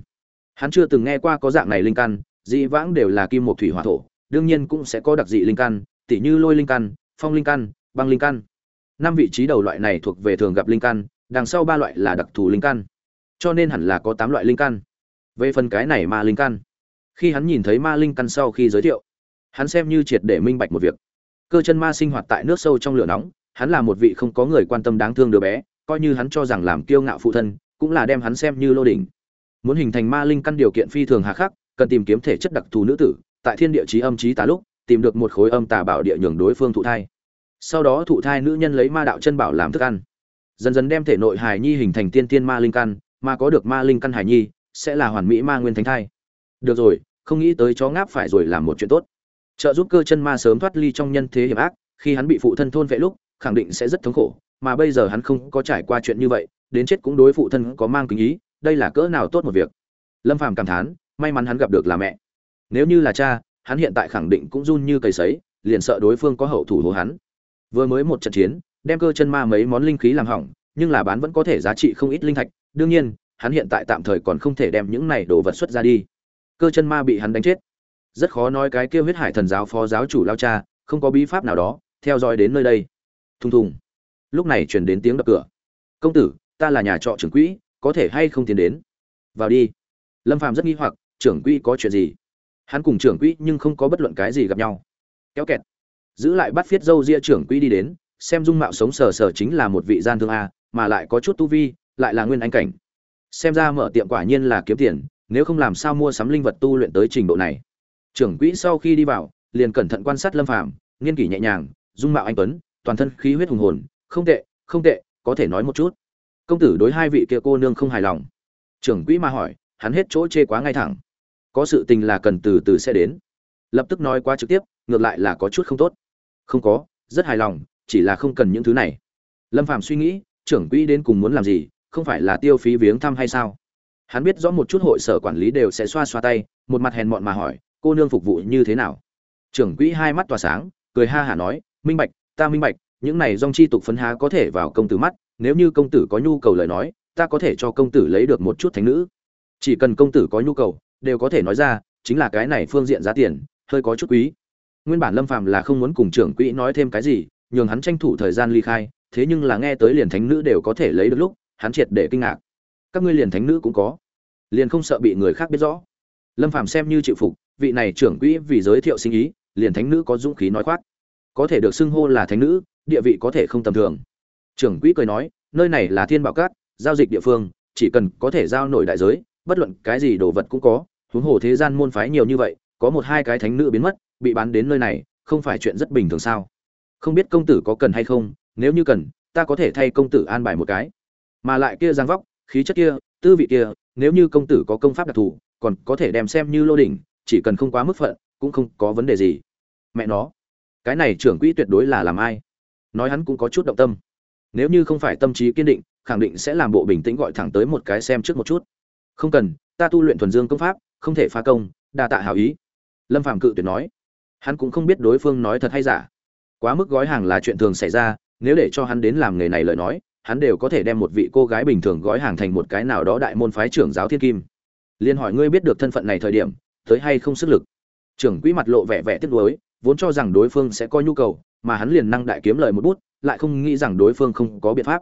Hắn chưa từng nghe qua có dạng này linh căn, dị vãng đều là kim một thủy hỏa thổ, đương nhiên cũng sẽ có đặc dị linh căn, tỉ như lôi linh căn, phong linh căn, băng linh căn. Năm vị trí đầu loại này thuộc về thường gặp linh căn, đằng sau ba loại là đặc thù linh căn. Cho nên hẳn là có tám loại linh căn. Về phần cái này ma linh căn, khi hắn nhìn thấy ma linh căn sau khi giới thiệu, hắn xem như triệt để minh bạch một việc. Cơ chân ma sinh hoạt tại nước sâu trong lửa nóng, hắn là một vị không có người quan tâm đáng thương đứa bé coi như hắn cho rằng làm kiêu ngạo phụ thân, cũng là đem hắn xem như lô đỉnh. Muốn hình thành ma linh căn điều kiện phi thường hà khắc, cần tìm kiếm thể chất đặc thù nữ tử, tại thiên địa chí âm chí tà lúc, tìm được một khối âm tà bảo địa nhường đối phương thụ thai. Sau đó thụ thai nữ nhân lấy ma đạo chân bảo làm thức ăn. Dần dần đem thể nội hài nhi hình thành tiên tiên ma linh căn, mà có được ma linh căn hài nhi, sẽ là hoàn mỹ ma nguyên thánh thai. Được rồi, không nghĩ tới chó ngáp phải rồi làm một chuyện tốt. Trợ giúp cơ chân ma sớm thoát ly trong nhân thế hiểm ác, khi hắn bị phụ thân thôn vệ lúc, khẳng định sẽ rất thống khổ mà bây giờ hắn không có trải qua chuyện như vậy, đến chết cũng đối phụ thân có mang kính ý, đây là cỡ nào tốt một việc. Lâm phàm cảm thán, may mắn hắn gặp được là mẹ. Nếu như là cha, hắn hiện tại khẳng định cũng run như cầy sấy, liền sợ đối phương có hậu thủ hố hắn. Vừa mới một trận chiến, đem cơ chân ma mấy món linh khí làm hỏng, nhưng là bán vẫn có thể giá trị không ít linh thạch, đương nhiên, hắn hiện tại tạm thời còn không thể đem những này đồ vật xuất ra đi. Cơ chân ma bị hắn đánh chết. Rất khó nói cái kia huyết hải thần giáo phó giáo chủ lao cha, không có bí pháp nào đó, theo dõi đến nơi đây. Thùng thùng lúc này chuyển đến tiếng đập cửa. Công tử, ta là nhà trọ trưởng quỹ, có thể hay không tiến đến? Vào đi. Lâm phàm rất nghi hoặc, trưởng quỹ có chuyện gì? Hắn cùng trưởng quỹ nhưng không có bất luận cái gì gặp nhau. Kéo kẹt. Giữ lại bắt phiết dâu ria trưởng quỹ đi đến, xem dung mạo sống sờ sờ chính là một vị gian thương a, mà lại có chút tu vi, lại là nguyên anh cảnh. Xem ra mở tiệm quả nhiên là kiếm tiền, nếu không làm sao mua sắm linh vật tu luyện tới trình độ này. Trưởng quỹ sau khi đi vào, liền cẩn thận quan sát lâm phàm, nghiên kỷ nhẹ nhàng, dung mạo anh tuấn, toàn thân khí huyết hùng hồn không tệ không tệ, có thể nói một chút. Công tử đối hai vị kia cô nương không hài lòng. Trưởng quỹ mà hỏi, hắn hết chỗ chê quá ngay thẳng. Có sự tình là cần từ từ sẽ đến. Lập tức nói quá trực tiếp, ngược lại là có chút không tốt. Không có, rất hài lòng, chỉ là không cần những thứ này. Lâm phàm suy nghĩ, trưởng quỹ đến cùng muốn làm gì, không phải là tiêu phí viếng thăm hay sao? Hắn biết rõ một chút hội sở quản lý đều sẽ xoa xoa tay, một mặt hèn mọn mà hỏi, cô nương phục vụ như thế nào? Trưởng quỹ hai mắt tỏa sáng, cười ha hả nói, minh bạch, ta minh bạch những này dòng chi tục phấn há có thể vào công tử mắt, nếu như công tử có nhu cầu lời nói, ta có thể cho công tử lấy được một chút thánh nữ. Chỉ cần công tử có nhu cầu, đều có thể nói ra, chính là cái này phương diện giá tiền, hơi có chút quý. Nguyên bản lâm phàm là không muốn cùng trưởng quỹ nói thêm cái gì, nhường hắn tranh thủ thời gian ly khai, thế nhưng là nghe tới liền thánh nữ đều có thể lấy được lúc, hắn triệt để kinh ngạc. Các ngươi liền thánh nữ cũng có. Liền không sợ bị người khác biết rõ. Lâm phàm xem như chịu phục, vị này trưởng quỹ vì giới thiệu sinh ý, liền thánh nữ có dũng khí nói khoác. Có thể được xưng hô là thánh nữ địa vị có thể không tầm thường. Trưởng quỹ cười nói, nơi này là thiên bảo cát, giao dịch địa phương, chỉ cần có thể giao nổi đại giới, bất luận cái gì đồ vật cũng có. Huống hồ thế gian môn phái nhiều như vậy, có một hai cái thánh nữ biến mất, bị bán đến nơi này, không phải chuyện rất bình thường sao? Không biết công tử có cần hay không, nếu như cần, ta có thể thay công tử an bài một cái. Mà lại kia giang vóc, khí chất kia, tư vị kia, nếu như công tử có công pháp đặc thù, còn có thể đem xem như lô đỉnh, chỉ cần không quá mức phận, cũng không có vấn đề gì. Mẹ nó, cái này trưởng quỹ tuyệt đối là làm ai? Nói hắn cũng có chút động tâm. Nếu như không phải tâm trí kiên định, khẳng định sẽ làm bộ bình tĩnh gọi thẳng tới một cái xem trước một chút. Không cần, ta tu luyện thuần dương công pháp, không thể phá công, đa tạ hảo ý. Lâm phàm cự tuyệt nói. Hắn cũng không biết đối phương nói thật hay giả. Quá mức gói hàng là chuyện thường xảy ra, nếu để cho hắn đến làm nghề này lời nói, hắn đều có thể đem một vị cô gái bình thường gói hàng thành một cái nào đó đại môn phái trưởng giáo thiên kim. Liên hỏi ngươi biết được thân phận này thời điểm, tới hay không sức lực? Trưởng quỹ mặt lộ vẻ vẻ tiếc nuối vốn cho rằng đối phương sẽ có nhu cầu, mà hắn liền năng đại kiếm lời một bút, lại không nghĩ rằng đối phương không có biện pháp.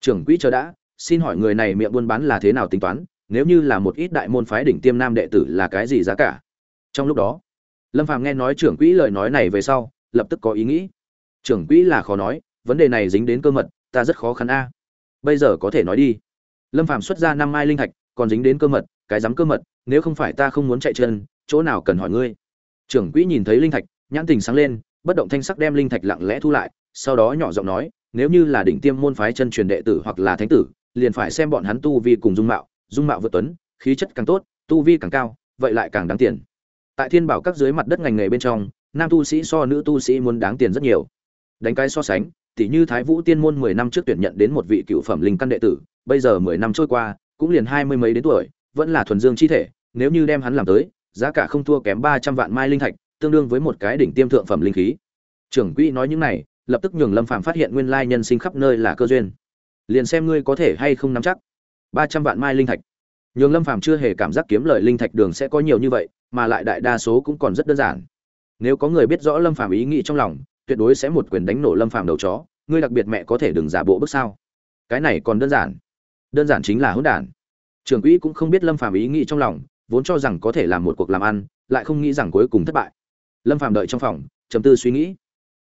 Trưởng quỹ chờ đã, xin hỏi người này miệng buôn bán là thế nào tính toán, nếu như là một ít đại môn phái đỉnh tiêm nam đệ tử là cái gì giá cả? Trong lúc đó, lâm phàm nghe nói trưởng quỹ lời nói này về sau, lập tức có ý nghĩ. Trưởng quỹ là khó nói, vấn đề này dính đến cơ mật, ta rất khó khăn a. Bây giờ có thể nói đi. Lâm phàm xuất ra năm mai linh thạch, còn dính đến cơ mật, cái dám cơ mật, nếu không phải ta không muốn chạy chân, chỗ nào cần hỏi ngươi? Trưởng quỹ nhìn thấy linh thạch nhãn tình sáng lên, bất động thanh sắc đem linh thạch lặng lẽ thu lại, sau đó nhỏ giọng nói, nếu như là đỉnh tiêm môn phái chân truyền đệ tử hoặc là thánh tử, liền phải xem bọn hắn tu vi cùng dung mạo dung mạo vượt tuấn, khí chất càng tốt, tu vi càng cao, vậy lại càng đáng tiền. Tại thiên bảo các dưới mặt đất ngành nghề bên trong, nam tu sĩ so nữ tu sĩ muốn đáng tiền rất nhiều. Đánh cái so sánh tỷ như thái vũ tiên môn mười năm trước tuyển nhận đến một vị cựu phẩm linh căn đệ tử, bây giờ mười năm trôi qua, cũng liền hai mươi mấy đến tuổi, vẫn là thuần dương chi thể, nếu như đem hắn làm tới, giá cả không thua kém ba trăm vạn mai linh thạch tương đương với một cái đỉnh tiêm thượng phẩm linh khí. Trưởng quỹ nói những này, lập tức nhường lâm phàm phát hiện nguyên lai nhân sinh khắp nơi là cơ duyên. Liền xem ngươi có thể hay không nắm chắc. Ba trăm vạn mai linh thạch. Nhường lâm phàm chưa hề cảm giác kiếm lợi linh thạch đường sẽ có nhiều như vậy, mà lại đại đa số cũng còn rất đơn giản. Nếu có người biết rõ lâm phàm ý nghĩ trong lòng, tuyệt đối sẽ một quyền đánh nổ lâm phàm đầu chó, ngươi đặc biệt mẹ có thể đừng giả bộ bước sao? Cái này còn đơn giản. Đơn giản chính là hỗn đản. Trưởng quỹ cũng không biết lâm phàm ý nghĩ trong lòng, vốn cho rằng có thể làm một cuộc làm ăn, lại không nghĩ rằng cuối cùng thất bại lâm phàm đợi trong phòng, trầm tư suy nghĩ.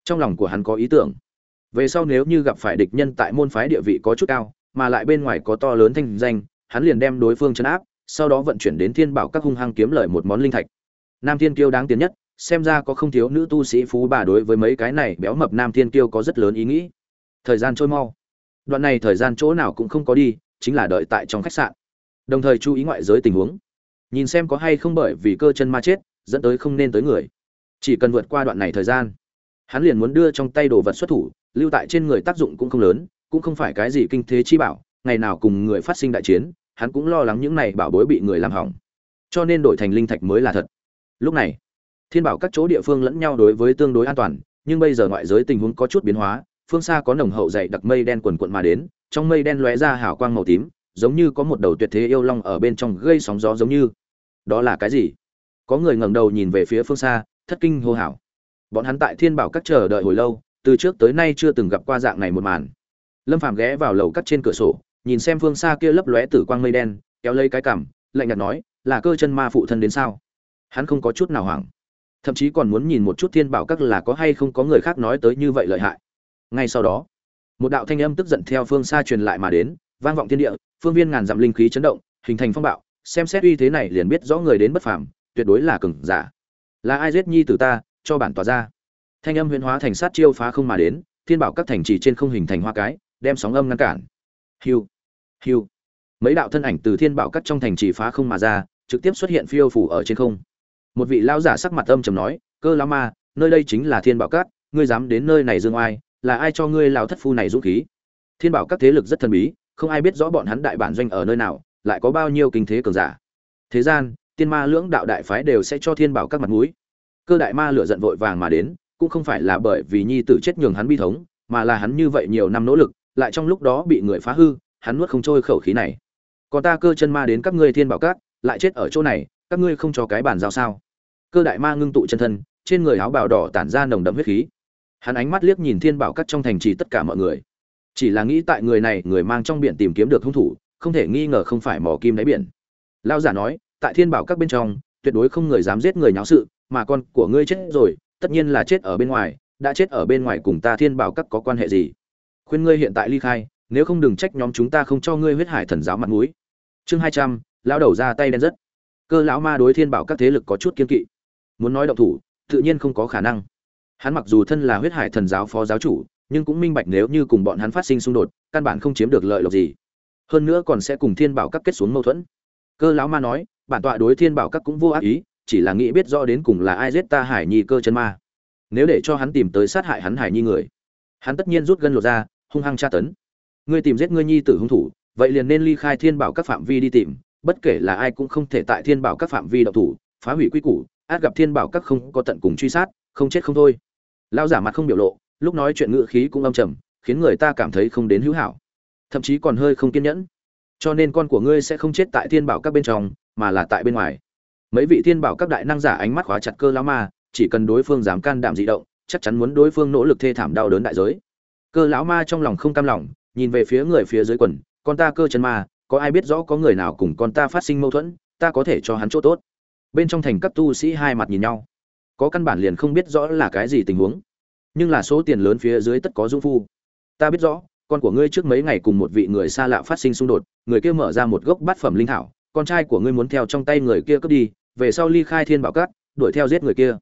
Trong lòng của hắn có ý tưởng. Về sau nếu như gặp phải địch nhân tại môn phái địa vị có chút cao, mà lại bên ngoài có to lớn thanh danh, hắn liền đem đối phương chấn áp, sau đó vận chuyển đến thiên bảo các hung hăng kiếm lời một món linh thạch. Nam thiên kiêu đáng tiến nhất, xem ra có không thiếu nữ tu sĩ phú bà đối với mấy cái này béo mập nam thiên kiêu có rất lớn ý nghĩ. Thời gian trôi mau. Đoạn này thời gian chỗ nào cũng không có đi, chính là đợi tại trong khách sạn. Đồng thời chú ý ngoại giới tình huống. Nhìn xem có hay không bởi vì cơ chân ma chết, dẫn tới không nên tới người chỉ cần vượt qua đoạn này thời gian, hắn liền muốn đưa trong tay đồ vật xuất thủ, lưu tại trên người tác dụng cũng không lớn, cũng không phải cái gì kinh thế chi bảo, ngày nào cùng người phát sinh đại chiến, hắn cũng lo lắng những này bảo bối bị người làm hỏng. Cho nên đổi thành linh thạch mới là thật. Lúc này, thiên bảo các chỗ địa phương lẫn nhau đối với tương đối an toàn, nhưng bây giờ ngoại giới tình huống có chút biến hóa, phương xa có nồng hậu dày đặc mây đen quần quận mà đến, trong mây đen lóe ra hào quang màu tím, giống như có một đầu tuyệt thế yêu long ở bên trong gây sóng gió giống như. Đó là cái gì? Có người ngẩng đầu nhìn về phía phương xa thất kinh hô hào. Bọn hắn tại thiên bảo các chờ đợi hồi lâu, từ trước tới nay chưa từng gặp qua dạng này một màn. Lâm phàm ghé vào lầu cắt trên cửa sổ, nhìn xem phương xa kia lấp lóe tử quang mây đen, kéo lấy cái cằm, lạnh nhạt nói, là cơ chân ma phụ thân đến sao? Hắn không có chút nào hoảng. Thậm chí còn muốn nhìn một chút thiên bảo các là có hay không có người khác nói tới như vậy lợi hại. Ngay sau đó, một đạo thanh âm tức giận theo phương xa truyền lại mà đến, vang vọng thiên địa, phương viên ngàn dặm linh khí chấn động, hình thành phong bạo, xem xét uy thế này liền biết rõ người đến bất phàm, tuyệt đối là cường giả là ai giết nhi tử ta, cho bản tỏa ra. Thanh âm huyễn hóa thành sát chiêu phá không mà đến, thiên bảo các thành trì trên không hình thành hoa cái, đem sóng âm ngăn cản. Hiu hiu. Mấy đạo thân ảnh từ thiên bảo các trong thành trì phá không mà ra, trực tiếp xuất hiện phiêu phủ ở trên không. Một vị lão giả sắc mặt âm trầm nói, cơ lão ma, nơi đây chính là thiên bảo các, ngươi dám đến nơi này dương oai, là ai cho ngươi lão thất phu này dũng khí? Thiên bảo các thế lực rất thần bí, không ai biết rõ bọn hắn đại bản doanh ở nơi nào, lại có bao nhiêu kinh thế cường giả. Thế gian Thiên ma lưỡng đạo đại phái đều sẽ cho thiên bảo các mặt mũi. Cơ đại ma lửa giận vội vàng mà đến, cũng không phải là bởi vì nhi tử chết nhường hắn bi thống, mà là hắn như vậy nhiều năm nỗ lực, lại trong lúc đó bị người phá hư, hắn nuốt không trôi khẩu khí này. Còn ta cơ chân ma đến các ngươi thiên bảo các, lại chết ở chỗ này, các ngươi không cho cái bàn giao sao? Cơ đại ma ngưng tụ chân thân, trên người áo bào đỏ tản ra nồng đậm huyết khí. Hắn ánh mắt liếc nhìn thiên bảo các trong thành trì tất cả mọi người. Chỉ là nghĩ tại người này, người mang trong biển tìm kiếm được hung thủ, không thể nghi ngờ không phải mỏ kim đáy biển. Lao giả nói tại thiên bảo các bên trong, tuyệt đối không người dám giết người nháo sự, mà con của ngươi chết rồi, tất nhiên là chết ở bên ngoài, đã chết ở bên ngoài cùng ta thiên bảo các có quan hệ gì? Khuyên ngươi hiện tại ly khai, nếu không đừng trách nhóm chúng ta không cho ngươi huyết hải thần giáo mặt mũi. Chương hai trăm, lão đầu ra tay đen rất. Cơ lão ma đối thiên bảo các thế lực có chút kiên kỵ. Muốn nói động thủ, tự nhiên không có khả năng. Hắn mặc dù thân là huyết hải thần giáo phó giáo chủ, nhưng cũng minh bạch nếu như cùng bọn hắn phát sinh xung đột, căn bản không chiếm được lợi lộc gì. Hơn nữa còn sẽ cùng thiên bảo các kết xuống mâu thuẫn. Cơ lão ma nói bản tọa đối thiên bảo các cũng vô ác ý, chỉ là nghĩ biết rõ đến cùng là ai giết ta hải nhi cơ chân ma. Nếu để cho hắn tìm tới sát hại hắn hải nhi người, hắn tất nhiên rút gân lột ra, hung hăng tra tấn. Ngươi tìm giết ngươi nhi tử hung thủ, vậy liền nên ly khai thiên bảo các phạm vi đi tìm, bất kể là ai cũng không thể tại thiên bảo các phạm vi đậu thủ, phá hủy quy củ, át gặp thiên bảo các không có tận cùng truy sát, không chết không thôi. Lao giả mặt không biểu lộ, lúc nói chuyện ngữ khí cũng âm trầm, khiến người ta cảm thấy không đến hữu hảo. Thậm chí còn hơi không kiên nhẫn. Cho nên con của ngươi sẽ không chết tại thiên bảo các bên trong mà là tại bên ngoài. Mấy vị thiên bảo các đại năng giả ánh mắt khóa chặt cơ lão ma, chỉ cần đối phương dám can đảm dị động, chắc chắn muốn đối phương nỗ lực thê thảm đau đớn đại giới. Cơ lão ma trong lòng không cam lòng, nhìn về phía người phía dưới quần, con ta cơ chân ma, có ai biết rõ có người nào cùng con ta phát sinh mâu thuẫn, ta có thể cho hắn chỗ tốt. Bên trong thành các tu sĩ hai mặt nhìn nhau. Có căn bản liền không biết rõ là cái gì tình huống. Nhưng là số tiền lớn phía dưới tất có dung phu. Ta biết rõ, con của ngươi trước mấy ngày cùng một vị người xa lạ phát sinh xung đột, người kia mở ra một gốc bát phẩm linh thảo con trai của ngươi muốn theo trong tay người kia cướp đi, về sau ly khai thiên bảo cát, đuổi theo giết người kia.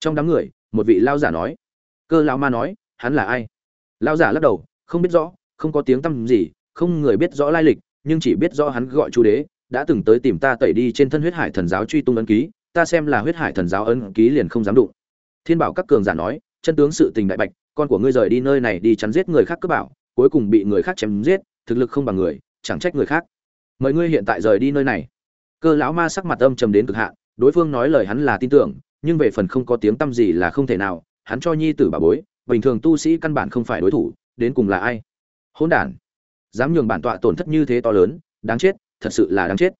Trong đám người, một vị lao giả nói. Cơ lão ma nói, hắn là ai? Lao giả lắc đầu, không biết rõ, không có tiếng tăm gì, không người biết rõ lai lịch, nhưng chỉ biết rõ hắn gọi chu đế, đã từng tới tìm ta tẩy đi trên thân huyết hải thần giáo truy tung ấn ký, ta xem là huyết hải thần giáo ấn ký liền không dám đụng. Thiên bảo các cường giả nói, chân tướng sự tình đại bạch, con của ngươi rời đi nơi này đi chắn giết người khác cướp bảo, cuối cùng bị người khác chém giết, thực lực không bằng người, chẳng trách người khác mời ngươi hiện tại rời đi nơi này. Cơ lão ma sắc mặt âm trầm đến cực hạn, đối phương nói lời hắn là tin tưởng, nhưng về phần không có tiếng tăm gì là không thể nào, hắn cho nhi tử bà bối, bình thường tu sĩ căn bản không phải đối thủ, đến cùng là ai? Hỗn đản. Dám nhường bản tọa tổn thất như thế to lớn, đáng chết, thật sự là đáng chết.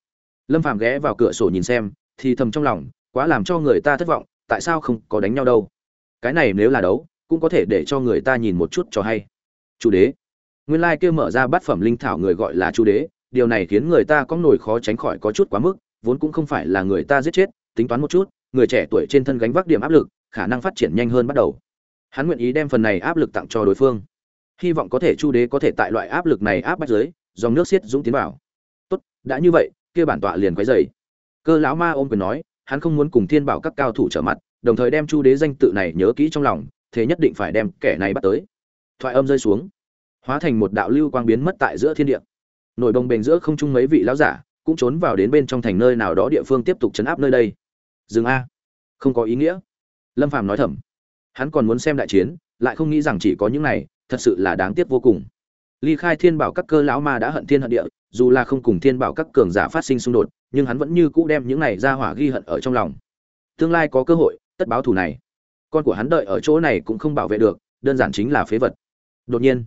Lâm phàm ghé vào cửa sổ nhìn xem, thì thầm trong lòng, quá làm cho người ta thất vọng, tại sao không có đánh nhau đâu? Cái này nếu là đấu, cũng có thể để cho người ta nhìn một chút cho hay. Chủ đế. Nguyên lai kia mở ra bát phẩm linh thảo người gọi là chủ đế điều này khiến người ta có nổi khó tránh khỏi có chút quá mức, vốn cũng không phải là người ta giết chết, tính toán một chút, người trẻ tuổi trên thân gánh vác điểm áp lực, khả năng phát triển nhanh hơn bắt đầu. Hắn nguyện ý đem phần này áp lực tặng cho đối phương. Hy vọng có thể chu đế có thể tại loại áp lực này áp bách giới dòng nước xiết dũng tiến vào. Tốt, đã như vậy, kia bản tọa liền quấy dày cơ lão ma ôm quyền nói, hắn không muốn cùng thiên bảo các cao thủ trở mặt, đồng thời đem chu đế danh tự này nhớ kỹ trong lòng, thế nhất định phải đem kẻ này bắt tới. Thoại âm rơi xuống. Hóa thành một đạo lưu quang biến mất tại giữa thiên địa nổi bồng bềnh giữa không trung mấy vị lão giả, cũng trốn vào đến bên trong thành nơi nào đó địa phương tiếp tục chấn áp nơi đây. Dừng a. Không có ý nghĩa. Lâm phàm nói thầm. Hắn còn muốn xem đại chiến, lại không nghĩ rằng chỉ có những này, thật sự là đáng tiếc vô cùng. Ly khai thiên bảo các cơ lão ma đã hận thiên hận địa, dù là không cùng thiên bảo các cường giả phát sinh xung đột, nhưng hắn vẫn như cũ đem những này ra hỏa ghi hận ở trong lòng. Tương lai có cơ hội, tất báo thù này. Con của hắn đợi ở chỗ này cũng không bảo vệ được, đơn giản chính là phế vật. Đột nhiên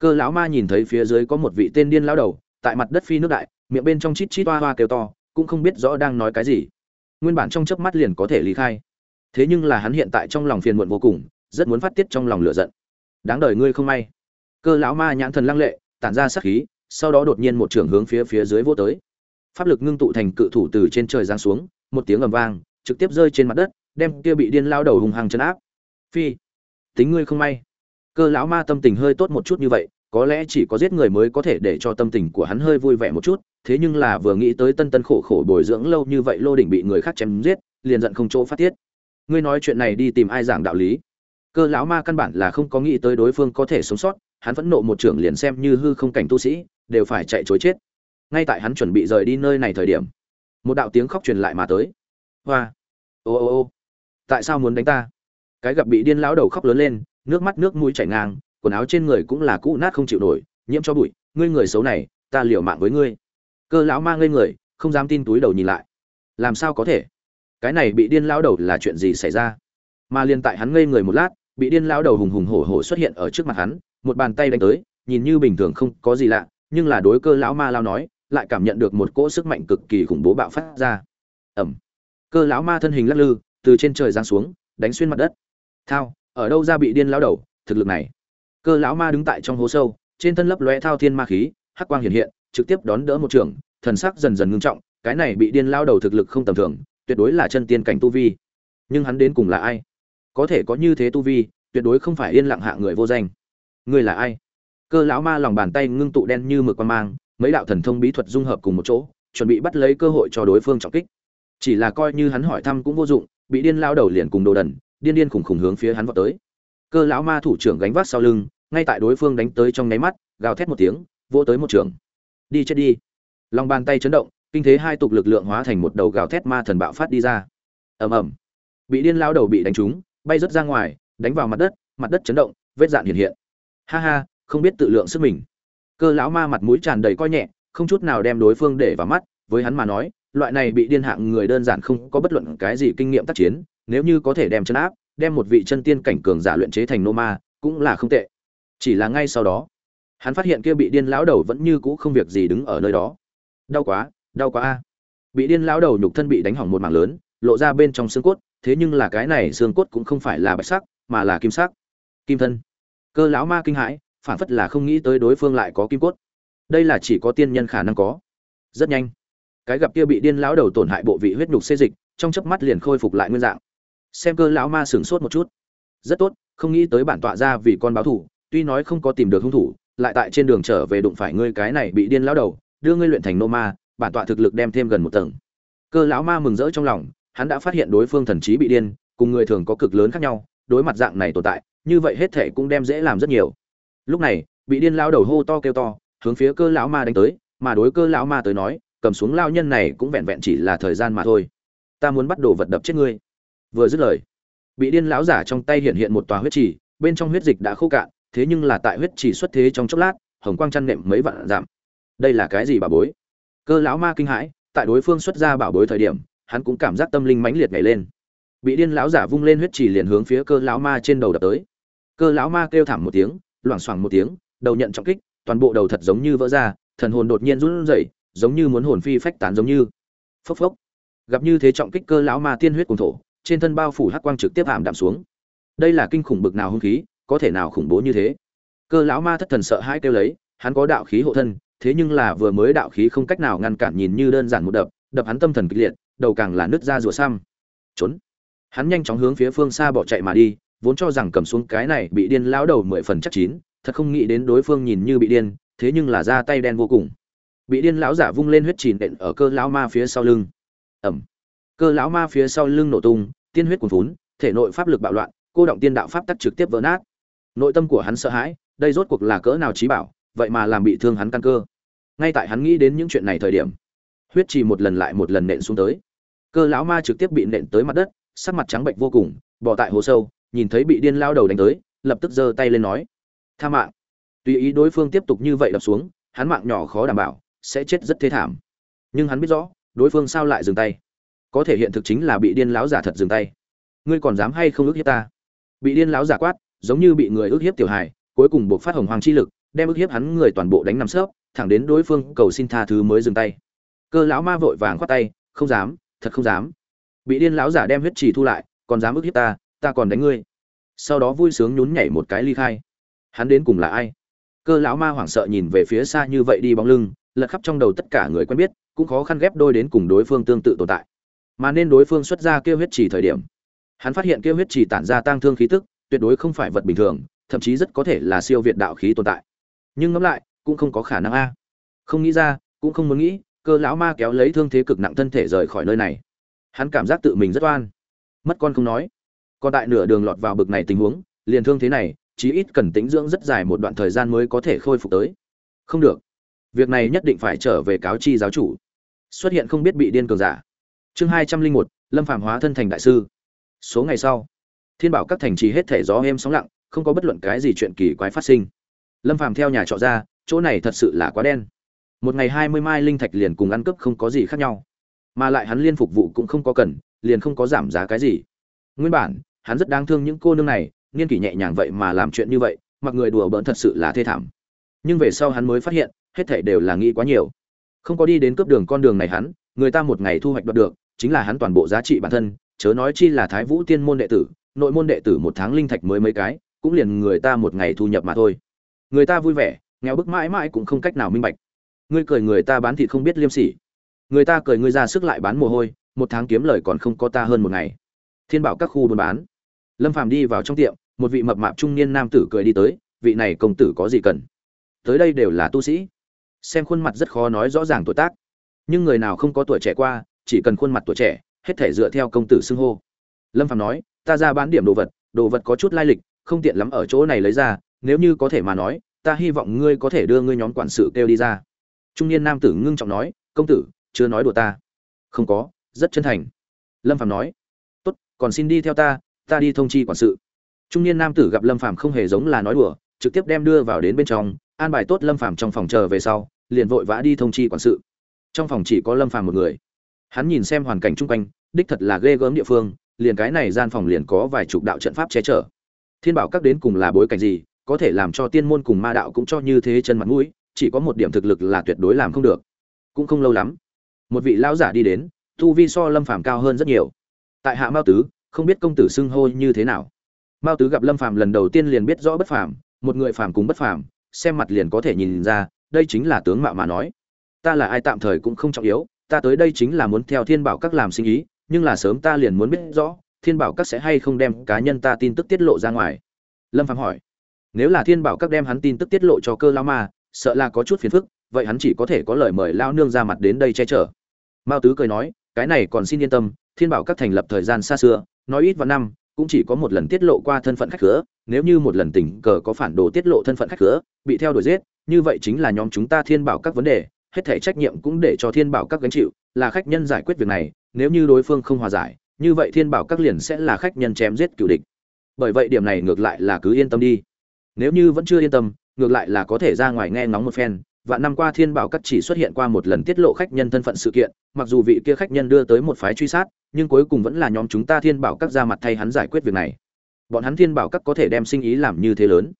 cơ lão ma nhìn thấy phía dưới có một vị tên điên lão đầu, tại mặt đất phi nước đại, miệng bên trong chít chít toa hoa kêu to, cũng không biết rõ đang nói cái gì. Nguyên bản trong chớp mắt liền có thể lý khai. Thế nhưng là hắn hiện tại trong lòng phiền muộn vô cùng, rất muốn phát tiết trong lòng lửa giận. Đáng đời ngươi không may. Cơ lão ma nhãn thần lăng lệ, tản ra sát khí, sau đó đột nhiên một trường hướng phía phía dưới vô tới. Pháp lực ngưng tụ thành cự thủ từ trên trời giáng xuống, một tiếng ầm vang, trực tiếp rơi trên mặt đất, đem kia bị điên lao đầu hùng hăng chấn áp. Phi, tính ngươi không may cơ lão ma tâm tình hơi tốt một chút như vậy, có lẽ chỉ có giết người mới có thể để cho tâm tình của hắn hơi vui vẻ một chút, thế nhưng là vừa nghĩ tới tân tân khổ khổ bồi dưỡng lâu như vậy lô đỉnh bị người khác chém giết, liền giận không chỗ phát tiết. Ngươi nói chuyện này đi tìm ai giảng đạo lý? Cơ lão ma căn bản là không có nghĩ tới đối phương có thể sống sót, hắn vẫn nộ một trưởng liền xem như hư không cảnh tu sĩ, đều phải chạy chối chết. Ngay tại hắn chuẩn bị rời đi nơi này thời điểm, một đạo tiếng khóc truyền lại mà tới. Hoa! Ô ô ô! Tại sao muốn đánh ta? Cái gặp bị điên lão đầu khóc lớn lên nước mắt nước mũi chảy ngang quần áo trên người cũng là cũ nát không chịu nổi nhiễm cho bụi ngươi người xấu này ta liều mạng với ngươi. Cơ lão ma ngây người không dám tin túi đầu nhìn lại. Làm sao có thể? Cái này bị điên lão đầu là chuyện gì xảy ra? Mà liền tại hắn ngây người một lát bị điên lão đầu hùng hùng hổ hổ xuất hiện ở trước mặt hắn một bàn tay đánh tới nhìn như bình thường không có gì lạ nhưng là đối cơ lão ma lao nói lại cảm nhận được một cỗ sức mạnh cực kỳ khủng bố bạo phát ra. Ầm, cơ lão ma thân hình lắc lư từ trên trời giáng xuống đánh xuyên mặt đất. Thao ở đâu ra bị điên lão đầu, thực lực này. Cơ lão ma đứng tại trong hố sâu, trên thân lấp lóe thao thiên ma khí, hắc quang hiện hiện, trực tiếp đón đỡ một trường, thần sắc dần dần ngưng trọng, cái này bị điên lão đầu thực lực không tầm thường, tuyệt đối là chân tiên cảnh tu vi. Nhưng hắn đến cùng là ai? Có thể có như thế tu vi, tuyệt đối không phải yên lặng hạ người vô danh. Ngươi là ai? Cơ lão ma lòng bàn tay ngưng tụ đen như mực quan mang, mấy đạo thần thông bí thuật dung hợp cùng một chỗ, chuẩn bị bắt lấy cơ hội cho đối phương trọng kích. Chỉ là coi như hắn hỏi thăm cũng vô dụng, bị điên lao đầu liền cùng đồ đần điên điên khủng khủng hướng phía hắn vọt tới. Cơ lão ma thủ trưởng gánh vác sau lưng, ngay tại đối phương đánh tới trong nháy mắt, gào thét một tiếng, vỗ tới một trường. Đi chết đi. Lòng bàn tay chấn động, kinh thế hai tục lực lượng hóa thành một đầu gào thét ma thần bạo phát đi ra. Ầm ầm. Bị điên lão đầu bị đánh trúng, bay rớt ra ngoài, đánh vào mặt đất mặt đất chấn động, vết dạn hiện hiện. Ha ha, không biết tự lượng sức mình. Cơ lão ma mặt mũi tràn đầy coi nhẹ, không chút nào đem đối phương để vào mắt, với hắn mà nói, loại này bị điên hạng người đơn giản không có bất luận cái gì kinh nghiệm tác chiến nếu như có thể đem chân áp, đem một vị chân tiên cảnh cường giả luyện chế thành nô ma, cũng là không tệ. Chỉ là ngay sau đó, hắn phát hiện kia bị điên lão đầu vẫn như cũ không việc gì đứng ở nơi đó. Đau quá đau quá a. Bị điên lão đầu nhục thân bị đánh hỏng một mảng lớn, lộ ra bên trong xương cốt, thế nhưng là cái này xương cốt cũng không phải là bạch sắc, mà là kim sắc. Kim thân. Cơ lão ma kinh hãi, phản phất là không nghĩ tới đối phương lại có kim cốt. Đây là chỉ có tiên nhân khả năng có. Rất nhanh, cái gặp kia bị điên lão đầu tổn hại bộ vị huyết nhục xê dịch, trong chớp mắt liền khôi phục lại nguyên dạng xem cơ lão ma sửng sốt một chút. Rất tốt, không nghĩ tới bản tọa ra vì con báo thủ, tuy nói không có tìm được hung thủ, lại tại trên đường trở về đụng phải ngươi cái này bị điên lão đầu, đưa ngươi luyện thành nô ma, bản tọa thực lực đem thêm gần một tầng. Cơ lão ma mừng rỡ trong lòng, hắn đã phát hiện đối phương thần trí bị điên, cùng người thường có cực lớn khác nhau, đối mặt dạng này tồn tại, như vậy hết thể cũng đem dễ làm rất nhiều. Lúc này, bị điên lao đầu hô to kêu to, hướng phía cơ lão ma đánh tới, mà đối cơ lão ma tới nói, cầm xuống lao nhân này cũng vẹn vẹn chỉ là thời gian mà thôi. Ta muốn bắt đồ vật đập chết ngươi vừa dứt lời, bị điên lão giả trong tay hiện hiện một tòa huyết trì, bên trong huyết dịch đã khô cạn, thế nhưng là tại huyết trì xuất thế trong chốc lát, hồng quang chăn nệm mấy vạn giảm đây là cái gì bà bối? Cơ lão ma kinh hãi, tại đối phương xuất ra bảo bối thời điểm, hắn cũng cảm giác tâm linh mãnh liệt nhảy lên. Bị điên lão giả vung lên huyết trì liền hướng phía cơ lão ma trên đầu đập tới. Cơ lão ma kêu thảm một tiếng, loảng xoảng một tiếng, đầu nhận trọng kích, toàn bộ đầu thật giống như vỡ ra, thần hồn đột nhiên run rẩy, giống như muốn hồn phi phách tán giống như. Phốc phốc. Gặp như thế trọng kích cơ lão ma tiên huyết cùng thổ trên thân bao phủ hắc quang trực tiếp ảm đạm xuống. Đây là kinh khủng bực nào hung khí, có thể nào khủng bố như thế? Cơ lão ma thất thần sợ hãi kêu lấy, hắn có đạo khí hộ thân, thế nhưng là vừa mới đạo khí không cách nào ngăn cản nhìn như đơn giản một đập đập hắn tâm thần kịch liệt, đầu càng là nứt ra rùa xăm. Trốn. Hắn nhanh chóng hướng phía phương xa bỏ chạy mà đi, vốn cho rằng cầm xuống cái này bị điên lão đầu mười phần chắc chín, thật không nghĩ đến đối phương nhìn như bị điên, thế nhưng là ra tay đen vô cùng. Bị điên lão giả vung lên huyết chìm đện ở cơ lão ma phía sau lưng. Ẩm cơ lão ma phía sau lưng nổ tung, tiên huyết cuồn vốn thể nội pháp lực bạo loạn, cô động tiên đạo pháp tắc trực tiếp vỡ nát. Nội tâm của hắn sợ hãi, đây rốt cuộc là cỡ nào trí bảo, vậy mà làm bị thương hắn căn cơ. Ngay tại hắn nghĩ đến những chuyện này thời điểm, huyết trì một lần lại một lần nện xuống tới. Cơ lão ma trực tiếp bị nện tới mặt đất, sắc mặt trắng bệnh vô cùng, bỏ tại hồ sâu, nhìn thấy bị điên lao đầu đánh tới, lập tức giơ tay lên nói, tha mạng. Tùy ý đối phương tiếp tục như vậy đập xuống, hắn mạng nhỏ khó đảm bảo, sẽ chết rất thế thảm. Nhưng hắn biết rõ, đối phương sao lại dừng tay có thể hiện thực chính là bị điên lão giả thật dừng tay. Ngươi còn dám hay không ước hiếp ta? Bị điên lão giả quát, giống như bị người ước hiếp tiểu hài, cuối cùng buộc phát hồng hoàng chi lực, đem ức hiếp hắn người toàn bộ đánh nằm sấp, thẳng đến đối phương cầu xin tha thứ mới dừng tay. Cơ lão ma vội vàng khoát tay, không dám, thật không dám. Bị điên lão giả đem huyết trì thu lại, còn dám ức hiếp ta ta còn đánh ngươi. Sau đó vui sướng nhún nhảy một cái ly khai. Hắn đến cùng là ai? Cơ lão ma hoảng sợ nhìn về phía xa như vậy đi bóng lưng, lật khắp trong đầu tất cả người quen biết, cũng khó khăn ghép đôi đến cùng đối phương tương tự tồn tại mà nên đối phương xuất ra kêu huyết trì thời điểm. Hắn phát hiện kêu huyết trì tản ra tang thương khí tức, tuyệt đối không phải vật bình thường, thậm chí rất có thể là siêu việt đạo khí tồn tại. Nhưng ngẫm lại, cũng không có khả năng a. Không nghĩ ra, cũng không muốn nghĩ, cơ lão ma kéo lấy thương thế cực nặng thân thể rời khỏi nơi này. Hắn cảm giác tự mình rất oan. Mất con không nói. Còn tại nửa đường lọt vào bực này tình huống, liền thương thế này, chí ít cần tĩnh dưỡng rất dài một đoạn thời gian mới có thể khôi phục tới. Không được. Việc này nhất định phải trở về cáo chi giáo chủ. Xuất hiện không biết bị điên cường giả chương hai trăm linh một, lâm phạm hóa thân thành đại sư. Số ngày sau, thiên bảo các thành trì hết thể gió êm sóng lặng, không có bất luận cái gì chuyện kỳ quái phát sinh. Lâm Phạm theo nhà trọ ra, chỗ này thật sự là quá đen. Một ngày hai mươi mai linh thạch liền cùng ăn cướp không có gì khác nhau. Mà lại hắn liên phục vụ cũng không có cần, liền không có giảm giá cái gì. Nguyên bản, hắn rất đáng thương những cô nương này, niên kỷ nhẹ nhàng vậy mà làm chuyện như vậy, mặc người đùa bỡn thật sự là thê thảm. Nhưng về sau hắn mới phát hiện, hết thảy đều là nghĩ quá nhiều. Không có đi đến cướp đường con đường này hắn người ta một ngày thu hoạch đoạt được, chính là hắn toàn bộ giá trị bản thân, chớ nói chi là thái vũ tiên môn đệ tử, nội môn đệ tử một tháng linh thạch mới mấy cái, cũng liền người ta một ngày thu nhập mà thôi. Người ta vui vẻ, nghèo bức mãi mãi cũng không cách nào minh bạch. Ngươi cười người ta bán thịt không biết liêm sỉ. Người ta cười ngươi ra sức lại bán mồ hôi, một tháng kiếm lời còn không có ta hơn một ngày. Thiên bảo các khu buôn bán. Lâm phàm đi vào trong tiệm, một vị mập mạp trung niên nam tử cười đi tới, vị này công tử có gì cần? Tới đây đều là tu sĩ. Xem khuôn mặt rất khó nói rõ ràng tuổi tác nhưng người nào không có tuổi trẻ qua, chỉ cần khuôn mặt tuổi trẻ, hết thể dựa theo công tử xưng hô. Lâm Phạm nói, ta ra bán điểm đồ vật đồ vật có chút lai lịch, không tiện lắm ở chỗ này lấy ra, nếu như có thể mà nói, ta hy vọng ngươi có thể đưa ngươi nhóm quản sự kêu đi ra. Trung niên nam tử ngưng trọng nói, công tử, chưa nói đùa ta. Không có, rất chân thành. Lâm Phạm nói, tốt, còn xin đi theo ta ta đi thông chi quản sự. Trung niên nam tử gặp lâm Phạm không hề giống là nói đùa, trực tiếp đem đưa vào đến bên trong, an bài tốt lâm Phạm trong phòng chờ về sau, liền vội vã đi thông chi quản sự trong phòng chỉ có lâm phàm một người. Hắn nhìn xem hoàn cảnh chung quanh, đích thật là ghê gớm địa phương, liền cái này gian phòng liền có vài chục đạo trận pháp che chở. Thiên bảo các đến cùng là bối cảnh gì, có thể làm cho tiên môn cùng ma đạo cũng cho như thế chân mặt mũi, chỉ có một điểm thực lực là tuyệt đối làm không được. Cũng không lâu lắm, một vị lão giả đi đến thu vi so lâm phàm cao hơn rất nhiều. Tại hạ mao tứ, không biết công tử xưng hô như thế nào. Mao tứ gặp lâm phàm lần đầu tiên liền biết rõ bất phàm, một người phàm cùng bất phàm, xem mặt liền có thể nhìn ra, đây chính là tướng mạo mà nói ta là ai tạm thời cũng không trọng yếu, ta tới đây chính là muốn theo thiên bảo các làm sinh ý, nhưng là sớm ta liền muốn biết rõ, thiên bảo các sẽ hay không đem cá nhân ta tin tức tiết lộ ra ngoài. Lâm phàm hỏi. Nếu là thiên bảo các đem hắn tin tức tiết lộ cho cơ lao ma, sợ là có chút phiền phức, vậy hắn chỉ có thể có lời mời lao nương ra mặt đến đây che chở. Mao tứ cười nói, cái này còn xin yên tâm, thiên bảo các thành lập thời gian xa xưa, nói ít vào năm, cũng chỉ có một lần tiết lộ qua thân phận khách khứa, nếu như một lần tình cờ có phản đồ tiết lộ thân phận khách khứa, bị theo đuổi giết, như vậy chính là nhóm chúng ta thiên bảo các vấn đề hết thể trách nhiệm cũng để cho thiên bảo các gánh chịu, là khách nhân giải quyết việc này, nếu như đối phương không hòa giải, như vậy thiên bảo các liền sẽ là khách nhân chém giết cựu địch. Bởi vậy điểm này ngược lại là cứ yên tâm đi. Nếu như vẫn chưa yên tâm, ngược lại là có thể ra ngoài nghe ngóng một phen. Và năm qua thiên bảo các chỉ xuất hiện qua một lần tiết lộ khách nhân thân phận sự kiện, mặc dù vị kia khách nhân đưa tới một phái truy sát, nhưng cuối cùng vẫn là nhóm chúng ta thiên bảo các ra mặt thay hắn giải quyết việc này. Bọn hắn thiên bảo các có thể đem sinh ý làm như thế lớn.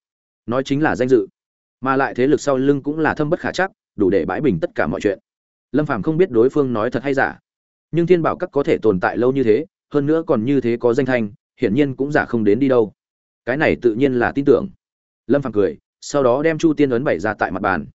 Nói chính là danh dự. Mà lại thế lực sau lưng cũng là thâm bất khả chắc đủ để bãi bình tất cả mọi chuyện. Lâm phàm không biết đối phương nói thật hay giả, nhưng thiên bảo các có thể tồn tại lâu như thế, hơn nữa còn như thế có danh thanh, hiển nhiên cũng giả không đến đi đâu. Cái này tự nhiên là tin tưởng. Lâm phàm cười, sau đó đem chu tiên ấn bày ra tại mặt bàn.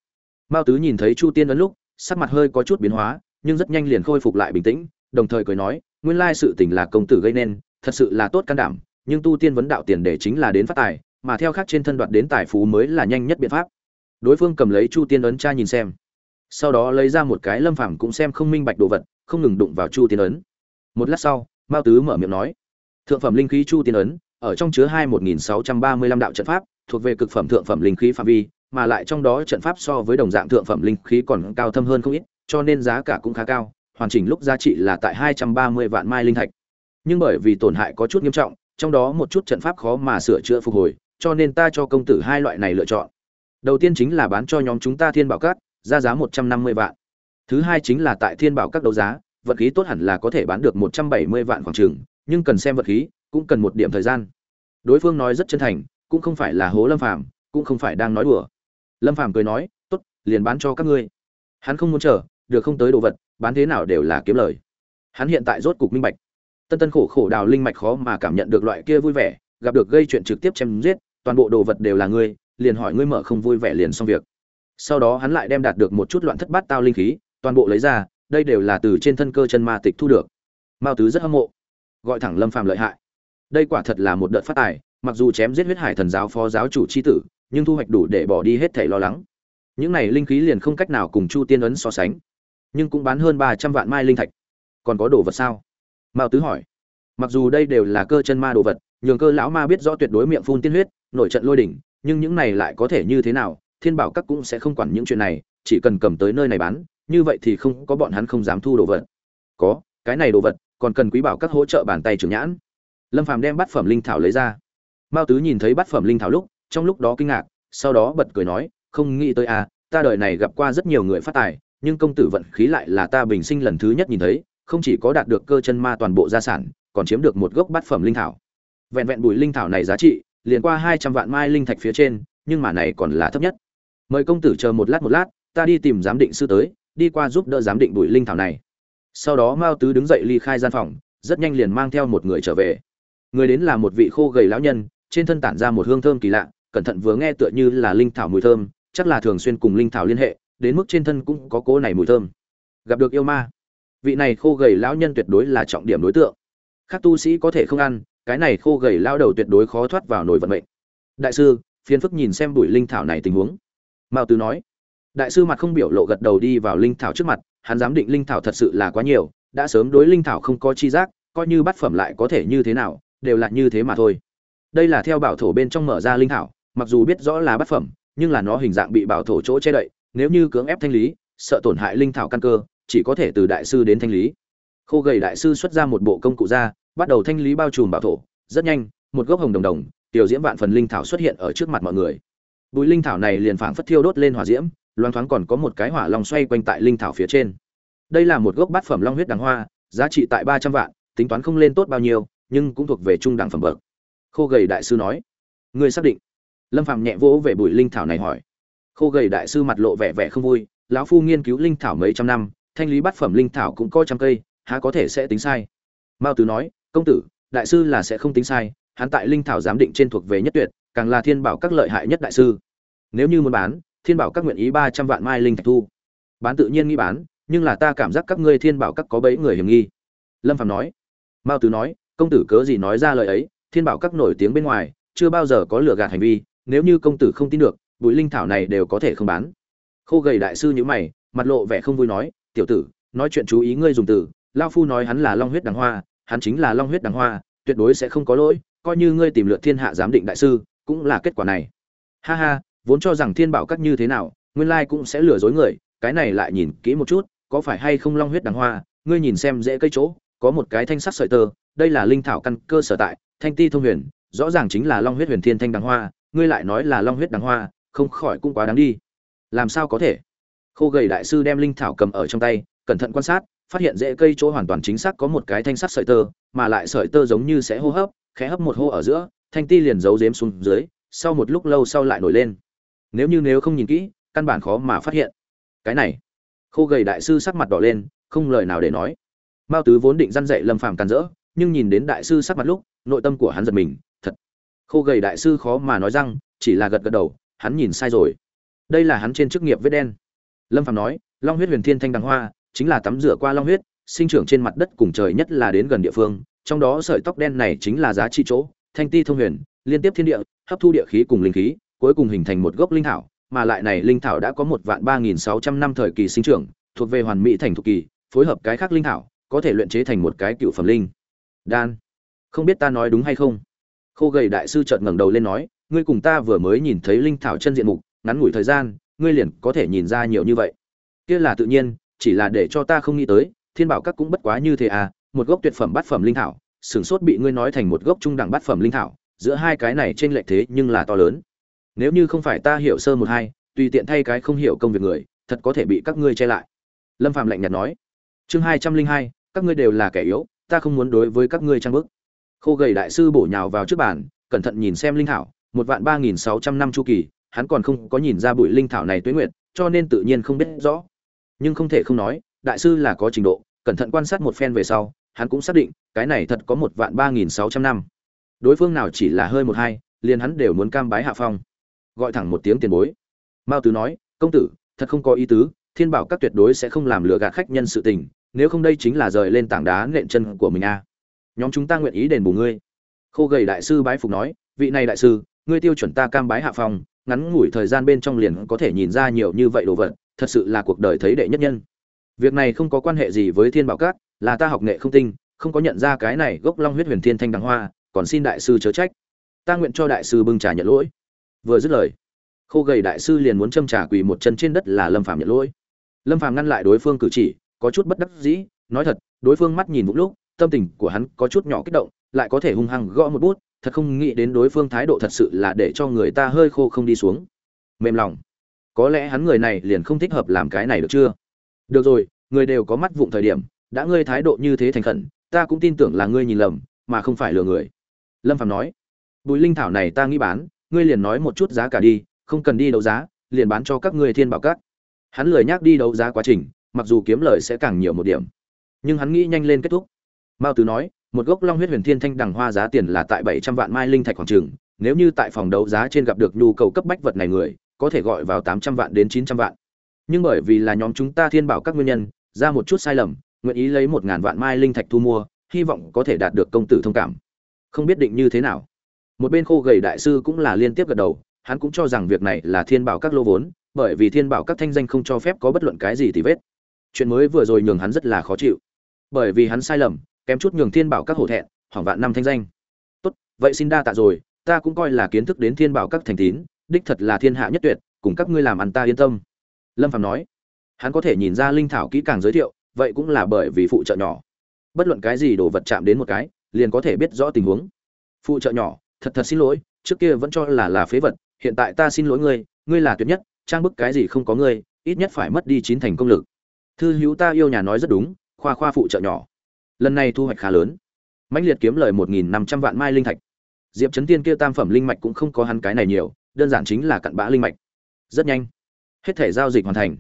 Mao tứ nhìn thấy chu tiên ấn lúc, sắc mặt hơi có chút biến hóa, nhưng rất nhanh liền khôi phục lại bình tĩnh, đồng thời cười nói, nguyên lai sự tình là công tử gây nên, thật sự là tốt can đảm, nhưng tu tiên vấn đạo tiền để chính là đến phát tài, mà theo khác trên thân đoạt đến tài phú mới là nhanh nhất biện pháp đối phương cầm lấy chu tiên ấn tra nhìn xem. Sau đó lấy ra một cái lâm phàm cũng xem không minh bạch đồ vật, không ngừng đụng vào chu tiên ấn. Một lát sau, mao tứ mở miệng nói, thượng phẩm linh khí chu tiên ấn, ở trong chứa hai một nghìn sáu trăm ba mươi lăm đạo trận pháp, thuộc về cực phẩm thượng phẩm linh khí phạm vi, mà lại trong đó trận pháp so với đồng dạng thượng phẩm linh khí còn cao thâm hơn không ít, cho nên giá cả cũng khá cao, hoàn chỉnh lúc giá trị là tại hai trăm ba mươi vạn mai linh thạch. Nhưng bởi vì tổn hại có chút nghiêm trọng, trong đó một chút trận pháp khó mà sửa chữa phục hồi, cho nên ta cho công tử hai loại này lựa chọn đầu tiên chính là bán cho nhóm chúng ta thiên bảo cát ra giá một trăm năm mươi vạn. Thứ hai chính là tại thiên bảo các đấu giá, vật khí tốt hẳn là có thể bán được một trăm bảy mươi vạn khoảng trường nhưng cần xem vật khí, cũng cần một điểm thời gian. Đối phương nói rất chân thành, cũng không phải là hố lâm phàm, cũng không phải đang nói đùa. Lâm phàm cười nói, tốt, liền bán cho các ngươi. Hắn không muốn chờ, được không tới đồ vật, bán thế nào đều là kiếm lời. Hắn hiện tại rốt cục minh bạch. Tân tân khổ khổ đào linh mạch khó mà cảm nhận được loại kia vui vẻ, gặp được gây chuyện trực tiếp chém giết, toàn bộ đồ vật đều là ngươi liền hỏi ngươi mở không vui vẻ liền xong việc. Sau đó hắn lại đem đạt được một chút loạn thất bát tao linh khí, toàn bộ lấy ra, đây đều là từ trên thân cơ chân ma tịch thu được. Mao tứ rất hâm mộ. Gọi thẳng lâm phàm lợi hại. Đây quả thật là một đợt phát tài, mặc dù chém giết huyết hải thần giáo phó giáo chủ c h i tử, nhưng thu hoạch đủ để bỏ đi hết thảy lo lắng. Những này linh khí liền không cách nào cùng chu tiên ấn so sánh, nhưng cũng bán hơn ba trăm vạn mai linh thạch. Còn có đồ vật sao? Mao tứ hỏi. Mặc dù đây đều là cơ chân ma đồ vật, nhường cơ lão ma biết rõ tuyệt đối miệng phun tiên huyết, nổi trận lôi đỉnh nhưng những này lại có thể như thế nào, thiên bảo các cũng sẽ không quản những chuyện này, chỉ cần cầm tới nơi này bán, như vậy thì không có bọn hắn không dám thu đồ vật. Có, cái này đồ vật, còn cần quý bảo các hỗ trợ bàn tay trưởng nhãn. Lâm phàm đem bát phẩm linh thảo lấy ra. Mao tứ nhìn thấy bát phẩm linh thảo lúc, trong lúc đó kinh ngạc, sau đó bật cười nói, không nghĩ tới à ta đời này gặp qua rất nhiều người phát tài, nhưng công tử vận khí lại là ta bình sinh lần thứ nhất nhìn thấy, không chỉ có đạt được cơ chân ma toàn bộ gia sản, còn chiếm được một gốc bát phẩm linh thảo. Vẹn vẹn bùi linh thảo này giá trị liền qua hai trăm vạn mai linh thạch phía trên, nhưng mà này còn là thấp nhất. Mời công tử chờ một lát một lát, ta đi tìm giám định sư tới, đi qua giúp đỡ giám định bụi linh thảo này. Sau đó mao tứ đứng dậy ly khai gian phòng, rất nhanh liền mang theo một người trở về. Người đến là một vị khô gầy lão nhân, trên thân tản ra một hương thơm kỳ lạ, cẩn thận vừa nghe tựa như là linh thảo mùi thơm, chắc là thường xuyên cùng linh thảo liên hệ, đến mức trên thân cũng có cố này mùi thơm. Gặp được yêu ma. Vị này khô gầy lão nhân tuyệt đối là trọng điểm đối tượng. Khác tu sĩ có thể không ăn cái này khô gầy lao đầu tuyệt đối khó thoát vào nồi vận mệnh. Đại sư, phiền phức nhìn xem bụi linh thảo này tình huống. Mao tứ nói. Đại sư mặt không biểu lộ gật đầu đi vào linh thảo trước mặt, hắn dám định linh thảo thật sự là quá nhiều, đã sớm đối linh thảo không có chi giác, coi như bát phẩm lại có thể như thế nào, đều là như thế mà thôi. Đây là theo bảo thổ bên trong mở ra linh thảo, mặc dù biết rõ là bát phẩm, nhưng là nó hình dạng bị bảo thổ chỗ che đậy, nếu như cưỡng ép thanh lý, sợ tổn hại linh thảo căn cơ, chỉ có thể từ đại sư đến thanh lý. Khô gầy đại sư xuất ra một bộ công cụ ra bắt đầu thanh lý bao trùm bảo thổ, rất nhanh, một gốc hồng đồng đồng, tiểu diễm vạn phần linh thảo xuất hiện ở trước mặt mọi người. Bùi linh thảo này liền phảng phất thiêu đốt lên hỏa diễm, loang thoáng còn có một cái hỏa long xoay quanh tại linh thảo phía trên. Đây là một gốc bát phẩm long huyết đằng hoa, giá trị tại ba trăm vạn, tính toán không lên tốt bao nhiêu, nhưng cũng thuộc về trung đẳng phẩm bậc. Khô gầy đại sư nói người xác định? Lâm phạm nhẹ vỗ về bùi linh thảo này hỏi. Khô gầy đại sư mặt lộ vẻ vẻ không vui, lão phu nghiên cứu linh thảo mấy trăm năm, thanh lý bát phẩm linh thảo cũng có trăm cây, há có thể sẽ tính sai? Mao tứ nói công tử, đại sư là sẽ không tính sai, hắn tại linh thảo giám định trên thuộc về nhất tuyệt, càng là thiên bảo các lợi hại nhất đại sư. Nếu như muốn bán, thiên bảo các nguyện ý ba trăm vạn mai linh thạch thu. Bán tự nhiên nghĩ bán, nhưng là ta cảm giác các ngươi thiên bảo các có bấy người hiểm nghi. Lâm phạm nói. Mao tứ nói, công tử cớ gì nói ra lời ấy, thiên bảo các nổi tiếng bên ngoài, chưa bao giờ có lừa gạt hành vi, nếu như công tử không tin được, bụi linh thảo này đều có thể không bán. Khô gầy đại sư nhữ mày, mặt lộ vẻ không vui nói, tiểu tử, nói chuyện chú ý ngươi dùng từ, lao phu nói hắn là long huyết đằng hoa hắn chính là long huyết đằng hoa, tuyệt đối sẽ không có lỗi, coi như ngươi tìm lượt thiên hạ giám định đại sư, cũng là kết quả này. Ha ha, vốn cho rằng thiên bảo các như thế nào, nguyên lai cũng sẽ lừa dối người, cái này lại nhìn kỹ một chút, có phải hay không long huyết đằng hoa, ngươi nhìn xem dễ cây chỗ, có một cái thanh sắc sợi tơ, đây là linh thảo căn cơ sở tại, thanh ti thông huyền, rõ ràng chính là long huyết huyền thiên thanh đằng hoa, ngươi lại nói là long huyết đằng hoa, không khỏi cũng quá đáng đi. Làm sao có thể? Khô gầy đại sư đem linh thảo cầm ở trong tay, cẩn thận quan sát phát hiện rễ cây chỗ hoàn toàn chính xác có một cái thanh sắc sợi tơ, mà lại sợi tơ giống như sẽ hô hấp, khẽ hấp một hô ở giữa, thanh ti liền giấu giếm xuống dưới, sau một lúc lâu sau lại nổi lên. Nếu như nếu không nhìn kỹ, căn bản khó mà phát hiện. Cái này, khô gầy đại sư sắc mặt đỏ lên, không lời nào để nói. Mao tứ vốn định răn dạy lâm phàm càn rỡ, nhưng nhìn đến đại sư sắc mặt lúc, nội tâm của hắn giật mình, thật. Khô gầy đại sư khó mà nói rằng chỉ là gật gật đầu, hắn nhìn sai rồi. Đây là hắn trên chức nghiệp vết đen. Lâm phàm nói, long huyết huyền thiên thanh đằng hoa chính là tắm rửa qua long huyết, sinh trưởng trên mặt đất cùng trời nhất là đến gần địa phương, trong đó sợi tóc đen này chính là giá trị chỗ, thanh ti thông huyền, liên tiếp thiên địa, hấp thu địa khí cùng linh khí, cuối cùng hình thành một gốc linh thảo, mà lại này linh thảo đã có một vạn ba nghìn sáu trăm năm thời kỳ sinh trưởng, thuộc về hoàn mỹ thành thục kỳ, phối hợp cái khác linh thảo, có thể luyện chế thành một cái cựu phẩm linh. Đan, không biết ta nói đúng hay không? Khô gầy đại sư chợt ngẩng đầu lên nói, ngươi cùng ta vừa mới nhìn thấy linh thảo chân diện mục, ngắn ngủi thời gian, ngươi liền có thể nhìn ra nhiều như vậy. Kia là tự nhiên chỉ là để cho ta không nghĩ tới, thiên bảo các cũng bất quá như thế à một gốc tuyệt phẩm bát phẩm linh thảo sửng sốt bị ngươi nói thành một gốc trung đẳng bát phẩm linh thảo, giữa hai cái này trên lệch thế nhưng là to lớn. Nếu như không phải ta hiểu sơ một hai, tùy tiện thay cái không hiểu công việc người, thật có thể bị các ngươi che lại. Lâm phạm lạnh nhạt nói. Chương hai trăm linh hai, các ngươi đều là kẻ yếu, ta không muốn đối với các ngươi trang bức. Khô gầy đại sư bổ nhào vào trước bàn, cẩn thận nhìn xem linh thảo, một vạn ba nghìn sáu trăm năm chu kỳ, hắn còn không có nhìn ra bụi linh thảo này tuế nguyệt, cho nên tự nhiên không biết rõ nhưng không thể không nói, đại sư là có trình độ, cẩn thận quan sát một phen về sau, hắn cũng xác định, cái này thật có một vạn ba nghìn sáu trăm năm. Đối phương nào chỉ là hơi một hai, liền hắn đều muốn cam bái hạ phong. Gọi thẳng một tiếng tiền bối. Mao tứ nói, công tử, thật không có ý tứ, thiên bảo các tuyệt đối sẽ không làm lừa gạt khách nhân sự tình, nếu không đây chính là rời lên tảng đá nện chân của mình a. Nhóm chúng ta nguyện ý đền bù ngươi. Khô gầy đại sư bái phục nói, vị này đại sư, ngươi tiêu chuẩn ta cam bái hạ phong, ngắn ngủi thời gian bên trong liền có thể nhìn ra nhiều như vậy đồ vật thật sự là cuộc đời thấy đệ nhất nhân. Việc này không có quan hệ gì với thiên bảo cát, là ta học nghệ không tinh, không có nhận ra cái này gốc long huyết huyền thiên thanh đằng hoa, còn xin đại sư chớ trách. Ta nguyện cho đại sư bưng trà nhận lỗi. Vừa dứt lời, khô gầy đại sư liền muốn châm trà quỳ một chân trên đất là lâm phàm nhận lỗi. Lâm phàm ngăn lại đối phương cử chỉ, có chút bất đắc dĩ, nói thật, đối phương mắt nhìn một lúc, tâm tình của hắn có chút nhỏ kích động, lại có thể hung hăng gõ một bút, thật không nghĩ đến đối phương thái độ thật sự là để cho người ta hơi khô không đi xuống. Mềm lòng có lẽ hắn người này liền không thích hợp làm cái này được chưa? Được rồi, người đều có mắt vụng thời điểm, đã ngươi thái độ như thế thành khẩn, ta cũng tin tưởng là ngươi nhìn lầm, mà không phải lừa người. Lâm phạm nói. Bùi linh thảo này ta nghĩ bán, ngươi liền nói một chút giá cả đi, không cần đi đấu giá, liền bán cho các ngươi thiên bảo các. Hắn lười nhắc đi đấu giá quá trình, mặc dù kiếm lời sẽ càng nhiều một điểm. Nhưng hắn nghĩ nhanh lên kết thúc. Mao tứ nói, một gốc long huyết huyền thiên thanh đằng hoa giá tiền là tại bảy trăm vạn mai linh thạch khoảng trường nếu như tại phòng đấu giá trên gặp được nhu cầu cấp bách vật này người có thể gọi vào tám trăm vạn đến chín trăm vạn. Nhưng bởi vì là nhóm chúng ta thiên bảo các nguyên nhân, ra một chút sai lầm, nguyện ý lấy một ngàn vạn mai linh thạch thu mua, hy vọng có thể đạt được công tử thông cảm. Không biết định như thế nào. Một bên khô gầy đại sư cũng là liên tiếp gật đầu, hắn cũng cho rằng việc này là thiên bảo các lô vốn, bởi vì thiên bảo các thanh danh không cho phép có bất luận cái gì thì vết. Chuyện mới vừa rồi nhường hắn rất là khó chịu. Bởi vì hắn sai lầm, kém chút nhường thiên bảo các hổ thẹn hoàng vạn năm thanh danh. Tốt, vậy xin đa tạ rồi, ta cũng coi là kiến thức đến thiên bảo các thành tín đích thật là thiên hạ nhất tuyệt, cùng các ngươi làm ăn ta yên tâm. Lâm phạm nói. Hắn có thể nhìn ra linh thảo kỹ càng giới thiệu, vậy cũng là bởi vì phụ trợ nhỏ. Bất luận cái gì đồ vật chạm đến một cái, liền có thể biết rõ tình huống. Phụ trợ nhỏ, thật thật xin lỗi, trước kia vẫn cho là là phế vật, hiện tại ta xin lỗi ngươi ngươi là tuyệt nhất, trang bức cái gì không có ngươi, ít nhất phải mất đi chín thành công lực. Thư hữu ta yêu nhà nói rất đúng, khoa khoa phụ trợ nhỏ. Lần này thu hoạch khá lớn. Mãnh liệt kiếm lời một nghìn năm trăm vạn mai linh thạch. Diệp trấn tiên kia tam phẩm linh mạch cũng không có hắn cái này nhiều đơn giản chính là cặn bã linh mạch. Rất nhanh, hết thể giao dịch hoàn thành.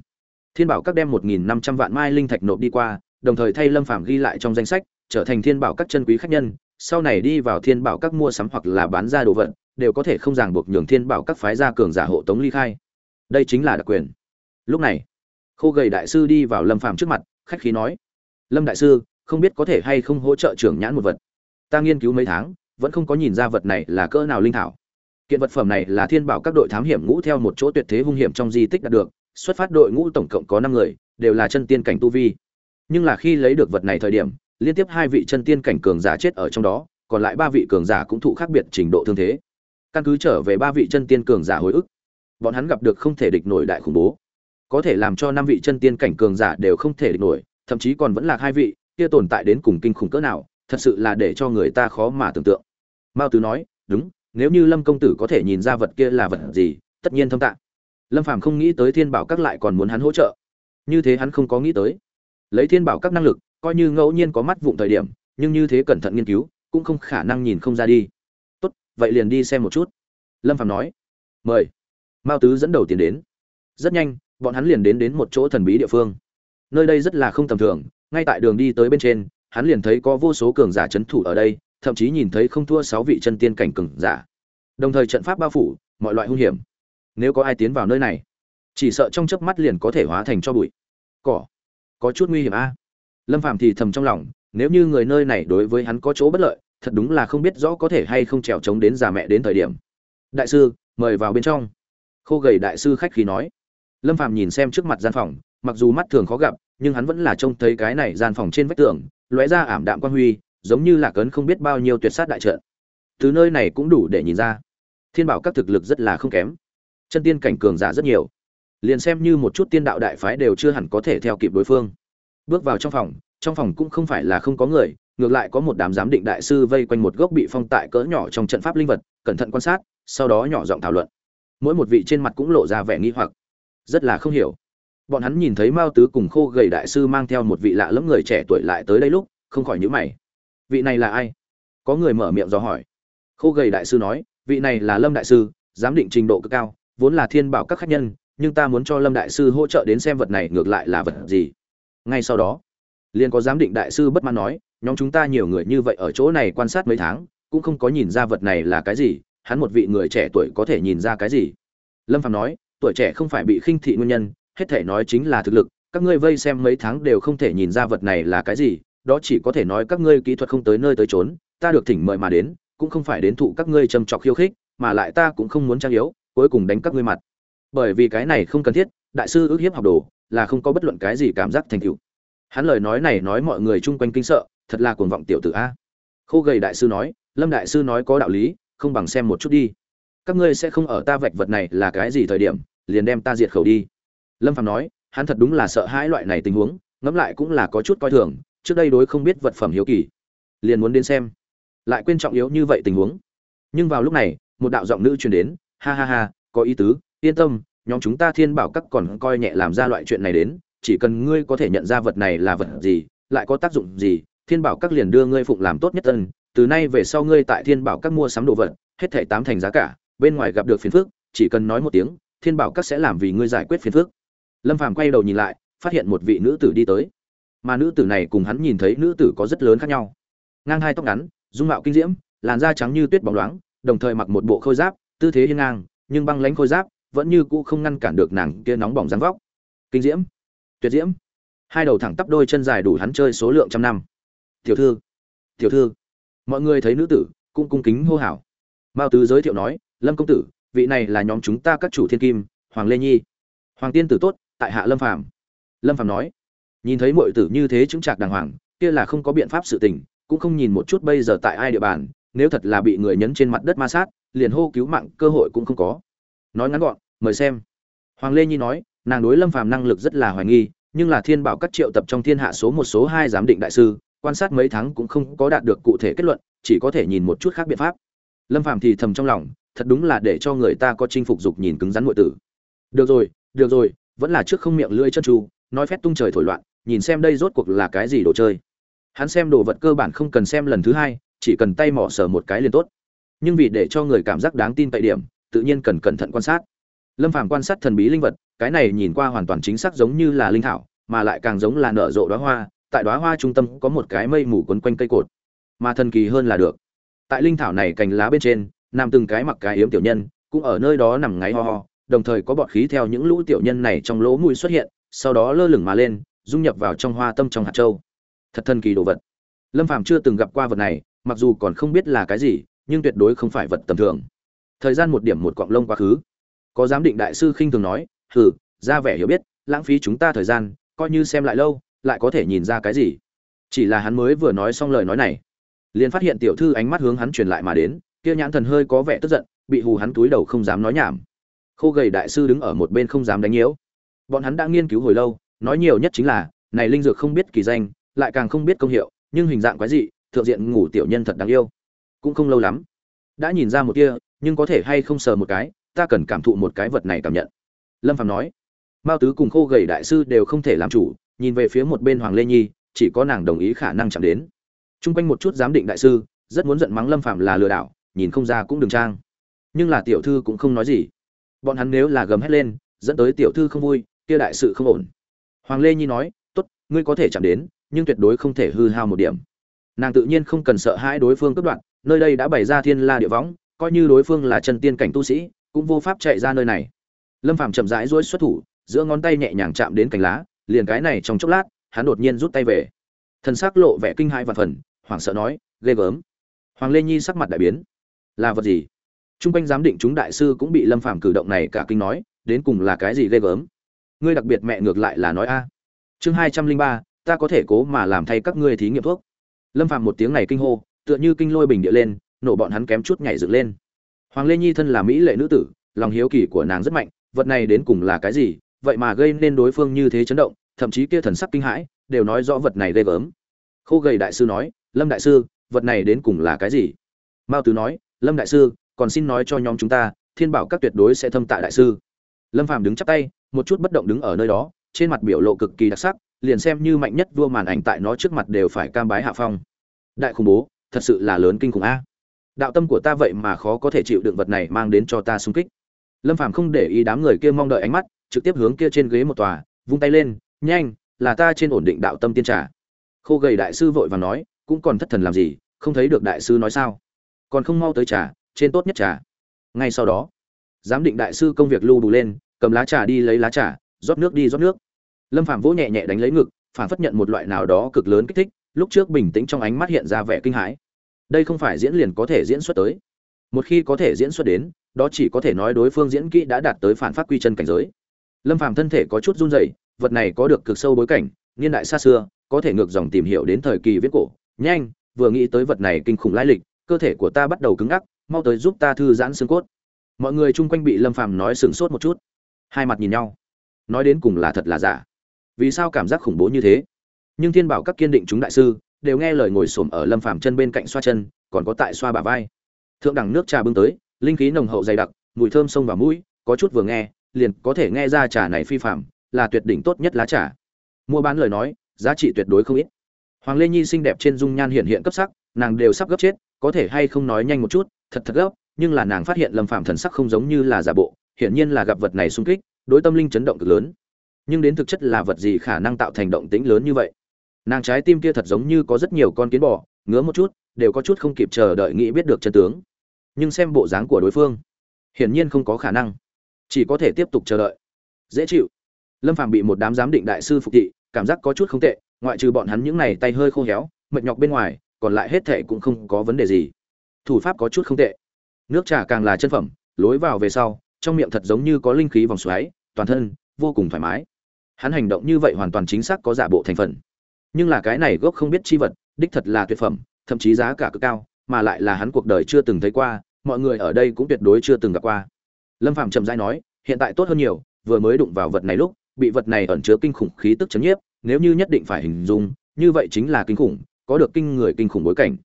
Thiên bảo các đem một nghìn năm trăm vạn mai linh thạch nộp đi qua, đồng thời thay lâm phàm ghi lại trong danh sách, trở thành thiên bảo các chân quý khách nhân, sau này đi vào thiên bảo các mua sắm hoặc là bán ra đồ vật, đều có thể không ràng buộc nhường thiên bảo các phái gia cường giả hộ tống ly khai. Đây chính là đặc quyền. Lúc này, khô gầy đại sư đi vào lâm phàm trước mặt, khách khí nói, lâm đại sư, không biết có thể hay không hỗ trợ trưởng nhãn một vật? Ta nghiên cứu mấy tháng, vẫn không có nhìn ra vật này là cỡ nào linh thảo kiện vật phẩm này là thiên bảo các đội thám hiểm ngũ theo một chỗ tuyệt thế hung hiểm trong di tích đạt được, xuất phát đội ngũ tổng cộng có năm người, đều là chân tiên cảnh tu vi. Nhưng là khi lấy được vật này thời điểm, liên tiếp hai vị chân tiên cảnh cường giả chết ở trong đó, còn lại ba vị cường giả cũng thụ khác biệt trình độ thương thế. Căn cứ trở về ba vị chân tiên cường giả hồi ức, bọn hắn gặp được không thể địch nổi đại khủng bố. Có thể làm cho năm vị chân tiên cảnh cường giả đều không thể địch nổi, thậm chí còn vẫn là hai vị, kia tồn tại đến cùng kinh khủng cỡ nào, thật sự là để cho người ta khó mà tưởng tượng. Mao tứ nói, đúng nếu như lâm công tử có thể nhìn ra vật kia là vật gì, tất nhiên thâm tạng lâm phàm không nghĩ tới thiên bảo các lại còn muốn hắn hỗ trợ. Như thế hắn không có nghĩ tới. Lấy thiên bảo các năng lực, coi như ngẫu nhiên có mắt vụng thời điểm, nhưng như thế cẩn thận nghiên cứu, cũng không khả năng nhìn không ra đi. Tốt, vậy liền đi xem một chút. Lâm phàm nói. Mời. Mao tứ dẫn đầu tiến đến. Rất nhanh, bọn hắn liền đến đến một chỗ thần bí địa phương. Nơi đây rất là không tầm thường, ngay tại đường đi tới bên trên, hắn liền thấy có vô số cường giả c thủ ở đây thậm chí nhìn thấy không thua sáu vị chân tiên cảnh cường giả. Đồng thời trận pháp bao phủ, mọi loại hung hiểm. Nếu có ai tiến vào nơi này, chỉ sợ trong chớp mắt liền có thể hóa thành cho bụi. Cỏ, có chút nguy hiểm a. Lâm phàm thì thầm trong lòng, nếu như người nơi này đối với hắn có chỗ bất lợi, thật đúng là không biết rõ có thể hay không trèo chống đến già mẹ đến thời điểm. Đại sư, mời vào bên trong. Khô gầy đại sư khách khí nói. Lâm phàm nhìn xem trước mặt gian phòng, mặc dù mắt thường khó gặp, nhưng hắn vẫn là trông thấy cái này gian phòng trên vách tường, lóe ra ảm đạm quan huy giống như là cấn không biết bao nhiêu tuyệt sát đại trận. Từ nơi này cũng đủ để nhìn ra, thiên bảo các thực lực rất là không kém, chân tiên cảnh cường giả rất nhiều. Liền xem như một chút tiên đạo đại phái đều chưa hẳn có thể theo kịp đối phương. Bước vào trong phòng trong phòng cũng không phải là không có người, ngược lại có một đám giám định đại sư vây quanh một gốc bị phong tại cỡ nhỏ trong trận pháp linh vật, cẩn thận quan sát, sau đó nhỏ giọng thảo luận. Mỗi một vị trên mặt cũng lộ ra vẻ nghi hoặc. Rất là không hiểu. Bọn hắn nhìn thấy mao tứ cùng khô gầy đại sư mang theo một vị lạ lẫm người trẻ tuổi lại tới đây lúc, không khỏi nhíu mày vị này là ai? Có người mở miệng dò hỏi. Khô gầy đại sư nói, vị này là lâm đại sư, giám định trình độ cực cao, vốn là thiên bảo các khách nhân, nhưng ta muốn cho lâm đại sư hỗ trợ đến xem vật này ngược lại là vật gì. Ngay sau đó, liền có giám định đại sư bất mãn nói, nhóm chúng ta nhiều người như vậy ở chỗ này quan sát mấy tháng, cũng không có nhìn ra vật này là cái gì, hắn một vị người trẻ tuổi có thể nhìn ra cái gì? Lâm phạm nói, tuổi trẻ không phải bị khinh thị nguyên nhân, hết thể nói chính là thực lực, các ngươi vây xem mấy tháng đều không thể nhìn ra vật này là cái gì đó chỉ có thể nói các ngươi kỹ thuật không tới nơi tới trốn ta được thỉnh mời mà đến, cũng không phải đến thụ các ngươi châm trọc khiêu khích, mà lại ta cũng không muốn trang yếu, cuối cùng đánh các ngươi mặt. Bởi vì cái này không cần thiết, đại sư ước hiếp học đồ, là không có bất luận cái gì cảm giác thành tựu. Hắn lời nói này nói mọi người chung quanh kinh sợ, thật là cuồng vọng tiểu tử a. Khô gầy đại sư nói, lâm đại sư nói có đạo lý, không bằng xem một chút đi. Các ngươi sẽ không ở ta vạch vật này là cái gì thời điểm, liền đem ta diệt khẩu đi. Lâm phạm nói, hắn thật đúng là sợ hãi loại này tình huống, ngẫm lại cũng là có chút coi thường trước đây đối không biết vật phẩm hiếu kỳ, liền muốn đến xem. Lại quên trọng yếu như vậy tình huống. Nhưng vào lúc này, một đạo giọng nữ truyền đến, ha ha ha, có ý tứ, yên tâm, nhóm chúng ta thiên bảo các còn coi nhẹ làm ra loại chuyện này đến, chỉ cần ngươi có thể nhận ra vật này là vật gì, lại có tác dụng gì, thiên bảo các liền đưa ngươi phụng làm tốt nhất tân từ nay về sau ngươi tại thiên bảo các mua sắm đồ vật, hết thảy tám thành giá cả, bên ngoài gặp được phiền phức, chỉ cần nói một tiếng, thiên bảo các sẽ làm vì ngươi giải quyết phiền phức. Lâm phàm quay đầu nhìn lại, phát hiện một vị nữ tử đi tới mà nữ tử này cùng hắn nhìn thấy nữ tử có rất lớn khác nhau. Ngang hai tóc ngắn, dung mạo kinh diễm, làn da trắng như tuyết bóng loáng, đồng thời mặc một bộ khôi giáp, tư thế hiên ngang, nhưng băng lãnh khôi giáp, vẫn như cũ không ngăn cản được nàng kia nóng bỏng răng vóc. Kinh diễm, tuyệt diễm. Hai đầu thẳng tắp đôi chân dài đủ hắn chơi số lượng trăm năm. Tiểu thư tiểu thư. Mọi người thấy nữ tử, cũng cung kính hô hào. Mao tứ giới thiệu nói, lâm công tử, vị này là nhóm chúng ta các chủ thiên kim, hoàng lê nhi. Hoàng tiên tử tốt, tại hạ lâm phàm. Lâm phàm nói nhìn thấy mọi tử như thế chứng trạc đàng hoàng, kia là không có biện pháp sự tình, cũng không nhìn một chút bây giờ tại ai địa bàn, nếu thật là bị người nhấn trên mặt đất ma sát, liền hô cứu mạng, cơ hội cũng không có. Nói ngắn gọn, mời xem. Hoàng lê nhi nói, nàng đối lâm phàm năng lực rất là hoài nghi, nhưng là thiên bảo các triệu tập trong thiên hạ số một, số hai giám định đại sư, quan sát mấy tháng cũng không có đạt được cụ thể kết luận, chỉ có thể nhìn một chút khác biện pháp. Lâm phàm thì thầm trong lòng, thật đúng là để cho người ta có chinh phục dục nhìn cứng rắn nội tử. Được rồi được rồi, vẫn là trước không miệng lưỡi chân tru nói phép tung trời thổi loạn nhìn xem đây rốt cuộc là cái gì đồ chơi. Hắn xem đồ vật cơ bản không cần xem lần thứ hai, chỉ cần tay mỏ sờ một cái liền tốt. Nhưng vì để cho người cảm giác đáng tin tại điểm, tự nhiên cần cẩn thận quan sát. Lâm phàm quan sát thần bí linh vật, cái này nhìn qua hoàn toàn chính xác giống như là linh thảo, mà lại càng giống là nở rộ đóa hoa, tại đóa hoa trung tâm có một cái mây mù quấn quanh cây cột. Mà thần kỳ hơn là được. Tại linh thảo này cành lá bên trên, nằm từng cái mặc cái yếm tiểu nhân, cũng ở nơi đó nằm ngáy ho ho, đồng thời có bọt khí theo những lũ tiểu nhân này trong lỗ mũi xuất hiện, sau đó lơ lửng mà lên dung nhập vào trong hoa tâm trong hạt châu. Thật thần kỳ đồ vật. Lâm phàm chưa từng gặp qua vật này, mặc dù còn không biết là cái gì, nhưng tuyệt đối không phải vật tầm thường. Thời gian một điểm một quặng lông quá khứ. Có giám định đại sư khinh thường nói, hừ, ra vẻ hiểu biết, lãng phí chúng ta thời gian, coi như xem lại lâu, lại có thể nhìn ra cái gì? Chỉ là hắn mới vừa nói xong lời nói này, liền phát hiện tiểu thư ánh mắt hướng hắn truyền lại mà đến, kia nhãn thần hơi có vẻ tức giận, bị hù hắn túi đầu không dám nói nhảm. Khô gầy đại sư đứng ở một bên không dám đánh nhiễu. Bọn hắn đã nghiên cứu hồi lâu nói nhiều nhất chính là, này linh dược không biết kỳ danh, lại càng không biết công hiệu, nhưng hình dạng quái dị, thượng diện ngủ tiểu nhân thật đáng yêu. Cũng không lâu lắm, đã nhìn ra một kia, nhưng có thể hay không sờ một cái, ta cần cảm thụ một cái vật này cảm nhận. Lâm phạm nói, mao tứ cùng khô gầy đại sư đều không thể làm chủ, nhìn về phía một bên hoàng lê nhi, chỉ có nàng đồng ý khả năng chạm đến. T r u n g quanh một chút giám định đại sư, rất muốn giận mắng lâm phạm là lừa đảo, nhìn không ra cũng đừng trang. Nhưng là tiểu thư cũng không nói gì. Bọn hắn nếu là gầm hét lên, dẫn tới tiểu thư không vui, kia đại sự không ổn hoàng lê nhi nói Tốt, ngươi có thể chạm đến nhưng tuyệt đối không thể hư hao một điểm. Nàng tự nhiên không cần sợ hãi đối phương cướp đoạt nơi đây đã bày ra thiên la địa võng coi như đối phương là chân tiên cảnh tu sĩ cũng vô pháp chạy ra nơi này. Lâm phàm chậm rãi duỗi xuất thủ giữa ngón tay nhẹ nhàng chạm đến cành lá liền cái này trong chốc lát hắn đột nhiên rút tay về. Thân xác lộ vẻ kinh hãi và phần hoảng sợ nói ghê gớm. Hoàng lê nhi sắc mặt đại biến. Là vật gì? Trung quanh giám định chúng đại sư cũng bị lâm phàm cử động này cả kinh nói đến cùng là cái gì ghê gớm? Ngươi đặc biệt mẹ ngược lại là nói a. Chương hai trăm linh ba, ta có thể cố mà làm thay các ngươi thí nghiệm thuốc. Lâm phạm một tiếng này kinh hô, tựa như kinh lôi bình địa lên, nổ bọn hắn kém chút nhảy dựng lên. Hoàng lê nhi thân là mỹ lệ nữ tử, lòng hiếu kỳ của nàng rất mạnh, vật này đến cùng là cái gì, vậy mà gây nên đối phương như thế chấn động, thậm chí kia thần sắc kinh hãi, đều nói rõ vật này ghê gớm. Khô gầy đại sư nói, lâm đại sư, vật này đến cùng là cái gì? Mao tứ nói, lâm đại sư, còn xin nói cho nhóm chúng ta, thiên bảo các tuyệt đối sẽ thâm tạ đại sư. Lâm phàm đứng chắp tay một chút bất động đứng ở nơi đó, trên mặt biểu lộ cực kỳ đặc sắc, liền xem như mạnh nhất vua màn ảnh tại nó trước mặt đều phải cam bái hạ phong. Đại khủng bố, thật sự là lớn kinh khủng a. Đạo tâm của ta vậy mà khó có thể chịu đựng vật này mang đến cho ta sung kích. Lâm phàm không để ý đám người kia mong đợi ánh mắt, trực tiếp hướng kia trên ghế một tòa, vung tay lên, nhanh, là ta trên ổn định đạo tâm tiên trà. Khô gầy đại sư vội vàng nói, cũng còn thất thần làm gì, không thấy được đại sư nói sao? Còn không mau tới trà, trên tốt nhất trà. Ngay sau đó, giám định đại sư công việc lưu đủ lên cầm lá trà đi lấy lá trà, rót nước đi rót nước. Lâm phạm vỗ nhẹ nhẹ đánh lấy ngực, phản phất nhận một loại nào đó cực lớn kích thích, lúc trước bình tĩnh trong ánh mắt hiện ra vẻ kinh hãi. Đây không phải diễn liền có thể diễn xuất tới. Một khi có thể diễn xuất đến, đó chỉ có thể nói đối phương diễn kỹ đã đạt tới phản phát quy chân cảnh giới. Lâm phàm thân thể có chút run rẩy, vật này có được cực sâu bối cảnh, niên đại xa xưa, có thể ngược dòng tìm hiểu đến thời kỳ viết cổ. Nhanh, vừa nghĩ tới vật này kinh khủng lai lịch, cơ thể của ta bắt đầu cứng ngắc, mau tới giúp ta thư giãn xương cốt. Mọi người chung quanh bị lâm phàm nói sừng sốt một chút hai mặt nhìn nhau. Nói đến cùng là thật là giả. Vì sao cảm giác khủng bố như thế? Nhưng thiên bảo các kiên định chúng đại sư đều nghe lời ngồi xổm ở lâm phàm chân bên cạnh xoa chân, còn có tại xoa bả vai. Thượng đẳng nước trà bưng tới, linh khí nồng hậu dày đặc, mùi thơm sông vào mũi, có chút vừa nghe, liền có thể nghe ra trà này phi phạm là tuyệt đỉnh tốt nhất lá trà. Mua bán lời nói, giá trị tuyệt đối không ít. Hoàng lê nhi xinh đẹp trên dung nhan hiện hiện cấp sắc, nàng đều sắp gấp chết, có thể hay không nói nhanh một chút, thật thật gấp, nhưng là nàng phát hiện lâm phạm thần sắc không giống như là giả bộ hiển nhiên là gặp vật này sung kích, đối tâm linh chấn động cực lớn. Nhưng đến thực chất là vật gì khả năng tạo thành động tĩnh lớn như vậy? Nàng trái tim kia thật giống như có rất nhiều con kiến bò, ngứa một chút, đều có chút không kịp chờ đợi nghĩ biết được chân tướng. Nhưng xem bộ dáng của đối phương, hiển nhiên không có khả năng. Chỉ có thể tiếp tục chờ đợi. Dễ chịu. Lâm phàm bị một đám giám định đại sư phục thị, cảm giác có chút không tệ, ngoại trừ bọn hắn những này tay hơi khô héo, mệt nhọc bên ngoài, còn lại hết thệ cũng không có vấn đề gì. Thủ pháp có chút không tệ. Nước trà càng là chân phẩm, lối vào về sau trong miệng thật giống như có linh khí vòng xoáy, toàn thân vô cùng thoải mái. Hắn hành động như vậy hoàn toàn chính xác có giả bộ thành phần. Nhưng là cái này gốc không biết chi vật, đích thật là tuyệt phẩm, thậm chí giá cả cực cao, mà lại là hắn cuộc đời chưa từng thấy qua, mọi người ở đây cũng tuyệt đối chưa từng gặp qua. Lâm phạm trầm rãi nói, hiện tại tốt hơn nhiều, vừa mới đụng vào vật này lúc, bị vật này ẩn chứa kinh khủng khí tức chấn nhiếp, nếu như nhất định phải hình dung, như vậy chính là kinh khủng, có được kinh người kinh khủng bối cảnh.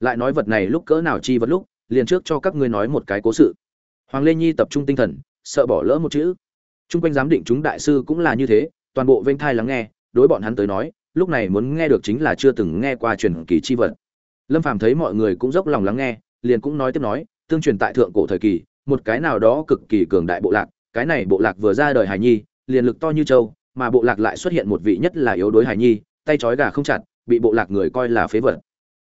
Lại nói vật này lúc cỡ nào chi vật lúc, liền trước cho các ngươi nói một cái cố sự hoàng lê nhi tập trung tinh thần sợ bỏ lỡ một chữ Trung quanh giám định chúng đại sư cũng là như thế, toàn bộ vênh thai lắng nghe, đối bọn hắn tới nói, lúc này muốn nghe được chính là chưa từng nghe qua truyền kỳ chi vật. Lâm Phàm thấy mọi người cũng dốc lòng lắng nghe, liền cũng nói tiếp nói, tương truyền tại thượng cổ thời kỳ, một cái nào đó cực kỳ cường đại bộ lạc, cái này bộ lạc vừa ra đời Hải nhi, liền lực to như châu, mà bộ lạc lại xuất hiện một vị nhất là yếu đối Hải nhi, tay trói gà không chặt, bị bộ lạc người coi là phế vật.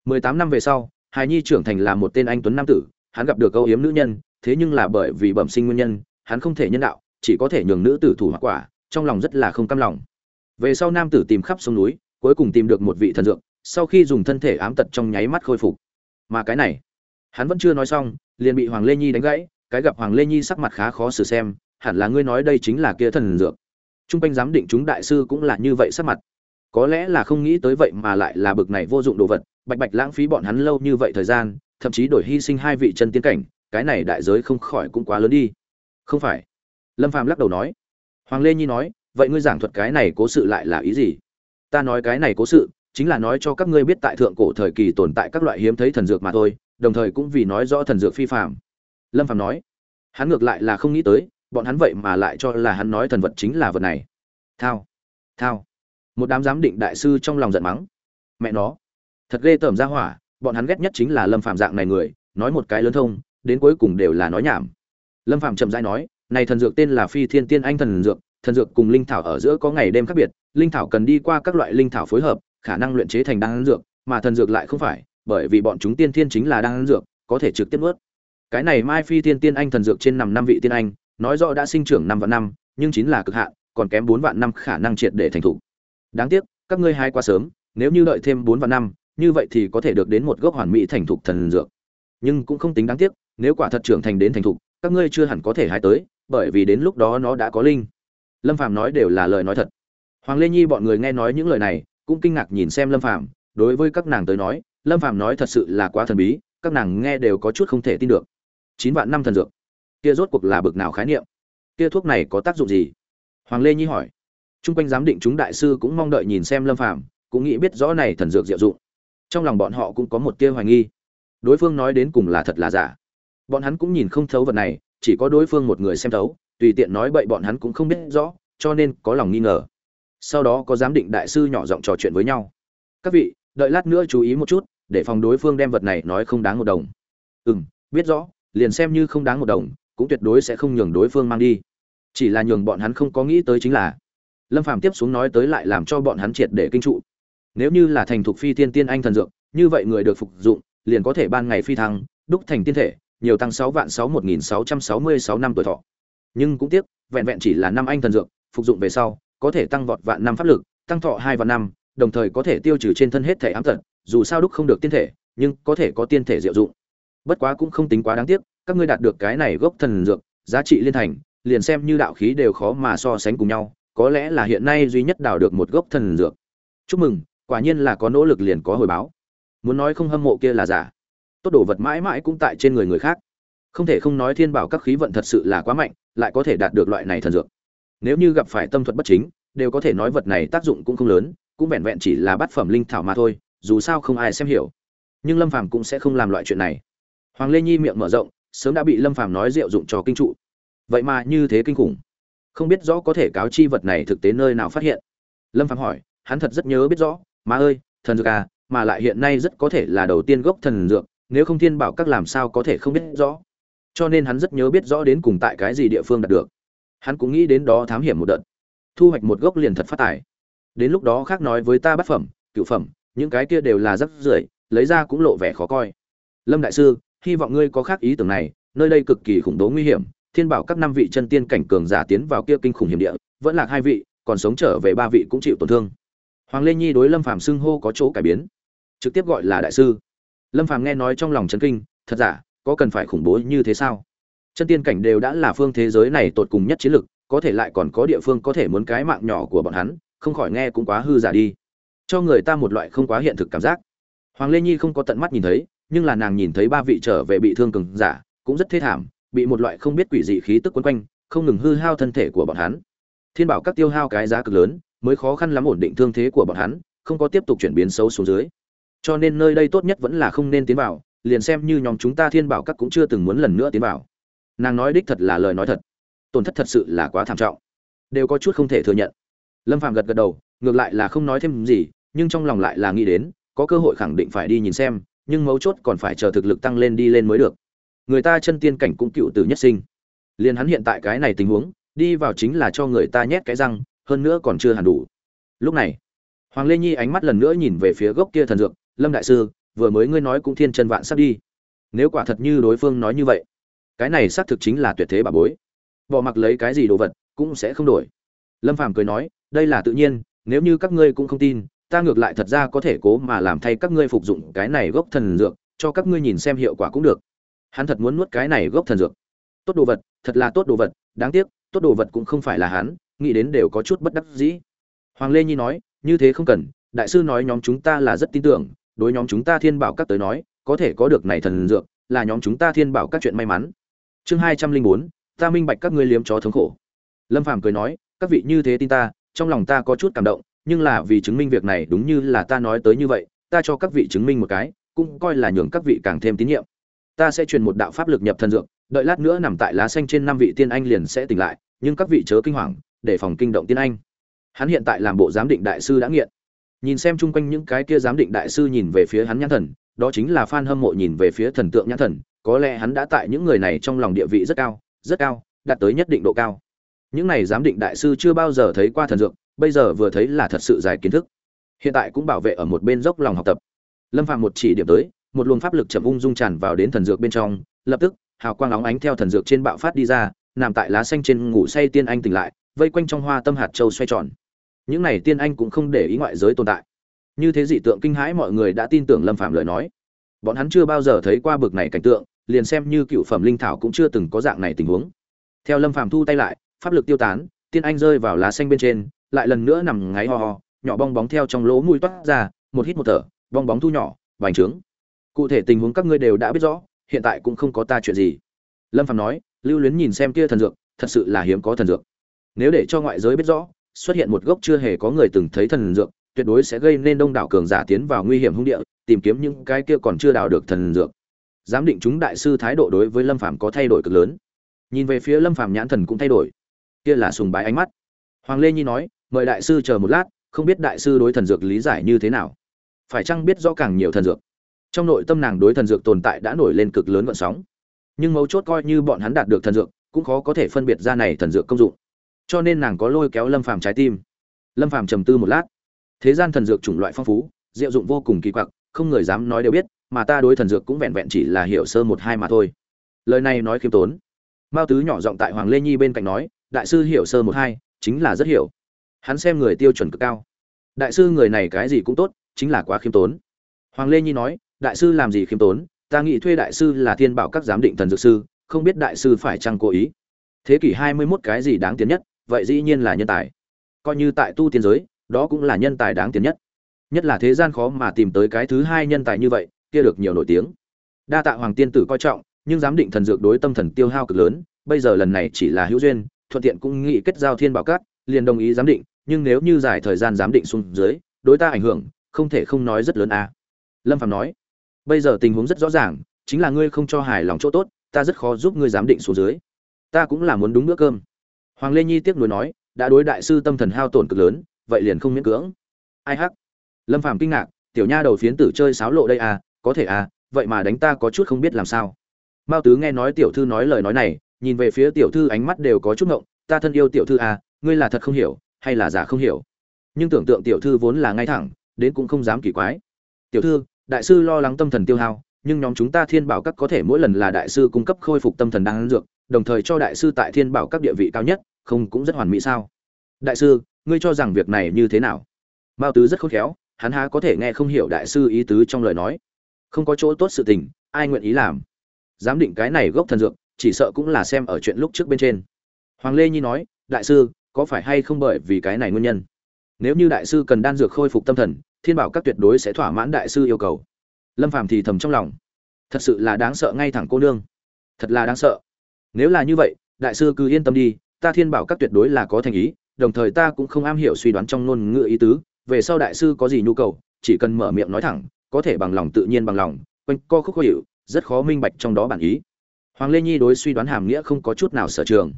18 năm về sau, Hải nhi trưởng thành là một tên anh tuấn nam tử, hắn gặp được câu yếm nữ nhân, thế nhưng là bởi vì bẩm sinh nguyên nhân, hắn không thể nhân đạo, chỉ có thể nhường nữ tử thủ hoặc quả trong lòng rất là không cam lòng. Về sau nam tử tìm khắp sông núi cuối cùng tìm được một vị thần dược sau khi dùng thân thể ám tật trong nháy mắt khôi phục. Mà cái này hắn vẫn chưa nói xong liền bị hoàng lê nhi đánh gãy cái gặp hoàng lê nhi sắc mặt khá khó xử xem hẳn là ngươi nói đây chính là kia thần dược. Trung quanh giám định chúng đại sư cũng là như vậy sắc mặt. Có lẽ là không nghĩ tới vậy mà lại là bực này vô dụng đồ vật bạch bạch lãng phí bọn hắn lâu như vậy thời gian thậm chí đổi hy sinh hai vị chân tiến cảnh cái này đại giới không khỏi cũng quá lớn đi. Không phải. Lâm phàm lắc đầu nói. Hoàng lê nhi nói, vậy ngươi giảng thuật cái này cố sự lại là ý gì? Ta nói cái này cố sự, chính là nói cho các ngươi biết tại thượng cổ thời kỳ tồn tại các loại hiếm thấy thần dược mà thôi, đồng thời cũng vì nói rõ thần dược phi phạm lâm phàm nói. Hắn ngược lại là không nghĩ tới, bọn hắn vậy mà lại cho là hắn nói thần vật chính là vật này. Thao. Thao. Một đám giám định đại sư trong lòng giận mắng. Mẹ nó. Thật ghê tởm ra hỏa, bọn hắn ghét nhất chính là lâm phàm dạng này người, nói một cái lớn thông đến cuối cùng đều là nói nhảm. Lâm phàm chậm rãi nói, này thần dược tên là phi thiên tiên anh thần dược thần dược cùng linh thảo ở giữa có ngày đêm khác biệt, linh thảo cần đi qua các loại linh thảo phối hợp, khả năng luyện chế thành đan dược, mà thần dược lại không phải, bởi vì bọn chúng tiên thiên chính là đan dược, có thể trực tiếp nuốt. Cái này mai phi thiên tiên anh thần dược trên nằm năm vị tiên anh, nói rõ đã sinh trưởng năm vạn năm, nhưng chính là cực hạn, còn kém bốn vạn năm khả năng triệt để thành thủ đáng tiếc, các ngươi hai quá sớm, nếu như đợi thêm bốn vạn năm, như vậy thì có thể được đến một gốc hoàn mỹ thành thục thần dược nhưng cũng không tính đáng tiếc, nếu quả thật trưởng thành đến thành thục, các ngươi chưa hẳn có thể hái tới, bởi vì đến lúc đó nó đã có linh. Lâm phàm nói đều là lời nói thật. Hoàng lê nhi bọn người nghe nói những lời này, cũng kinh ngạc nhìn xem lâm phàm. Đối với các nàng tới nói, lâm phàm nói thật sự là quá thần bí, các nàng nghe đều có chút không thể tin được. Chín vạn năm thần dược. Kia rốt cuộc là bực nào khái niệm? Kia thuốc này có tác dụng gì? Hoàng lê nhi hỏi. Trung quanh giám định chúng đại sư cũng mong đợi nhìn xem lâm phàm, cũng nghĩ biết rõ này thần dược diệu dụng. Trong lòng bọn họ cũng có một tia hoài nghi đối phương nói đến cùng là thật là giả. Bọn hắn cũng nhìn không thấu vật này, chỉ có đối phương một người xem thấu, tùy tiện nói bậy bọn hắn cũng không biết rõ, cho nên có lòng nghi ngờ. Sau đó có giám định đại sư nhỏ giọng trò chuyện với nhau. Các vị, đợi lát nữa chú ý một chút, để phòng đối phương đem vật này nói không đáng một đồng. Ừ m biết rõ, liền xem như không đáng một đồng, cũng tuyệt đối sẽ không nhường đối phương mang đi. Chỉ là nhường bọn hắn không có nghĩ tới chính là, lâm phàm tiếp xuống nói tới lại làm cho bọn hắn triệt để kinh trụ. Nếu như là thành thục phi tiên tiên anh thần dược, như vậy người được phục dụng liền có thể ban ngày phi thăng, đúc thành tiên thể, nhiều tăng sáu vạn sáu một nghìn sáu trăm sáu mươi sáu năm tuổi thọ. Nhưng cũng tiếc, vẹn vẹn chỉ là năm anh thần dược, phục dụng về sau, có thể tăng vọt vạn năm pháp lực, tăng thọ hai vạn năm, đồng thời có thể tiêu trừ trên thân hết thể ám tật, dù sao đúc không được tiên thể, nhưng có thể có tiên thể diệu dụng. Bất quá cũng không tính quá đáng tiếc, các ngươi đạt được cái này gốc thần dược, giá trị liên thành, liền xem như đạo khí đều khó mà so sánh cùng nhau, có lẽ là hiện nay duy nhất đào được một gốc thần dược. Chúc mừng, quả nhiên là có nỗ lực liền có hồi báo muốn nói không hâm mộ kia là giả. Tốt đồ vật mãi mãi cũng tại trên người người khác. Không thể không nói thiên bảo các khí vận thật sự là quá mạnh, lại có thể đạt được loại này thần dược. Nếu như gặp phải tâm thuật bất chính, đều có thể nói vật này tác dụng cũng không lớn, cũng vẹn vẹn chỉ là bát phẩm linh thảo mà thôi, dù sao không ai xem hiểu. Nhưng lâm phàm cũng sẽ không làm loại chuyện này. Hoàng lê nhi miệng mở rộng, sớm đã bị lâm phàm nói diệu dụng cho kinh trụ. Vậy mà như thế kinh khủng. Không biết rõ có thể cáo chi vật này thực tế nơi nào phát hiện. Lâm phàm hỏi, hắn thật rất nhớ biết rõ. Má ơi, thần dược à mà lại hiện nay rất có thể là đầu tiên gốc thần dược, nếu không thiên bảo các làm sao có thể không biết rõ. Cho nên hắn rất nhớ biết rõ đến cùng tại cái gì địa phương đạt được. Hắn cũng nghĩ đến đó thám hiểm một đợt. Thu hoạch một gốc liền thật phát tài. Đến lúc đó khác nói với ta bát phẩm, cửu phẩm, những cái kia đều là rất rưởi, lấy ra cũng lộ vẻ khó coi. Lâm đại sư, hy vọng ngươi có khác ý tưởng này, nơi đây cực kỳ khủng bố nguy hiểm, thiên bảo các năm vị chân tiên cảnh cường giả tiến vào kia kinh khủng hiểm địa, vẫn là hai vị, còn sống trở về ba vị cũng chịu tổn thương. Hoàng lê nhi đối lâm phàm xưng hô có chỗ cải biến trực tiếp gọi là đại sư. Lâm phàm nghe nói trong lòng chấn kinh, thật giả, có cần phải khủng bố như thế sao? Chân tiên cảnh đều đã là phương thế giới này tột cùng nhất chiến lực, có thể lại còn có địa phương có thể muốn cái mạng nhỏ của bọn hắn, không khỏi nghe cũng quá hư giả đi. Cho người ta một loại không quá hiện thực cảm giác. Hoàng lê nhi không có tận mắt nhìn thấy, nhưng là nàng nhìn thấy ba vị trở về bị thương cường giả, cũng rất thê thảm, bị một loại không biết quỷ dị khí tức quấn quanh, không ngừng hư hao thân thể của bọn hắn. Thiên bảo các tiêu hao cái giá cực lớn, mới khó khăn lắm ổn định thương thế của bọn hắn, không có tiếp tục chuyển biến xấu xuống dưới cho nên nơi đây tốt nhất vẫn là không nên tiến vào, liền xem như nhóm chúng ta thiên bảo các cũng chưa từng muốn lần nữa tiến vào. Nàng nói đích thật là lời nói thật. Tổn thất thật sự là quá thảm trọng. Đều có chút không thể thừa nhận. Lâm phạm gật gật đầu, ngược lại là không nói thêm gì, nhưng trong lòng lại là nghĩ đến, có cơ hội khẳng định phải đi nhìn xem, nhưng mấu chốt còn phải chờ thực lực tăng lên đi lên mới được. Người ta chân tiên cảnh cũng cựu từ nhất sinh. Liền hắn hiện tại cái này tình huống, đi vào chính là cho người ta nhét cái răng, hơn nữa còn chưa hẳn đủ. Lúc này, hoàng lê nhi ánh mắt lần nữa nhìn về phía gốc kia thần dược lâm đại sư, vừa mới ngươi nói cũng thiên chân vạn sắp đi. Nếu quả thật như đối phương nói như vậy, cái này xác thực chính là tuyệt thế bà bối. Bỏ mặc lấy cái gì đồ vật cũng sẽ không đổi. Lâm phàm cười nói, đây là tự nhiên, nếu như các ngươi cũng không tin, ta ngược lại thật ra có thể cố mà làm thay các ngươi phục dụng cái này gốc thần dược, cho các ngươi nhìn xem hiệu quả cũng được. Hắn thật muốn nuốt cái này gốc thần dược. Tốt đồ vật, thật là tốt đồ vật, đáng tiếc, tốt đồ vật cũng không phải là hắn, nghĩ đến đều có chút bất đắc dĩ. Hoàng lê nhi nói, như thế không cần, đại sư nói nhóm chúng ta là rất tin tưởng đối nhóm chúng ta thiên bảo các tới nói, có thể có được này thần dược, là nhóm chúng ta thiên bảo các chuyện may mắn. Chương hai trăm linh bốn, ta minh bạch các ngươi liếm chó thống khổ. Lâm phàm cười nói, các vị như thế tin ta, trong lòng ta có chút cảm động, nhưng là vì chứng minh việc này đúng như là ta nói tới như vậy, ta cho các vị chứng minh một cái, cũng coi là nhường các vị càng thêm tín nhiệm. Ta sẽ truyền một đạo pháp lực nhập thần dược, đợi lát nữa nằm tại lá xanh trên năm vị tiên anh liền sẽ tỉnh lại, nhưng các vị chớ kinh hoàng, để phòng kinh động tiên anh. Hắn hiện tại làm bộ giám định đại sư đã nghiện nhìn xem chung quanh những cái kia giám định đại sư nhìn về phía hắn nhãn thần, đó chính là phan hâm mộ nhìn về phía thần tượng nhãn thần, có lẽ hắn đã tại những người này trong lòng địa vị rất cao rất cao, đạt tới nhất định độ cao. Những này giám định đại sư chưa bao giờ thấy qua thần dược, bây giờ vừa thấy là thật sự dài kiến thức. Hiện tại cũng bảo vệ ở một bên dốc lòng học tập. Lâm phạm một chỉ điểm tới, một luồng pháp lực chậm ung dung tràn vào đến thần dược bên trong, lập tức, hào quang óng ánh theo thần dược trên bạo phát đi ra, nằm tại lá xanh trên ngủ say tiên anh tỉnh lại, vây quanh trong hoa tâm hạt châu xoay tròn những này tiên anh cũng không để ý ngoại giới tồn tại. Như thế dị tượng kinh hãi mọi người đã tin tưởng lâm phạm lời nói. Bọn hắn chưa bao giờ thấy qua bực này cảnh tượng, liền xem như cựu phẩm linh thảo cũng chưa từng có dạng này tình huống. Theo lâm phạm thu tay lại, pháp lực tiêu tán, tiên anh rơi vào lá xanh bên trên, lại lần nữa nằm ngáy ho ho, nhỏ bong bóng theo trong lỗ mũi toát ra, một hít một thở, bong bóng thu nhỏ, vành trướng. Cụ thể tình huống các ngươi đều đã biết rõ, hiện tại cũng không có ta chuyện gì. Lâm phạm nói, lưu luyến nhìn xem kia thần dược, thật sự là hiếm có thần dược. Nếu để cho ngoại giới biết rõ xuất hiện một gốc chưa hề có người từng thấy thần dược, tuyệt đối sẽ gây nên đông đảo cường giả tiến vào nguy hiểm hung địa, tìm kiếm những cái kia còn chưa đào được thần dược. Giám định chúng đại sư thái độ đối với lâm phàm có thay đổi cực lớn. Nhìn về phía lâm phàm nhãn thần cũng thay đổi. Kia là sùng bái ánh mắt. Hoàng lê nhi nói, mời đại sư chờ một lát, không biết đại sư đối thần dược lý giải như thế nào. Phải chăng biết rõ càng nhiều thần dược? Trong nội tâm nàng đối thần dược tồn tại đã nổi lên cực lớn vận sóng. Nhưng mấu chốt coi như bọn hắn đạt được thần dược, cũng khó có thể phân biệt ra này thần dược công dụng cho nên nàng có lôi kéo lâm phàm trái tim. Lâm phàm trầm tư một lát. Thế gian thần dược chủng loại phong phú, diệu dụng vô cùng kỳ quặc, không người dám nói đều biết, mà ta đối thần dược cũng vẹn vẹn chỉ là hiểu sơ một hai mà thôi. Lời này nói khiêm tốn. Mao tứ nhỏ giọng tại hoàng lê nhi bên cạnh nói, đại sư hiểu sơ một hai, chính là rất hiểu. Hắn xem người tiêu chuẩn cực cao. Đại sư người này cái gì cũng tốt, chính là quá khiêm tốn. Hoàng lê nhi nói, đại sư làm gì khiêm tốn? Ta nghĩ thuê đại sư là thiên bảo các giám định thần dược sư, không biết đại sư phải chăng cố ý. Thế kỷ hai mươi 21 cái gì đáng tiến nhất? Vậy dĩ nhiên là nhân tài. Coi như tại tu tiên giới, đó cũng là nhân tài đáng tiền nhất. Nhất là thế gian khó mà tìm tới cái thứ hai nhân tài như vậy, kia được nhiều nổi tiếng. Đa tạ hoàng tiên tử coi trọng, nhưng giám định thần dược đối tâm thần tiêu hao cực lớn, bây giờ lần này chỉ là hữu duyên, thuận tiện cũng nghĩ kết giao thiên bảo cát liền đồng ý giám định, nhưng nếu như dài thời gian giám định xuống dưới, đối ta ảnh hưởng, không thể không nói rất lớn a lâm phạm nói, bây giờ tình huống rất rõ ràng, chính là ngươi không cho hài lòng chỗ tốt, ta rất khó giúp ngươi giám định xuống dưới. Ta cũng là muốn đúng bữa cơm hoàng lê nhi tiếc nuối nói, đã đối đại sư tâm thần hao tổn cực lớn, vậy liền không miễn cưỡng. Ai hắc? Lâm phàm kinh ngạc, tiểu nha đầu phiến tử chơi sáo lộ đây à có thể à vậy mà đánh ta có chút không biết làm sao. Mao tứ nghe nói tiểu thư nói lời nói này, nhìn về phía tiểu thư ánh mắt đều có chút ngộng, ta thân yêu tiểu thư à ngươi là thật không hiểu, hay là giả không hiểu? Nhưng tưởng tượng tiểu thư vốn là ngay thẳng, đến cũng không dám kỳ quái. Tiểu thư, đại sư lo lắng tâm thần tiêu hao, nhưng nhóm chúng ta thiên bảo các có thể mỗi lần là đại sư cung cấp khôi phục tâm thần đang dược, đồng thời cho đại sư tại thiên bảo các địa vị cao nhất không cũng rất hoàn mỹ sao? Đại sư, ngươi cho rằng việc này như thế nào? Mao tứ rất khôn khéo, hắn há có thể nghe không hiểu đại sư ý tứ trong lời nói. Không có chỗ tốt sự tình, ai nguyện ý làm? Giám định cái này gốc thần dược, chỉ sợ cũng là xem ở chuyện lúc trước bên trên. Hoàng lê nhi nói, đại sư, có phải hay không bởi vì cái này nguyên nhân? Nếu như đại sư cần đan dược khôi phục tâm thần, thiên bảo các tuyệt đối sẽ thỏa mãn đại sư yêu cầu. Lâm phàm thì thầm trong lòng. Thật sự là đáng sợ ngay thẳng cô nương. Thật là đáng sợ. Nếu là như vậy, đại sư cứ yên tâm đi ta thiên bảo các tuyệt đối là có thành ý, đồng thời ta cũng không am hiểu suy đoán trong ngôn ngữ ý tứ, về sau đại sư có gì nhu cầu, chỉ cần mở miệng nói thẳng, có thể bằng lòng tự nhiên bằng lòng, quanh co khúc khó hiệu, rất khó minh bạch trong đó bản ý. Hoàng lê nhi đối suy đoán hàm nghĩa không có chút nào sở trường.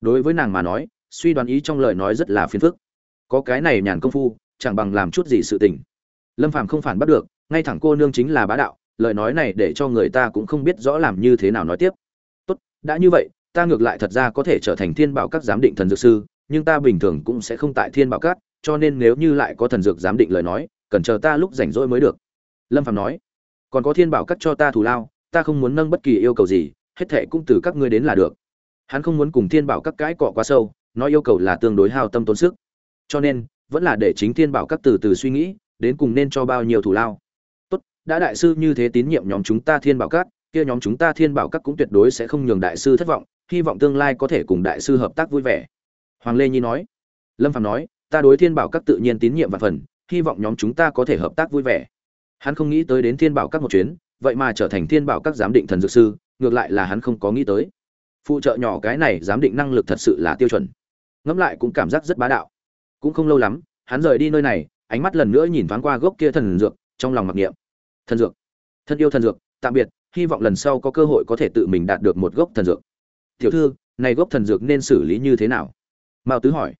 Đối với nàng mà nói, suy đoán ý trong lời nói rất là phiền phức. Có cái này nhàn công phu, chẳng bằng làm chút gì sự tình. Lâm phàm không phản bắt được, ngay thẳng cô nương chính là bá đạo, lời nói này để cho người ta cũng không biết rõ làm như thế nào nói tiếp. Tốt, đã như vậy ta ngược lại thật ra có thể trở thành thiên bảo các giám định thần dược sư, nhưng ta bình thường cũng sẽ không tại thiên bảo các, cho nên nếu như lại có thần dược giám định lời nói, cần chờ ta lúc rảnh rỗi mới được. Lâm phạm nói. Còn có thiên bảo các cho ta thù lao, ta không muốn nâng bất kỳ yêu cầu gì, hết thệ cũng từ các ngươi đến là được. Hắn không muốn cùng thiên bảo các cãi cọ quá sâu, nói yêu cầu là tương đối hao tâm tốn sức. Cho nên, vẫn là để chính thiên bảo các từ từ suy nghĩ, đến cùng nên cho bao nhiêu thù lao. Tốt, đã đại sư như thế tín nhiệm nhóm chúng ta thiên bảo các, kia nhóm chúng ta thiên bảo các cũng tuyệt đối sẽ không nhường đại sư thất vọng hy vọng tương lai có thể cùng đại sư hợp tác vui vẻ. Hoàng lê nhi nói. Lâm phạm nói, ta đối thiên bảo các tự nhiên tín nhiệm và phần, hy vọng nhóm chúng ta có thể hợp tác vui vẻ. Hắn không nghĩ tới đến thiên bảo các một chuyến, vậy mà trở thành thiên bảo các giám định thần dược sư, ngược lại là hắn không có nghĩ tới. Phụ trợ nhỏ cái này giám định năng lực thật sự là tiêu chuẩn. Ngẫm lại cũng cảm giác rất bá đạo. Cũng không lâu lắm, hắn rời đi nơi này, ánh mắt lần nữa nhìn thoáng qua gốc kia thần dược, trong lòng mặc niệm. Thần dược. Thân yêu thần dược, tạm biệt, hy vọng lần sau có cơ hội có thể tự mình đạt được một gốc thần dược tiểu thư, này gốc thần dược nên xử lý như thế nào? Mao tứ hỏi.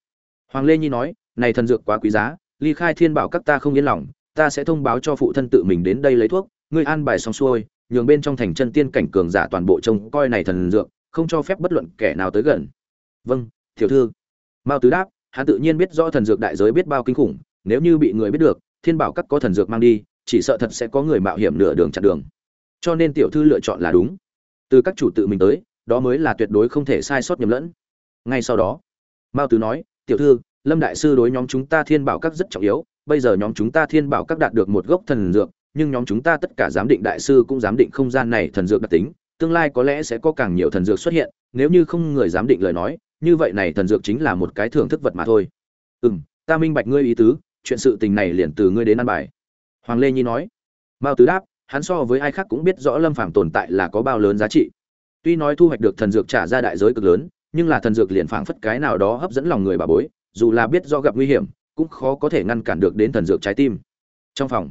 Hoàng lê nhi nói, này thần dược quá quý giá, ly khai thiên bảo các ta không yên lòng, ta sẽ thông báo cho phụ thân tự mình đến đây lấy thuốc, ngươi an bài xong xuôi, nhường bên trong thành chân tiên cảnh cường giả toàn bộ trông coi này thần dược, không cho phép bất luận kẻ nào tới gần. Vâng tiểu thư. Mao tứ đáp, hắn tự nhiên biết rõ thần dược đại giới biết bao kinh khủng, nếu như bị người biết được, thiên bảo các có thần dược mang đi, chỉ sợ thật sẽ có người mạo hiểm nửa đường chặn đường. Cho nên tiểu thư lựa chọn là đúng. Từ các chủ tự mình tới đó mới là tuyệt đối không thể sai sót nhầm lẫn. Ngay sau đó, mao tứ nói, tiểu thư, lâm đại sư đối nhóm chúng ta thiên bảo các rất trọng yếu, bây giờ nhóm chúng ta thiên bảo các đạt được một gốc thần dược, nhưng nhóm chúng ta tất cả giám định đại sư cũng giám định không gian này thần dược đặc tính, tương lai có lẽ sẽ có càng nhiều thần dược xuất hiện, nếu như không người giám định lời nói, như vậy này thần dược chính là một cái thưởng thức vật mà thôi. Ừ m ta minh bạch ngươi ý tứ, chuyện sự tình này liền từ ngươi đến ăn bài. Hoàng lê nhi nói. Mao tứ đáp, hắn so với ai khác cũng biết rõ lâm phàm tồn tại là có bao lớn giá trị tuy nói thu hoạch được thần dược trả ra đại giới cực lớn, nhưng là thần dược liền phảng phất cái nào đó hấp dẫn lòng người bà bối, dù là biết do gặp nguy hiểm, cũng khó có thể ngăn cản được đến thần dược trái tim. Trong phòng,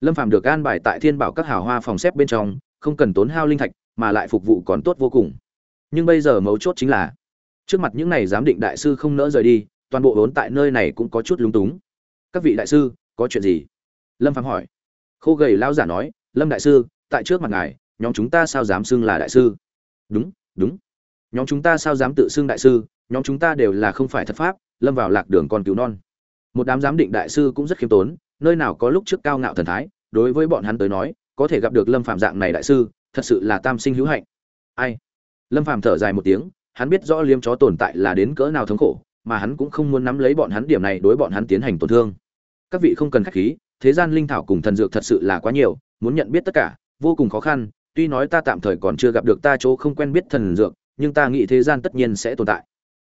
lâm phàm được an bài tại thiên bảo các hào hoa phòng xếp bên trong, không cần tốn hao linh thạch, mà lại phục vụ còn tốt vô cùng. Nhưng bây giờ mấu chốt chính là, trước mặt những này giám định đại sư không nỡ rời đi, toàn bộ vốn tại nơi này cũng có chút lúng túng. Các vị đại sư, có chuyện gì? Lâm phàm hỏi. Khô gầy lão giả nói, lâm đại sư, tại trước mặt ngài, nhóm chúng ta sao dám xưng là đại sư? Đúng đúng. Nhóm chúng ta sao dám tự xưng đại sư? Nhóm chúng ta đều là không phải thật pháp, lâm vào lạc đường con cứu non. Một đám giám định đại sư cũng rất khiêm tốn, nơi nào có lúc trước cao ngạo thần thái, đối với bọn hắn tới nói, có thể gặp được lâm phạm dạng này đại sư, thật sự là tam sinh hữu hạnh. Ai? Lâm phạm thở dài một tiếng, hắn biết rõ liêm chó tồn tại là đến cỡ nào thống khổ, mà hắn cũng không muốn nắm lấy bọn hắn điểm này đối bọn hắn tiến hành tổn thương. Các vị không cần khách khí, thế gian linh thảo cùng thần dược thật sự là quá nhiều, muốn nhận biết tất cả, vô cùng khó khăn tuy nói ta tạm thời còn chưa gặp được ta chỗ không quen biết thần dược, nhưng ta nghĩ thế gian tất nhiên sẽ tồn tại.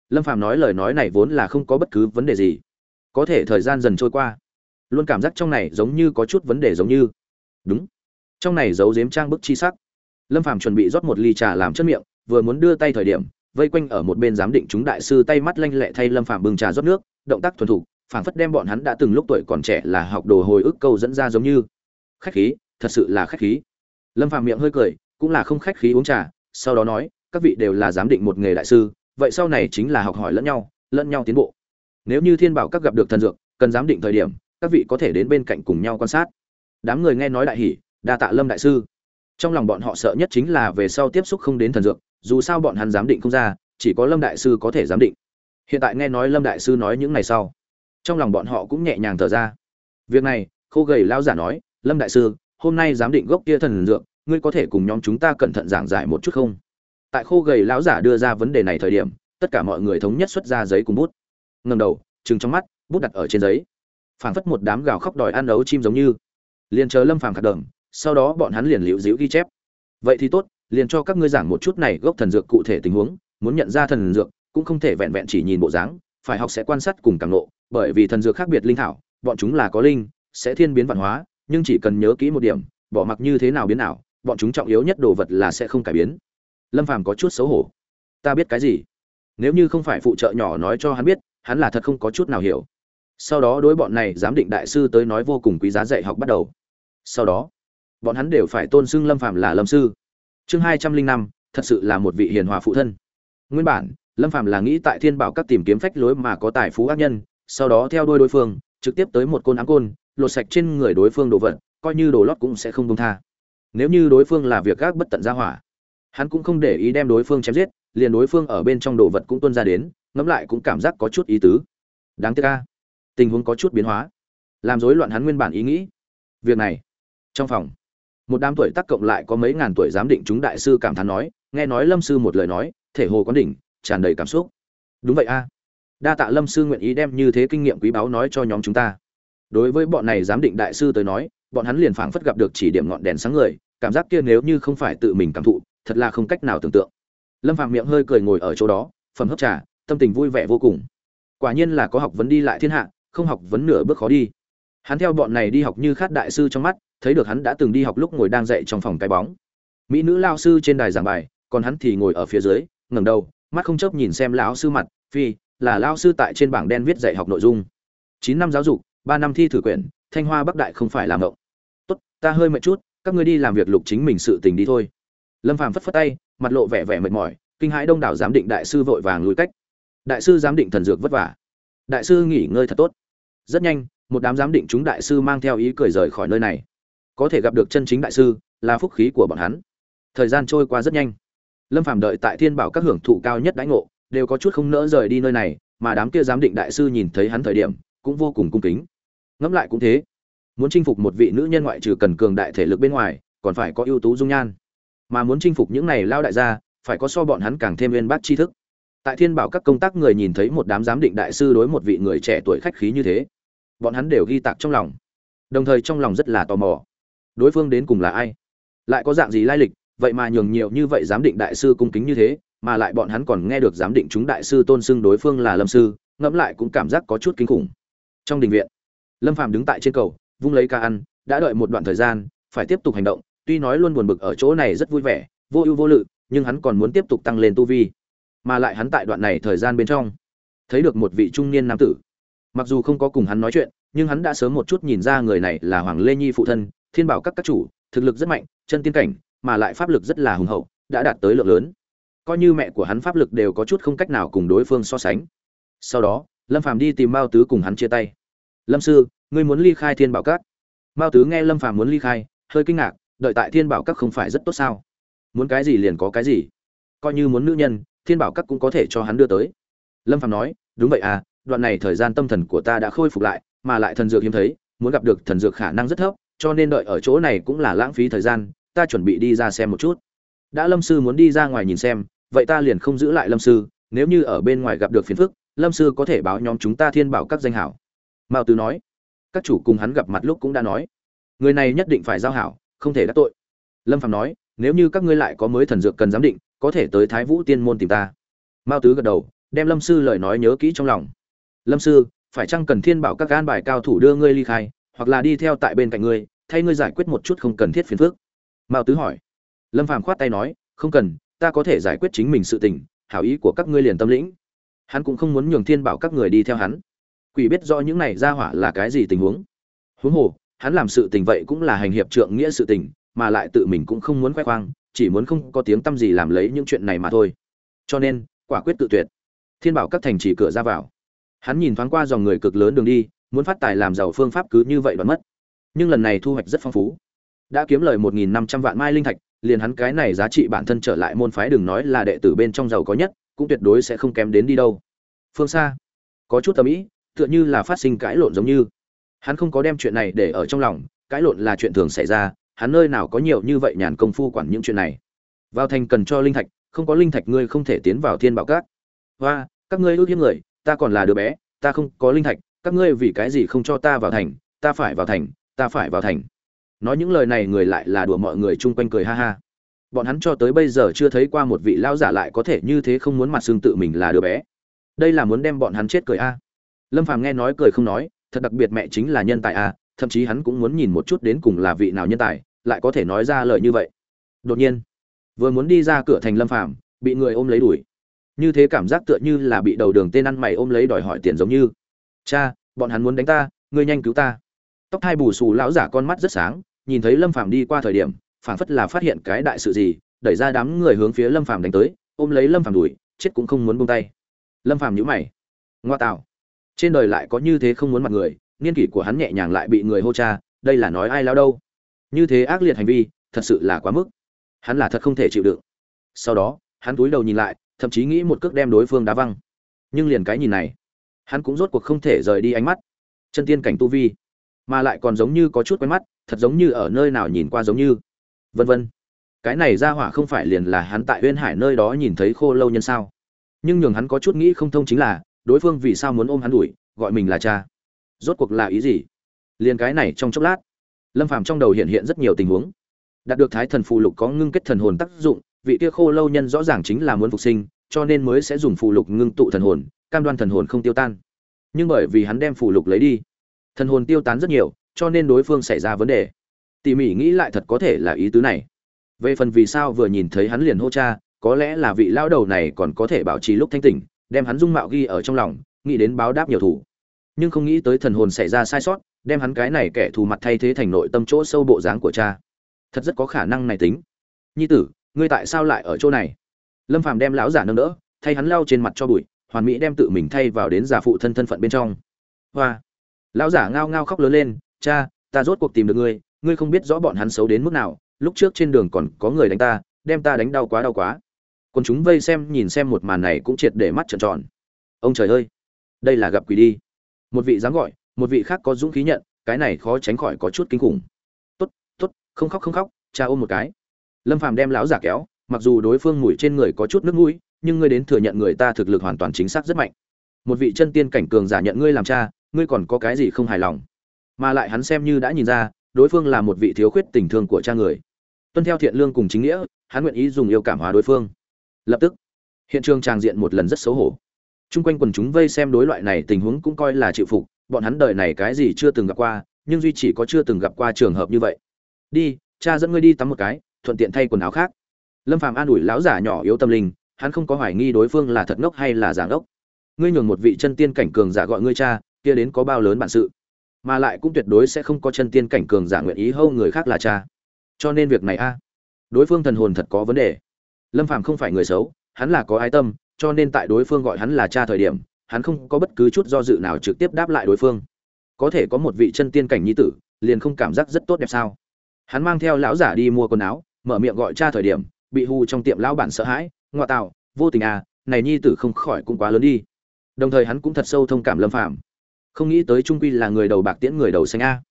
Lâm phàm nói lời nói này vốn là không có bất cứ vấn đề gì. Có thể thời gian dần trôi qua, luôn cảm giác trong này giống như có chút vấn đề giống như. Đúng. Trong này giấu giếm trang bức chi sắc. Lâm phàm chuẩn bị rót một ly trà làm chất miệng, vừa muốn đưa tay thời điểm, vây quanh ở một bên giám định chúng đại sư tay mắt lanh lẹ thay lâm phàm bưng trà rót nước, động tác thuần thục, phảng phất đem bọn hắn đã từng lúc tuổi còn trẻ là học đồ hồi ức câu dẫn ra giống như. Khách khí, thật sự là khách khí lâm phàm miệng hơi cười, cũng là không khách khí uống trà, sau đó nói, các vị đều là giám định một nghề đại sư, vậy sau này chính là học hỏi lẫn nhau lẫn nhau tiến bộ. Nếu như thiên bảo các gặp được thần dược, cần giám định thời điểm, các vị có thể đến bên cạnh cùng nhau quan sát. Đám người nghe nói đại hỉ, đa tạ lâm đại sư. Trong lòng bọn họ sợ nhất chính là về sau tiếp xúc không đến thần dược, dù sao bọn hắn giám định không ra, chỉ có lâm đại sư có thể giám định. Hiện tại nghe nói lâm đại sư nói những ngày sau, trong lòng bọn họ cũng nhẹ nhàng thở ra. Việc này, khô gầy lao giả nói, lâm đại sư hôm nay giám định gốc kia thần dược, ngươi có thể cùng nhóm chúng ta cẩn thận giảng giải một chút không? Tại khô gầy lão giả đưa ra vấn đề này thời điểm, tất cả mọi người thống nhất xuất ra giấy cùng bút. Ngầm đầu, trừng trong mắt, bút đặt ở trên giấy. Phảng phất một đám gào khóc đòi ăn ấu chim giống như. Liền chờ lâm phàm khạc đờm sau đó bọn hắn liền liễu dĩu ghi chép. Vậy thì tốt, liền cho các ngươi giảng một chút này gốc thần dược cụ thể tình huống, muốn nhận ra thần dược, cũng không thể vẹn vẹn chỉ nhìn bộ dáng, phải học sẽ quan sát cùng cảm nộ bởi vì thần dược khác biệt linh thảo, bọn chúng là có linh, sẽ thiên biến văn hóa nhưng chỉ cần nhớ kỹ một điểm, bỏ mặc như thế nào biến nào bọn chúng trọng yếu nhất đồ vật là sẽ không cải biến. Lâm phàm có chút xấu hổ. Ta biết cái gì? Nếu như không phải phụ trợ nhỏ nói cho hắn biết, hắn là thật không có chút nào hiểu. Sau đó đối bọn này giám định đại sư tới nói vô cùng quý giá dạy học bắt đầu. Sau đó, bọn hắn đều phải tôn xưng lâm phàm là lâm sư. Chương hai trăm linh năm, thật sự là một vị hiền hòa phụ thân. Nguyên bản, lâm phàm là nghĩ tại thiên bảo các tìm kiếm phách lối mà có tài phú ác nhân, sau đó theo đuôi đối phương, trực tiếp tới một côn áng côn lột sạch trên người đối phương đồ vật, coi như đồ lót cũng sẽ không công tha. Nếu như đối phương là việc gác bất tận ra hỏa, hắn cũng không để ý đem đối phương chém giết, liền đối phương ở bên trong đồ vật cũng tuân ra đến, ngẫm lại cũng cảm giác có chút ý tứ. Đáng tiếc ca tình huống có chút biến hóa, làm rối loạn hắn nguyên bản ý nghĩ. Việc này, trong phòng, một đám tuổi tác cộng lại có mấy ngàn tuổi giám định chúng đại sư cảm thán nói, nghe nói lâm sư một lời nói, thể hồ quán đỉnh, tràn đầy cảm xúc. Đúng vậy a, đa tạ lâm sư nguyện ý đem như thế kinh nghiệm quý báu nói cho nhóm chúng ta đối với bọn này giám định đại sư tới nói, bọn hắn liền phảng phất gặp được chỉ điểm ngọn đèn sáng người, cảm giác kia nếu như không phải tự mình cảm thụ, thật là không cách nào tưởng tượng. Lâm phạm miệng hơi cười ngồi ở chỗ đó, phẩm hấp trà, tâm tình vui vẻ vô cùng. Quả nhiên là có học vấn đi lại thiên hạ, không học vấn nửa bước khó đi. Hắn theo bọn này đi học như khát đại sư trong mắt, thấy được hắn đã từng đi học lúc ngồi đang dạy trong phòng cái bóng. Mỹ nữ lao sư trên đài giảng bài, còn hắn thì ngồi ở phía dưới, ngẩng đầu, mắt không chớp nhìn xem lão sư mặt, phi, là lao sư tại trên bảng đen viết dạy học nội dung. Chín năm giáo dục ba năm thi thử quyển, thanh hoa bắc đại không phải làm ngộng tốt, ta hơi mệt chút, các ngươi đi làm việc lục chính mình sự tình đi thôi. Lâm phàm phất phất tay, mặt lộ vẻ vẻ mệt mỏi, kinh hãi đông đảo giám định đại sư vội vàng lùi cách. Đại sư giám định thần dược vất vả. Đại sư nghỉ ngơi thật tốt. Rất nhanh, một đám giám định chúng đại sư mang theo ý cười rời khỏi nơi này. Có thể gặp được chân chính đại sư, là phúc khí của bọn hắn. Thời gian trôi qua rất nhanh. Lâm phàm đợi tại thiên bảo các hưởng thụ cao nhất đãi ngộ, đều có chút không nỡ rời đi nơi này, mà đám kia giám định đại sư nhìn thấy hắn thời điểm, cũng vô cùng cung kính ngẫm lại cũng thế. Muốn chinh phục một vị nữ nhân ngoại trừ cần cường đại thể lực bên ngoài, còn phải có ưu tú dung nhan. Mà muốn chinh phục những này lao đại gia, phải có so bọn hắn càng thêm uyên bác tri thức. Tại thiên bảo các công tác người nhìn thấy một đám giám định đại sư đối một vị người trẻ tuổi khách khí như thế, bọn hắn đều ghi tạc trong lòng. Đồng thời trong lòng rất là tò mò. Đối phương đến cùng là ai? Lại có dạng gì lai lịch? Vậy mà nhường nhiều như vậy giám định đại sư cung kính như thế, mà lại bọn hắn còn nghe được giám định chúng đại sư tôn xưng đối phương là lâm sư, ngẫm lại cũng cảm giác có chút kinh khủng. Trong đình viện lâm phàm đứng tại trên cầu, vung lấy ca ăn, đã đợi một đoạn thời gian, phải tiếp tục hành động, tuy nói luôn buồn bực ở chỗ này rất vui vẻ, vô ưu vô lự, nhưng hắn còn muốn tiếp tục tăng lên tu vi. Mà lại hắn tại đoạn này thời gian bên trong, thấy được một vị trung niên nam tử. Mặc dù không có cùng hắn nói chuyện, nhưng hắn đã sớm một chút nhìn ra người này là hoàng lê nhi phụ thân, thiên bảo các các chủ, thực lực rất mạnh, chân tiên cảnh, mà lại pháp lực rất là hùng hậu, đã đạt tới lượng lớn. Coi như mẹ của hắn pháp lực đều có chút không cách nào cùng đối phương so sánh. Sau đó, lâm phàm đi tìm mao tứ cùng hắn chia tay lâm sư, ngươi muốn ly khai thiên bảo các. Mao tứ nghe lâm phàm muốn ly khai, hơi kinh ngạc, đợi tại thiên bảo các không phải rất tốt sao? Muốn cái gì liền có cái gì. Coi như muốn nữ nhân, thiên bảo các cũng có thể cho hắn đưa tới. Lâm Phàm nói, đúng vậy à đoạn này thời gian tâm thần của ta đã khôi phục lại, mà lại thần dược hiếm thấy, muốn gặp được thần dược khả năng rất thấp, cho nên đợi ở chỗ này cũng là lãng phí thời gian, ta chuẩn bị đi ra xem một chút. Đã lâm sư muốn đi ra ngoài nhìn xem, vậy ta liền không giữ lại lâm sư, nếu như ở bên ngoài gặp được phiền phức, lâm sư có thể báo nhóm chúng ta thiên bảo các danh hảo mao tứ nói. Các chủ cùng hắn gặp mặt lúc cũng đã nói. Người này nhất định phải giao hảo, không thể đắc tội. Lâm phạm nói, nếu như các ngươi lại có mới thần dược cần giám định, có thể tới thái vũ tiên môn tìm ta. Mao tứ gật đầu, đem lâm sư lời nói nhớ kỹ trong lòng. Lâm sư, phải chăng cần thiên bảo các gan bài cao thủ đưa ngươi ly khai, hoặc là đi theo tại bên cạnh ngươi, thay ngươi giải quyết một chút không cần thiết phiền phức? Mao tứ hỏi. Lâm phàm khoát tay nói, không cần, ta có thể giải quyết chính mình sự tình, hảo ý của các ngươi liền tâm lĩnh. Hắn cũng không muốn nhường thiên bảo các người đi theo hắn quỷ biết rõ những này ra hỏa là cái gì tình huống. Huống hồ, hắn làm sự tình vậy cũng là hành hiệp trượng nghĩa sự tình, mà lại tự mình cũng không muốn khoe khoang, chỉ muốn không có tiếng tâm gì làm lấy những chuyện này mà thôi. Cho nên, quả quyết tự tuyệt. Thiên bảo các thành chỉ cửa ra vào. Hắn nhìn thoáng qua dòng người cực lớn đường đi, muốn phát tài làm giàu phương pháp cứ như vậy đoán mất. Nhưng lần này thu hoạch rất phong phú. Đã kiếm lời một nghìn năm trăm vạn mai linh thạch, liền hắn cái này giá trị bản thân trở lại môn phái đừng nói là đệ tử bên trong giàu có nhất, cũng tuyệt đối sẽ không kém đến đi đâu. Phương xa, có chút tầm ý tựa như là phát sinh cãi lộn giống như. Hắn không có đem chuyện này để ở trong lòng, cãi lộn là chuyện thường xảy ra, hắn nơi nào có nhiều như vậy nhàn công phu quản những chuyện này. Vào thành cần cho linh thạch, không có linh thạch ngươi không thể tiến vào thiên bảo các. Hoa, các ngươi ước hiếp người, ta còn là đứa bé, ta không có linh thạch, các ngươi vì cái gì không cho ta vào thành, ta phải vào thành, ta phải vào thành. Nói những lời này người lại là đùa mọi người chung quanh cười ha ha. Bọn hắn cho tới bây giờ chưa thấy qua một vị lao giả lại có thể như thế không muốn mặt xương tự mình là đứa bé. Đây là muốn đem bọn hắn chết cười a lâm phàm nghe nói cười không nói, thật đặc biệt mẹ chính là nhân tài à? thậm chí hắn cũng muốn nhìn một chút đến cùng là vị nào nhân tài, lại có thể nói ra lời như vậy. Đột nhiên, vừa muốn đi ra cửa thành lâm phàm, bị người ôm lấy đuổi. Như thế cảm giác tựa như là bị đầu đường tên ăn mày ôm lấy đòi hỏi tiền giống như. Cha, bọn hắn muốn đánh ta, ngươi nhanh cứu ta. Tóc hai bù xù lão giả con mắt rất sáng, nhìn thấy lâm phàm đi qua thời điểm, phảng phất là phát hiện cái đại sự gì, đẩy ra đám người hướng phía lâm phàm đánh tới, ôm lấy lâm phàm đuổi, chết cũng không muốn buông tay. Lâm phàm nhíu mày. Ngoa tạo trên đời lại có như thế không muốn mặt người, niên kỷ của hắn nhẹ nhàng lại bị người hô cha, đây là nói ai lao đâu? Như thế ác liệt hành vi, thật sự là quá mức. Hắn là thật không thể chịu đựng. Sau đó, hắn túi đầu nhìn lại, thậm chí nghĩ một cước đem đối phương đá văng. Nhưng liền cái nhìn này, hắn cũng rốt cuộc không thể rời đi ánh mắt. Chân tiên cảnh tu vi, mà lại còn giống như có chút quen mắt, thật giống như ở nơi nào nhìn qua giống như. Vân vân. Cái này ra hỏa không phải liền là hắn tại huyên hải nơi đó nhìn thấy khô lâu nhân sao? Nhưng nhường hắn có chút nghĩ không thông chính là đối phương vì sao muốn ôm hắn đuổi, gọi mình là cha? Rốt cuộc là ý gì? Liên cái này trong chốc lát, lâm phàm trong đầu hiện hiện rất nhiều tình huống. Đạt được thái thần phù lục có ngưng kết thần hồn tác dụng, vị kia khô lâu nhân rõ ràng chính là muốn phục sinh, cho nên mới sẽ dùng phù lục ngưng tụ thần hồn, cam đoan thần hồn không tiêu tan. Nhưng bởi vì hắn đem phù lục lấy đi, thần hồn tiêu tán rất nhiều, cho nên đối phương xảy ra vấn đề. Tỉ mỉ nghĩ lại thật có thể là ý tứ này. Về phần vì sao vừa nhìn thấy hắn liền hô cha, có lẽ là vị lao đầu này còn có thể bảo trì lúc thanh tỉnh đem hắn dung mạo ghi ở trong lòng, nghĩ đến báo đáp nhiều thủ. Nhưng không nghĩ tới thần hồn xảy ra sai sót, đem hắn cái này kẻ thù mặt thay thế thành nội tâm chỗ sâu bộ dáng của cha. Thật rất có khả năng này tính. Nhi tử, ngươi tại sao lại ở chỗ này? Lâm phàm đem lão giả nâng đỡ, thay hắn lau trên mặt cho bụi, hoàn mỹ đem tự mình thay vào đến giả phụ thân thân phận bên trong. Hoa. Lão giả ngao ngao khóc lớn lên, cha, ta rốt cuộc tìm được ngươi ngươi không biết rõ bọn hắn xấu đến mức nào, lúc trước trên đường còn có người đánh ta, đem ta đánh đau quá đau quá còn chúng vây xem nhìn xem một màn này cũng triệt để mắt trợn tròn. Ông trời ơi, đây là gặp quỷ đi. Một vị dám gọi, một vị khác có dũng khí nhận, cái này khó tránh khỏi có chút kinh khủng. Tốt tốt, không khóc không khóc, cha ôm một cái. Lâm phàm đem lão giả kéo, mặc dù đối phương mùi trên người có chút nước mũi, nhưng ngươi đến thừa nhận người ta thực lực hoàn toàn chính xác rất mạnh. Một vị chân tiên cảnh cường giả nhận ngươi làm cha, ngươi còn có cái gì không hài lòng? Mà lại hắn xem như đã nhìn ra, đối phương là một vị thiếu khuyết tình thương của cha người. Tuân theo thiện lương cùng chính nghĩa, hắn nguyện ý dùng yêu cảm hóa đối phương lập tức, hiện trường tràng diện một lần rất xấu hổ. Chung quanh quần chúng vây xem đối loại này tình huống cũng coi là chịu phục, bọn hắn đời này cái gì chưa từng gặp qua, nhưng duy chỉ có chưa từng gặp qua trường hợp như vậy. Đi, cha dẫn ngươi đi tắm một cái, thuận tiện thay quần áo khác. Lâm phàm an ủi lão giả nhỏ yếu tâm linh, hắn không có hoài nghi đối phương là thật ngốc hay là giả ngốc. Ngươi nhường một vị chân tiên cảnh cường giả gọi ngươi cha, kia đến có bao lớn bản sự. Mà lại cũng tuyệt đối sẽ không có chân tiên cảnh cường giả nguyện ý hâu người khác là cha. Cho nên việc này a. Đối phương thần hồn thật có vấn đề lâm phàm không phải người xấu, hắn là có ái tâm, cho nên tại đối phương gọi hắn là cha thời điểm, hắn không có bất cứ chút do dự nào trực tiếp đáp lại đối phương. Có thể có một vị chân tiên cảnh nhi tử, liền không cảm giác rất tốt đẹp sao? Hắn mang theo lão giả đi mua quần áo, mở miệng gọi cha thời điểm, bị hù trong tiệm lão bản sợ hãi, ngoa tạo, vô tình à này nhi tử không khỏi cũng quá lớn đi. Đồng thời hắn cũng thật sâu thông cảm lâm phạm không nghĩ tới trung quy là người đầu bạc tiễn người đầu xanh a.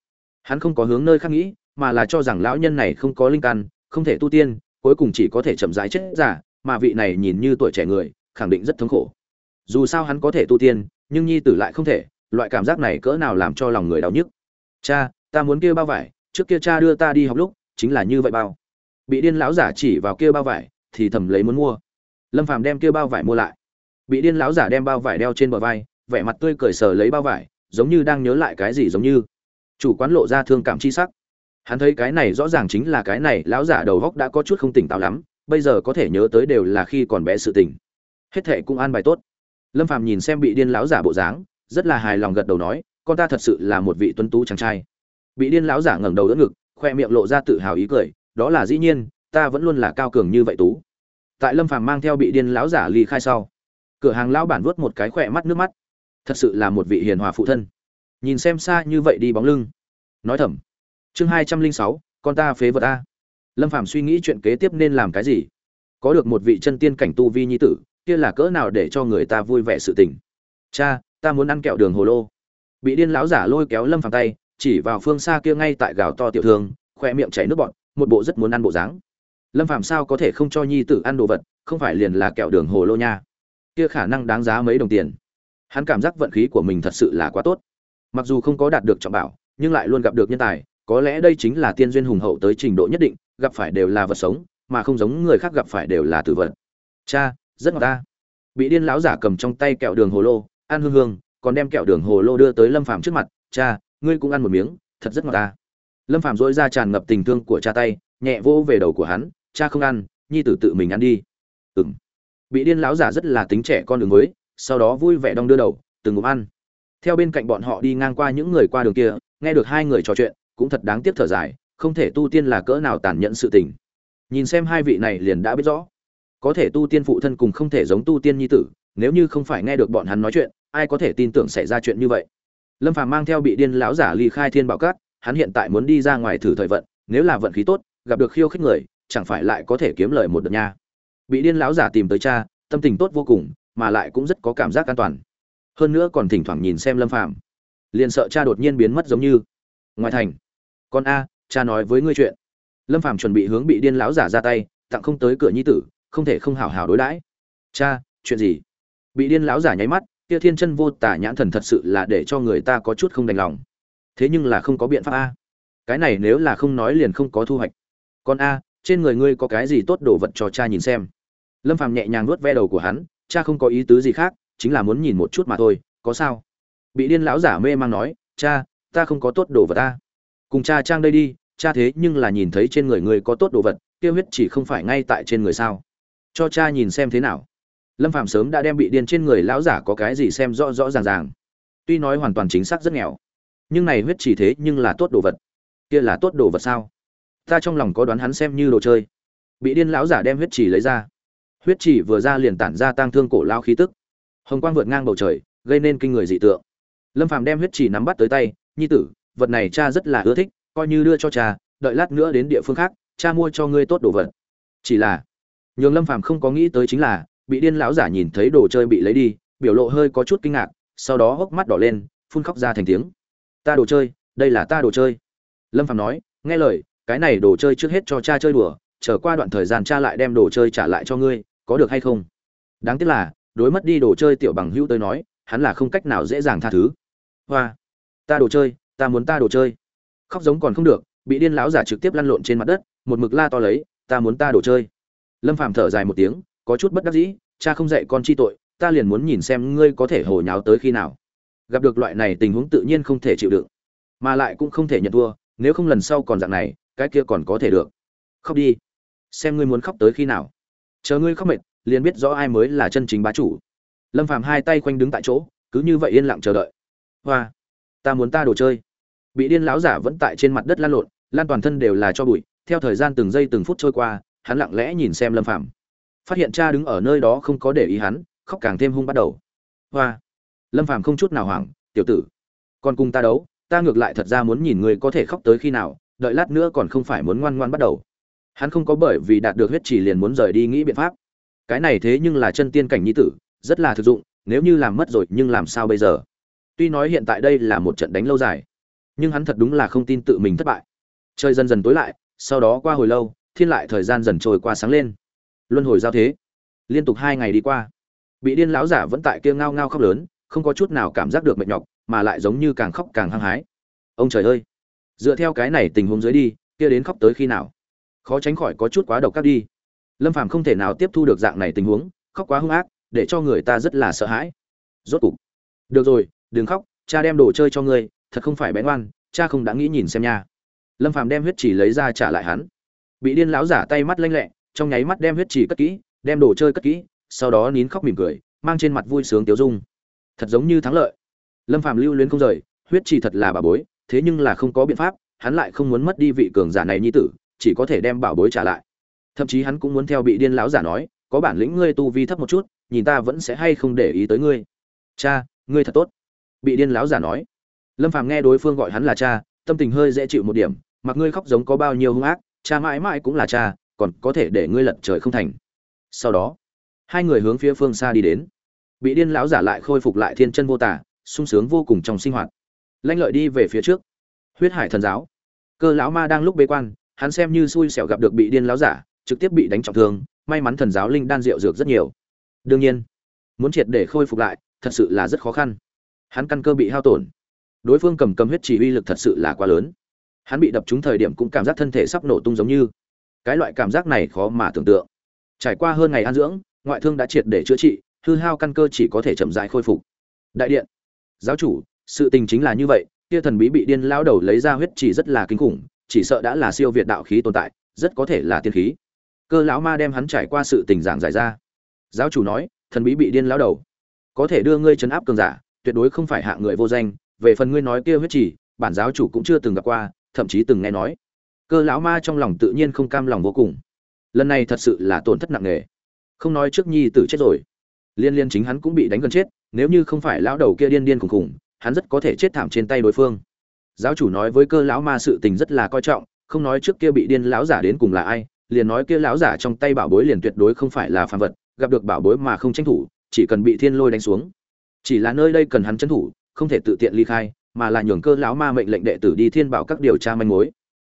Hắn không có hướng nơi khác nghĩ, mà là cho rằng lão nhân này không có linh căn, không thể tu tiên cuối cùng chỉ có thể chậm rãi chết giả mà vị này nhìn như tuổi trẻ người, khẳng định rất thống khổ. Dù sao hắn có thể tu tiên, nhưng nhi tử lại không thể, loại cảm giác này cỡ nào làm cho lòng người đau nhức. Cha, ta muốn kia bao vải, trước kia cha đưa ta đi học lúc, chính là như vậy bao. Bị điên lão giả chỉ vào kia bao vải, thì thầm lấy muốn mua. Lâm phàm đem kia bao vải mua lại. Bị điên lão giả đem bao vải đeo trên bờ vai, vẻ mặt tươi cười sờ lấy bao vải, giống như đang nhớ lại cái gì giống như. Chủ quán lộ ra thương cảm chi sắc hắn thấy cái này rõ ràng chính là cái này, lão giả đầu góc đã có chút không tỉnh táo lắm, bây giờ có thể nhớ tới đều là khi còn bé sự tình. Hết thệ cũng an bài tốt. Lâm phàm nhìn xem bị điên lão giả bộ dáng, rất là hài lòng gật đầu nói, con ta thật sự là một vị tuấn tú chàng trai. Bị điên lão giả ngẩng đầu đỡ ngực, khoe miệng lộ ra tự hào ý cười, đó là dĩ nhiên, ta vẫn luôn là cao cường như vậy tú. Tại lâm phàm mang theo bị điên lão giả ly khai sau, cửa hàng lão bản vuốt một cái khỏe mắt nước mắt. Thật sự là một vị hiền hòa phụ thân. Nhìn xem xa như vậy đi bóng lưng. Nói thầm chương hai trăm linh sáu, con ta phế vật a. Lâm phàm suy nghĩ chuyện kế tiếp nên làm cái gì? Có được một vị chân tiên cảnh tu vi nhi tử, kia là cỡ nào để cho người ta vui vẻ sự tình? Cha, ta muốn ăn kẹo đường hồ lô. Bị điên lão giả lôi kéo lâm phàm tay, chỉ vào phương xa kia ngay tại gào to tiểu thương, khoe miệng chảy nước bọt, một bộ rất muốn ăn bộ dáng. Lâm phàm sao có thể không cho nhi tử ăn đồ vật, không phải liền là kẹo đường hồ lô nha? Kia khả năng đáng giá mấy đồng tiền. Hắn cảm giác vận khí của mình thật sự là quá tốt. Mặc dù không có đạt được trọng bảo, nhưng lại luôn gặp được nhân tài có lẽ đây chính là tiên duyên hùng hậu tới trình độ nhất định, gặp phải đều là vật sống, mà không giống người khác gặp phải đều là tử vật. Cha, rất ngọt ta. Bị điên lão giả cầm trong tay kẹo đường hồ lô, ăn hương hương, còn đem kẹo đường hồ lô đưa tới lâm phàm trước mặt. Cha, ngươi cũng ăn một miếng, thật rất ngọt ta. Lâm phàm dỗi ra tràn ngập tình thương của cha tay, nhẹ vô về đầu của hắn. Cha không ăn, nhi tử tự mình ăn đi. Ừng bị điên lão giả rất là tính trẻ con đường mới, sau đó vui vẻ đong đưa đầu, từng ngụm ăn. Theo bên cạnh bọn họ đi ngang qua những người qua đường kia, nghe được hai người trò chuyện cũng thật đáng tiếc thở dài, không thể tu tiên là cỡ nào tàn nhẫn sự tình. Nhìn xem hai vị này liền đã biết rõ. Có thể tu tiên phụ thân cùng không thể giống tu tiên nhi tử, nếu như không phải nghe được bọn hắn nói chuyện, ai có thể tin tưởng xảy ra chuyện như vậy? Lâm phàm mang theo bị điên lão giả ly khai thiên bảo cát, hắn hiện tại muốn đi ra ngoài thử thời vận, nếu là vận khí tốt, gặp được khiêu khích người, chẳng phải lại có thể kiếm lời một đợt nha. Bị điên lão giả tìm tới cha, tâm tình tốt vô cùng, mà lại cũng rất có cảm giác an toàn. Hơn nữa còn thỉnh thoảng nhìn xem lâm phàm, liền sợ cha đột nhiên biến mất giống như. Ngoài thành con a, cha nói với ngươi chuyện. Lâm phàm chuẩn bị hướng bị điên lão giả ra tay, tặng không tới cửa nhi tử, không thể không hảo hảo đối đãi. Cha, chuyện gì? Bị điên lão giả nháy mắt, kia thiên chân vô tả nhãn thần thật sự là để cho người ta có chút không đành lòng. Thế nhưng là không có biện pháp a. Cái này nếu là không nói liền không có thu hoạch. Con a, trên người ngươi có cái gì tốt đồ vật cho cha nhìn xem? Lâm phàm nhẹ nhàng nuốt ve đầu của hắn, cha không có ý tứ gì khác, chính là muốn nhìn một chút mà thôi, có sao? Bị điên lão giả mê mang nói, cha, ta không có tốt đồ vật ta cùng cha trang đây đi, cha thế nhưng là nhìn thấy trên người ngươi có tốt đồ vật tiêu huyết chỉ không phải ngay tại trên người sao? Cho cha nhìn xem thế nào. Lâm phạm sớm đã đem bị điên trên người lão giả có cái gì xem rõ rõ ràng ràng. Tuy nói hoàn toàn chính xác rất nghèo, nhưng này huyết chỉ thế nhưng là tốt đồ vật. Kia là tốt đồ vật sao? Ta trong lòng có đoán hắn xem như đồ chơi. Bị điên lão giả đem huyết chỉ lấy ra. Huyết chỉ vừa ra liền tản ra tang thương cổ lao khí tức. Hồng quang vượt ngang bầu trời, gây nên kinh người dị tượng. Lâm phàm đem huyết chỉ nắm bắt tới tay, nhi tử vật này cha rất là ưa thích, coi như đưa cho cha, đợi lát nữa đến địa phương khác, cha mua cho ngươi tốt đồ vật. Chỉ là, nhường lâm phàm không có nghĩ tới chính là, bị điên lão giả nhìn thấy đồ chơi bị lấy đi, biểu lộ hơi có chút kinh ngạc, sau đó hốc mắt đỏ lên, phun khóc ra thành tiếng. Ta đồ chơi, đây là ta đồ chơi. Lâm phàm nói, nghe lời, cái này đồ chơi trước hết cho cha chơi đùa, chờ qua đoạn thời gian cha lại đem đồ chơi trả lại cho ngươi, có được hay không? Đáng tiếc là, đối mất đi đồ chơi tiểu bằng hữu tới nói, hắn là không cách nào dễ dàng tha thứ. Hoa, ta đồ chơi ta muốn ta đồ chơi. Khóc giống còn không được, bị điên lão giả trực tiếp lăn lộn trên mặt đất, một mực la to lấy, ta muốn ta đồ chơi. Lâm phàm thở dài một tiếng, có chút bất đắc dĩ, cha không dạy con chi tội, ta liền muốn nhìn xem ngươi có thể hồ nháo tới khi nào. Gặp được loại này tình huống tự nhiên không thể chịu đựng, mà lại cũng không thể nhận thua, nếu không lần sau còn dạng này, cái kia còn có thể được. Khóc đi. Xem ngươi muốn khóc tới khi nào. Chờ ngươi khóc mệt, liền biết rõ ai mới là chân chính bá chủ. Lâm phàm hai tay quanh đứng tại chỗ, cứ như vậy yên lặng chờ đợi. Hoa, ta muốn ta đồ chơi bị điên lão giả vẫn tại trên mặt đất lan lộn, lan toàn thân đều là cho bụi, theo thời gian từng giây từng phút trôi qua, hắn lặng lẽ nhìn xem lâm phàm. Phát hiện cha đứng ở nơi đó không có để ý hắn, khóc càng thêm hung bắt đầu. Hoa! Lâm phàm không chút nào hoảng, tiểu tử còn cùng ta đấu, ta ngược lại thật ra muốn nhìn người có thể khóc tới khi nào, đợi lát nữa còn không phải muốn ngoan ngoan bắt đầu. Hắn không có bởi vì đạt được huyết chỉ liền muốn rời đi nghĩ biện pháp. Cái này thế nhưng là chân tiên cảnh nhi tử, rất là thực dụng, nếu như làm mất rồi nhưng làm sao bây giờ? Tuy nói hiện tại đây là một trận đánh lâu dài nhưng hắn thật đúng là không tin tự mình thất bại. Chơi dần dần tối lại, sau đó qua hồi lâu, thiên lại thời gian dần trôi qua sáng lên. Luân hồi giao thế. Liên tục hai ngày đi qua. Bị điên lão giả vẫn tại kia ngao ngao khóc lớn, không có chút nào cảm giác được mệt nhọc, mà lại giống như càng khóc càng hăng hái. Ông trời ơi! Dựa theo cái này tình huống dưới đi, kia đến khóc tới khi nào? Khó tránh khỏi có chút quá độc các đi. Lâm phàm không thể nào tiếp thu được dạng này tình huống, khóc quá hung ác, để cho người ta rất là sợ hãi. Rốt cục. Được rồi, đừng khóc, cha đem đồ chơi cho ngươi thật không phải bén oan cha không đã nghĩ nhìn xem nha. Lâm phàm đem huyết chỉ lấy ra trả lại hắn. Bị điên lão giả tay mắt lanh lẹ, trong nháy mắt đem huyết chỉ cất kỹ, đem đồ chơi cất kỹ, sau đó nín khóc mỉm cười, mang trên mặt vui sướng tiếu dung. Thật giống như thắng lợi. Lâm phàm lưu luyến không rời, huyết chỉ thật là bà bối, thế nhưng là không có biện pháp, hắn lại không muốn mất đi vị cường giả này nhi tử, chỉ có thể đem bảo bối trả lại. Thậm chí hắn cũng muốn theo bị điên lão giả nói, có bản lĩnh ngươi tu vi thấp một chút, nhìn ta vẫn sẽ hay không để ý tới ngươi. Cha, ngươi thật tốt. Bị điên lão giả nói lâm phàm nghe đối phương gọi hắn là cha, tâm tình hơi dễ chịu một điểm, mặc ngươi khóc giống có bao nhiêu hung ác, cha mãi mãi cũng là cha, còn có thể để ngươi lật trời không thành. Sau đó, hai người hướng phía phương xa đi đến. Bị điên lão giả lại khôi phục lại thiên chân vô tả, sung sướng vô cùng trong sinh hoạt. Lanh lợi đi về phía trước. Huyết hải thần giáo. Cơ lão ma đang lúc bế quan, hắn xem như xui xẻo gặp được bị điên lão giả, trực tiếp bị đánh trọng thương, may mắn thần giáo linh đan rượu dược rất nhiều. Đương nhiên, muốn triệt để khôi phục lại, thật sự là rất khó khăn. Hắn căn cơ bị hao tổn đối phương cầm cầm huyết chỉ uy lực thật sự là quá lớn. Hắn bị đập trúng thời điểm cũng cảm giác thân thể sắp nổ tung giống như. Cái loại cảm giác này khó mà tưởng tượng. Trải qua hơn ngày an dưỡng, ngoại thương đã triệt để chữa trị, hư hao căn cơ chỉ có thể chậm rãi khôi phục. Đại điện. Giáo chủ, sự tình chính là như vậy, kia thần bí bị điên lao đầu lấy ra huyết chỉ rất là kinh khủng, chỉ sợ đã là siêu việt đạo khí tồn tại, rất có thể là tiên khí. Cơ lão ma đem hắn trải qua sự tình giảng giải ra. Giáo chủ nói, thần bí bị điên lao đầu. Có thể đưa ngươi chấn áp cường giả, tuyệt đối không phải hạ người vô danh về phần ngươi nói kia huyết chỉ bản giáo chủ cũng chưa từng gặp qua, thậm chí từng nghe nói. Cơ lão ma trong lòng tự nhiên không cam lòng vô cùng. Lần này thật sự là tổn thất nặng nề. Không nói trước nhi tử chết rồi. Liên liên chính hắn cũng bị đánh gần chết, nếu như không phải lão đầu kia điên điên khùng khùng, hắn rất có thể chết thảm trên tay đối phương. Giáo chủ nói với cơ lão ma sự tình rất là coi trọng, không nói trước kia bị điên lão giả đến cùng là ai, liền nói kia lão giả trong tay bảo bối liền tuyệt đối không phải là phàm vật, gặp được bảo bối mà không tranh thủ, chỉ cần bị thiên lôi đánh xuống. Chỉ là nơi đây cần hắn tranh thủ không thể tự tiện ly khai, mà là nhường cơ lão ma mệnh lệnh đệ tử đi thiên bảo các điều tra manh mối.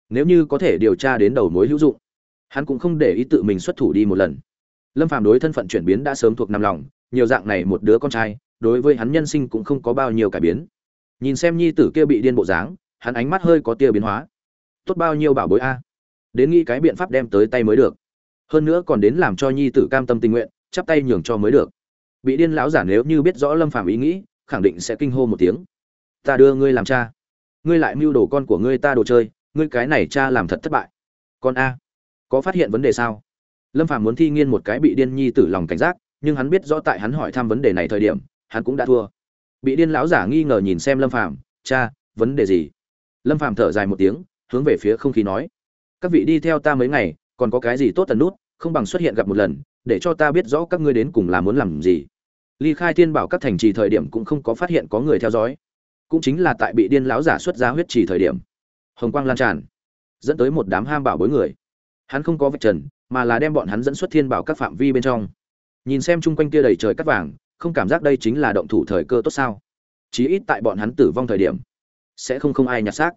Nếu như có thể điều tra đến đầu mối hữu dụng, hắn cũng không để ý tự mình xuất thủ đi một lần. Lâm phàm đối thân phận chuyển biến đã sớm thuộc nằm lòng, nhiều dạng này một đứa con trai, đối với hắn nhân sinh cũng không có bao nhiêu cải biến. Nhìn xem nhi tử kia bị điên bộ dáng, hắn ánh mắt hơi có tia biến hóa. Tốt bao nhiêu bảo bối a. Đến nghĩ cái biện pháp đem tới tay mới được. Hơn nữa còn đến làm cho nhi tử cam tâm tình nguyện, chắp tay nhường cho mới được. Bị điên lão giả nếu như biết rõ lâm phàm ý nghĩ khẳng định sẽ kinh hô một tiếng. Ta đưa ngươi làm cha. Ngươi lại mưu đồ con của ngươi ta đồ chơi, ngươi cái này cha làm thật thất bại. Con a, có phát hiện vấn đề sao? Lâm phàm muốn thi nghiên một cái bị điên nhi tử lòng cảnh giác, nhưng hắn biết rõ tại hắn hỏi thăm vấn đề này thời điểm, hắn cũng đã thua. Bị điên lão giả nghi ngờ nhìn xem lâm phàm, cha, vấn đề gì? Lâm phàm thở dài một tiếng, hướng về phía không khí nói, các vị đi theo ta mấy ngày, còn có cái gì tốt tần nút, không bằng xuất hiện gặp một lần, để cho ta biết rõ các ngươi đến cùng là muốn làm gì ly khai thiên bảo các thành trì thời điểm cũng không có phát hiện có người theo dõi. Cũng chính là tại bị điên lão giả xuất ra huyết trì thời điểm, hồng quang lan tràn, dẫn tới một đám ham bảo bối người. Hắn không có vạch trần, mà là đem bọn hắn dẫn xuất thiên bảo các phạm vi bên trong. Nhìn xem chung quanh kia đầy trời cắt vàng, không cảm giác đây chính là động thủ thời cơ tốt sao? Chí ít tại bọn hắn tử vong thời điểm, sẽ không không ai nhặt xác.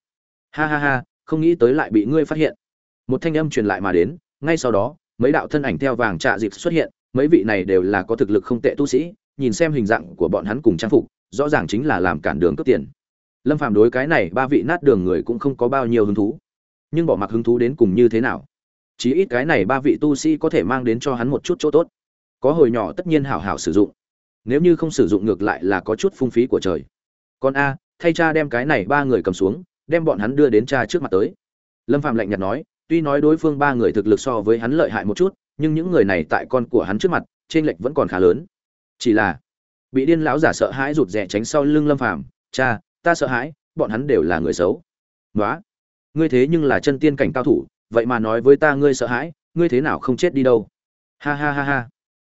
Ha ha ha, không nghĩ tới lại bị ngươi phát hiện. Một thanh âm truyền lại mà đến, ngay sau đó, mấy đạo thân ảnh theo vàng trạ dịp xuất hiện, mấy vị này đều là có thực lực không tệ tu sĩ nhìn xem hình dạng của bọn hắn cùng trang phục, rõ ràng chính là làm cản đường cướp tiền. Lâm phàm đối cái này ba vị nát đường người cũng không có bao nhiêu hứng thú. Nhưng bỏ mặc hứng thú đến cùng như thế nào? Chí ít cái này ba vị tu sĩ có thể mang đến cho hắn một chút chỗ tốt. Có hồi nhỏ tất nhiên hảo hảo sử dụng. Nếu như không sử dụng ngược lại là có chút phung phí của trời. Còn a, thay cha đem cái này ba người cầm xuống, đem bọn hắn đưa đến cha trước mặt tới. Lâm phạm lạnh nhạt nói, tuy nói đối phương ba người thực lực so với hắn lợi hại một chút, nhưng những người này tại con của hắn trước mặt trên lệch vẫn còn khá lớn chỉ là, bị điên lão giả sợ hãi rụt rè tránh sau lưng lâm phàm, cha, ta sợ hãi, bọn hắn đều là người xấu. Nói ngươi thế nhưng là chân tiên cảnh cao thủ, vậy mà nói với ta ngươi sợ hãi, ngươi thế nào không chết đi đâu? Ha ha ha ha.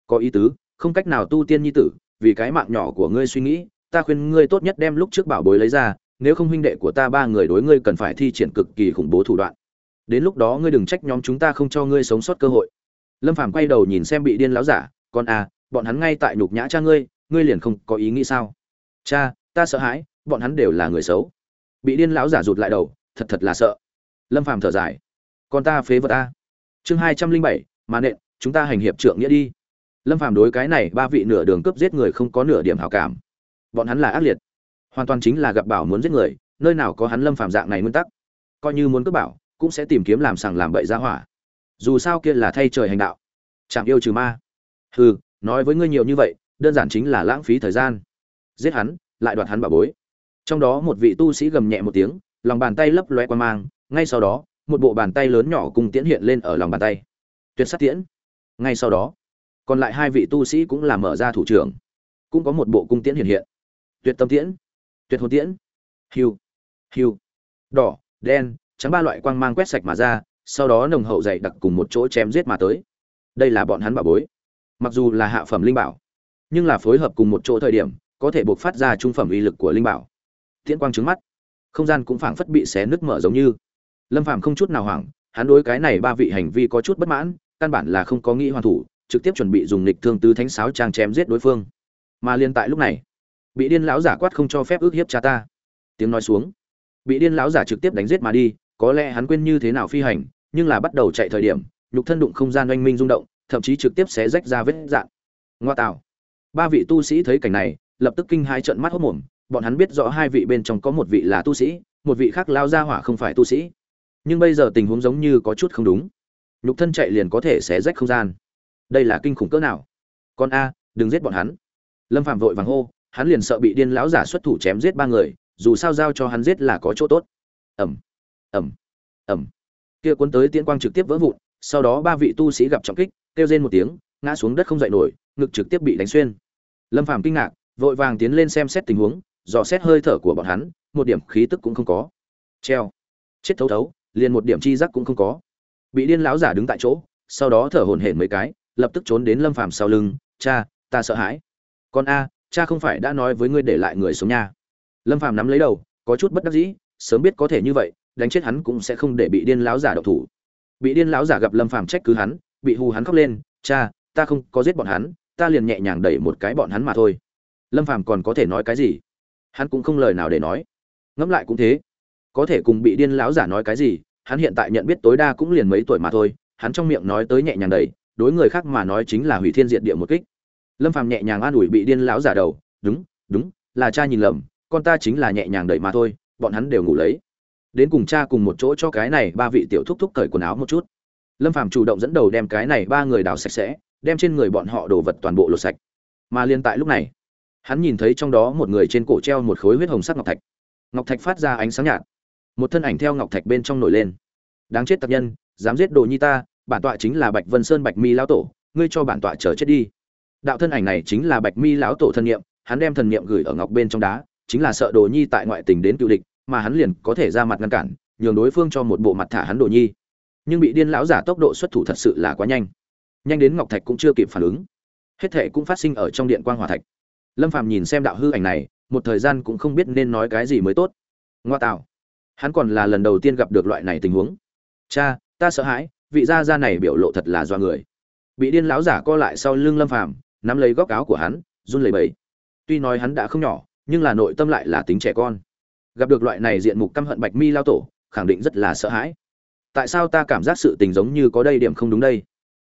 Có ý tứ, không cách nào tu tiên nhi tử, vì cái mạng nhỏ của ngươi suy nghĩ, ta khuyên ngươi tốt nhất đem lúc trước bảo bối lấy ra, nếu không huynh đệ của ta ba người đối ngươi cần phải thi triển cực kỳ khủng bố thủ đoạn. Đến lúc đó ngươi đừng trách nhóm chúng ta không cho ngươi sống sót cơ hội. Lâm phàm quay đầu nhìn xem bị điên lão giả, con à bọn hắn ngay tại nhục nhã cha ngươi ngươi liền không có ý nghĩ sao? Cha, ta sợ hãi, bọn hắn đều là người xấu. Bị điên lão giả rụt lại đầu, thật thật là sợ. Lâm phàm thở dài. Con ta phế vật ta chương hai trăm linh bảy, mà nện, chúng ta hành hiệp trượng nghĩa đi. Lâm phàm đối cái này ba vị nửa đường cướp giết người không có nửa điểm hảo cảm. Bọn hắn là ác liệt. Hoàn toàn chính là gặp bảo muốn giết người, nơi nào có hắn lâm phàm dạng này nguyên tắc. Coi như muốn cướp bảo, cũng sẽ tìm kiếm làm sằng làm bậy ra hỏa. Dù sao kia là thay trời hành đạo. Chạm yêu trừ ma. Hừ nói với ngươi nhiều như vậy, đơn giản chính là lãng phí thời gian. Giết hắn, lại đoạt hắn bà bối. Trong đó một vị tu sĩ gầm nhẹ một tiếng, lòng bàn tay lấp loe qua mang, ngay sau đó, một bộ bàn tay lớn nhỏ cùng tiễn hiện lên ở lòng bàn tay. Tuyệt sát tiễn. Ngay sau đó, còn lại hai vị tu sĩ cũng là mở ra thủ trưởng. Cũng có một bộ cung tiễn hiện hiện. Tuyệt tâm tiễn, tuyệt hồn tiễn. Hiu hiu. Đỏ, đen, trắng ba loại quang mang quét sạch mà ra, sau đó nồng hậu dày đặc cùng một chỗ chém giết mà tới. Đây là bọn hắn bà bối mặc dù là hạ phẩm linh bảo, nhưng là phối hợp cùng một chỗ thời điểm, có thể buộc phát ra trung phẩm uy lực của linh bảo. Tiễn quang trứng mắt, không gian cũng phảng phất bị xé nứt mở giống như. Lâm phàm không chút nào hoảng, hắn đối cái này ba vị hành vi có chút bất mãn, căn bản là không có nghĩ hoàn thủ, trực tiếp chuẩn bị dùng lịch thương tứ thánh sáo trang chém giết đối phương. Mà liên tại lúc này, bị điên lão giả quát không cho phép ước hiếp cha ta. Tiếng nói xuống, bị điên lão giả trực tiếp đánh giết mà đi, có lẽ hắn quên như thế nào phi hành, nhưng là bắt đầu chạy thời điểm, nhục thân đụng không gian oanh minh rung động thậm chí trực tiếp xé rách ra vết dạn. Ngoa tạo ba vị tu sĩ thấy cảnh này, lập tức kinh hai trận mắt hốt mồm, bọn hắn biết rõ hai vị bên trong có một vị là tu sĩ, một vị khác lao ra hỏa không phải tu sĩ. Nhưng bây giờ tình huống giống như có chút không đúng. Nhục thân chạy liền có thể xé rách không gian. Đây là kinh khủng cỡ nào? Con a, đừng giết bọn hắn. Lâm phạm vội vàng hô, hắn liền sợ bị điên lão giả xuất thủ chém giết ba người, dù sao giao cho hắn giết là có chỗ tốt. Ẩm ẩm ẩm kia cuốn tới tiễn quang trực tiếp vỡ vụn, sau đó ba vị tu sĩ gặp trọng kích kêu rên một tiếng, ngã xuống đất không dậy nổi, ngực trực tiếp bị đánh xuyên. Lâm phàm kinh ngạc, vội vàng tiến lên xem xét tình huống, dò xét hơi thở của bọn hắn, một điểm khí tức cũng không có. Treo. Chết thấu thấu, liền một điểm chi giác cũng không có. Bị điên lão giả đứng tại chỗ, sau đó thở hổn hển mấy cái, lập tức trốn đến lâm phàm sau lưng, cha, ta sợ hãi. Con a, cha không phải đã nói với ngươi để lại người sống nha. Lâm phàm nắm lấy đầu, có chút bất đắc dĩ, sớm biết có thể như vậy, đánh chết hắn cũng sẽ không để bị điên lão giả độc thủ. Bị điên lão giả gặp lâm phàm trách cứ hắn bị hù hắn khóc lên, cha, ta không có giết bọn hắn, ta liền nhẹ nhàng đẩy một cái bọn hắn mà thôi. Lâm phàm còn có thể nói cái gì? Hắn cũng không lời nào để nói. Ngẫm lại cũng thế. Có thể cùng bị điên lão giả nói cái gì, hắn hiện tại nhận biết tối đa cũng liền mấy tuổi mà thôi, hắn trong miệng nói tới nhẹ nhàng đẩy, đối người khác mà nói chính là hủy thiên diệt địa một kích. Lâm phàm nhẹ nhàng an ủi bị điên lão giả đầu, đúng đúng, là cha nhìn lầm, con ta chính là nhẹ nhàng đẩy mà thôi, bọn hắn đều ngủ lấy. Đến cùng cha cùng một chỗ cho cái này ba vị tiểu thúc thúc cởi quần áo một chút lâm phàm chủ động dẫn đầu đem cái này ba người đào sạch sẽ, đem trên người bọn họ đồ vật toàn bộ lột sạch. Mà liên tại lúc này, hắn nhìn thấy trong đó một người trên cổ treo một khối huyết hồng sắc ngọc thạch. Ngọc thạch phát ra ánh sáng nhạt. Một thân ảnh theo ngọc thạch bên trong nổi lên. Đáng chết tập nhân, dám giết đồ nhi ta, bản tọa chính là bạch vân sơn bạch mi lão tổ, ngươi cho bản tọa chờ chết đi. Đạo thân ảnh này chính là bạch mi lão tổ thân niệm hắn đem thần niệm gửi ở ngọc bên trong đá, chính là sợ đồ nhi tại ngoại tình đến cựu địch, mà hắn liền có thể ra mặt ngăn cản, nhường đối phương cho một bộ mặt thả hắn đồ nhi nhưng bị điên lão giả tốc độ xuất thủ thật sự là quá nhanh. Nhanh đến ngọc thạch cũng chưa kịp phản ứng. Hết thệ cũng phát sinh ở trong điện quang hòa thạch. Lâm phàm nhìn xem đạo hư ảnh này, một thời gian cũng không biết nên nói cái gì mới tốt. Ngoa tạo. Hắn còn là lần đầu tiên gặp được loại này tình huống. Cha, ta sợ hãi, vị gia gia này biểu lộ thật là do người. Bị điên lão giả co lại sau lưng lâm phàm, nắm lấy góc áo của hắn, run lẩy bẩy. Tuy nói hắn đã không nhỏ, nhưng là nội tâm lại là tính trẻ con. Gặp được loại này diện mục căm hận bạch mi lao tổ, khẳng định rất là sợ hãi tại sao ta cảm giác sự tình giống như có đây điểm không đúng đây?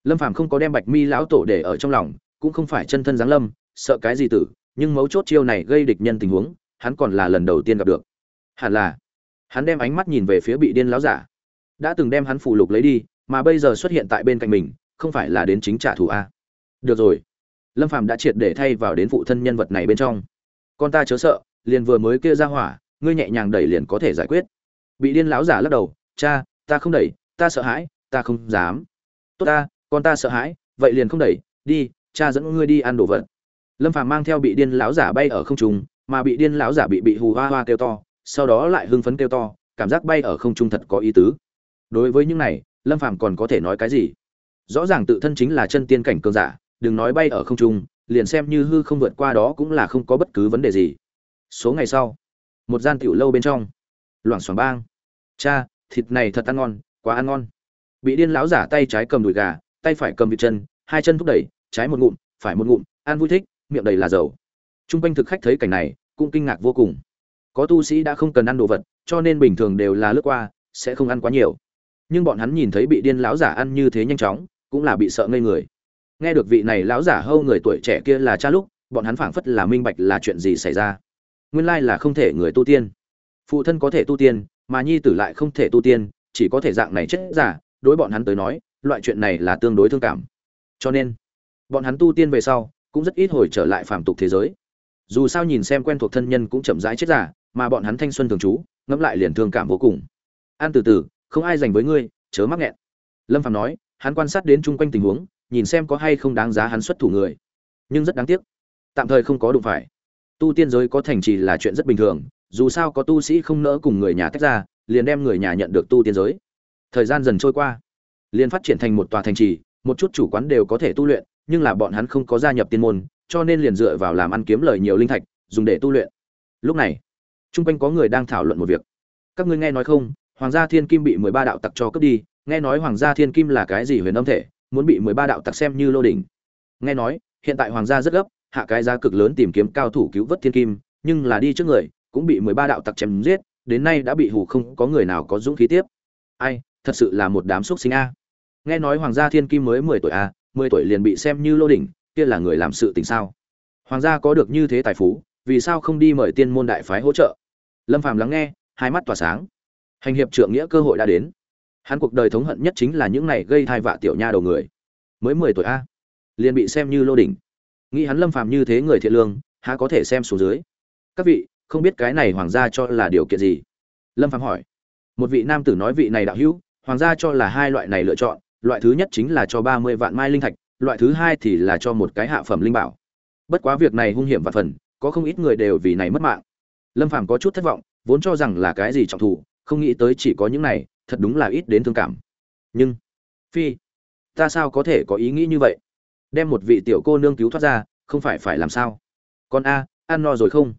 Lâm phàm không có đem bạch mi lão tổ để ở trong lòng, cũng không phải chân thân giáng lâm, sợ cái gì tử, nhưng mấu chốt chiêu này gây địch nhân tình huống, hắn còn là lần đầu tiên gặp được. Hẳn là, hắn đem ánh mắt nhìn về phía bị điên lão giả. Đã từng đem hắn phụ lục lấy đi, mà bây giờ xuất hiện tại bên cạnh mình, không phải là đến chính trả thù a được rồi. Lâm phàm đã triệt để thay vào đến phụ thân nhân vật này bên trong. Con ta chớ sợ, liền vừa mới kia ra hỏa, ngươi nhẹ nhàng đẩy liền có thể giải quyết. Bị điên lão giả lắc đầu, cha ta không đẩy, ta sợ hãi, ta không dám. Tốt ta, con ta sợ hãi, vậy liền không đẩy, đi, cha dẫn ngươi đi ăn đồ vật. Lâm phàm mang theo bị điên lão giả bay ở không trung, mà bị điên lão giả bị bị hù hoa hoa kêu to, sau đó lại hưng phấn kêu to, cảm giác bay ở không trung thật có ý tứ. Đối với những này, lâm phàm còn có thể nói cái gì? Rõ ràng tự thân chính là chân tiên cảnh cường giả, đừng nói bay ở không trung, liền xem như hư không vượt qua đó cũng là không có bất cứ vấn đề gì. Số ngày sau, một gian tiểu lâu bên trong, loảng xoảng bang. Cha thịt này thật ăn ngon, quá ăn ngon. Bị điên lão giả tay trái cầm đùi gà, tay phải cầm vịt chân, hai chân thúc đẩy, trái một ngụm, phải một ngụm, ăn vui thích, miệng đầy là dầu. Trung quanh thực khách thấy cảnh này, cũng kinh ngạc vô cùng. Có tu sĩ đã không cần ăn đồ vật, cho nên bình thường đều là lướt qua, sẽ không ăn quá nhiều. Nhưng bọn hắn nhìn thấy bị điên lão giả ăn như thế nhanh chóng, cũng là bị sợ ngây người. Nghe được vị này lão giả hâu người tuổi trẻ kia là cha lúc, bọn hắn phảng phất là minh bạch là chuyện gì xảy ra. Nguyên lai là không thể người tu tiên. Phụ thân có thể tu tiên mà nhi tử lại không thể tu tiên, chỉ có thể dạng này chết giả, đối bọn hắn tới nói, loại chuyện này là tương đối thương cảm. Cho nên, bọn hắn tu tiên về sau, cũng rất ít hồi trở lại phàm tục thế giới. Dù sao nhìn xem quen thuộc thân nhân cũng chậm rãi chết giả, mà bọn hắn thanh xuân thường trú, ngẫm lại liền thương cảm vô cùng. An từ từ, không ai dành với ngươi, chớ mắc nghẹn. Lâm phạm nói, hắn quan sát đến chung quanh tình huống, nhìn xem có hay không đáng giá hắn xuất thủ người. Nhưng rất đáng tiếc, tạm thời không có đụng phải. Tu tiên giới có thành trì là chuyện rất bình thường dù sao có tu sĩ không nỡ cùng người nhà tách ra, liền đem người nhà nhận được tu tiên giới. Thời gian dần trôi qua, liền phát triển thành một tòa thành trì, một chút chủ quán đều có thể tu luyện, nhưng là bọn hắn không có gia nhập tiên môn, cho nên liền dựa vào làm ăn kiếm lời nhiều linh thạch, dùng để tu luyện. Lúc này, chung quanh có người đang thảo luận một việc. Các ngươi nghe nói không? Hoàng gia thiên kim bị mười ba đạo tặc cho cướp đi. Nghe nói hoàng gia thiên kim là cái gì huyền âm thể, muốn bị mười ba đạo tặc xem như lô đỉnh. Nghe nói, hiện tại hoàng gia rất gấp, hạ cái giá cực lớn tìm kiếm cao thủ cứu vớt thiên kim, nhưng là đi trước người cũng bị mười ba đạo tặc chém giết, đến nay đã bị hủ không có người nào có dũng khí tiếp. Ai, thật sự là một đám xúc sinh a. Nghe nói hoàng gia thiên kim mới mười tuổi a, mười tuổi liền bị xem như lô đỉnh, kia là người làm sự tình sao? Hoàng gia có được như thế tài phú, vì sao không đi mời tiên môn đại phái hỗ trợ? Lâm phàm lắng nghe, hai mắt tỏa sáng. Hành hiệp trượng nghĩa cơ hội đã đến. Hắn cuộc đời thống hận nhất chính là những này gây thai vạ tiểu nha đầu người. Mới mười tuổi a, liền bị xem như lô đỉnh. Nghĩ hắn lâm phàm như thế người thiện lương, há có thể xem xuống dưới. Các vị không biết cái này hoàng gia cho là điều kiện gì. Lâm phàm hỏi. Một vị nam tử nói vị này đạo hữu, hoàng gia cho là hai loại này lựa chọn, loại thứ nhất chính là cho ba mươi vạn mai linh thạch, loại thứ hai thì là cho một cái hạ phẩm linh bảo. Bất quá việc này hung hiểm và phần, có không ít người đều vì này mất mạng. Lâm phàm có chút thất vọng, vốn cho rằng là cái gì trọng thủ, không nghĩ tới chỉ có những này, thật đúng là ít đến thương cảm. Nhưng, phi, ta sao có thể có ý nghĩ như vậy? Đem một vị tiểu cô nương cứu thoát ra, không phải phải làm sao? Con a, ăn no rồi không?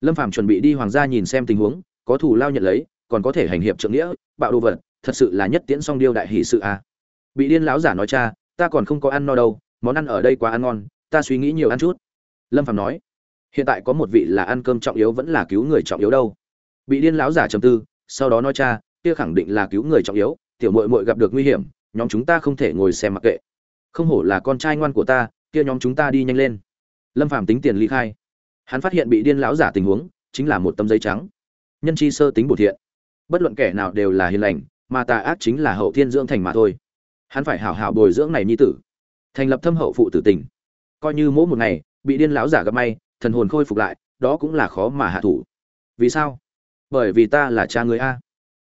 Lâm phàm chuẩn bị đi hoàng gia nhìn xem tình huống, có thủ lao nhận lấy, còn có thể hành hiệp trượng nghĩa, bạo đồ vật, thật sự là nhất tiễn song điêu đại hỷ sự à? bị điên lão giả nói cha, ta còn không có ăn no đâu, món ăn ở đây quá ăn ngon, ta suy nghĩ nhiều ăn chút. Lâm phàm nói, hiện tại có một vị là ăn cơm trọng yếu vẫn là cứu người trọng yếu đâu. Bị điên lão giả trầm tư, sau đó nói cha, kia khẳng định là cứu người trọng yếu, tiểu muội muội gặp được nguy hiểm, nhóm chúng ta không thể ngồi xem mặc kệ. Không hổ là con trai ngoan của ta, kia nhóm chúng ta đi nhanh lên. Lâm phàm tính tiền ly khai hắn phát hiện bị điên lão giả tình huống, chính là một tấm giấy trắng. Nhân chi sơ tính bổ thiện. Bất luận kẻ nào đều là hiền lành, mà tà ác chính là hậu thiên dưỡng thành mà thôi. Hắn phải hảo hảo bồi dưỡng này nhi tử, thành lập thâm hậu phụ tử tình. Coi như mỗi một ngày, bị điên lão giả gặp may, thần hồn khôi phục lại, đó cũng là khó mà hạ thủ. Vì sao? Bởi vì ta là cha ngươi a.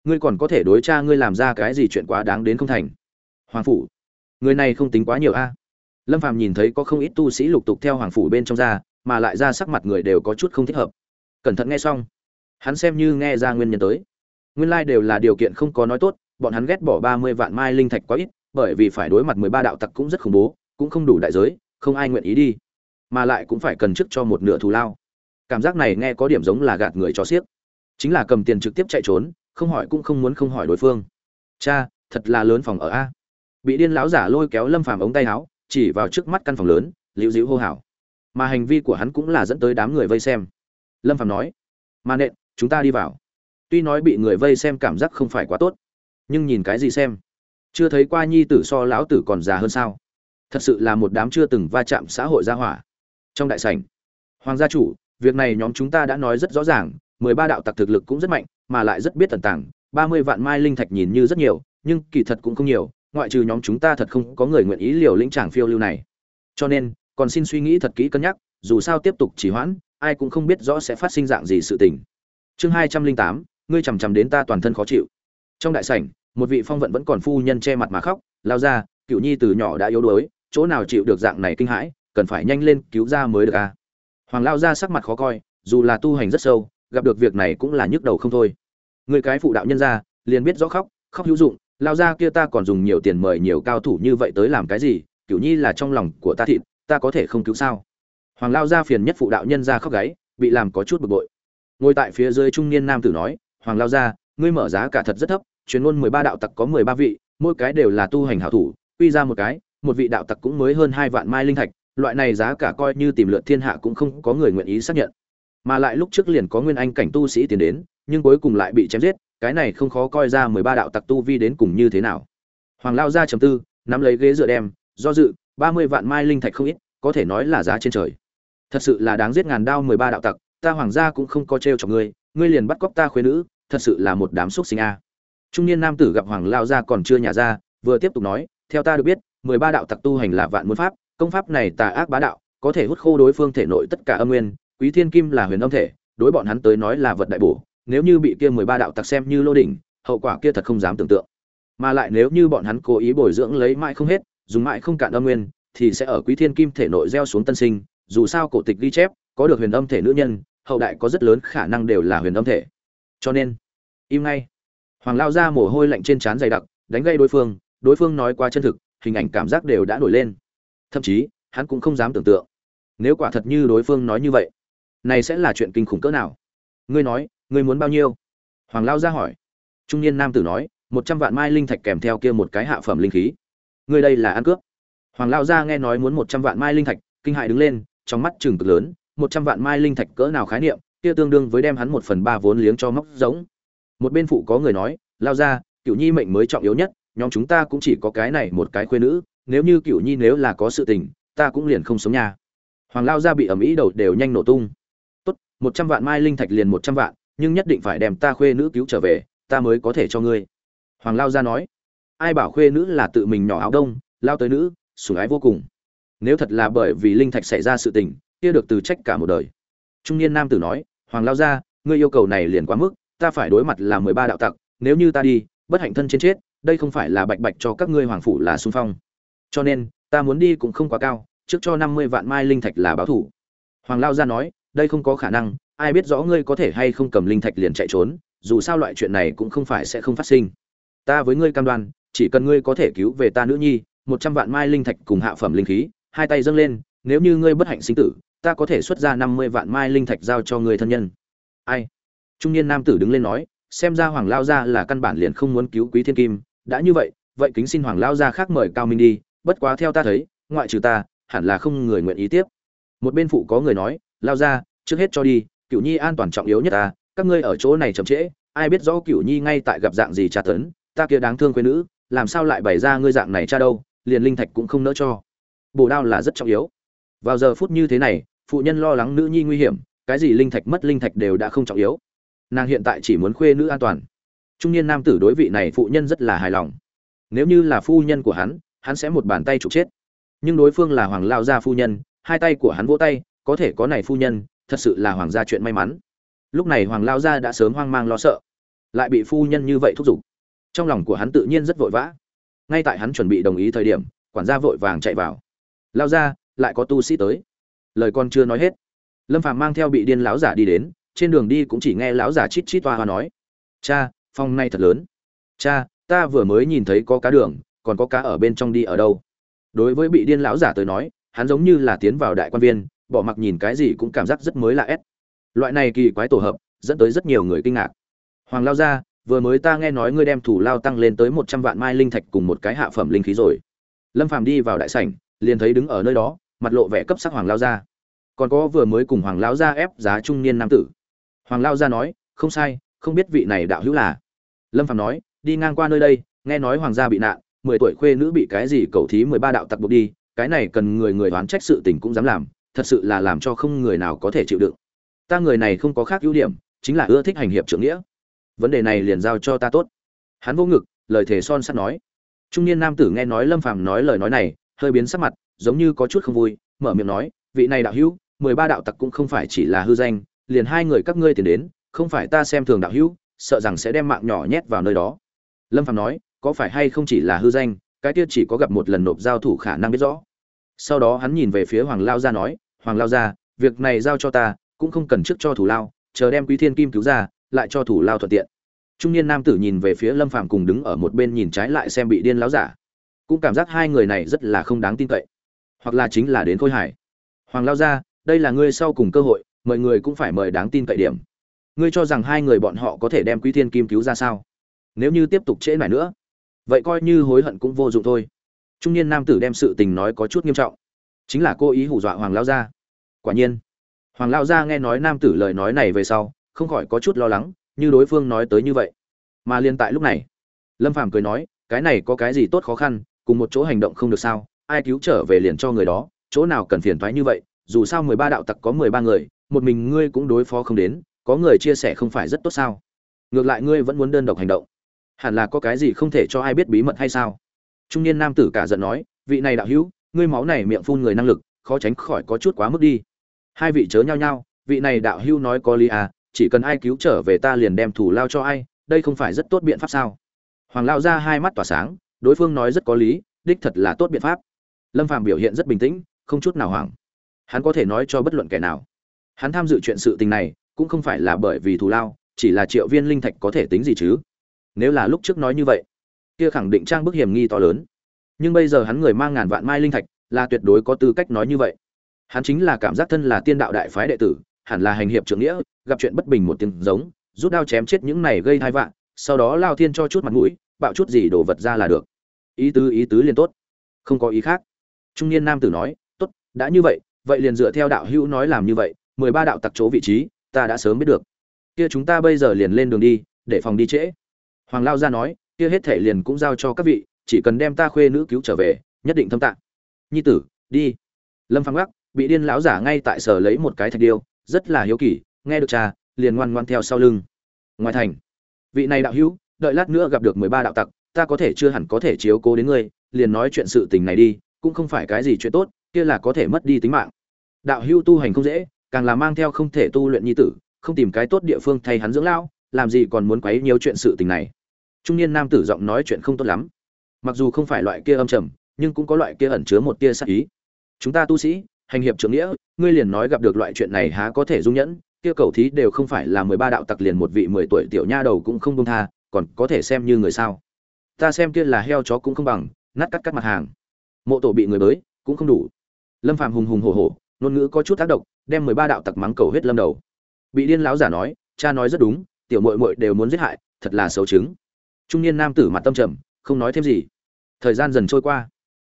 Ngươi còn có thể đối cha ngươi làm ra cái gì chuyện quá đáng đến không thành. Hoàng phủ. Người này không tính quá nhiều a. Lâm phàm nhìn thấy có không ít tu sĩ lục tục theo hoàng phủ bên trong ra mà lại ra sắc mặt người đều có chút không thích hợp. Cẩn thận nghe xong, hắn xem như nghe ra nguyên nhân tới. Nguyên lai đều là điều kiện không có nói tốt, bọn hắn ghét bỏ ba mươi vạn mai linh thạch quá ít, bởi vì phải đối mặt mười ba đạo tặc cũng rất khủng bố, cũng không đủ đại giới, không ai nguyện ý đi. Mà lại cũng phải cần chức cho một nửa thù lao. Cảm giác này nghe có điểm giống là gạt người cho xiếc. Chính là cầm tiền trực tiếp chạy trốn, không hỏi cũng không muốn không hỏi đối phương. Cha, thật là lớn phòng ở a. Bị điên lão giả lôi kéo lâm phàm ống tay áo, chỉ vào trước mắt căn phòng lớn, liễu dĩu hô hào mà hành vi của hắn cũng là dẫn tới đám người vây xem. Lâm Phạm nói mà nện, chúng ta đi vào. Tuy nói bị người vây xem cảm giác không phải quá tốt, nhưng nhìn cái gì xem? Chưa thấy qua nhi tử so lão tử còn già hơn sao? Thật sự là một đám chưa từng va chạm xã hội gia hỏa. Trong đại sảnh, hoàng gia chủ, việc này nhóm chúng ta đã nói rất rõ ràng, mười ba đạo tặc thực lực cũng rất mạnh, mà lại rất biết tần tàng, ba mươi vạn mai linh thạch nhìn như rất nhiều, nhưng kỳ thật cũng không nhiều, ngoại trừ nhóm chúng ta thật không có người nguyện ý liều lĩnh tràng phiêu lưu này. Cho nên còn xin suy nghĩ thật kỹ cân nhắc, dù sao tiếp tục trì hoãn, ai cũng không biết rõ sẽ phát sinh dạng gì sự tình. Chương hai trăm linh tám, ngươi chằm chằm đến ta toàn thân khó chịu. Trong đại sảnh, một vị phong vận vẫn còn phu nhân che mặt mà khóc, lao ra, cựu nhi từ nhỏ đã yếu đuối, chỗ nào chịu được dạng này kinh hãi, cần phải nhanh lên cứu ra mới được a à. hoàng lao ra sắc mặt khó coi, dù là tu hành rất sâu, gặp được việc này cũng là nhức đầu không thôi. Người cái phụ đạo nhân ra, liền biết rõ khóc khóc hữu dụng, lao ra kia ta còn dùng nhiều tiền mời nhiều cao thủ như vậy tới làm cái gì, cựu nhi là trong lòng của ta thịt ta có thể không cứu sao? Hoàng lao gia phiền nhất phụ đạo nhân ra khóc gáy bị làm có chút bực bội. Ngồi tại phía dưới trung niên nam tử nói hoàng lao gia, ngươi mở giá cả thật rất thấp chuyên môn mười ba đạo tặc có mười ba vị mỗi cái đều là tu hành hảo thủ quy ra một cái một vị đạo tặc cũng mới hơn hai vạn mai linh thạch loại này giá cả coi như tìm lượt thiên hạ cũng không có người nguyện ý xác nhận. Mà lại lúc trước liền có nguyên anh cảnh tu sĩ tiến đến nhưng cuối cùng lại bị chém giết cái này không khó coi ra mười ba đạo tặc tu vi đến cùng như thế nào. Hoàng lao gia trầm tư nắm lấy ghế dựa đem do dự ba mươi vạn mai linh thạch không ít có thể nói là giá trên trời. Thật sự là đáng giết ngàn đao mười ba đạo tặc, ta hoàng gia cũng không có trêu chọc ngươi ngươi liền bắt cóc ta khuê nữ, thật sự là một đám xúc sinh a. Trung niên nam tử gặp hoàng lao gia còn chưa nhà ra, vừa tiếp tục nói, theo ta được biết, mười ba đạo tặc tu hành là vạn môn pháp, công pháp này tà ác bá đạo, có thể hút khô đối phương thể nội tất cả âm nguyên, quý thiên kim là huyền âm thể, đối bọn hắn tới nói là vật đại bổ, nếu như bị kia mười ba đạo tặc xem như lô đỉnh, hậu quả kia thật không dám tưởng tượng. Mà lại nếu như bọn hắn cố ý bồi dưỡng lấy mãi không hết, dùng mãi không cạn âm nguyên thì sẽ ở quý thiên kim thể nội gieo xuống tân sinh, dù sao cổ tịch ghi chép, có được huyền âm thể nữ nhân, hậu đại có rất lớn khả năng đều là huyền âm thể. Cho nên, im ngay. Hoàng lao ra mồ hôi lạnh trên trán dày đặc, đánh gây đối phương đối phương nói qua chân thực, hình ảnh cảm giác đều đã nổi lên. Thậm chí, hắn cũng không dám tưởng tượng. Nếu quả thật như đối phương nói như vậy, này sẽ là chuyện kinh khủng cỡ nào? Ngươi nói, ngươi muốn bao nhiêu? Hoàng lao ra hỏi. Trung niên nam tử nói, một trăm vạn mai linh thạch kèm theo kia một cái hạ phẩm linh khí. Ngươi đây là ăn cướp hoàng Lão Gia nghe nói muốn một trăm vạn mai linh thạch, kinh hãi đứng lên, trong mắt chừng cực lớn, một trăm vạn mai linh thạch cỡ nào khái niệm, kia tương đương với đem hắn một phần ba vốn liếng cho móc giống một bên phụ có người nói lao ra Cửu nhi mệnh mới trọng yếu nhất, nhóm chúng ta cũng chỉ có cái này một cái khuê nữ, nếu như Cửu nhi nếu là có sự tình, ta cũng liền không sống nhà. hoàng lao Gia bị ầm ý đầu đều nhanh nổ tung. Tốt, một trăm vạn mai linh thạch liền một trăm vạn, nhưng nhất định phải đem ta khuê nữ cứu trở về, ta mới có thể cho ngươi. Hoàng lao Gia nói. Ai bảo khuê nữ là tự mình nhỏ áo đông, lao tới nữ sủng ái vô cùng. Nếu thật là bởi vì linh thạch xảy ra sự tình kia được từ trách cả một đời. Trung niên nam tử nói hoàng lao gia, ngươi yêu cầu này liền quá mức ta phải đối mặt là mười ba đạo tặc nếu như ta đi bất hạnh thân trên chết đây không phải là bạch bạch cho các ngươi hoàng phủ là xung phong. Cho nên ta muốn đi cũng không quá cao trước cho năm mươi vạn mai linh thạch là báo thủ. Hoàng lao gia nói đây không có khả năng ai biết rõ ngươi có thể hay không cầm linh thạch liền chạy trốn dù sao loại chuyện này cũng không phải sẽ không phát sinh. Ta với ngươi cam đoan chỉ cần ngươi có thể cứu về ta nữ nhi một trăm vạn mai linh thạch cùng hạ phẩm linh khí hai tay dâng lên nếu như ngươi bất hạnh sinh tử ta có thể xuất ra năm mươi vạn mai linh thạch giao cho người thân nhân. Ai? Trung niên nam tử đứng lên nói xem ra hoàng lao gia là căn bản liền không muốn cứu quý thiên kim. Đã như vậy vậy kính xin hoàng lao gia khác mời cao minh đi bất quá theo ta thấy ngoại trừ ta hẳn là không người nguyện ý tiếp. Một bên phụ có người nói lao gia, trước hết cho đi cựu nhi an toàn trọng yếu nhất ta các ngươi ở chỗ này chậm trễ ai biết rõ cựu nhi ngay tại gặp dạng gì tra tấn ta kia đáng thương quê nữ làm sao lại bày ra ngươi dạng này cha đâu? Liền linh thạch cũng không nỡ cho. Bổ đao là rất trọng yếu. Vào giờ phút như thế này, phụ nhân lo lắng nữ nhi nguy hiểm, cái gì linh thạch mất linh thạch đều đã không trọng yếu. Nàng hiện tại chỉ muốn khuê nữ an toàn. Trung niên nam tử đối vị này phụ nhân rất là hài lòng. Nếu như là phu nhân của hắn hắn sẽ một bàn tay trục chết. Nhưng đối phương là hoàng lao gia phu nhân, hai tay của hắn vỗ tay, có thể có này phu nhân, thật sự là hoàng gia chuyện may mắn. Lúc này hoàng lao gia đã sớm hoang mang lo sợ. Lại bị phu nhân như vậy thúc giục. Trong lòng của hắn tự nhiên rất vội vã ngay tại hắn chuẩn bị đồng ý thời điểm, quản gia vội vàng chạy vào. Lao ra, lại có tu sĩ tới. Lời con chưa nói hết, lâm phàm mang theo bị điên lão giả đi đến, trên đường đi cũng chỉ nghe lão giả chít chít toa hoa nói, cha phong này thật lớn. Cha, ta vừa mới nhìn thấy có cá đường, còn có cá ở bên trong đi ở đâu? Đối với bị điên lão giả tới nói, hắn giống như là tiến vào đại quan viên, bỏ mặc nhìn cái gì cũng cảm giác rất mới lạ ép loại này kỳ quái tổ hợp, dẫn tới rất nhiều người kinh ngạc. Hoàng lao ra vừa mới ta nghe nói ngươi đem thủ lao tăng lên tới một trăm vạn mai linh thạch cùng một cái hạ phẩm linh khí rồi. Lâm phàm đi vào đại sảnh, liền thấy đứng ở nơi đó, mặt lộ vẻ cấp sắc hoàng lao gia. Còn có vừa mới cùng hoàng lao gia ép giá trung niên nam tử. Hoàng lao gia nói, không sai, không biết vị này đạo hữu là. Lâm phàm nói, đi ngang qua nơi đây, nghe nói hoàng gia bị nạn, mười tuổi khuê nữ bị cái gì cầu thí mười ba đạo tặc buộc đi, cái này cần người người đoán trách sự tình cũng dám làm, thật sự là làm cho không người nào có thể chịu đựng. Ta người này không có khác ưu điểm, chính là ưa thích hành hiệp trưởng nghĩa vấn đề này liền giao cho ta tốt. Hắn vô ngực, lời thề son sắt nói. Trung niên nam tử nghe nói lâm phàm nói lời nói này, hơi biến sắc mặt, giống như có chút không vui, mở miệng nói, vị này đạo hữu, mười ba đạo tặc cũng không phải chỉ là hư danh, liền hai người các ngươi tiền đến, không phải ta xem thường đạo hữu, sợ rằng sẽ đem mạng nhỏ nhét vào nơi đó. Lâm phàm nói, có phải hay không chỉ là hư danh, cái kia chỉ có gặp một lần nộp giao thủ khả năng biết rõ. Sau đó hắn nhìn về phía hoàng lao gia nói, hoàng lao gia, việc này giao cho ta, cũng không cần trước cho thủ lao, chờ đem quý thiên kim cứu ra lại cho thủ lao thuận tiện. Trung niên nam tử nhìn về phía lâm phàm cùng đứng ở một bên nhìn trái lại xem bị điên láo giả. Cũng cảm giác hai người này rất là không đáng tin cậy. Hoặc là chính là đến khôi hải hoàng lao gia, đây là ngươi sau cùng cơ hội, mọi người cũng phải mời đáng tin cậy điểm. Ngươi cho rằng hai người bọn họ có thể đem quý thiên kim cứu ra sao? Nếu như tiếp tục trễ mãi nữa, vậy coi như hối hận cũng vô dụng thôi. Trung niên nam tử đem sự tình nói có chút nghiêm trọng. Chính là cô ý hù dọa hoàng lao gia. Quả nhiên, hoàng lao gia nghe nói nam tử lời nói này về sau không khỏi có chút lo lắng, như đối phương nói tới như vậy. Mà liên tại lúc này, lâm phàm cười nói, cái này có cái gì tốt khó khăn, cùng một chỗ hành động không được sao, ai cứu trở về liền cho người đó, chỗ nào cần phiền thoái như vậy, dù sao mười ba đạo tặc có mười ba người, một mình ngươi cũng đối phó không đến, có người chia sẻ không phải rất tốt sao? Ngược lại ngươi vẫn muốn đơn độc hành động. Hẳn là có cái gì không thể cho ai biết bí mật hay sao? Trung niên nam tử cả giận nói, vị này đạo hữu, ngươi máu này miệng phun người năng lực, khó tránh khỏi có chút quá mức đi. Hai vị chớ nhau nhau vị này đạo hữu nói có lý à chỉ cần ai cứu trở về ta liền đem thủ lao cho ai, đây không phải rất tốt biện pháp sao? Hoàng lao ra hai mắt tỏa sáng, đối phương nói rất có lý, đích thật là tốt biện pháp. Lâm phàm biểu hiện rất bình tĩnh, không chút nào hoảng. Hắn có thể nói cho bất luận kẻ nào. Hắn tham dự chuyện sự tình này, cũng không phải là bởi vì thù lao, chỉ là triệu viên linh thạch có thể tính gì chứ? Nếu là lúc trước nói như vậy, kia khẳng định trang bức hiểm nghi to lớn. Nhưng bây giờ hắn người mang ngàn vạn mai linh thạch, là tuyệt đối có tư cách nói như vậy. Hắn chính là cảm giác thân là tiên đạo đại phái đệ tử hẳn là hành hiệp trưởng nghĩa, gặp chuyện bất bình một tiếng giống, rút đao chém chết những này gây thai vạn sau đó lao thiên cho chút mặt mũi, bạo chút gì đồ vật ra là được. Ý tứ ý tứ liền tốt. Không có ý khác. Trung niên nam tử nói, tốt, đã như vậy vậy liền dựa theo đạo hữu nói làm như vậy, mười ba đạo tặc chỗ vị trí, ta đã sớm biết được. Kia chúng ta bây giờ liền lên đường đi, để phòng đi trễ. Hoàng lao ra nói, kia hết thể liền cũng giao cho các vị, chỉ cần đem ta khuê nữ cứu trở về, nhất định thâm tạng nhi tử, đi. Lâm phăng gác bị điên lão giả ngay tại sở lấy một cái thạch điêu rất là hiếu kỳ, nghe được cha, liền ngoan ngoan theo sau lưng. Ngoài thành, vị này đạo hữu, đợi lát nữa gặp được mười ba đạo tặc, ta có thể chưa hẳn có thể chiếu cố đến ngươi, liền nói chuyện sự tình này đi, cũng không phải cái gì chuyện tốt, kia là có thể mất đi tính mạng. Đạo hữu tu hành không dễ, càng là mang theo không thể tu luyện nhi tử, không tìm cái tốt địa phương thay hắn dưỡng lão, làm gì còn muốn quấy nhiều chuyện sự tình này. Trung niên nam tử giọng nói chuyện không tốt lắm. Mặc dù không phải loại kia âm trầm, nhưng cũng có loại kia ẩn chứa một tia sát ý. Chúng ta tu sĩ hành hiệp trưởng nghĩa, ngươi liền nói gặp được loại chuyện này há có thể dung nhẫn, kia cầu thí đều không phải là mười ba đạo tặc liền một vị mười tuổi tiểu nha đầu cũng không công tha, còn có thể xem như người sao? Ta xem kia là heo chó cũng không bằng, nát cắt cắt mặt hàng. Mộ tổ bị người bới, cũng không đủ. Lâm phàm hùng hùng hổ hổ, ngôn ngữ có chút tác động, đem mười ba đạo tặc mắng cầu hết lâm đầu. Bị điên lão giả nói, cha nói rất đúng, tiểu muội muội đều muốn giết hại, thật là xấu chứng. Trung niên nam tử mặt tâm trầm, không nói thêm gì. Thời gian dần trôi qua.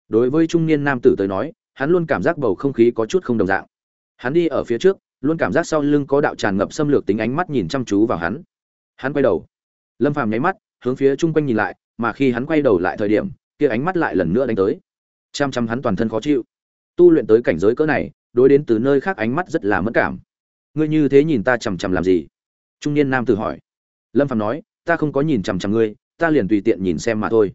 Đối với trung niên nam tử tới nói hắn luôn cảm giác bầu không khí có chút không đồng dạng. Hắn đi ở phía trước, luôn cảm giác sau lưng có đạo tràn ngập xâm lược tính ánh mắt nhìn chăm chú vào hắn. Hắn quay đầu. Lâm phàm nháy mắt, hướng phía chung quanh nhìn lại, mà khi hắn quay đầu lại thời điểm, kia ánh mắt lại lần nữa đánh tới. Chăm chăm hắn toàn thân khó chịu. Tu luyện tới cảnh giới cỡ này, đối đến từ nơi khác ánh mắt rất là mất cảm. Ngươi như thế nhìn ta chằm chằm làm gì? Trung niên nam tử hỏi. Lâm phàm nói, ta không có nhìn chằm chằm ngươi, ta liền tùy tiện nhìn xem mà thôi.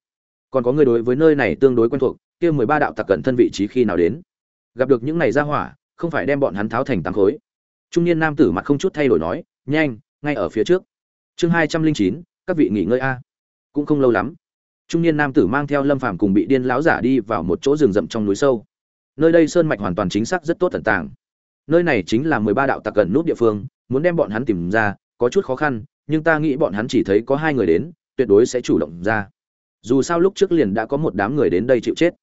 Còn có ngươi đối với nơi này tương đối quen thuộc kia mười ba đạo tặc cận thân vị trí khi nào đến. Gặp được những này ra hỏa, không phải đem bọn hắn tháo thành tám khối. Trung niên nam tử mặt không chút thay đổi nói, nhanh, ngay ở phía trước. Chương hai trăm linh chín, các vị nghỉ ngơi a. Cũng không lâu lắm, trung niên nam tử mang theo lâm phàm cùng bị điên lão giả đi vào một chỗ rừng rậm trong núi sâu. Nơi đây sơn mạch hoàn toàn chính xác rất tốt thần tàng. Nơi này chính là mười ba đạo tặc gần nút địa phương, muốn đem bọn hắn tìm ra, có chút khó khăn, nhưng ta nghĩ bọn hắn chỉ thấy có hai người đến, tuyệt đối sẽ chủ động ra. Dù sao lúc trước liền đã có một đám người đến đây chịu chết.